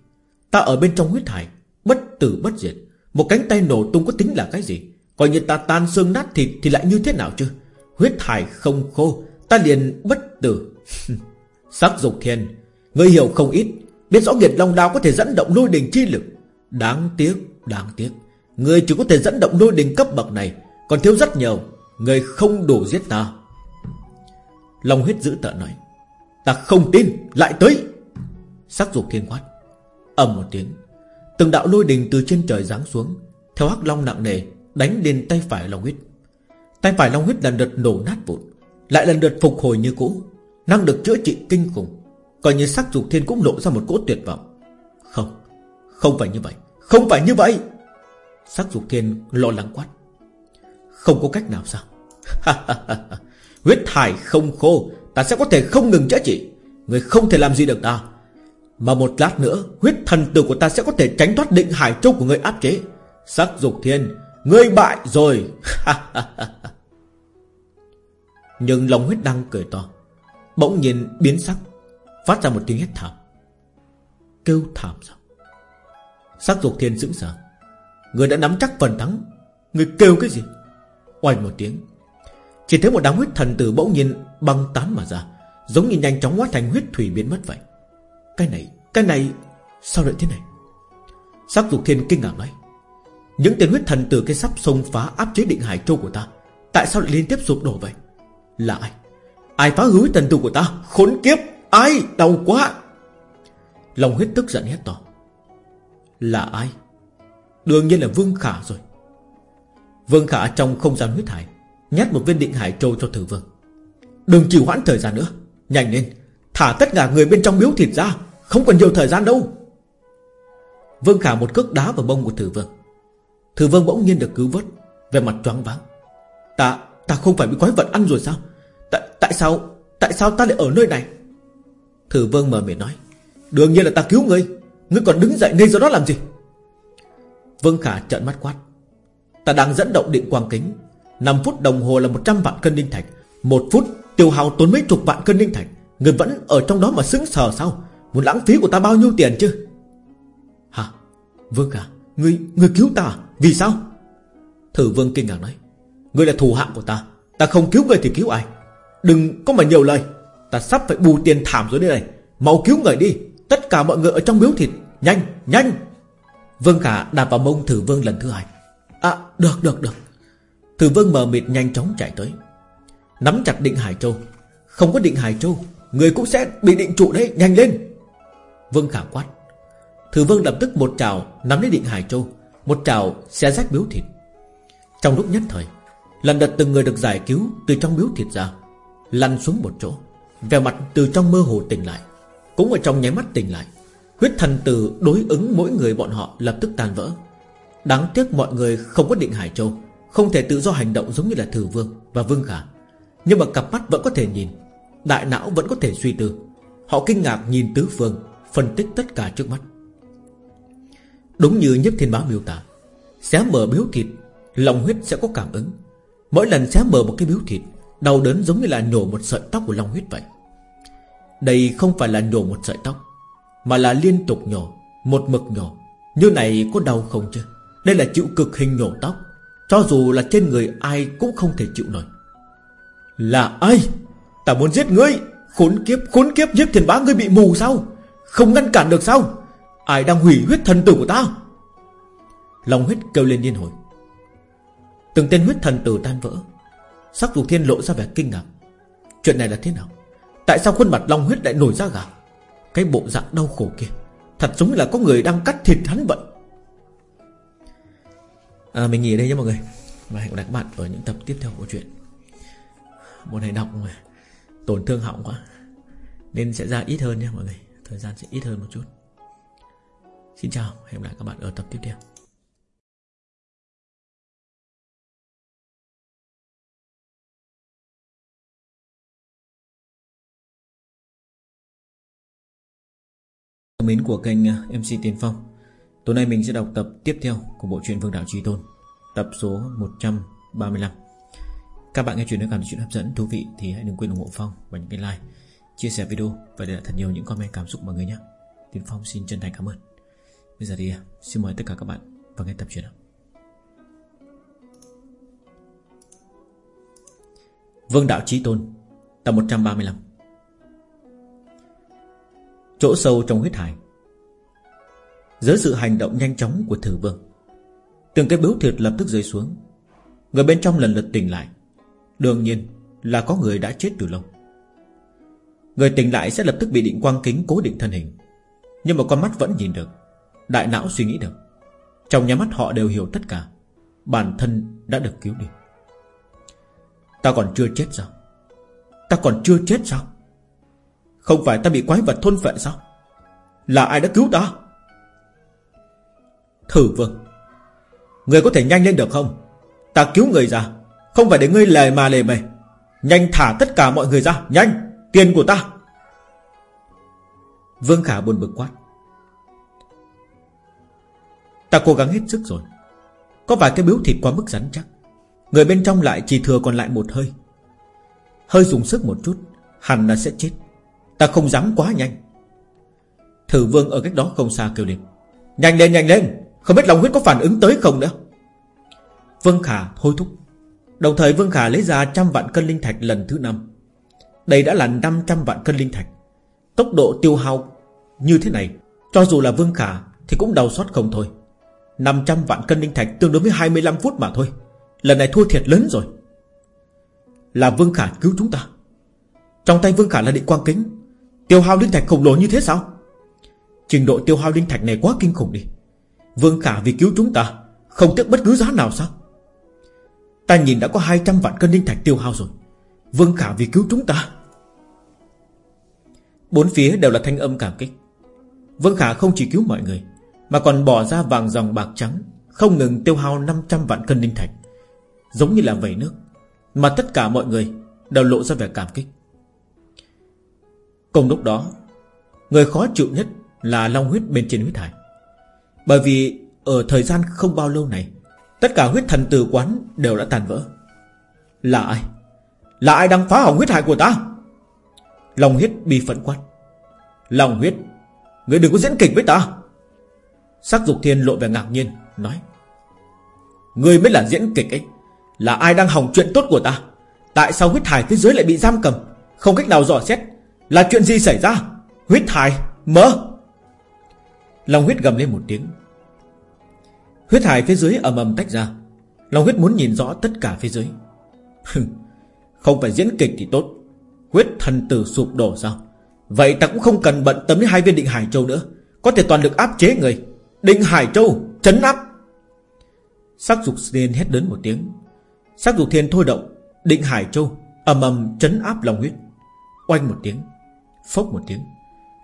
Ta ở bên trong huyết thải, Bất tử bất diệt. Một cánh tay nổ tung có tính là cái gì? Coi như ta tan xương nát thịt thì lại như thế nào chứ? Huyết thải không khô Ta liền bất tử. *laughs* Sắc dục thiên Ngươi hiểu không ít Biết rõ nghiệt long đao có thể dẫn động lôi đình chi lực. Đáng tiếc, đáng tiếc Ngươi chỉ có thể dẫn động lôi đình cấp bậc này Còn thiếu rất nhiều Ngươi không đủ giết ta. Long huyết giữ tợn nói Ta không tin Lại tới. Sắc dục thiên quát ầm một tiếng Từng đạo lôi đình từ trên trời giáng xuống Theo hắc long nặng nề Đánh lên tay phải Long huyết. Tay phải Long huyết lần lượt nổ nát vụn lại lần lượt phục hồi như cũ. Năng được chữa trị kinh khủng. Coi như sắc dục thiên cũng lộ ra một cỗ tuyệt vọng. Không Không phải như vậy. Không phải như vậy. Sắc dục thiên lo lắng quát. Không có cách nào sao? Huyết thải không khô. Ta sẽ có thể không ngừng chữa trị. Người không thể làm gì được ta. Mà một lát nữa, Huyết thần tử của ta sẽ có thể tránh thoát định hải châu của người áp chế. Sắc dục thiên, Ngươi bại rồi. Nhưng lòng huyết đang cười to. Bỗng nhiên biến sắc Phát ra một tiếng hét thảm. Kêu thảm sao? Sắc dục thiên sững sờ. Người đã nắm chắc phần thắng. Người kêu cái gì? Oanh một tiếng. Chỉ thấy một đám huyết thần tử bỗng nhiên băng tán mà ra Giống như nhanh chóng hóa thành huyết thủy biến mất vậy. Cái này, cái này Sao lại thế này? Sắc dục thiên kinh ngạc nói. Những tên huyết thần tử cái sắp xông phá áp chế định hải châu của ta Tại sao lại liên tiếp sụp đổ vậy? Là ai? Ai phá hứa thần tu của ta? Khốn kiếp! Ai? Đau quá! Lòng huyết tức giận hét to. Là ai? Đương nhiên là Vương Khả rồi. Vương Khả trong không gian huyết hải Nhét một viên định hải châu cho thử vương. Đừng trì hoãn thời gian nữa. Nhanh lên. Thả tất cả người bên trong miếu thịt ra. Không còn nhiều thời gian đâu. Vương Khả một cước đá vào bông của Thử Vương. Thử Vương bỗng nhiên được cứu vớt. Về mặt choáng váng. Ta, ta không phải bị quái vật ăn rồi sao? Tại, tại sao, tại sao ta lại ở nơi này? Thử Vương mờ miệng nói Đương nhiên là ta cứu ngươi. Ngươi còn đứng dậy ngay do đó làm gì? Vương Khả trợn mắt quát Ta đang dẫn động điện quang kính. 5 phút đồng hồ là 100 vạn cân linh thạch. Một phút tiêu hao tốn mấy chục vạn cân linh thạch. Người vẫn ở trong đó mà sững sờ sao? Muốn lãng phí của ta bao nhiêu tiền chứ? Hả? Vương Khả Ngươi, ngươi cứu ta à? Vì sao? Thử Vương kinh ngạc nói Ngươi là thù hạng của ta. Ta không cứu ngươi thì cứu ai? Đừng có mà nhiều lời. Ta sắp phải bù tiền thảm rồi đây này. Mau cứu người đi. Tất cả mọi người ở trong miếu thịt. Nhanh, nhanh. Vương Khả đạp vào mông Thử Vương lần thứ hai. À, được, được, được. Thử Vương mờ mịt nhanh chóng chạy tới. Nắm chặt định Hải Châu. Không có định Hải Châu Người cũng sẽ bị định trụ đấy, nhanh lên. Vương Khả quát. Thử Vương lập tức một trào nắm lấy định Hải Châu. Một trào xé rách miếu thịt. Trong lúc nhất thời Lần đợt từng người được giải cứu từ trong miếu thịt ra, Lăn xuống một chỗ Về mặt từ trong mơ hồ tỉnh lại, Cũng ở trong nháy mắt tỉnh lại. Huyết thần tử đối ứng mỗi người bọn họ lập tức tan vỡ. Đáng tiếc mọi người không có định Hải Châu, Không thể tự do hành động giống như là Thử Vương và Vương Khả. Nhưng mà cặp mắt vẫn có thể nhìn, Đại não vẫn có thể suy tư. Họ kinh ngạc nhìn tứ phương, Phân tích tất cả trước mắt. Đúng như nhất thiên báo miêu tả, Xé mở biếu thịt, Lòng huyết sẽ có cảm ứng. Mỗi lần xé mở một cái miếu thịt, Đau đớn giống như là nhổ một sợi tóc của long huyết vậy. Đây không phải là nhổ một sợi tóc, Mà là liên tục nhổ, Một mực nhổ. Như này có đau không chứ? Đây là chịu cực hình nhổ tóc, Cho dù là trên người ai cũng không thể chịu nổi. Là ai? Ta muốn giết ngươi! Khốn kiếp khốn kiếp giết thiền bá ngươi bị mù sao? Không ngăn cản được sao? Ai đang hủy huyết thần tử của ta? Long huyết kêu lên điên hồi. Từng tên huyết thần tử tan vỡ. Sắc dục thiên lộ ra vẻ kinh ngạc. Chuyện này là thế nào? Tại sao khuôn mặt Long huyết lại nổi ra gà? Cái bộ dạng đau khổ kia Thật giống là có người đang cắt thịt hắn vậy. À, Mình nghỉ đây nhé mọi người. Và hẹn gặp lại các bạn ở những tập tiếp theo của chuyện Một này đọc mà Tổn thương họng quá. Nên sẽ ra ít hơn nha mọi người. Thời gian sẽ ít hơn một chút. Xin chào Hẹn gặp lại các bạn ở tập tiếp theo. Mến của kênh ờ, MC Tiến Phong. Tối nay mình sẽ đọc tập tiếp theo của bộ truyện Vương Đạo Trí Tôn Tập số 135 Các bạn nghe chuyện nếu cảm thấy chuyện hấp dẫn, thú vị Thì hãy đừng quên ủng hộ Phong và những cái like Chia sẻ video và để lại thật nhiều những comment cảm xúc mọi người nhé. Tiến Phong xin chân thành cảm ơn. Bây giờ thì ờ, xin mời tất cả các bạn vào nghe tập truyện Vương Đạo Trí Tôn Tập 135 Chỗ sâu trong huyết hải. Dưới sự hành động nhanh chóng của thử vương, Từng cái biếu thịt lập tức rơi xuống. Người bên trong lần lượt tỉnh lại. Đương nhiên là có người đã chết từ lâu. Người tỉnh lại sẽ lập tức bị định quang kính cố định thân hình, Nhưng mà con mắt vẫn nhìn được, Đại não suy nghĩ được. Trong nhà mắt họ đều hiểu tất cả, Bản thân đã được cứu đi. Ta còn chưa chết sao? Ta còn chưa chết sao? Không phải ta bị quái vật thôn phệ sao? Là ai đã cứu ta? Thử vương, Người có thể nhanh lên được không? Ta cứu người ra, Không phải để ngươi lề mà lề mề Nhanh thả tất cả mọi người ra, Nhanh, Tiền của ta. Vương Khả buồn bực quát. Ta cố gắng hết sức rồi. Có vài cái biếu thịt quá mức rắn chắc. Người bên trong lại chỉ thừa còn lại một hơi. Hơi dùng sức một chút, Hẳn là sẽ chết. Ta không dám quá nhanh. Thử vương ở cách đó không xa kêu lên. Nhanh lên nhanh lên. Không biết lòng huyết có phản ứng tới không nữa. Vương Khả thôi thúc. Đồng thời Vương Khả lấy ra trăm vạn cân linh thạch lần thứ năm. Đây đã là 500 vạn cân linh thạch. Tốc độ tiêu hao như thế này, Cho dù là Vương Khả Thì cũng đau xót không thôi. 500 vạn cân linh thạch tương đối với 25 phút mà thôi. Lần này thua thiệt lớn rồi. Là Vương Khả cứu chúng ta. Trong tay Vương Khả là định quang kính. Tiêu hao linh thạch khổng lồ như thế sao? Trình độ tiêu hao linh thạch này quá kinh khủng đi. Vương Khả vì cứu chúng ta, Không tiếc bất cứ giá nào sao? Ta nhìn đã có 200 vạn cân linh thạch tiêu hao rồi. Vương Khả vì cứu chúng ta. Bốn phía đều là thanh âm cảm kích. Vương Khả không chỉ cứu mọi người, Mà còn bỏ ra vàng dòng bạc trắng, Không ngừng tiêu hao 500 vạn cân linh thạch. Giống như là vẩy nước, Mà tất cả mọi người Đều lộ ra vẻ cảm kích. Cùng lúc đó, Người khó chịu nhất là long huyết bên trên huyết hải. Bởi vì Ở thời gian không bao lâu này, Tất cả huyết thần từ quán đều đã tàn vỡ. Là ai? Là ai đang phá hỏng huyết hải của ta? Long huyết bi phẫn quát. Long huyết, Người đừng có diễn kịch với ta. Sắc dục thiên lộ vẻ ngạc nhiên, Nói. Người mới là diễn kịch ấy, Là ai đang hỏng chuyện tốt của ta? Tại sao huyết hải phía dưới lại bị giam cầm, Không cách nào dò xét? Là chuyện gì xảy ra? Huyết hải mở Long huyết gầm lên một tiếng. Huyết hải phía dưới ầm ầm tách ra. Long huyết muốn nhìn rõ tất cả phía dưới. Không phải diễn kịch thì tốt. Huyết thần tử sụp đổ sao? Vậy ta cũng không cần bận tâm đến hai viên định Hải Châu nữa. Có thể toàn lực áp chế người. Định Hải Châu, chấn áp. Sắc dục thiên hét đến một tiếng. Sắc dục thiên thôi động. Định Hải Châu ầm ầm chấn áp lòng huyết. Oanh một tiếng. Phốc một tiếng.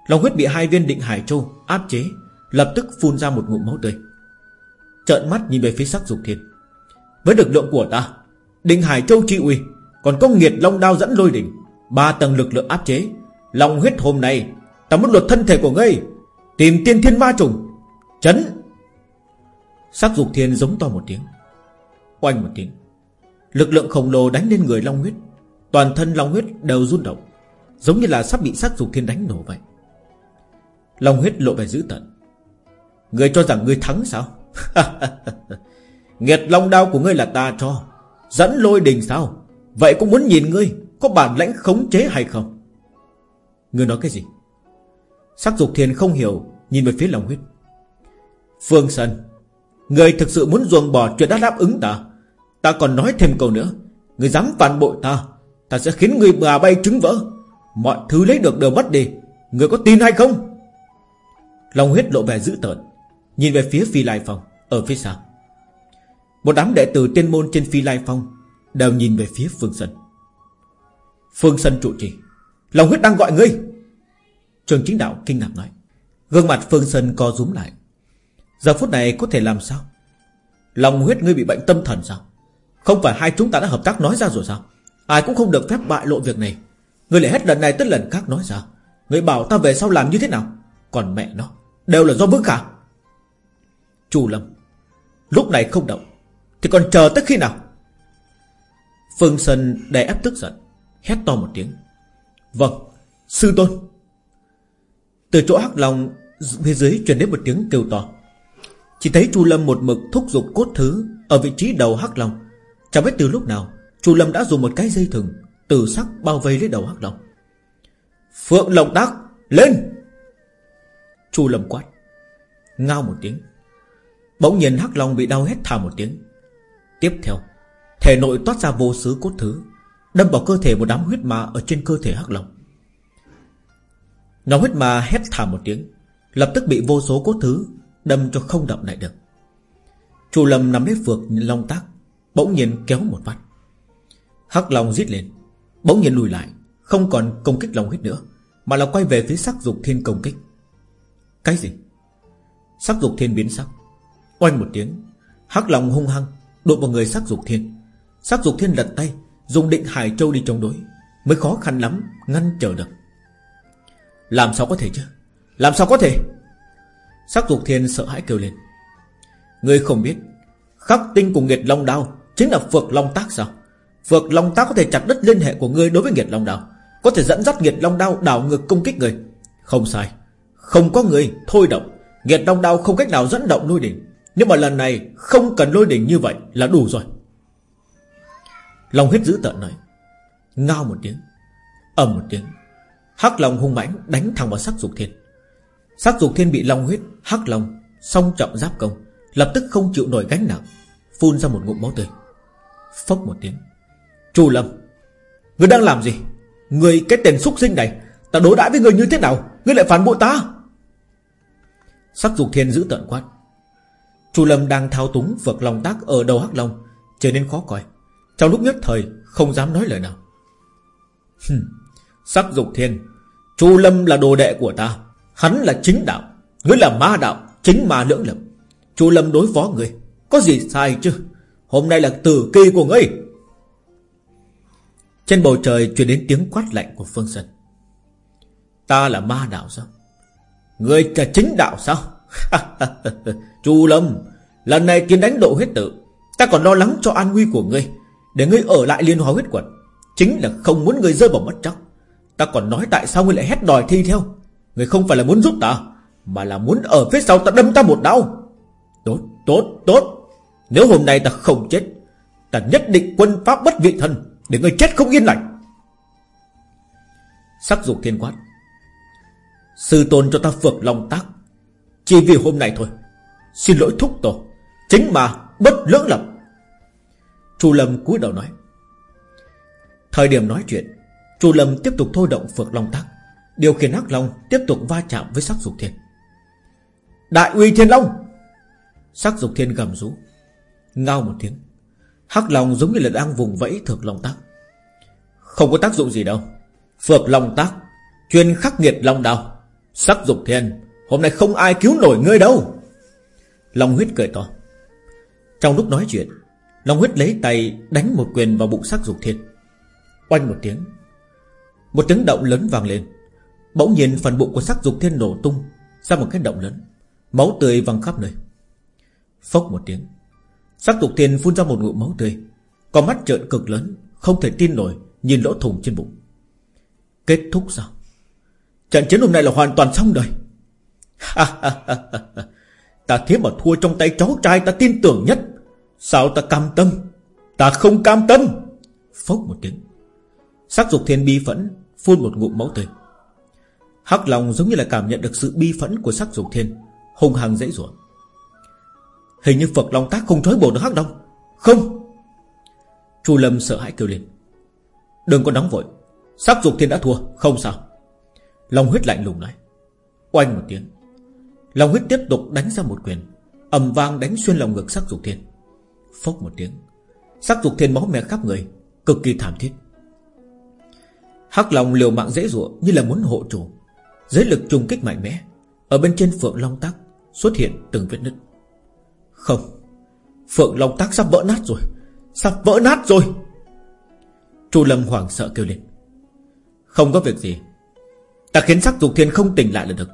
Lòng huyết bị hai viên định hải châu áp chế, Lập tức phun ra một ngụm máu tươi. Trợn mắt nhìn về phía sắc dục thiên. Với lực lượng của ta, Định hải châu chi uy, Còn có nghiệt long đao dẫn lôi đỉnh, Ba tầng lực lượng áp chế. Lòng huyết hôm nay, Ta muốn luật thân thể của ngươi, Tìm tiên thiên ma trùng, Chấn. Sắc dục thiên giống to một tiếng. Oanh một tiếng. Lực lượng khổng lồ đánh lên người long huyết. Toàn thân Long huyết đều run động. Giống như là sắp bị sát dục thiên đánh nổ vậy. Long huyết lộ vẻ dữ tận người cho rằng ngươi thắng sao? *laughs* Nghiệt long đao của ngươi là ta cho. Dẫn lôi đình sao? Vậy cũng muốn nhìn ngươi Có bản lãnh khống chế hay không? Ngươi nói cái gì? Sắc dục thiên không hiểu, Nhìn về phía Long huyết. Phương Sơn Ngươi thực sự muốn ruồng bỏ chuyện đã đáp ứng ta. Ta còn nói thêm câu nữa. Ngươi dám phản bội ta Ta sẽ khiến ngươi bà bay trứng vỡ. Mọi thứ lấy được đều mất đi. Người có tin hay không? Long huyết lộ vẻ dữ tợn, Nhìn về phía Phi Lai Phong, Ở phía sau Một đám đệ tử tiên môn trên Phi Lai Phong Đều nhìn về phía Phương Sân Phương Sân trụ trì, Long huyết đang gọi ngươi. Trường chính đạo kinh ngạc nói. Gương mặt Phương Sân co rúm lại. Giờ phút này có thể làm sao? Long huyết ngươi bị bệnh tâm thần sao? Không phải hai chúng ta đã hợp tác nói ra rồi sao? Ai cũng không được phép bại lộ việc này người lại hết lần này tới lần khác nói ra. Người bảo ta về sau làm như thế nào? Còn mẹ nó, Đều là do Vương Khả. Chu Lâm, Lúc này không động, Thì còn chờ tới khi nào? Phương Sơn đè ép tức giận, Hét to một tiếng. Vâng Sư Tôn. Từ chỗ hắc lòng Phía dưới truyền đến một tiếng kêu to. Chỉ thấy Chu Lâm một mực thúc giục cốt thứ Ở vị trí đầu hắc lòng Chẳng biết từ lúc nào, Chu Lâm đã dùng một cái dây thừng tử sắc bao vây lấy đầu hắc long. Phượng Lộc Đắc, Lên! Chu Lâm quát, Ngao một tiếng. Bỗng nhiên hắc long bị đau hét thà một tiếng. Tiếp theo, Thể nội toát ra vô số cốt thứ, Đâm vào cơ thể một đám huyết ma Ở trên cơ thể hắc long. Nhóm huyết ma hét thà một tiếng, Lập tức bị vô số cốt thứ Đâm cho không động lại được. Chu Lâm nắm lấy phược long tác Bỗng nhiên kéo một phát. Hắc Long rít lên. Bỗng nhiên lùi lại, Không còn công kích Long huyết nữa, Mà là quay về phía sắc dục thiên công kích. Cái gì? Sắc dục thiên biến sắc. Oanh một tiếng, Hắc Long hung hăng Đụng vào người sắc dục thiên. Sắc dục thiên lật tay, Dùng định Hải Châu đi chống đối, Mới khó khăn lắm Ngăn trở được. Làm sao có thể chứ? Làm sao có thể? Sắc dục thiên sợ hãi kêu lên. Người không biết, Khắc tinh cùng nghiệt long đao Chính là phược long tác sao? Phược Long ta có thể chặt đứt liên hệ của ngươi đối với Nghiệt Long Đao. Có thể dẫn dắt Nghiệt Long Đao đảo ngược công kích người Không sai. Không có người, thôi động. Nghiệt Long Đao không cách nào dẫn động lôi đỉnh. Nhưng mà lần này không cần lôi đỉnh như vậy là đủ rồi. Long huyết giữ tợn nói. Ngao một tiếng. Ầm một tiếng. Hắc Long hung mãnh đánh thẳng vào sắc dục thiên. Sắc dục thiên bị Long huyết, Hắc Long, song trọng giáp công, Lập tức không chịu nổi gánh nặng, Phun ra một ngụm máu tươi. Phốc một tiếng. Chu Lâm. Ngươi đang làm gì? Ngươi cái tên xúc sinh này Ta đối đãi với ngươi như thế nào? Ngươi lại phản bội ta? Sắc dục thiên giữ tận quát. Chu Lâm đang thao túng vượt lòng tác Ở đầu Hắc Long Trở nên khó coi. Trong lúc nhất thời không dám nói lời nào. Hừm, Sắc dục thiên Chu Lâm là đồ đệ của ta. Hắn là chính đạo Ngươi là ma đạo Chính ma lưỡng lập. Chu Lâm đối phó ngươi Có gì sai chứ? Hôm nay là tử kỳ của ngươi trên bầu trời truyền đến tiếng quát lạnh của Phương Sơn. Ta là ma đạo sao? Người là chính đạo sao? *laughs* Chu Lâm, Lần này tiến đánh độ huyết tử Ta còn lo lắng cho an nguy của ngươi. Để ngươi ở lại liên hóa huyết quật Chính là không muốn ngươi rơi vào mất chắc. Ta còn nói tại sao ngươi lại hét đòi thi theo? Ngươi không phải là muốn giúp ta, Mà là muốn ở phía sau ta đâm ta một đau. Tốt tốt tốt. Nếu hôm nay ta không chết, Ta nhất định quân pháp bất vị thân để người chết không yên lành. Sắc dục thiên quát. Sư tôn cho ta phược lòng tác. Chỉ vì hôm nay thôi. Xin lỗi thúc tổ. Chính mà bất lưỡng lập. Chu Lâm cúi đầu nói. Thời điểm nói chuyện, Chu Lâm tiếp tục thôi động phược long tác. Điều khiển hắc long tiếp tục va chạm với sắc dục thiên. Đại uy thiên long! Sắc dục thiên gầm rú, Ngao một tiếng. Hắc Long giống như là đang vùng vẫy thực long tác Không có tác dụng gì đâu. Phược long tác Chuyên khắc nghiệt long đào Sắc dục thiên. Hôm nay không ai cứu nổi ngươi đâu. Long huyết cười to. Trong lúc nói chuyện, Long huyết lấy tay đánh một quyền vào bụng sắc dục thiên. Oanh một tiếng Một tiếng động lớn vang lên. Bỗng nhiên phần bụng của sắc dục thiên nổ tung Ra một cái động lớn, Máu tươi văng khắp nơi. Phốc một tiếng Sắc tục thiên phun ra một ngụm máu tươi. Con mắt trợn cực lớn, Không thể tin nổi, Nhìn lỗ thủng trên bụng. Kết thúc sao? Trận chiến hôm nay là hoàn toàn xong đời. Ta thế mà thua trong tay cháu trai ta tin tưởng nhất. Sao ta cam tâm? Ta không cam tâm. Phốc một tiếng. Sắc dục thiên bi phẫn, Phun một ngụm máu tươi. Hắc lòng giống như là cảm nhận được sự bi phẫn của sắc dục thiên Hùng hăng dễ dụa Hình như Phật Long Tác không trói buộc được Hắc Long. Không. Chu Lâm sợ hãi kêu lên. Đừng có nóng vội. Sắc dục thiên đã thua. Không sao. Long huyết lạnh lùng nói. Oanh một tiếng. Long huyết tiếp tục đánh ra một quyền. Ầm vang đánh xuyên lòng ngực sắc dục thiên. Phốc một tiếng. Sắc dục thiên máu me khắp người. Cực kỳ thảm thiết. Hắc Long liều mạng dễ dụa như là muốn hộ chủ. Giới lực trùng kích mạnh mẽ. Ở bên trên Phượng Long Tắc Xuất hiện từng vết nứt. Không. Phượng Long Tắc sắp vỡ nát rồi. Sắp vỡ nát rồi. Chu Lâm hoảng sợ kêu lên. Không có việc gì. Ta khiến sắc dục thiên không tỉnh lại là được.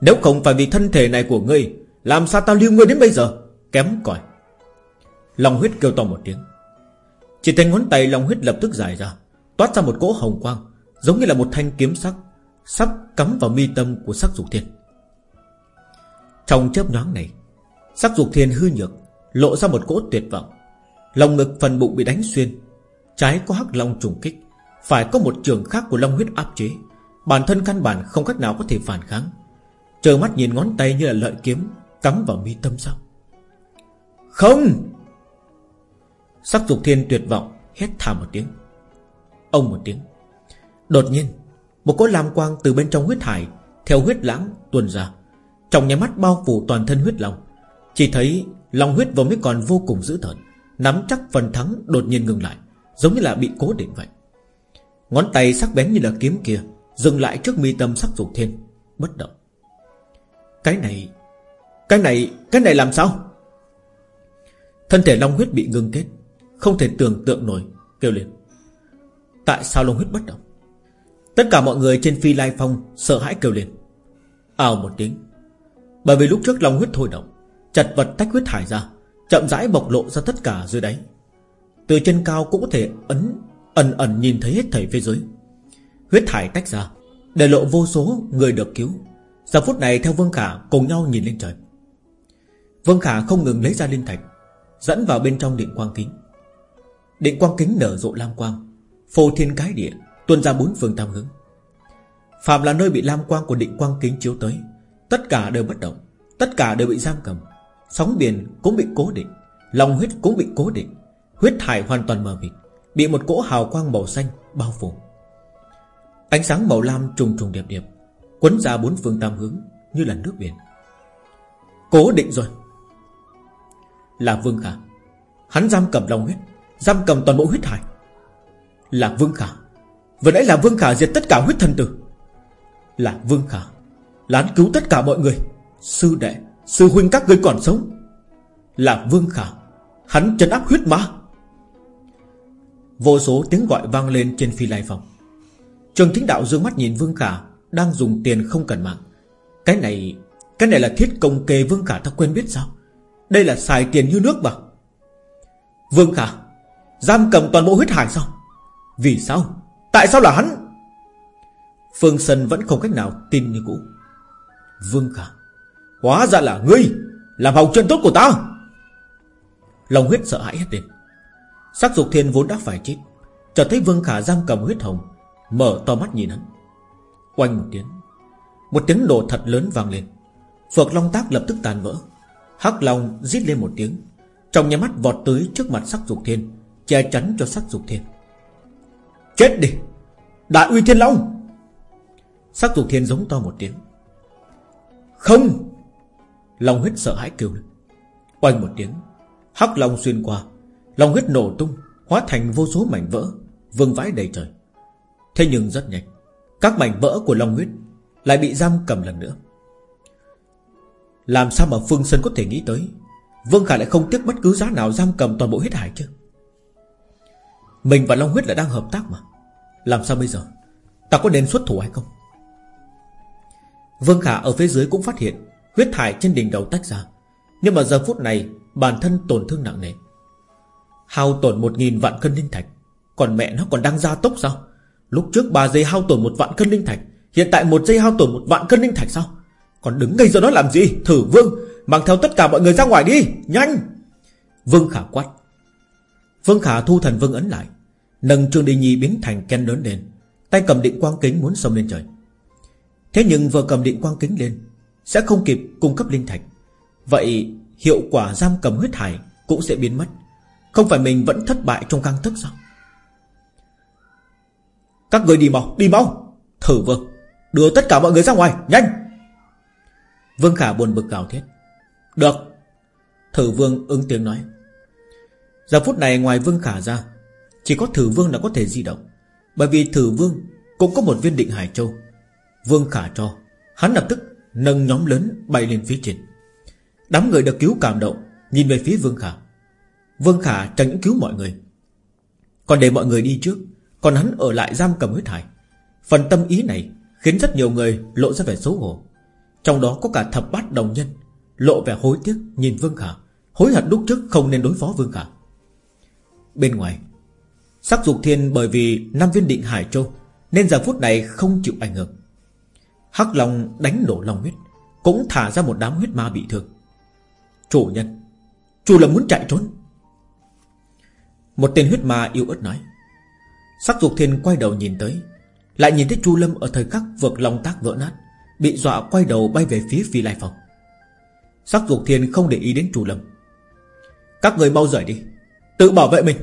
Nếu không phải vì thân thể này của ngươi, Làm sao tao lưu ngươi đến bây giờ? Kém cỏi. Long huyết kêu to một tiếng. Chỉ thấy ngón tay long huyết lập tức dài ra, Toát ra một cỗ hồng quang, Giống như là một thanh kiếm sắc, Sắp cắm vào mi tâm của sắc dục thiên. Trong chớp nhoáng này Sắc dục thiên hư nhược, Lộ ra một cỗ tuyệt vọng. Lòng ngực phần bụng bị đánh xuyên, Trái có hắc long trùng kích, Phải có một trường khác của long huyết áp chế. Bản thân căn bản không cách nào có thể phản kháng. Chờ mắt nhìn ngón tay như là lợi kiếm, Cắm vào mi tâm sao? Không! Sắc dục thiên tuyệt vọng, Hét thảm một tiếng. Ông một tiếng. Đột nhiên, Một cỗ lam quang từ bên trong huyết hải, Theo huyết lãng tuôn ra. Trong nháy mắt bao phủ toàn thân huyết long chỉ thấy lòng huyết vừa mới còn vô cùng dữ tợn, Nắm chắc phần thắng đột nhiên ngừng lại, Giống như là bị cố định vậy. Ngón tay sắc bén như là kiếm kia, Dừng lại trước mi tâm sắc dục thiên, Bất động. Cái này Cái này Cái này làm sao? Thân thể long huyết bị ngưng kết, Không thể tưởng tượng nổi, Kêu lên. Tại sao long huyết bất động? Tất cả mọi người trên phi lai phong Sợ hãi kêu lên. Ào một tiếng, Bởi vì lúc trước long huyết thôi động Chặt vật tách huyết thải ra, Chậm rãi bộc lộ ra tất cả dưới đáy. Từ trên cao cũng có thể ấn, Ẩn ẩn nhìn thấy hết thảy phía dưới. Huyết thải tách ra, Để lộ vô số người được cứu. Giờ phút này theo Vương Khả cùng nhau nhìn lên trời. Vương Khả không ngừng lấy ra linh thạch, Dẫn vào bên trong điện quang kính. Điện quang kính nở rộ lam quang, Phô thiên cái địa, Tuôn ra bốn phương tam hướng. Phạm là nơi bị lam quang của điện quang kính chiếu tới, Tất cả đều bất động, Tất cả đều bị giam cầm. Sóng biển cũng bị cố định, Lòng huyết cũng bị cố định, Huyết thải hoàn toàn mờ mịt, Bị một cỗ hào quang màu xanh bao phủ. Ánh sáng màu lam trùng trùng điệp điệp Quấn ra bốn phương tam hướng Như là nước biển. Cố định rồi. Là Vương Khả. Hắn giam cầm lòng huyết, Giam cầm toàn bộ huyết hải Là Vương Khả. Vừa nãy là Vương Khả diệt tất cả huyết thần tử. Là Vương Khả, lán cứu tất cả mọi người, Sư đệ. Sư huynh các ngươi còn sống. Là Vương Khả, Hắn trấn áp huyết ma Vô số tiếng gọi vang lên trên phi lai phòng. Trường chính đạo dương mắt nhìn Vương Khả, Đang dùng tiền không cần mạng. Cái này Cái này là thiết công kê Vương Khả ta quên biết sao? Đây là xài tiền như nước mà. Vương Khả, Giam cầm toàn bộ huyết hải sao? Vì sao? Tại sao là hắn? Phương Sân vẫn không cách nào tin như cũ. Vương Khả Hóa ra là ngươi Làm hỏng chân tốt của ta. Lòng huyết sợ hãi hết lên Sắc dục thiên vốn đã phải chết, Chợt thấy Vương Khả giam cầm huyết hồng, Mở to mắt nhìn hắn. Quanh một tiếng Một tiếng nổ thật lớn vang lên. Phược Long Tác lập tức tàn vỡ. Hắc Long rít lên một tiếng, Trong nhà mắt vọt tới trước mặt sắc dục thiên, Che chắn cho sắc dục thiên. Chết đi! Đại uy thiên long! Sắc dục thiên giống to một tiếng. Không! Long huyết sợ hãi kêu lên. Oanh một tiếng, Hắc long xuyên qua. Long huyết nổ tung, Hóa thành vô số mảnh vỡ, Vương vãi đầy trời. Thế nhưng rất nhanh, Các mảnh vỡ của Long huyết Lại bị giam cầm lần nữa. Làm sao mà Phương Sơn có thể nghĩ tới? Vương Khả lại không tiếc bất cứ giá nào giam cầm toàn bộ huyết hải chứ? Mình và Long huyết lại đang hợp tác mà. Làm sao bây giờ? Ta có nên xuất thủ hay không? Vương Khả ở phía dưới cũng phát hiện Huyết thải trên đỉnh đầu tách ra. Nhưng mà giờ phút này, Bản thân tổn thương nặng nề. Hao tổn một nghìn vạn cân linh thạch. Còn mẹ nó còn đang gia tốc sao? Lúc trước 3 giây hao tổn một vạn cân linh thạch, Hiện tại một giây hao tổn một vạn cân linh thạch sao? Còn đứng ngay giờ đó làm gì? Thử vương, Mang theo tất cả mọi người ra ngoài đi, Nhanh! Vương Khả quát. Vương Khả thu thần vương ấn lại, Nâng Trương Đình Nhi biến thành ken lớn lên, Tay cầm định quang kính muốn xông lên trời. Thế nhưng vừa cầm định quang kính lên sẽ không kịp cung cấp linh thạch. Vậy hiệu quả giam cầm huyết hải Cũng sẽ biến mất. Không phải mình vẫn thất bại trong căng thức sao? Các người đi mau Đi mau. Thử vương Đưa tất cả mọi người ra ngoài, Nhanh. Vương Khả buồn bực gào thét. Được. Thử vương ứng tiếng nói. Giờ phút này ngoài Vương Khả ra, Chỉ có thử vương là có thể di động. Bởi vì thử vương cũng có một viên định Hải Châu. Vương Khả cho, Hắn lập tức nâng nhóm lớn bay lên phía trên. Đám người được cứu cảm động, Nhìn về phía Vương Khả. Vương Khả chẳng những cứu mọi người, Còn để mọi người đi trước, Còn hắn ở lại giam cầm huyết hải. Phần tâm ý này khiến rất nhiều người lộ ra vẻ xấu hổ. Trong đó có cả thập bát đồng nhân, Lộ vẻ hối tiếc nhìn Vương Khả, Hối hận lúc trước không nên đối phó Vương Khả. Bên ngoài, Sắc dục thiên bởi vì năm viên định Hải Châu, Nên giờ phút này không chịu ảnh hưởng. Hắc Long đánh nổ lòng huyết, Cũng thả ra một đám huyết ma bị thương. Chủ nhân, Chủ là muốn chạy trốn. Một tên huyết ma yêu ớt nói. Sắc dục thiên quay đầu nhìn tới, Lại nhìn thấy Chu Lâm ở thời khắc vượt lòng tác vỡ nát, Bị dọa quay đầu bay về phía phi lai phòng Sắc dục thiên không để ý đến Chu Lâm. Các người mau rời đi, Tự bảo vệ mình.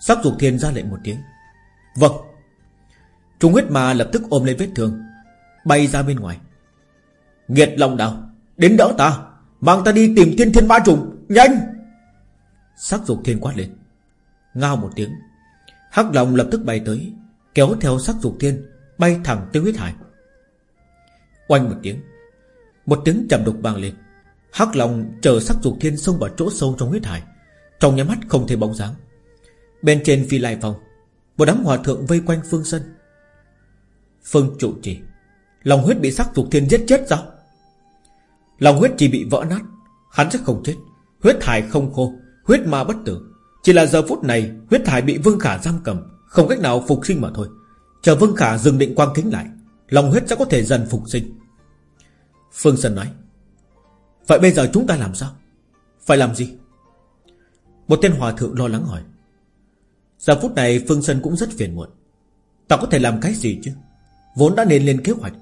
Sắc dục thiên ra lệnh một tiếng. Vâng. Trung huyết ma lập tức ôm lên vết thương Bay ra bên ngoài. Nghiệt lòng đào, Đến đỡ ta, Mang ta đi tìm thiên thiên Ma trùng, Nhanh! Sắc dục thiên quát lên, Ngao một tiếng. Hắc lòng lập tức bay tới, Kéo theo sắc dục thiên, Bay thẳng tới huyết hải. Oanh một tiếng Một tiếng trầm đục vang lên. Hắc lòng chờ sắc dục thiên xông vào chỗ sâu trong huyết hải, Trong nhà mắt không thể bóng dáng. Bên trên phi lai phòng, Một đám hòa thượng vây quanh phương sân. Phương trụ trì. Lòng huyết bị sắc dục thiên giết chết sao? Lòng huyết chỉ bị vỡ nát, Hắn sẽ không chết. Huyết thải không khô, Huyết ma bất tử. Chỉ là giờ phút này, Huyết thải bị Vương Khả giam cầm, Không cách nào phục sinh mà thôi. Chờ Vương Khả dừng định quang kính lại, Lòng huyết sẽ có thể dần phục sinh. Phương Sơn nói, Vậy bây giờ chúng ta làm sao? Phải làm gì? Một tên hòa thượng lo lắng hỏi, Giờ phút này Phương Sơn cũng rất phiền muộn. Ta có thể làm cái gì chứ? Vốn đã nên lên kế hoạch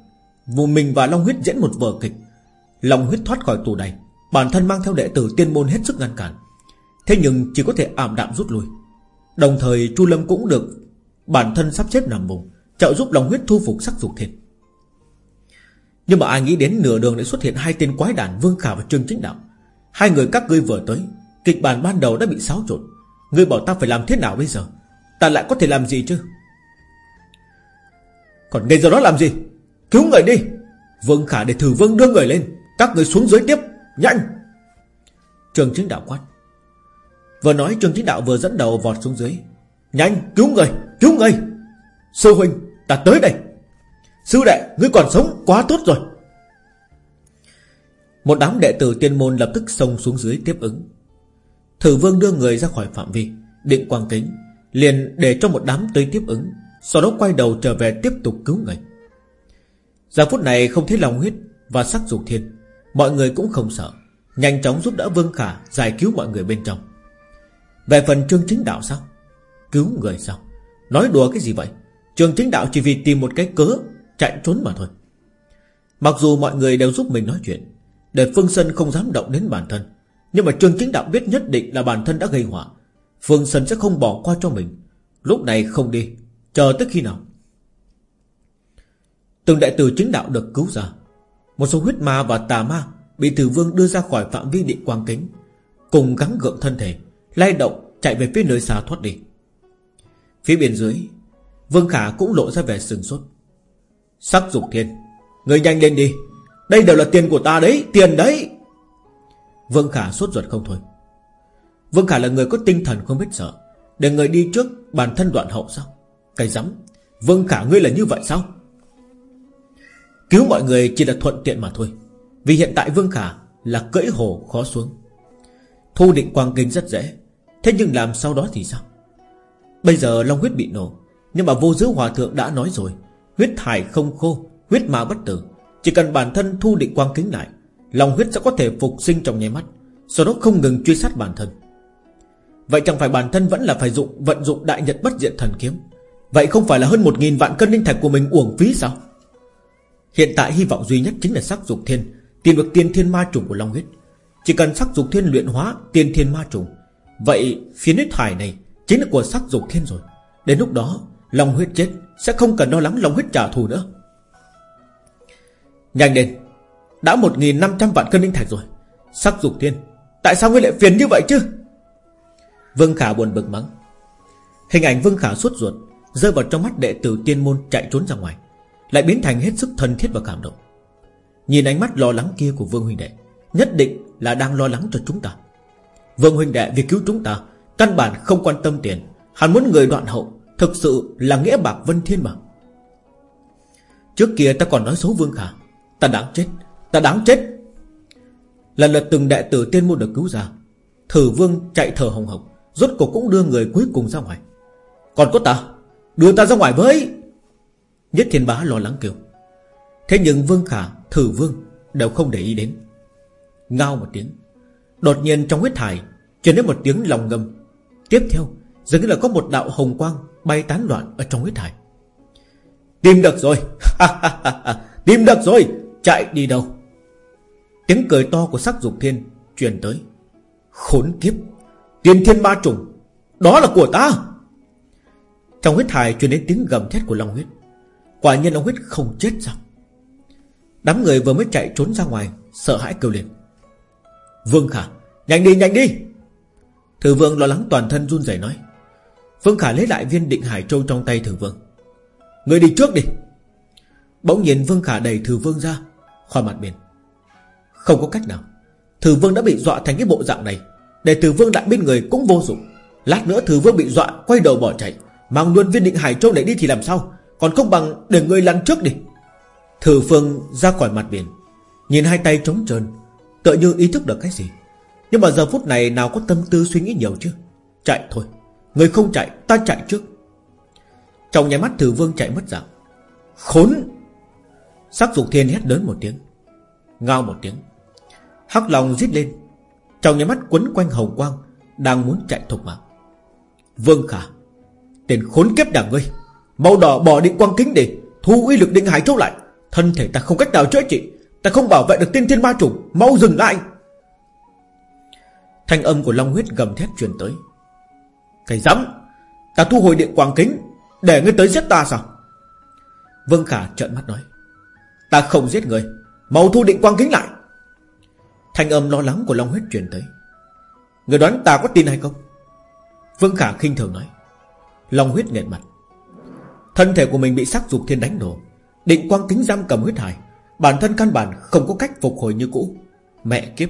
Vụ mình và Long Huyết diễn một vở kịch. Long Huyết thoát khỏi tù này, Bản thân mang theo đệ tử tiên môn hết sức ngăn cản. Thế nhưng chỉ có thể ảm đạm rút lui. Đồng thời, Chu Lâm cũng được Bản thân sắp xếp nằm vùng Trợ giúp Long Huyết thu phục sắc dục thiên. Nhưng mà ai nghĩ đến nửa đường lại xuất hiện Hai tên quái đản Vương Khả và Trương Chính Đạo. Hai người các ngươi vừa tới, Kịch bản ban đầu đã bị xáo trộn. Ngươi bảo ta phải làm thế nào bây giờ? Ta lại có thể làm gì chứ? Còn ngay giờ đó làm gì? Cứu người đi. Vương Khả để thử vương đưa người lên. Các người xuống dưới tiếp. Nhanh. Trường chính đạo quát. Vừa nói, trường chính đạo vừa dẫn đầu vọt xuống dưới. Nhanh, cứu người Cứu người. Sư huynh, ta tới đây. Sư đệ, ngươi còn sống quá tốt rồi. Một đám đệ tử tiên môn lập tức xông xuống dưới tiếp ứng. Thử vương đưa người ra khỏi phạm vi, Định quang kính, Liền để cho một đám tới tiếp ứng, Sau đó quay đầu trở về tiếp tục cứu người. Giờ phút này không thấy lòng huyết Và sắc dục thiên Mọi người cũng không sợ. Nhanh chóng giúp đỡ Vương Khả giải cứu mọi người bên trong. Về phần trương chính đạo sao? Cứu người sao? Nói đùa cái gì vậy? Trương chính đạo chỉ vì tìm một cái cớ Chạy trốn mà thôi. Mặc dù mọi người đều giúp mình nói chuyện, Để Phương Sân không dám động đến bản thân, Nhưng mà trương chính đạo biết nhất định là bản thân đã gây họa. Phương Sân sẽ không bỏ qua cho mình. Lúc này không đi, Chờ tới khi nào? Từng đại tử chính đạo được cứu ra. Một số huyết ma và tà ma Bị tử vương đưa ra khỏi phạm vi định quang kính, Cùng gắng gượng thân thể, Lay động, chạy về phía nơi xa thoát đi. Phía bên dưới, Vương Khả cũng lộ ra vẻ sừng sốt. Sắc dục thiên, Người nhanh lên đi. Đây đều là tiền của ta đấy, Tiền đấy. Vương Khả sốt ruột không thôi. Vương Khả là người có tinh thần không biết sợ. Để người đi trước, bản thân đoạn hậu sao? Cái rắm. Vương Khả, ngươi là như vậy sao? Cứu mọi người chỉ là thuận tiện mà thôi. Vì hiện tại Vương Khả Là cưỡi hồ khó xuống. Thu định quang kinh rất dễ. Thế nhưng làm sau đó thì sao? Bây giờ long huyết bị nổ, Nhưng mà vô giữ hòa thượng đã nói rồi. Huyết thải không khô, Huyết ma bất tử. Chỉ cần bản thân thu định quang kính lại, Long huyết sẽ có thể phục sinh trong nháy mắt, Sau đó không ngừng truy sát bản thân. Vậy chẳng phải bản thân vẫn là phải dụng, vận dụng đại nhật bất diện thần kiếm? Vậy không phải là hơn một nghìn vạn cân linh thạch của mình uổng phí sao? Hiện tại hy vọng duy nhất chính là sắc dục thiên, Tìm được tiên thiên ma trùng của Long huyết. Chỉ cần sắc dục thiên luyện hóa tiên thiên ma trùng, Vậy phiến huyết thải này Chính là của sắc dục thiên rồi. Đến lúc đó, Long huyết chết Sẽ không cần lo lắng Long huyết trả thù nữa. Nhanh lên, Đã 1.500 vạn cân linh thạch rồi. Sắc dục thiên, Tại sao ngươi lại phiền như vậy chứ? Vương Khả buồn bực mắng. Hình ảnh Vương Khả suốt ruột, Rơi vào trong mắt đệ tử tiên môn chạy trốn ra ngoài. Lại biến thành hết sức thân thiết và cảm động. Nhìn ánh mắt lo lắng kia của Vương Huynh Đệ, Nhất định là đang lo lắng cho chúng ta. Vương Huynh Đệ, vì cứu chúng ta, Căn bản không quan tâm tiền. Hắn muốn người đoạn hậu, Thực sự là nghĩa bạc vân thiên mà. Trước kia ta còn nói xấu Vương Khả. Ta đáng chết, Ta đáng chết. Lần lượt từng đệ tử tiên môn được cứu ra. Thử Vương chạy thở hồng hộc, Rốt cuộc cũng đưa người cuối cùng ra ngoài. Còn có ta, Đưa ta ra ngoài với. Nhất thiên bá lo lắng kêu. Thế nhưng Vương Khả, Thử Vương Đều không để ý đến. Ngao một tiếng. Đột nhiên trong huyết thải Chuyển đến một tiếng lòng ngâm Tiếp theo dường như là có một đạo hồng quang Bay tán loạn ở trong huyết thải Tìm được rồi. Tìm được rồi. Chạy đi đâu? Tiếng cười to của sắc dục thiên Truyền tới. Khốn kiếp. Tiên thiên ma trùng Đó là của ta. Trong huyết thải truyền đến tiếng gầm thét của Long huyết. Quả nhiên ông huyết không chết sao? Đám người vừa mới chạy trốn ra ngoài, Sợ hãi kêu lên. Vương Khả, Nhanh đi nhanh đi! Thử vương lo lắng toàn thân run rẩy nói. Vương Khả lấy lại viên định hải châu trong tay thử vương. Người đi trước đi! Bỗng nhiên Vương Khả đẩy thử vương ra, Khỏi mặt biển. Không có cách nào. Thử vương đã bị dọa thành cái bộ dạng này. Để thử vương lại bên người cũng vô dụng. Lát nữa thử vương bị dọa, quay đầu bỏ chạy. Mang luôn viên định hải châu này đi thì làm sao? Còn không bằng để người lăn trước đi. Thử phương ra khỏi mặt biển, Nhìn hai tay trống trơn, Tựa như ý thức được cái gì. Nhưng mà giờ phút này nào có tâm tư suy nghĩ nhiều chứ? Chạy thôi, Người không chạy, ta chạy trước. Trong nhà mắt thử vương chạy mất dạng. Khốn! Sắc dục thiên hét lớn một tiếng, Ngao một tiếng. Hắc lòng rít lên, Trong nhà mắt quấn quanh hồng quang, Đang muốn chạy thục mạng. Vương khả, Tên khốn kiếp đảng ngươi! Màu đỏ bỏ định quang kính đi Thu uy lực định hải châu lại. Thân thể ta không cách nào chữa trị. Ta không bảo vệ được tiên thiên ma trùng Mau dừng lại. Thanh âm của Long huyết gầm thét truyền tới. Cái dám Ta thu hồi điện quang kính, Để ngươi tới giết ta sao? Vương Khả trợn mắt nói. Ta không giết người, Mau thu định quang kính lại. Thanh âm lo lắng của Long huyết truyền tới. Người đoán ta có tin hay không? Vương Khả khinh thường nói. Long huyết nghẹn mặt. Thân thể của mình bị sắc dục thiên đánh đổ Định quang kính giam cầm huyết hải. Bản thân căn bản không có cách phục hồi như cũ. Mẹ kiếp.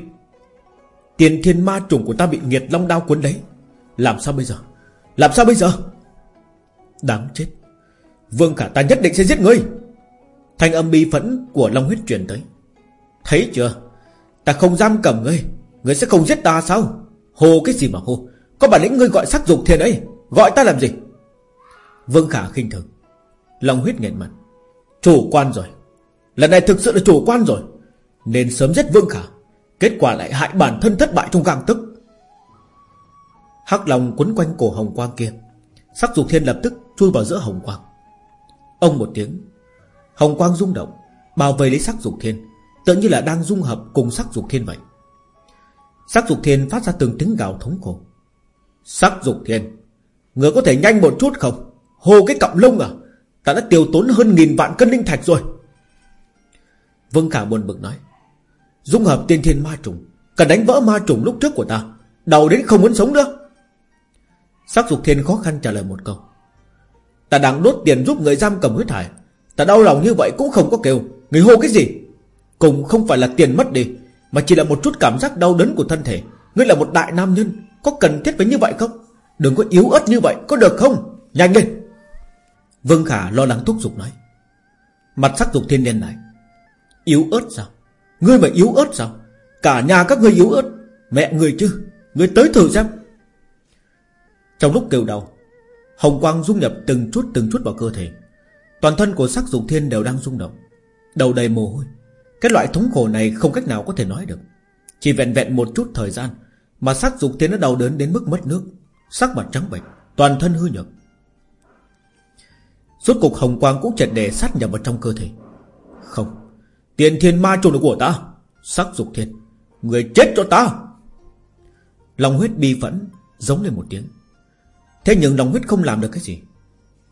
Tiền thiên ma trùng của ta bị nghiệt long đao cuốn lấy. Làm sao bây giờ? Làm sao bây giờ? Đáng chết. Vương cả ta nhất định sẽ giết ngươi. Thanh âm bi phẫn của Long huyết truyền tới. Thấy chưa? Ta không giam cầm ngươi. Ngươi sẽ không giết ta sao? Hồ cái gì mà hồ Có bản lĩnh ngươi gọi sắc dục thiên ấy. Gọi ta làm gì? Vương Khả khinh thường. Long huyết nghẹn mặt. Chủ quan rồi. Lần này thực sự là chủ quan rồi. Nên sớm giết Vương Khả. Kết quả lại hại bản thân thất bại trong gang tức. Hắc Long quấn quanh cổ hồng quang kia. Sắc dục thiên lập tức chui vào giữa hồng quang. Ông một tiếng. Hồng quang rung động, Bao vây lấy sắc dục thiên Tự như là đang dung hợp cùng sắc dục thiên vậy. Sắc dục thiên phát ra từng tiếng gào thống khổ. Sắc dục thiên, Người có thể nhanh một chút không? Hồ cái cọng lông à? Ta đã tiêu tốn hơn nghìn vạn cân linh thạch rồi. Vương Khả buồn bực nói, Dung hợp tiên thiên ma trùng, Cần đánh vỡ ma trùng lúc trước của ta Đầu đến không muốn sống nữa. Sắc dục thiên khó khăn trả lời một câu, Ta đang đốt tiền giúp người giam cầm huyết thải Ta đau lòng như vậy cũng không có kêu, Người hô cái gì? Cùng không phải là tiền mất đi, Mà chỉ là một chút cảm giác đau đớn của thân thể. Ngươi là một đại nam nhân, Có cần thiết với như vậy không? Đừng có yếu ớt như vậy, có được không? Nhanh lên! Vương Khả lo lắng thúc giục nói, Mặt sắc dục thiên đen lại Yếu ớt sao? Ngươi mà yếu ớt sao? Cả nhà các ngươi yếu ớt, Mẹ người chứ? Ngươi tới thử xem. Trong lúc kêu đau, Hồng quang dung nhập từng chút từng chút vào cơ thể. Toàn thân của sắc dục thiên đều đang rung động, Đầu đầy mồ hôi. Cái loại thống khổ này không cách nào có thể nói được. Chỉ vẹn vẹn một chút thời gian Mà sắc dục thiên đã đau đớn đến mức mất nước, Sắc mặt trắng bệch, Toàn thân hư nhược. Suốt cục hồng quang cũng chật đè sát nhập vào trong cơ thể. Không, Tiền thiên ma trùng của ta, Sắc dục thiên, Người chết cho ta. Lòng huyết bi phẫn Giống lên một tiếng. Thế nhưng lòng huyết không làm được cái gì.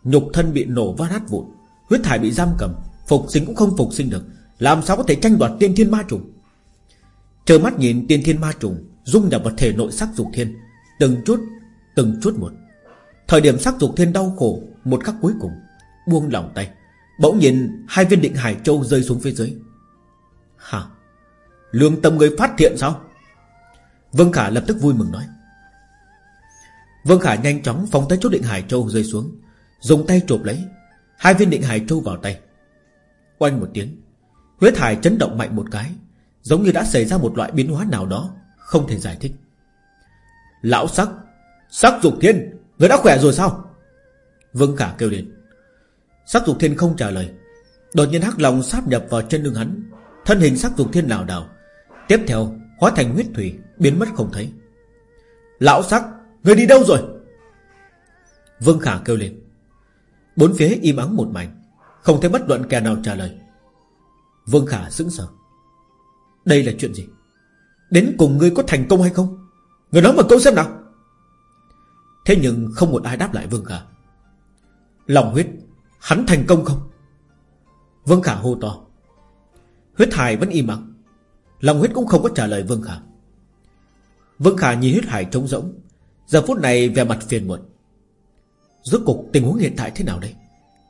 Nhục thân bị nổ vát nát vụn, Huyết thải bị giam cầm, Phục sinh cũng không phục sinh được. Làm sao có thể tranh đoạt tiên thiên ma trùng? Chờ mắt nhìn tiên thiên ma trùng Dung nhập vào thể nội sắc dục thiên, Từng chút Từng chút một. Thời điểm sắc dục thiên đau khổ, Một khắc cuối cùng Buông lòng tay. Bỗng nhìn hai viên định hải châu rơi xuống phía dưới. Hả? Lương tâm người phát hiện sao? Vương Khả lập tức vui mừng nói. Vương Khả nhanh chóng phóng tới chốt định hải châu rơi xuống, Dùng tay chộp lấy. Hai viên định hải châu vào tay. Oanh một tiếng, Huyết hải chấn động mạnh một cái, Giống như đã xảy ra một loại biến hóa nào đó, Không thể giải thích. Lão sắc Sắc dục thiên, Người đã khỏe rồi sao? Vương Khả kêu lên. Sắc dục thiên không trả lời. Đột nhiên hắc lòng sáp nhập vào chân lưng hắn. Thân hình sắc dục thiên lảo đảo. Tiếp theo, hóa thành huyết thủy, Biến mất không thấy. Lão sắc, Người đi đâu rồi? Vương Khả kêu lên. Bốn phía im ắng một mảnh, Không thấy bất luận kẻ nào trả lời. Vương Khả sững sờ. Đây là chuyện gì? Đến cùng ngươi có thành công hay không? Người nói một câu xem nào. Thế nhưng không một ai đáp lại Vương Khả. Lòng huyết Hắn thành công không? Vương Khả hô to. Huyết hải vẫn im lặng Lòng huyết cũng không có trả lời Vương Khả. Vương Khả nhìn huyết hải trống rỗng. Giờ phút này về mặt phiền muộn. Rốt cục tình huống hiện tại thế nào đây?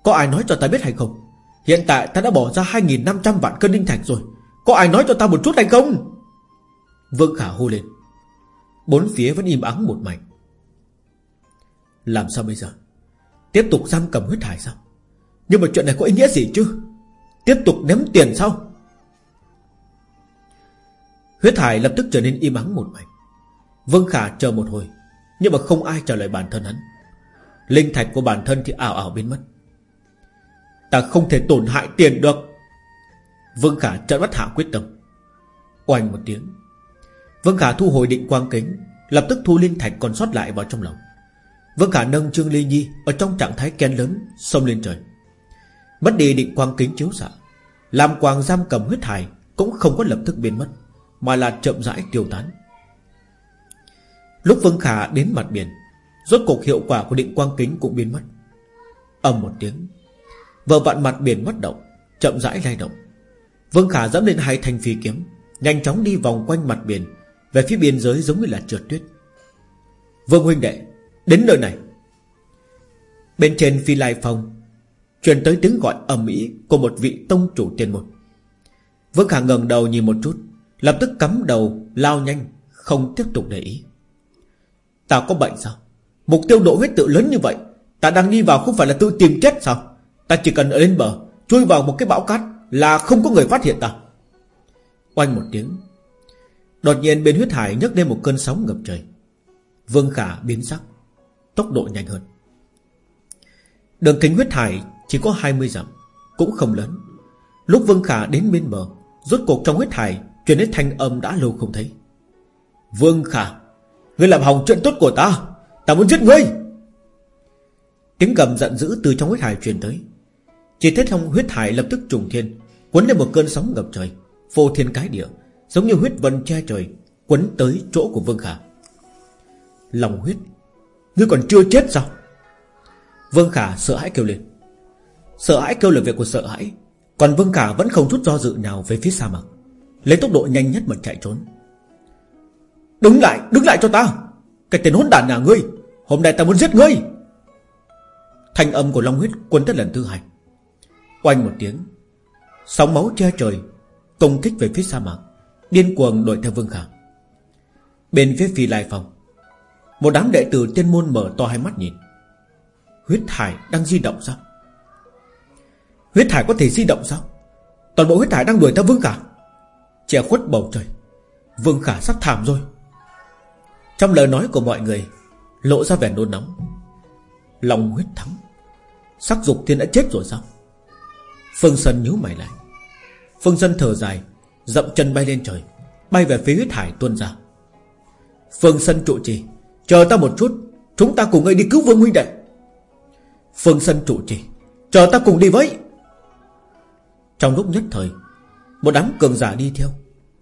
Có ai nói cho ta biết hay không? Hiện tại ta đã bỏ ra 2.500 vạn cân đinh thạch rồi. Có ai nói cho ta một chút hay không? Vương Khả hô lên. Bốn phía vẫn im ắng một mảnh. Làm sao bây giờ? Tiếp tục giam cầm huyết hải sao? Nhưng mà chuyện này có ý nghĩa gì chứ? Tiếp tục ném tiền sao? Huyết hải lập tức trở nên im ắng một mảnh. Vương Khả chờ một hồi, Nhưng mà không ai trả lời bản thân hắn. Linh thạch của bản thân thì ảo ảo biến mất. Ta không thể tổn hại tiền được. Vương Khả trận bắt hạ quyết tâm. Oanh một tiếng. Vương Khả thu hồi định quang kính, Lập tức thu linh thạch còn sót lại vào trong lòng. Vương Khả nâng Trương Ly Nhi Ở trong trạng thái ken lớn, Xông lên trời. Mất đi định quang kính chiếu xạ Làm quang giam cầm huyết hải Cũng không có lập tức biến mất, Mà là chậm rãi tiêu tán. Lúc Vương Khả đến mặt biển, Rốt cuộc hiệu quả của định quang kính cũng biến mất. Ầm một tiếng, Vợ vặn mặt biển mất động, Chậm rãi lay động. Vương Khả dẫm lên hai thanh phi kiếm, Nhanh chóng đi vòng quanh mặt biển, Về phía biên giới giống như là trượt tuyết. Vương huynh đệ, Đến nơi này. Bên trên phi lai phong Truyền tới tiếng gọi ầm ĩ Của một vị tông chủ tiền một Vương Khả ngẩng đầu nhìn một chút, Lập tức cắm đầu, lao nhanh, Không tiếp tục để ý. Ta có bệnh sao? Mục tiêu độ huyết tự lớn như vậy, Ta đang đi vào không phải là tự tìm chết sao? Ta chỉ cần ở lên bờ, Chui vào một cái bão cát Là không có người phát hiện ta. Oanh một tiếng, Đột nhiên bên huyết hải nhấc lên một cơn sóng ngập trời. Vương Khả biến sắc, Tốc độ nhanh hơn. Đường kính huyết hải chỉ có 20 dặm, Cũng không lớn. Lúc Vương Khả đến bên bờ, Rốt cuộc trong huyết hải, Truyền đến thanh âm đã lâu không thấy. Vương Khả, Ngươi làm hỏng chuyện tốt của ta Ta muốn giết ngươi. Tiếng gầm giận dữ từ trong huyết hải truyền tới. Chỉ thấy trong huyết hải lập tức trùng thiên Quấn lên một cơn sóng ngập trời, Phô thiên cái địa, Giống như huyết vân che trời Quấn tới chỗ của Vương Khả. Lòng huyết, Ngươi còn chưa chết sao? Vương Khả sợ hãi kêu lên. Sợ hãi kêu là việc của sợ hãi. Còn Vương Khả vẫn không chút do dự nào về phía sa mạc. Lấy tốc độ nhanh nhất mà chạy trốn. Đứng lại, đứng lại cho ta. Cái tên hỗn đản nhà ngươi Hôm nay ta muốn giết ngươi. Thanh âm của Long huyết quân tới lần thứ hai. Oanh một tiếng Sóng máu che trời Công kích về phía sa mạc. Điên cuồng đuổi theo Vương Khả Bên phía phi lai phòng Một đám đệ tử tiên môn mở to hai mắt nhìn. Huyết hải đang di động sao Huyết thải có thể di động sao? Toàn bộ huyết thải đang đuổi theo Vương Khả. Che khuất bầu trời. Vương Khả sắp thảm rồi. Trong lời nói của mọi người, Lộ ra vẻ nôn nóng. Lòng huyết thắng Sắc dục thiên đã chết rồi sao? Phương sơn nhíu mày lại. Phương sơn thở dài, Dậm chân bay lên trời, Bay về phía huyết hải tuôn ra. Phương sơn trụ trì, Chờ ta một chút, Chúng ta cùng ngươi đi cứu vương huynh đệ. Phương sơn trụ trì, Chờ ta cùng đi với. Trong lúc nhất thời, Một đám cường giả đi theo.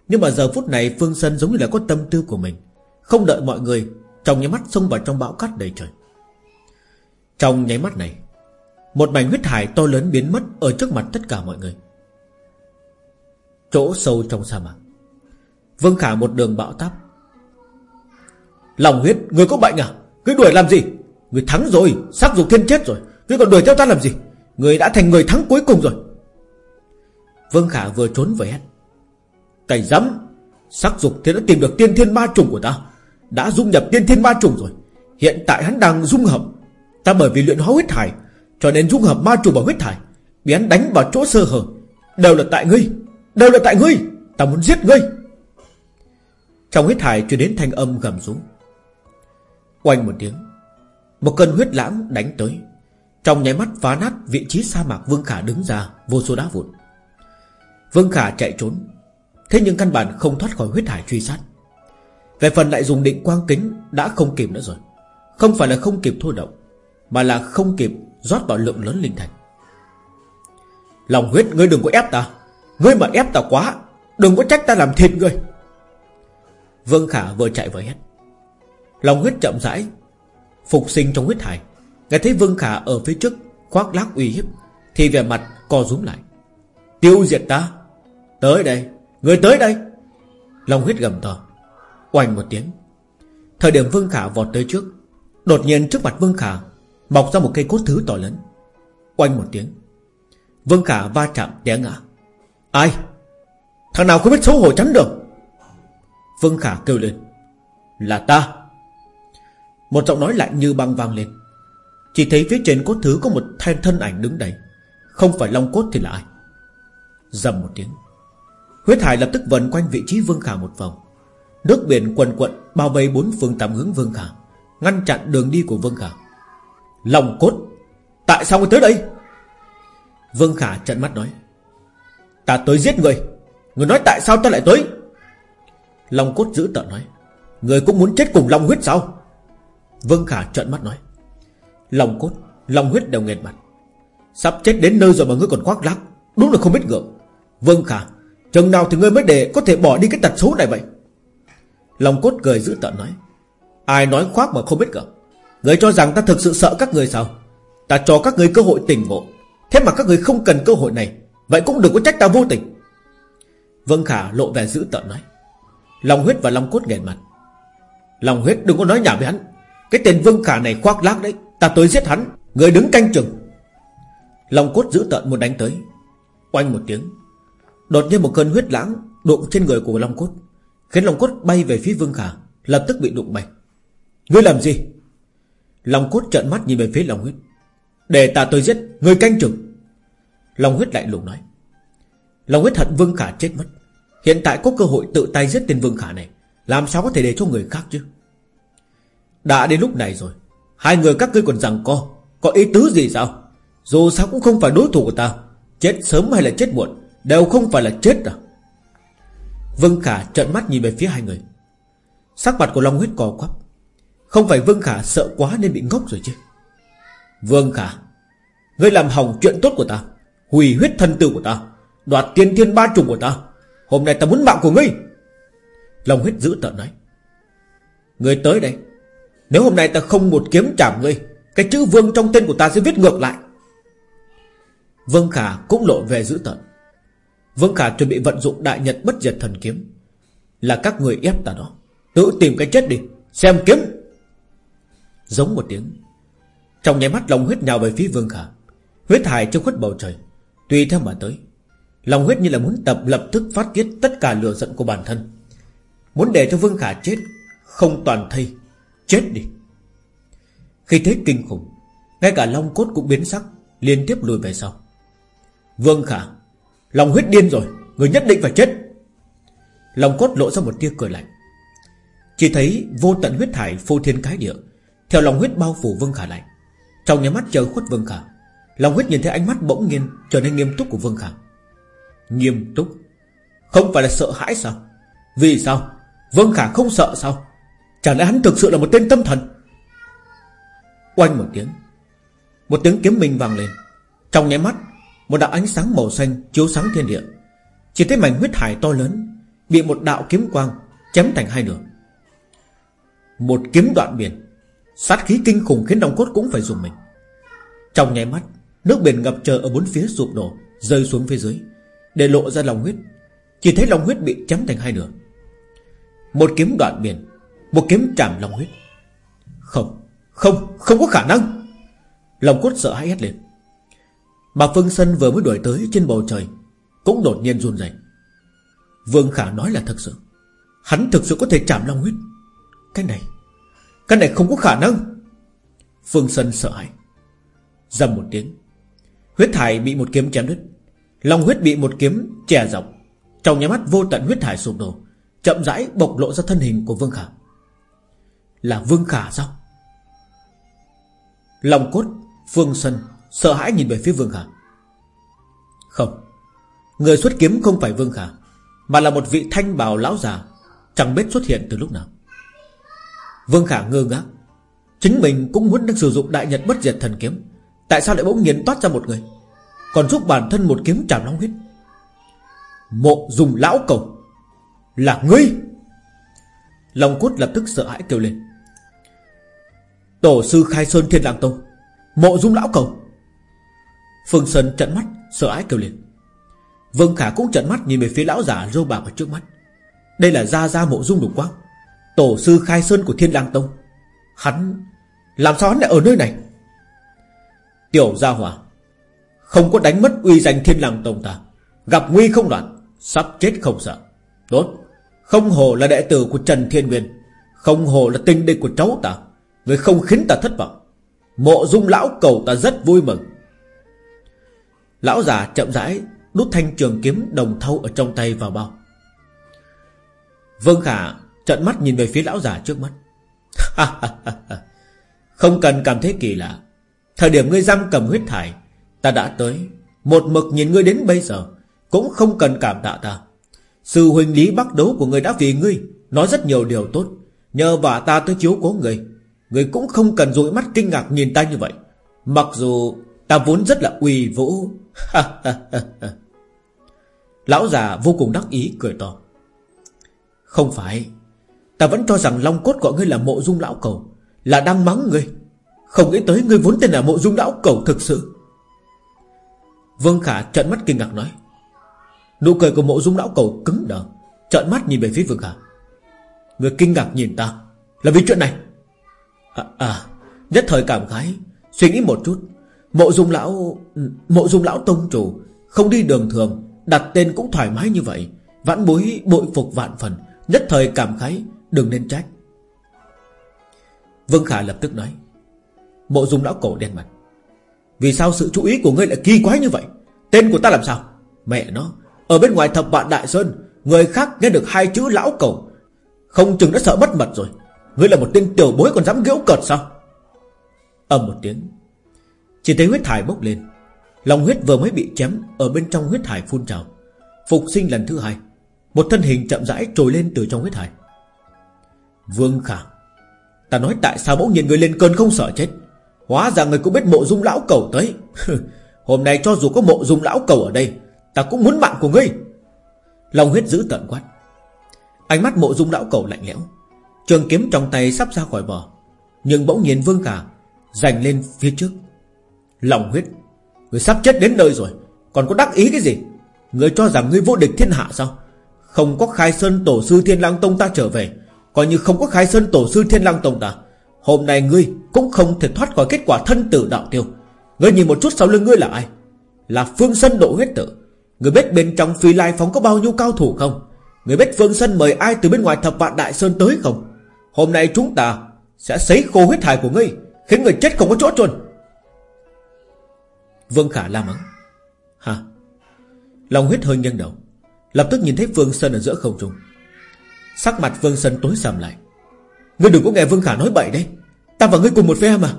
Nhưng mà giờ phút này, Phương Sân giống như là có tâm tư của mình, Không đợi mọi người, Trong nháy mắt xông vào trong bão cát đầy trời. Trong nháy mắt này, Một mảnh huyết hải to lớn biến mất Ở trước mặt tất cả mọi người. Chỗ sâu trong sa mạc, Vương Khả một đường bão táp. Lòng huyết, Người có bệnh à? Người đuổi làm gì? Người thắng rồi Sắc dục thiên chết rồi, Người còn đuổi theo ta làm gì? Người đã thành người thắng cuối cùng rồi. Vương Khả vừa trốn vừa hét Cảnh dám Sắc dục thế đã tìm được tiên thiên ma trùng của ta, Đã dung nhập tiên thiên ma trùng rồi. Hiện tại hắn đang dung hợp. Ta bởi vì luyện hóa huyết thải Cho nên dung hợp ma trùng vào huyết thải Bị hắn đánh vào chỗ sơ hở. Đều là tại ngươi, Đều là tại ngươi, Ta muốn giết ngươi. Trong huyết thải truyền đến thanh âm gầm rú. Oanh một tiếng, Một cơn huyết lãng đánh tới. Trong nháy mắt phá nát vị trí sa mạc Vương Khả đứng ra, Vô số đá vụn. Vương Khả chạy trốn. Thế nhưng căn bản không thoát khỏi huyết hải truy sát. Về phần lại dùng định quang kính Đã không kịp nữa rồi. Không phải là không kịp thôi động, Mà là không kịp rót vào lượng lớn linh thành Lòng huyết, ngươi đừng có ép ta. Ngươi mà ép ta quá, Đừng có trách ta làm thịt ngươi. Vương Khả vừa chạy vừa hét. Lòng huyết chậm rãi Phục sinh trong huyết hải. Nghe thấy Vương Khả ở phía trước Khoác lác uy hiếp, Thì vẻ mặt co rúm lại. Tiêu diệt ta. Tới đây. Người tới đây. Lòng huyết gầm to. Oanh một tiếng. Thời điểm Vương Khả vọt tới trước, Đột nhiên trước mặt Vương Khả Mọc ra một cây cốt thứ to lớn. Oanh một tiếng. Vương Khả va chạm té ngã. Ai? Thằng nào không biết xấu hổ tránh được? Vương Khả kêu lên. Là ta. Một giọng nói lạnh như băng vang lên. Chỉ thấy phía trên cốt thứ có một thanh thân ảnh đứng đầy. Không phải long cốt thì là ai? Dầm một tiếng. Huyết hải lập tức vần quanh vị trí Vương Khả một vòng. Nước biển quần quận Bao vây bốn phương tám hướng Vương Khả, Ngăn chặn đường đi của Vương Khả. Long cốt, Tại sao ngươi tới đây? Vương Khả trận mắt nói. Ta tới giết người. Người nói tại sao ta lại tới? Long cốt giữ tợn nói. Người cũng muốn chết cùng Long huyết sao? Vương Khả trợn mắt nói. Long cốt, Long huyết đều nghẹt mặt. Sắp chết đến nơi rồi mà ngươi còn khoác lác, Đúng là không biết ngượng. Vương Khả Chừng nào thì ngươi mới để có thể bỏ đi cái tật xấu này vậy? Long cốt cười giữ tợn nói. Ai nói khoác mà không biết cả Người cho rằng ta thực sự sợ các người sao? Ta cho các người cơ hội tỉnh ngộ. Thế mà các người không cần cơ hội này, Vậy cũng đừng có trách ta vô tình. Vân Khả lộ vẻ giữ tợn nói. Lòng huyết và Long cốt nghẹn mặt. Lòng huyết đừng có nói nhảm với hắn. Cái tên Vương Khả này khoác lác đấy, Ta tới giết hắn, Người đứng canh chừng. Long cốt giữ tợn muốn đánh tới. Oanh một tiếng Đột nhiên một cơn huyết lãng Đụng trên người của Long cốt, Khiến Long cốt bay về phía Vương Khả, Lập tức bị đụng bay. Ngươi làm gì? Long cốt trợn mắt nhìn về phía Long huyết. Để ta tôi giết Người canh chừng. Long huyết lại lùng nói. Long huyết hận Vương Khả chết mất. Hiện tại có cơ hội tự tay giết tên Vương Khả này, Làm sao có thể để cho người khác chứ? Đã đến lúc này rồi, Hai người các ngươi còn rằng co, Có ý tứ gì sao? Dù sao cũng không phải đối thủ của ta, Chết sớm hay là chết muộn Đều không phải là chết à? Vương Khả trợn mắt nhìn về phía hai người. Sắc mặt của Long huyết cò quắp. Không phải Vương Khả sợ quá nên bị ngốc rồi chứ? Vương Khả, Ngươi làm hỏng chuyện tốt của ta, Hủy huyết thân tử của ta, Đoạt tiên thiên ba trùng của ta. Hôm nay ta muốn mạng của ngươi. Long huyết giữ tợn nói. Ngươi tới đây. Nếu hôm nay ta không một kiếm chạm ngươi, Cái chữ vương trong tên của ta sẽ viết ngược lại. Vương Khả cũng lộ về giữ tợn. Vương Khả chuẩn bị vận dụng đại nhật bất diệt thần kiếm. Là các người ép ta đó. Tự tìm cái chết đi. Xem kiếm. Giống một tiếng. Trong nháy mắt lòng huyết nhào về phía Vương Khả. Huyết hải trong khuất bầu trời. Tùy theo mà tới. Lòng huyết như là muốn tập lập tức phát tiết tất cả lửa giận của bản thân. Muốn để cho Vương Khả chết, Không toàn thây. Chết đi. Khi thế kinh khủng, Ngay cả Long cốt cũng biến sắc, Liên tiếp lùi về sau. Vương Khả Lòng huyết điên rồi, Người nhất định phải chết. Lòng cốt lộ ra một tia cười lạnh. Chỉ thấy vô tận huyết thải phô thiên cái địa, Theo lòng huyết bao phủ Vương Khả lại. Trong nhà mắt chờ khuất Vương Khả Lòng huyết nhìn thấy ánh mắt bỗng nhiên Trở nên nghiêm túc của Vương Khả. Nghiêm túc? Không phải là sợ hãi sao? Vì sao? Vương Khả không sợ sao? Chẳng lẽ hắn thực sự là một tên tâm thần? Oanh một tiếng. Một tiếng kiếm minh vang lên. Trong nháy mắt một đạo ánh sáng màu xanh chiếu sáng thiên địa. Chỉ thấy mảnh huyết hải to lớn Bị một đạo kiếm quang chém thành hai nửa. Một kiếm đoạn biển Sát khí kinh khủng khiến đồng cốt cũng phải dùng mình. Trong nháy mắt Nước biển ngập trời ở bốn phía sụp đổ Rơi xuống phía dưới Để lộ ra lòng huyết. Chỉ thấy lòng huyết bị chém thành hai nửa. Một kiếm đoạn biển Một kiếm chạm lòng huyết. Không, không, không có khả năng. Lòng cốt sợ hãi hét lên. Mà Phương Sân vừa mới đuổi tới trên bầu trời, Cũng đột nhiên run rẩy. Vương Khả nói là thật sự, Hắn thực sự có thể chạm long huyết. Cái này Cái này không có khả năng. Phương Sân sợ hãi. Dầm một tiếng, Huyết thải bị một kiếm chém đứt. Long huyết bị một kiếm chè dọc. Trong nhà mắt vô tận huyết thải sụp đổ, Chậm rãi bộc lộ ra thân hình của Vương Khả. Là Vương Khả sao? Lòng cốt, Phương Sân Sợ hãi nhìn về phía Vương Khả Không, Người xuất kiếm không phải Vương Khả Mà là một vị thanh bào lão già, Chẳng biết xuất hiện từ lúc nào. Vương Khả ngơ ngác. Chính mình cũng muốn được sử dụng đại nhật bất diệt thần kiếm, Tại sao lại bỗng nhiên toát ra một người, Còn giúp bản thân một kiếm trảm long huyết? Mộ dùng lão cầu, Là ngươi? Long cốt lập tức sợ hãi kêu lên. Tổ sư khai sơn thiên lang tông, Mộ dung lão cầu. Phương Sơn trận mắt, sợ ái kêu lên. Vương Khả cũng trận mắt nhìn về phía lão giả râu bạc ở trước mắt. Đây là Gia Gia Mộ Dung Lục Quang, Tổ sư khai sơn của Thiên Lang Tông. Hắn, Làm sao hắn lại ở nơi này? Tiểu Gia Hòa, Không có đánh mất uy danh Thiên Lang Tông ta, Gặp nguy không loạn Sắp chết không sợ. Tốt, Không hồ là đệ tử của Trần Thiên Nguyên, Không hồ là tinh địch của cháu ta, Người không khiến ta thất vọng. Mộ dung lão cầu ta rất vui mừng. Lão già chậm rãi Đút thanh trường kiếm đồng thau ở trong tay vào bao. Vương Khả trận mắt nhìn về phía lão già trước mắt. *laughs* Không cần cảm thấy kỳ lạ. Thời điểm ngươi giam cầm huyết thải, Ta đã tới. Một mực nhìn ngươi đến bây giờ, Cũng không cần cảm tạ ta. Sư huynh lý bắt đấu của ngươi đã vì ngươi Nói rất nhiều điều tốt. Nhờ vả ta tới chiếu cố ngươi Ngươi cũng không cần dụi mắt kinh ngạc nhìn ta như vậy. Mặc dù ta vốn rất là uy vũ *laughs* Lão già vô cùng đắc ý cười to. Không phải Ta vẫn cho rằng Long cốt gọi ngươi là mộ dung lão cầu Là đang mắng ngươi. Không nghĩ tới ngươi vốn tên là mộ dung lão cầu thực sự. Vương Khả trợn mắt kinh ngạc nói. Nụ cười của mộ dung lão cầu cứng đờ Trợn mắt nhìn về phía Vương Khả. Người kinh ngạc nhìn ta Là vì chuyện này. À, à nhất thời cảm khái Suy nghĩ một chút. Mộ dung lão Mộ dung lão tông chủ Không đi đường thường Đặt tên cũng thoải mái như vậy. Vãn bối bội phục vạn phần Nhất thời cảm khái Đừng nên trách. Vương Khả lập tức nói Mộ dung lão cổ đen mặt Vì sao sự chú ý của ngươi lại kỳ quái như vậy? Tên của ta làm sao? Mẹ nó Ở bên ngoài thập vạn đại sơn Người khác nghe được hai chữ lão Cổ, Không chừng đã sợ mất mật rồi. Ngươi là một tên tiểu bối còn dám giễu cợt sao? Ầm một tiếng chỉ thấy huyết thải bốc lên. Lòng huyết vừa mới bị chém, Ở bên trong huyết thải phun trào. Phục sinh lần thứ hai. Một thân hình chậm rãi trồi lên từ trong huyết thải Vương Khả, Ta nói tại sao bỗng nhiên người lên cơn không sợ chết? Hóa ra người cũng biết mộ dung lão cầu tới. *laughs* Hôm nay cho dù có mộ dung lão cầu ở đây, Ta cũng muốn mạng của ngươi. Lòng huyết giữ tận quát. Ánh mắt mộ dung lão cầu lạnh lẽo. Trường kiếm trong tay sắp ra khỏi vỏ. Nhưng bỗng nhiên Vương Khả Giành lên phía trước. Lòng huyết. Người sắp chết đến nơi rồi, Còn có đắc ý cái gì? Người cho rằng ngươi vô địch thiên hạ sao? Không có khai sơn tổ sư thiên lang tông ta trở về, Coi như không có khai sơn tổ sư thiên lang tông ta. Hôm nay ngươi cũng không thể thoát khỏi kết quả thân tử đạo tiêu. Ngươi nhìn một chút sau lưng ngươi là ai? Là phương sân độ huyết tử. Ngươi biết bên trong phi lai phóng có bao nhiêu cao thủ không? Người biết Phương Sân mời ai từ bên ngoài thập vạn đại sơn tới không? Hôm nay chúng ta Sẽ sấy khô huyết thải của ngươi, Khiến người chết không có chỗ chôn. Vương Khả la mắng. Hả? Lòng huyết hơi nghiêng đầu, Lập tức nhìn thấy Phương Sơn ở giữa không trung. Sắc mặt Phương Sơn tối sầm lại. Ngươi đừng có nghe Vương Khả nói bậy đấy. Ta và ngươi cùng một phe mà.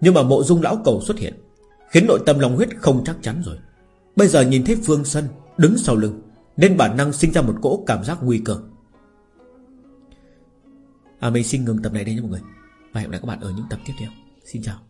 Nhưng mà mộ dung lão cầu xuất hiện, Khiến nội tâm lòng huyết không chắc chắn rồi. Bây giờ nhìn thấy Phương Sơn Đứng sau lưng, Nên bản năng sinh ra một cỗ cảm giác nguy cơ. À mình xin ngừng tập này đây nha mọi người. Và hẹn gặp lại các bạn ở những tập tiếp theo. Xin chào.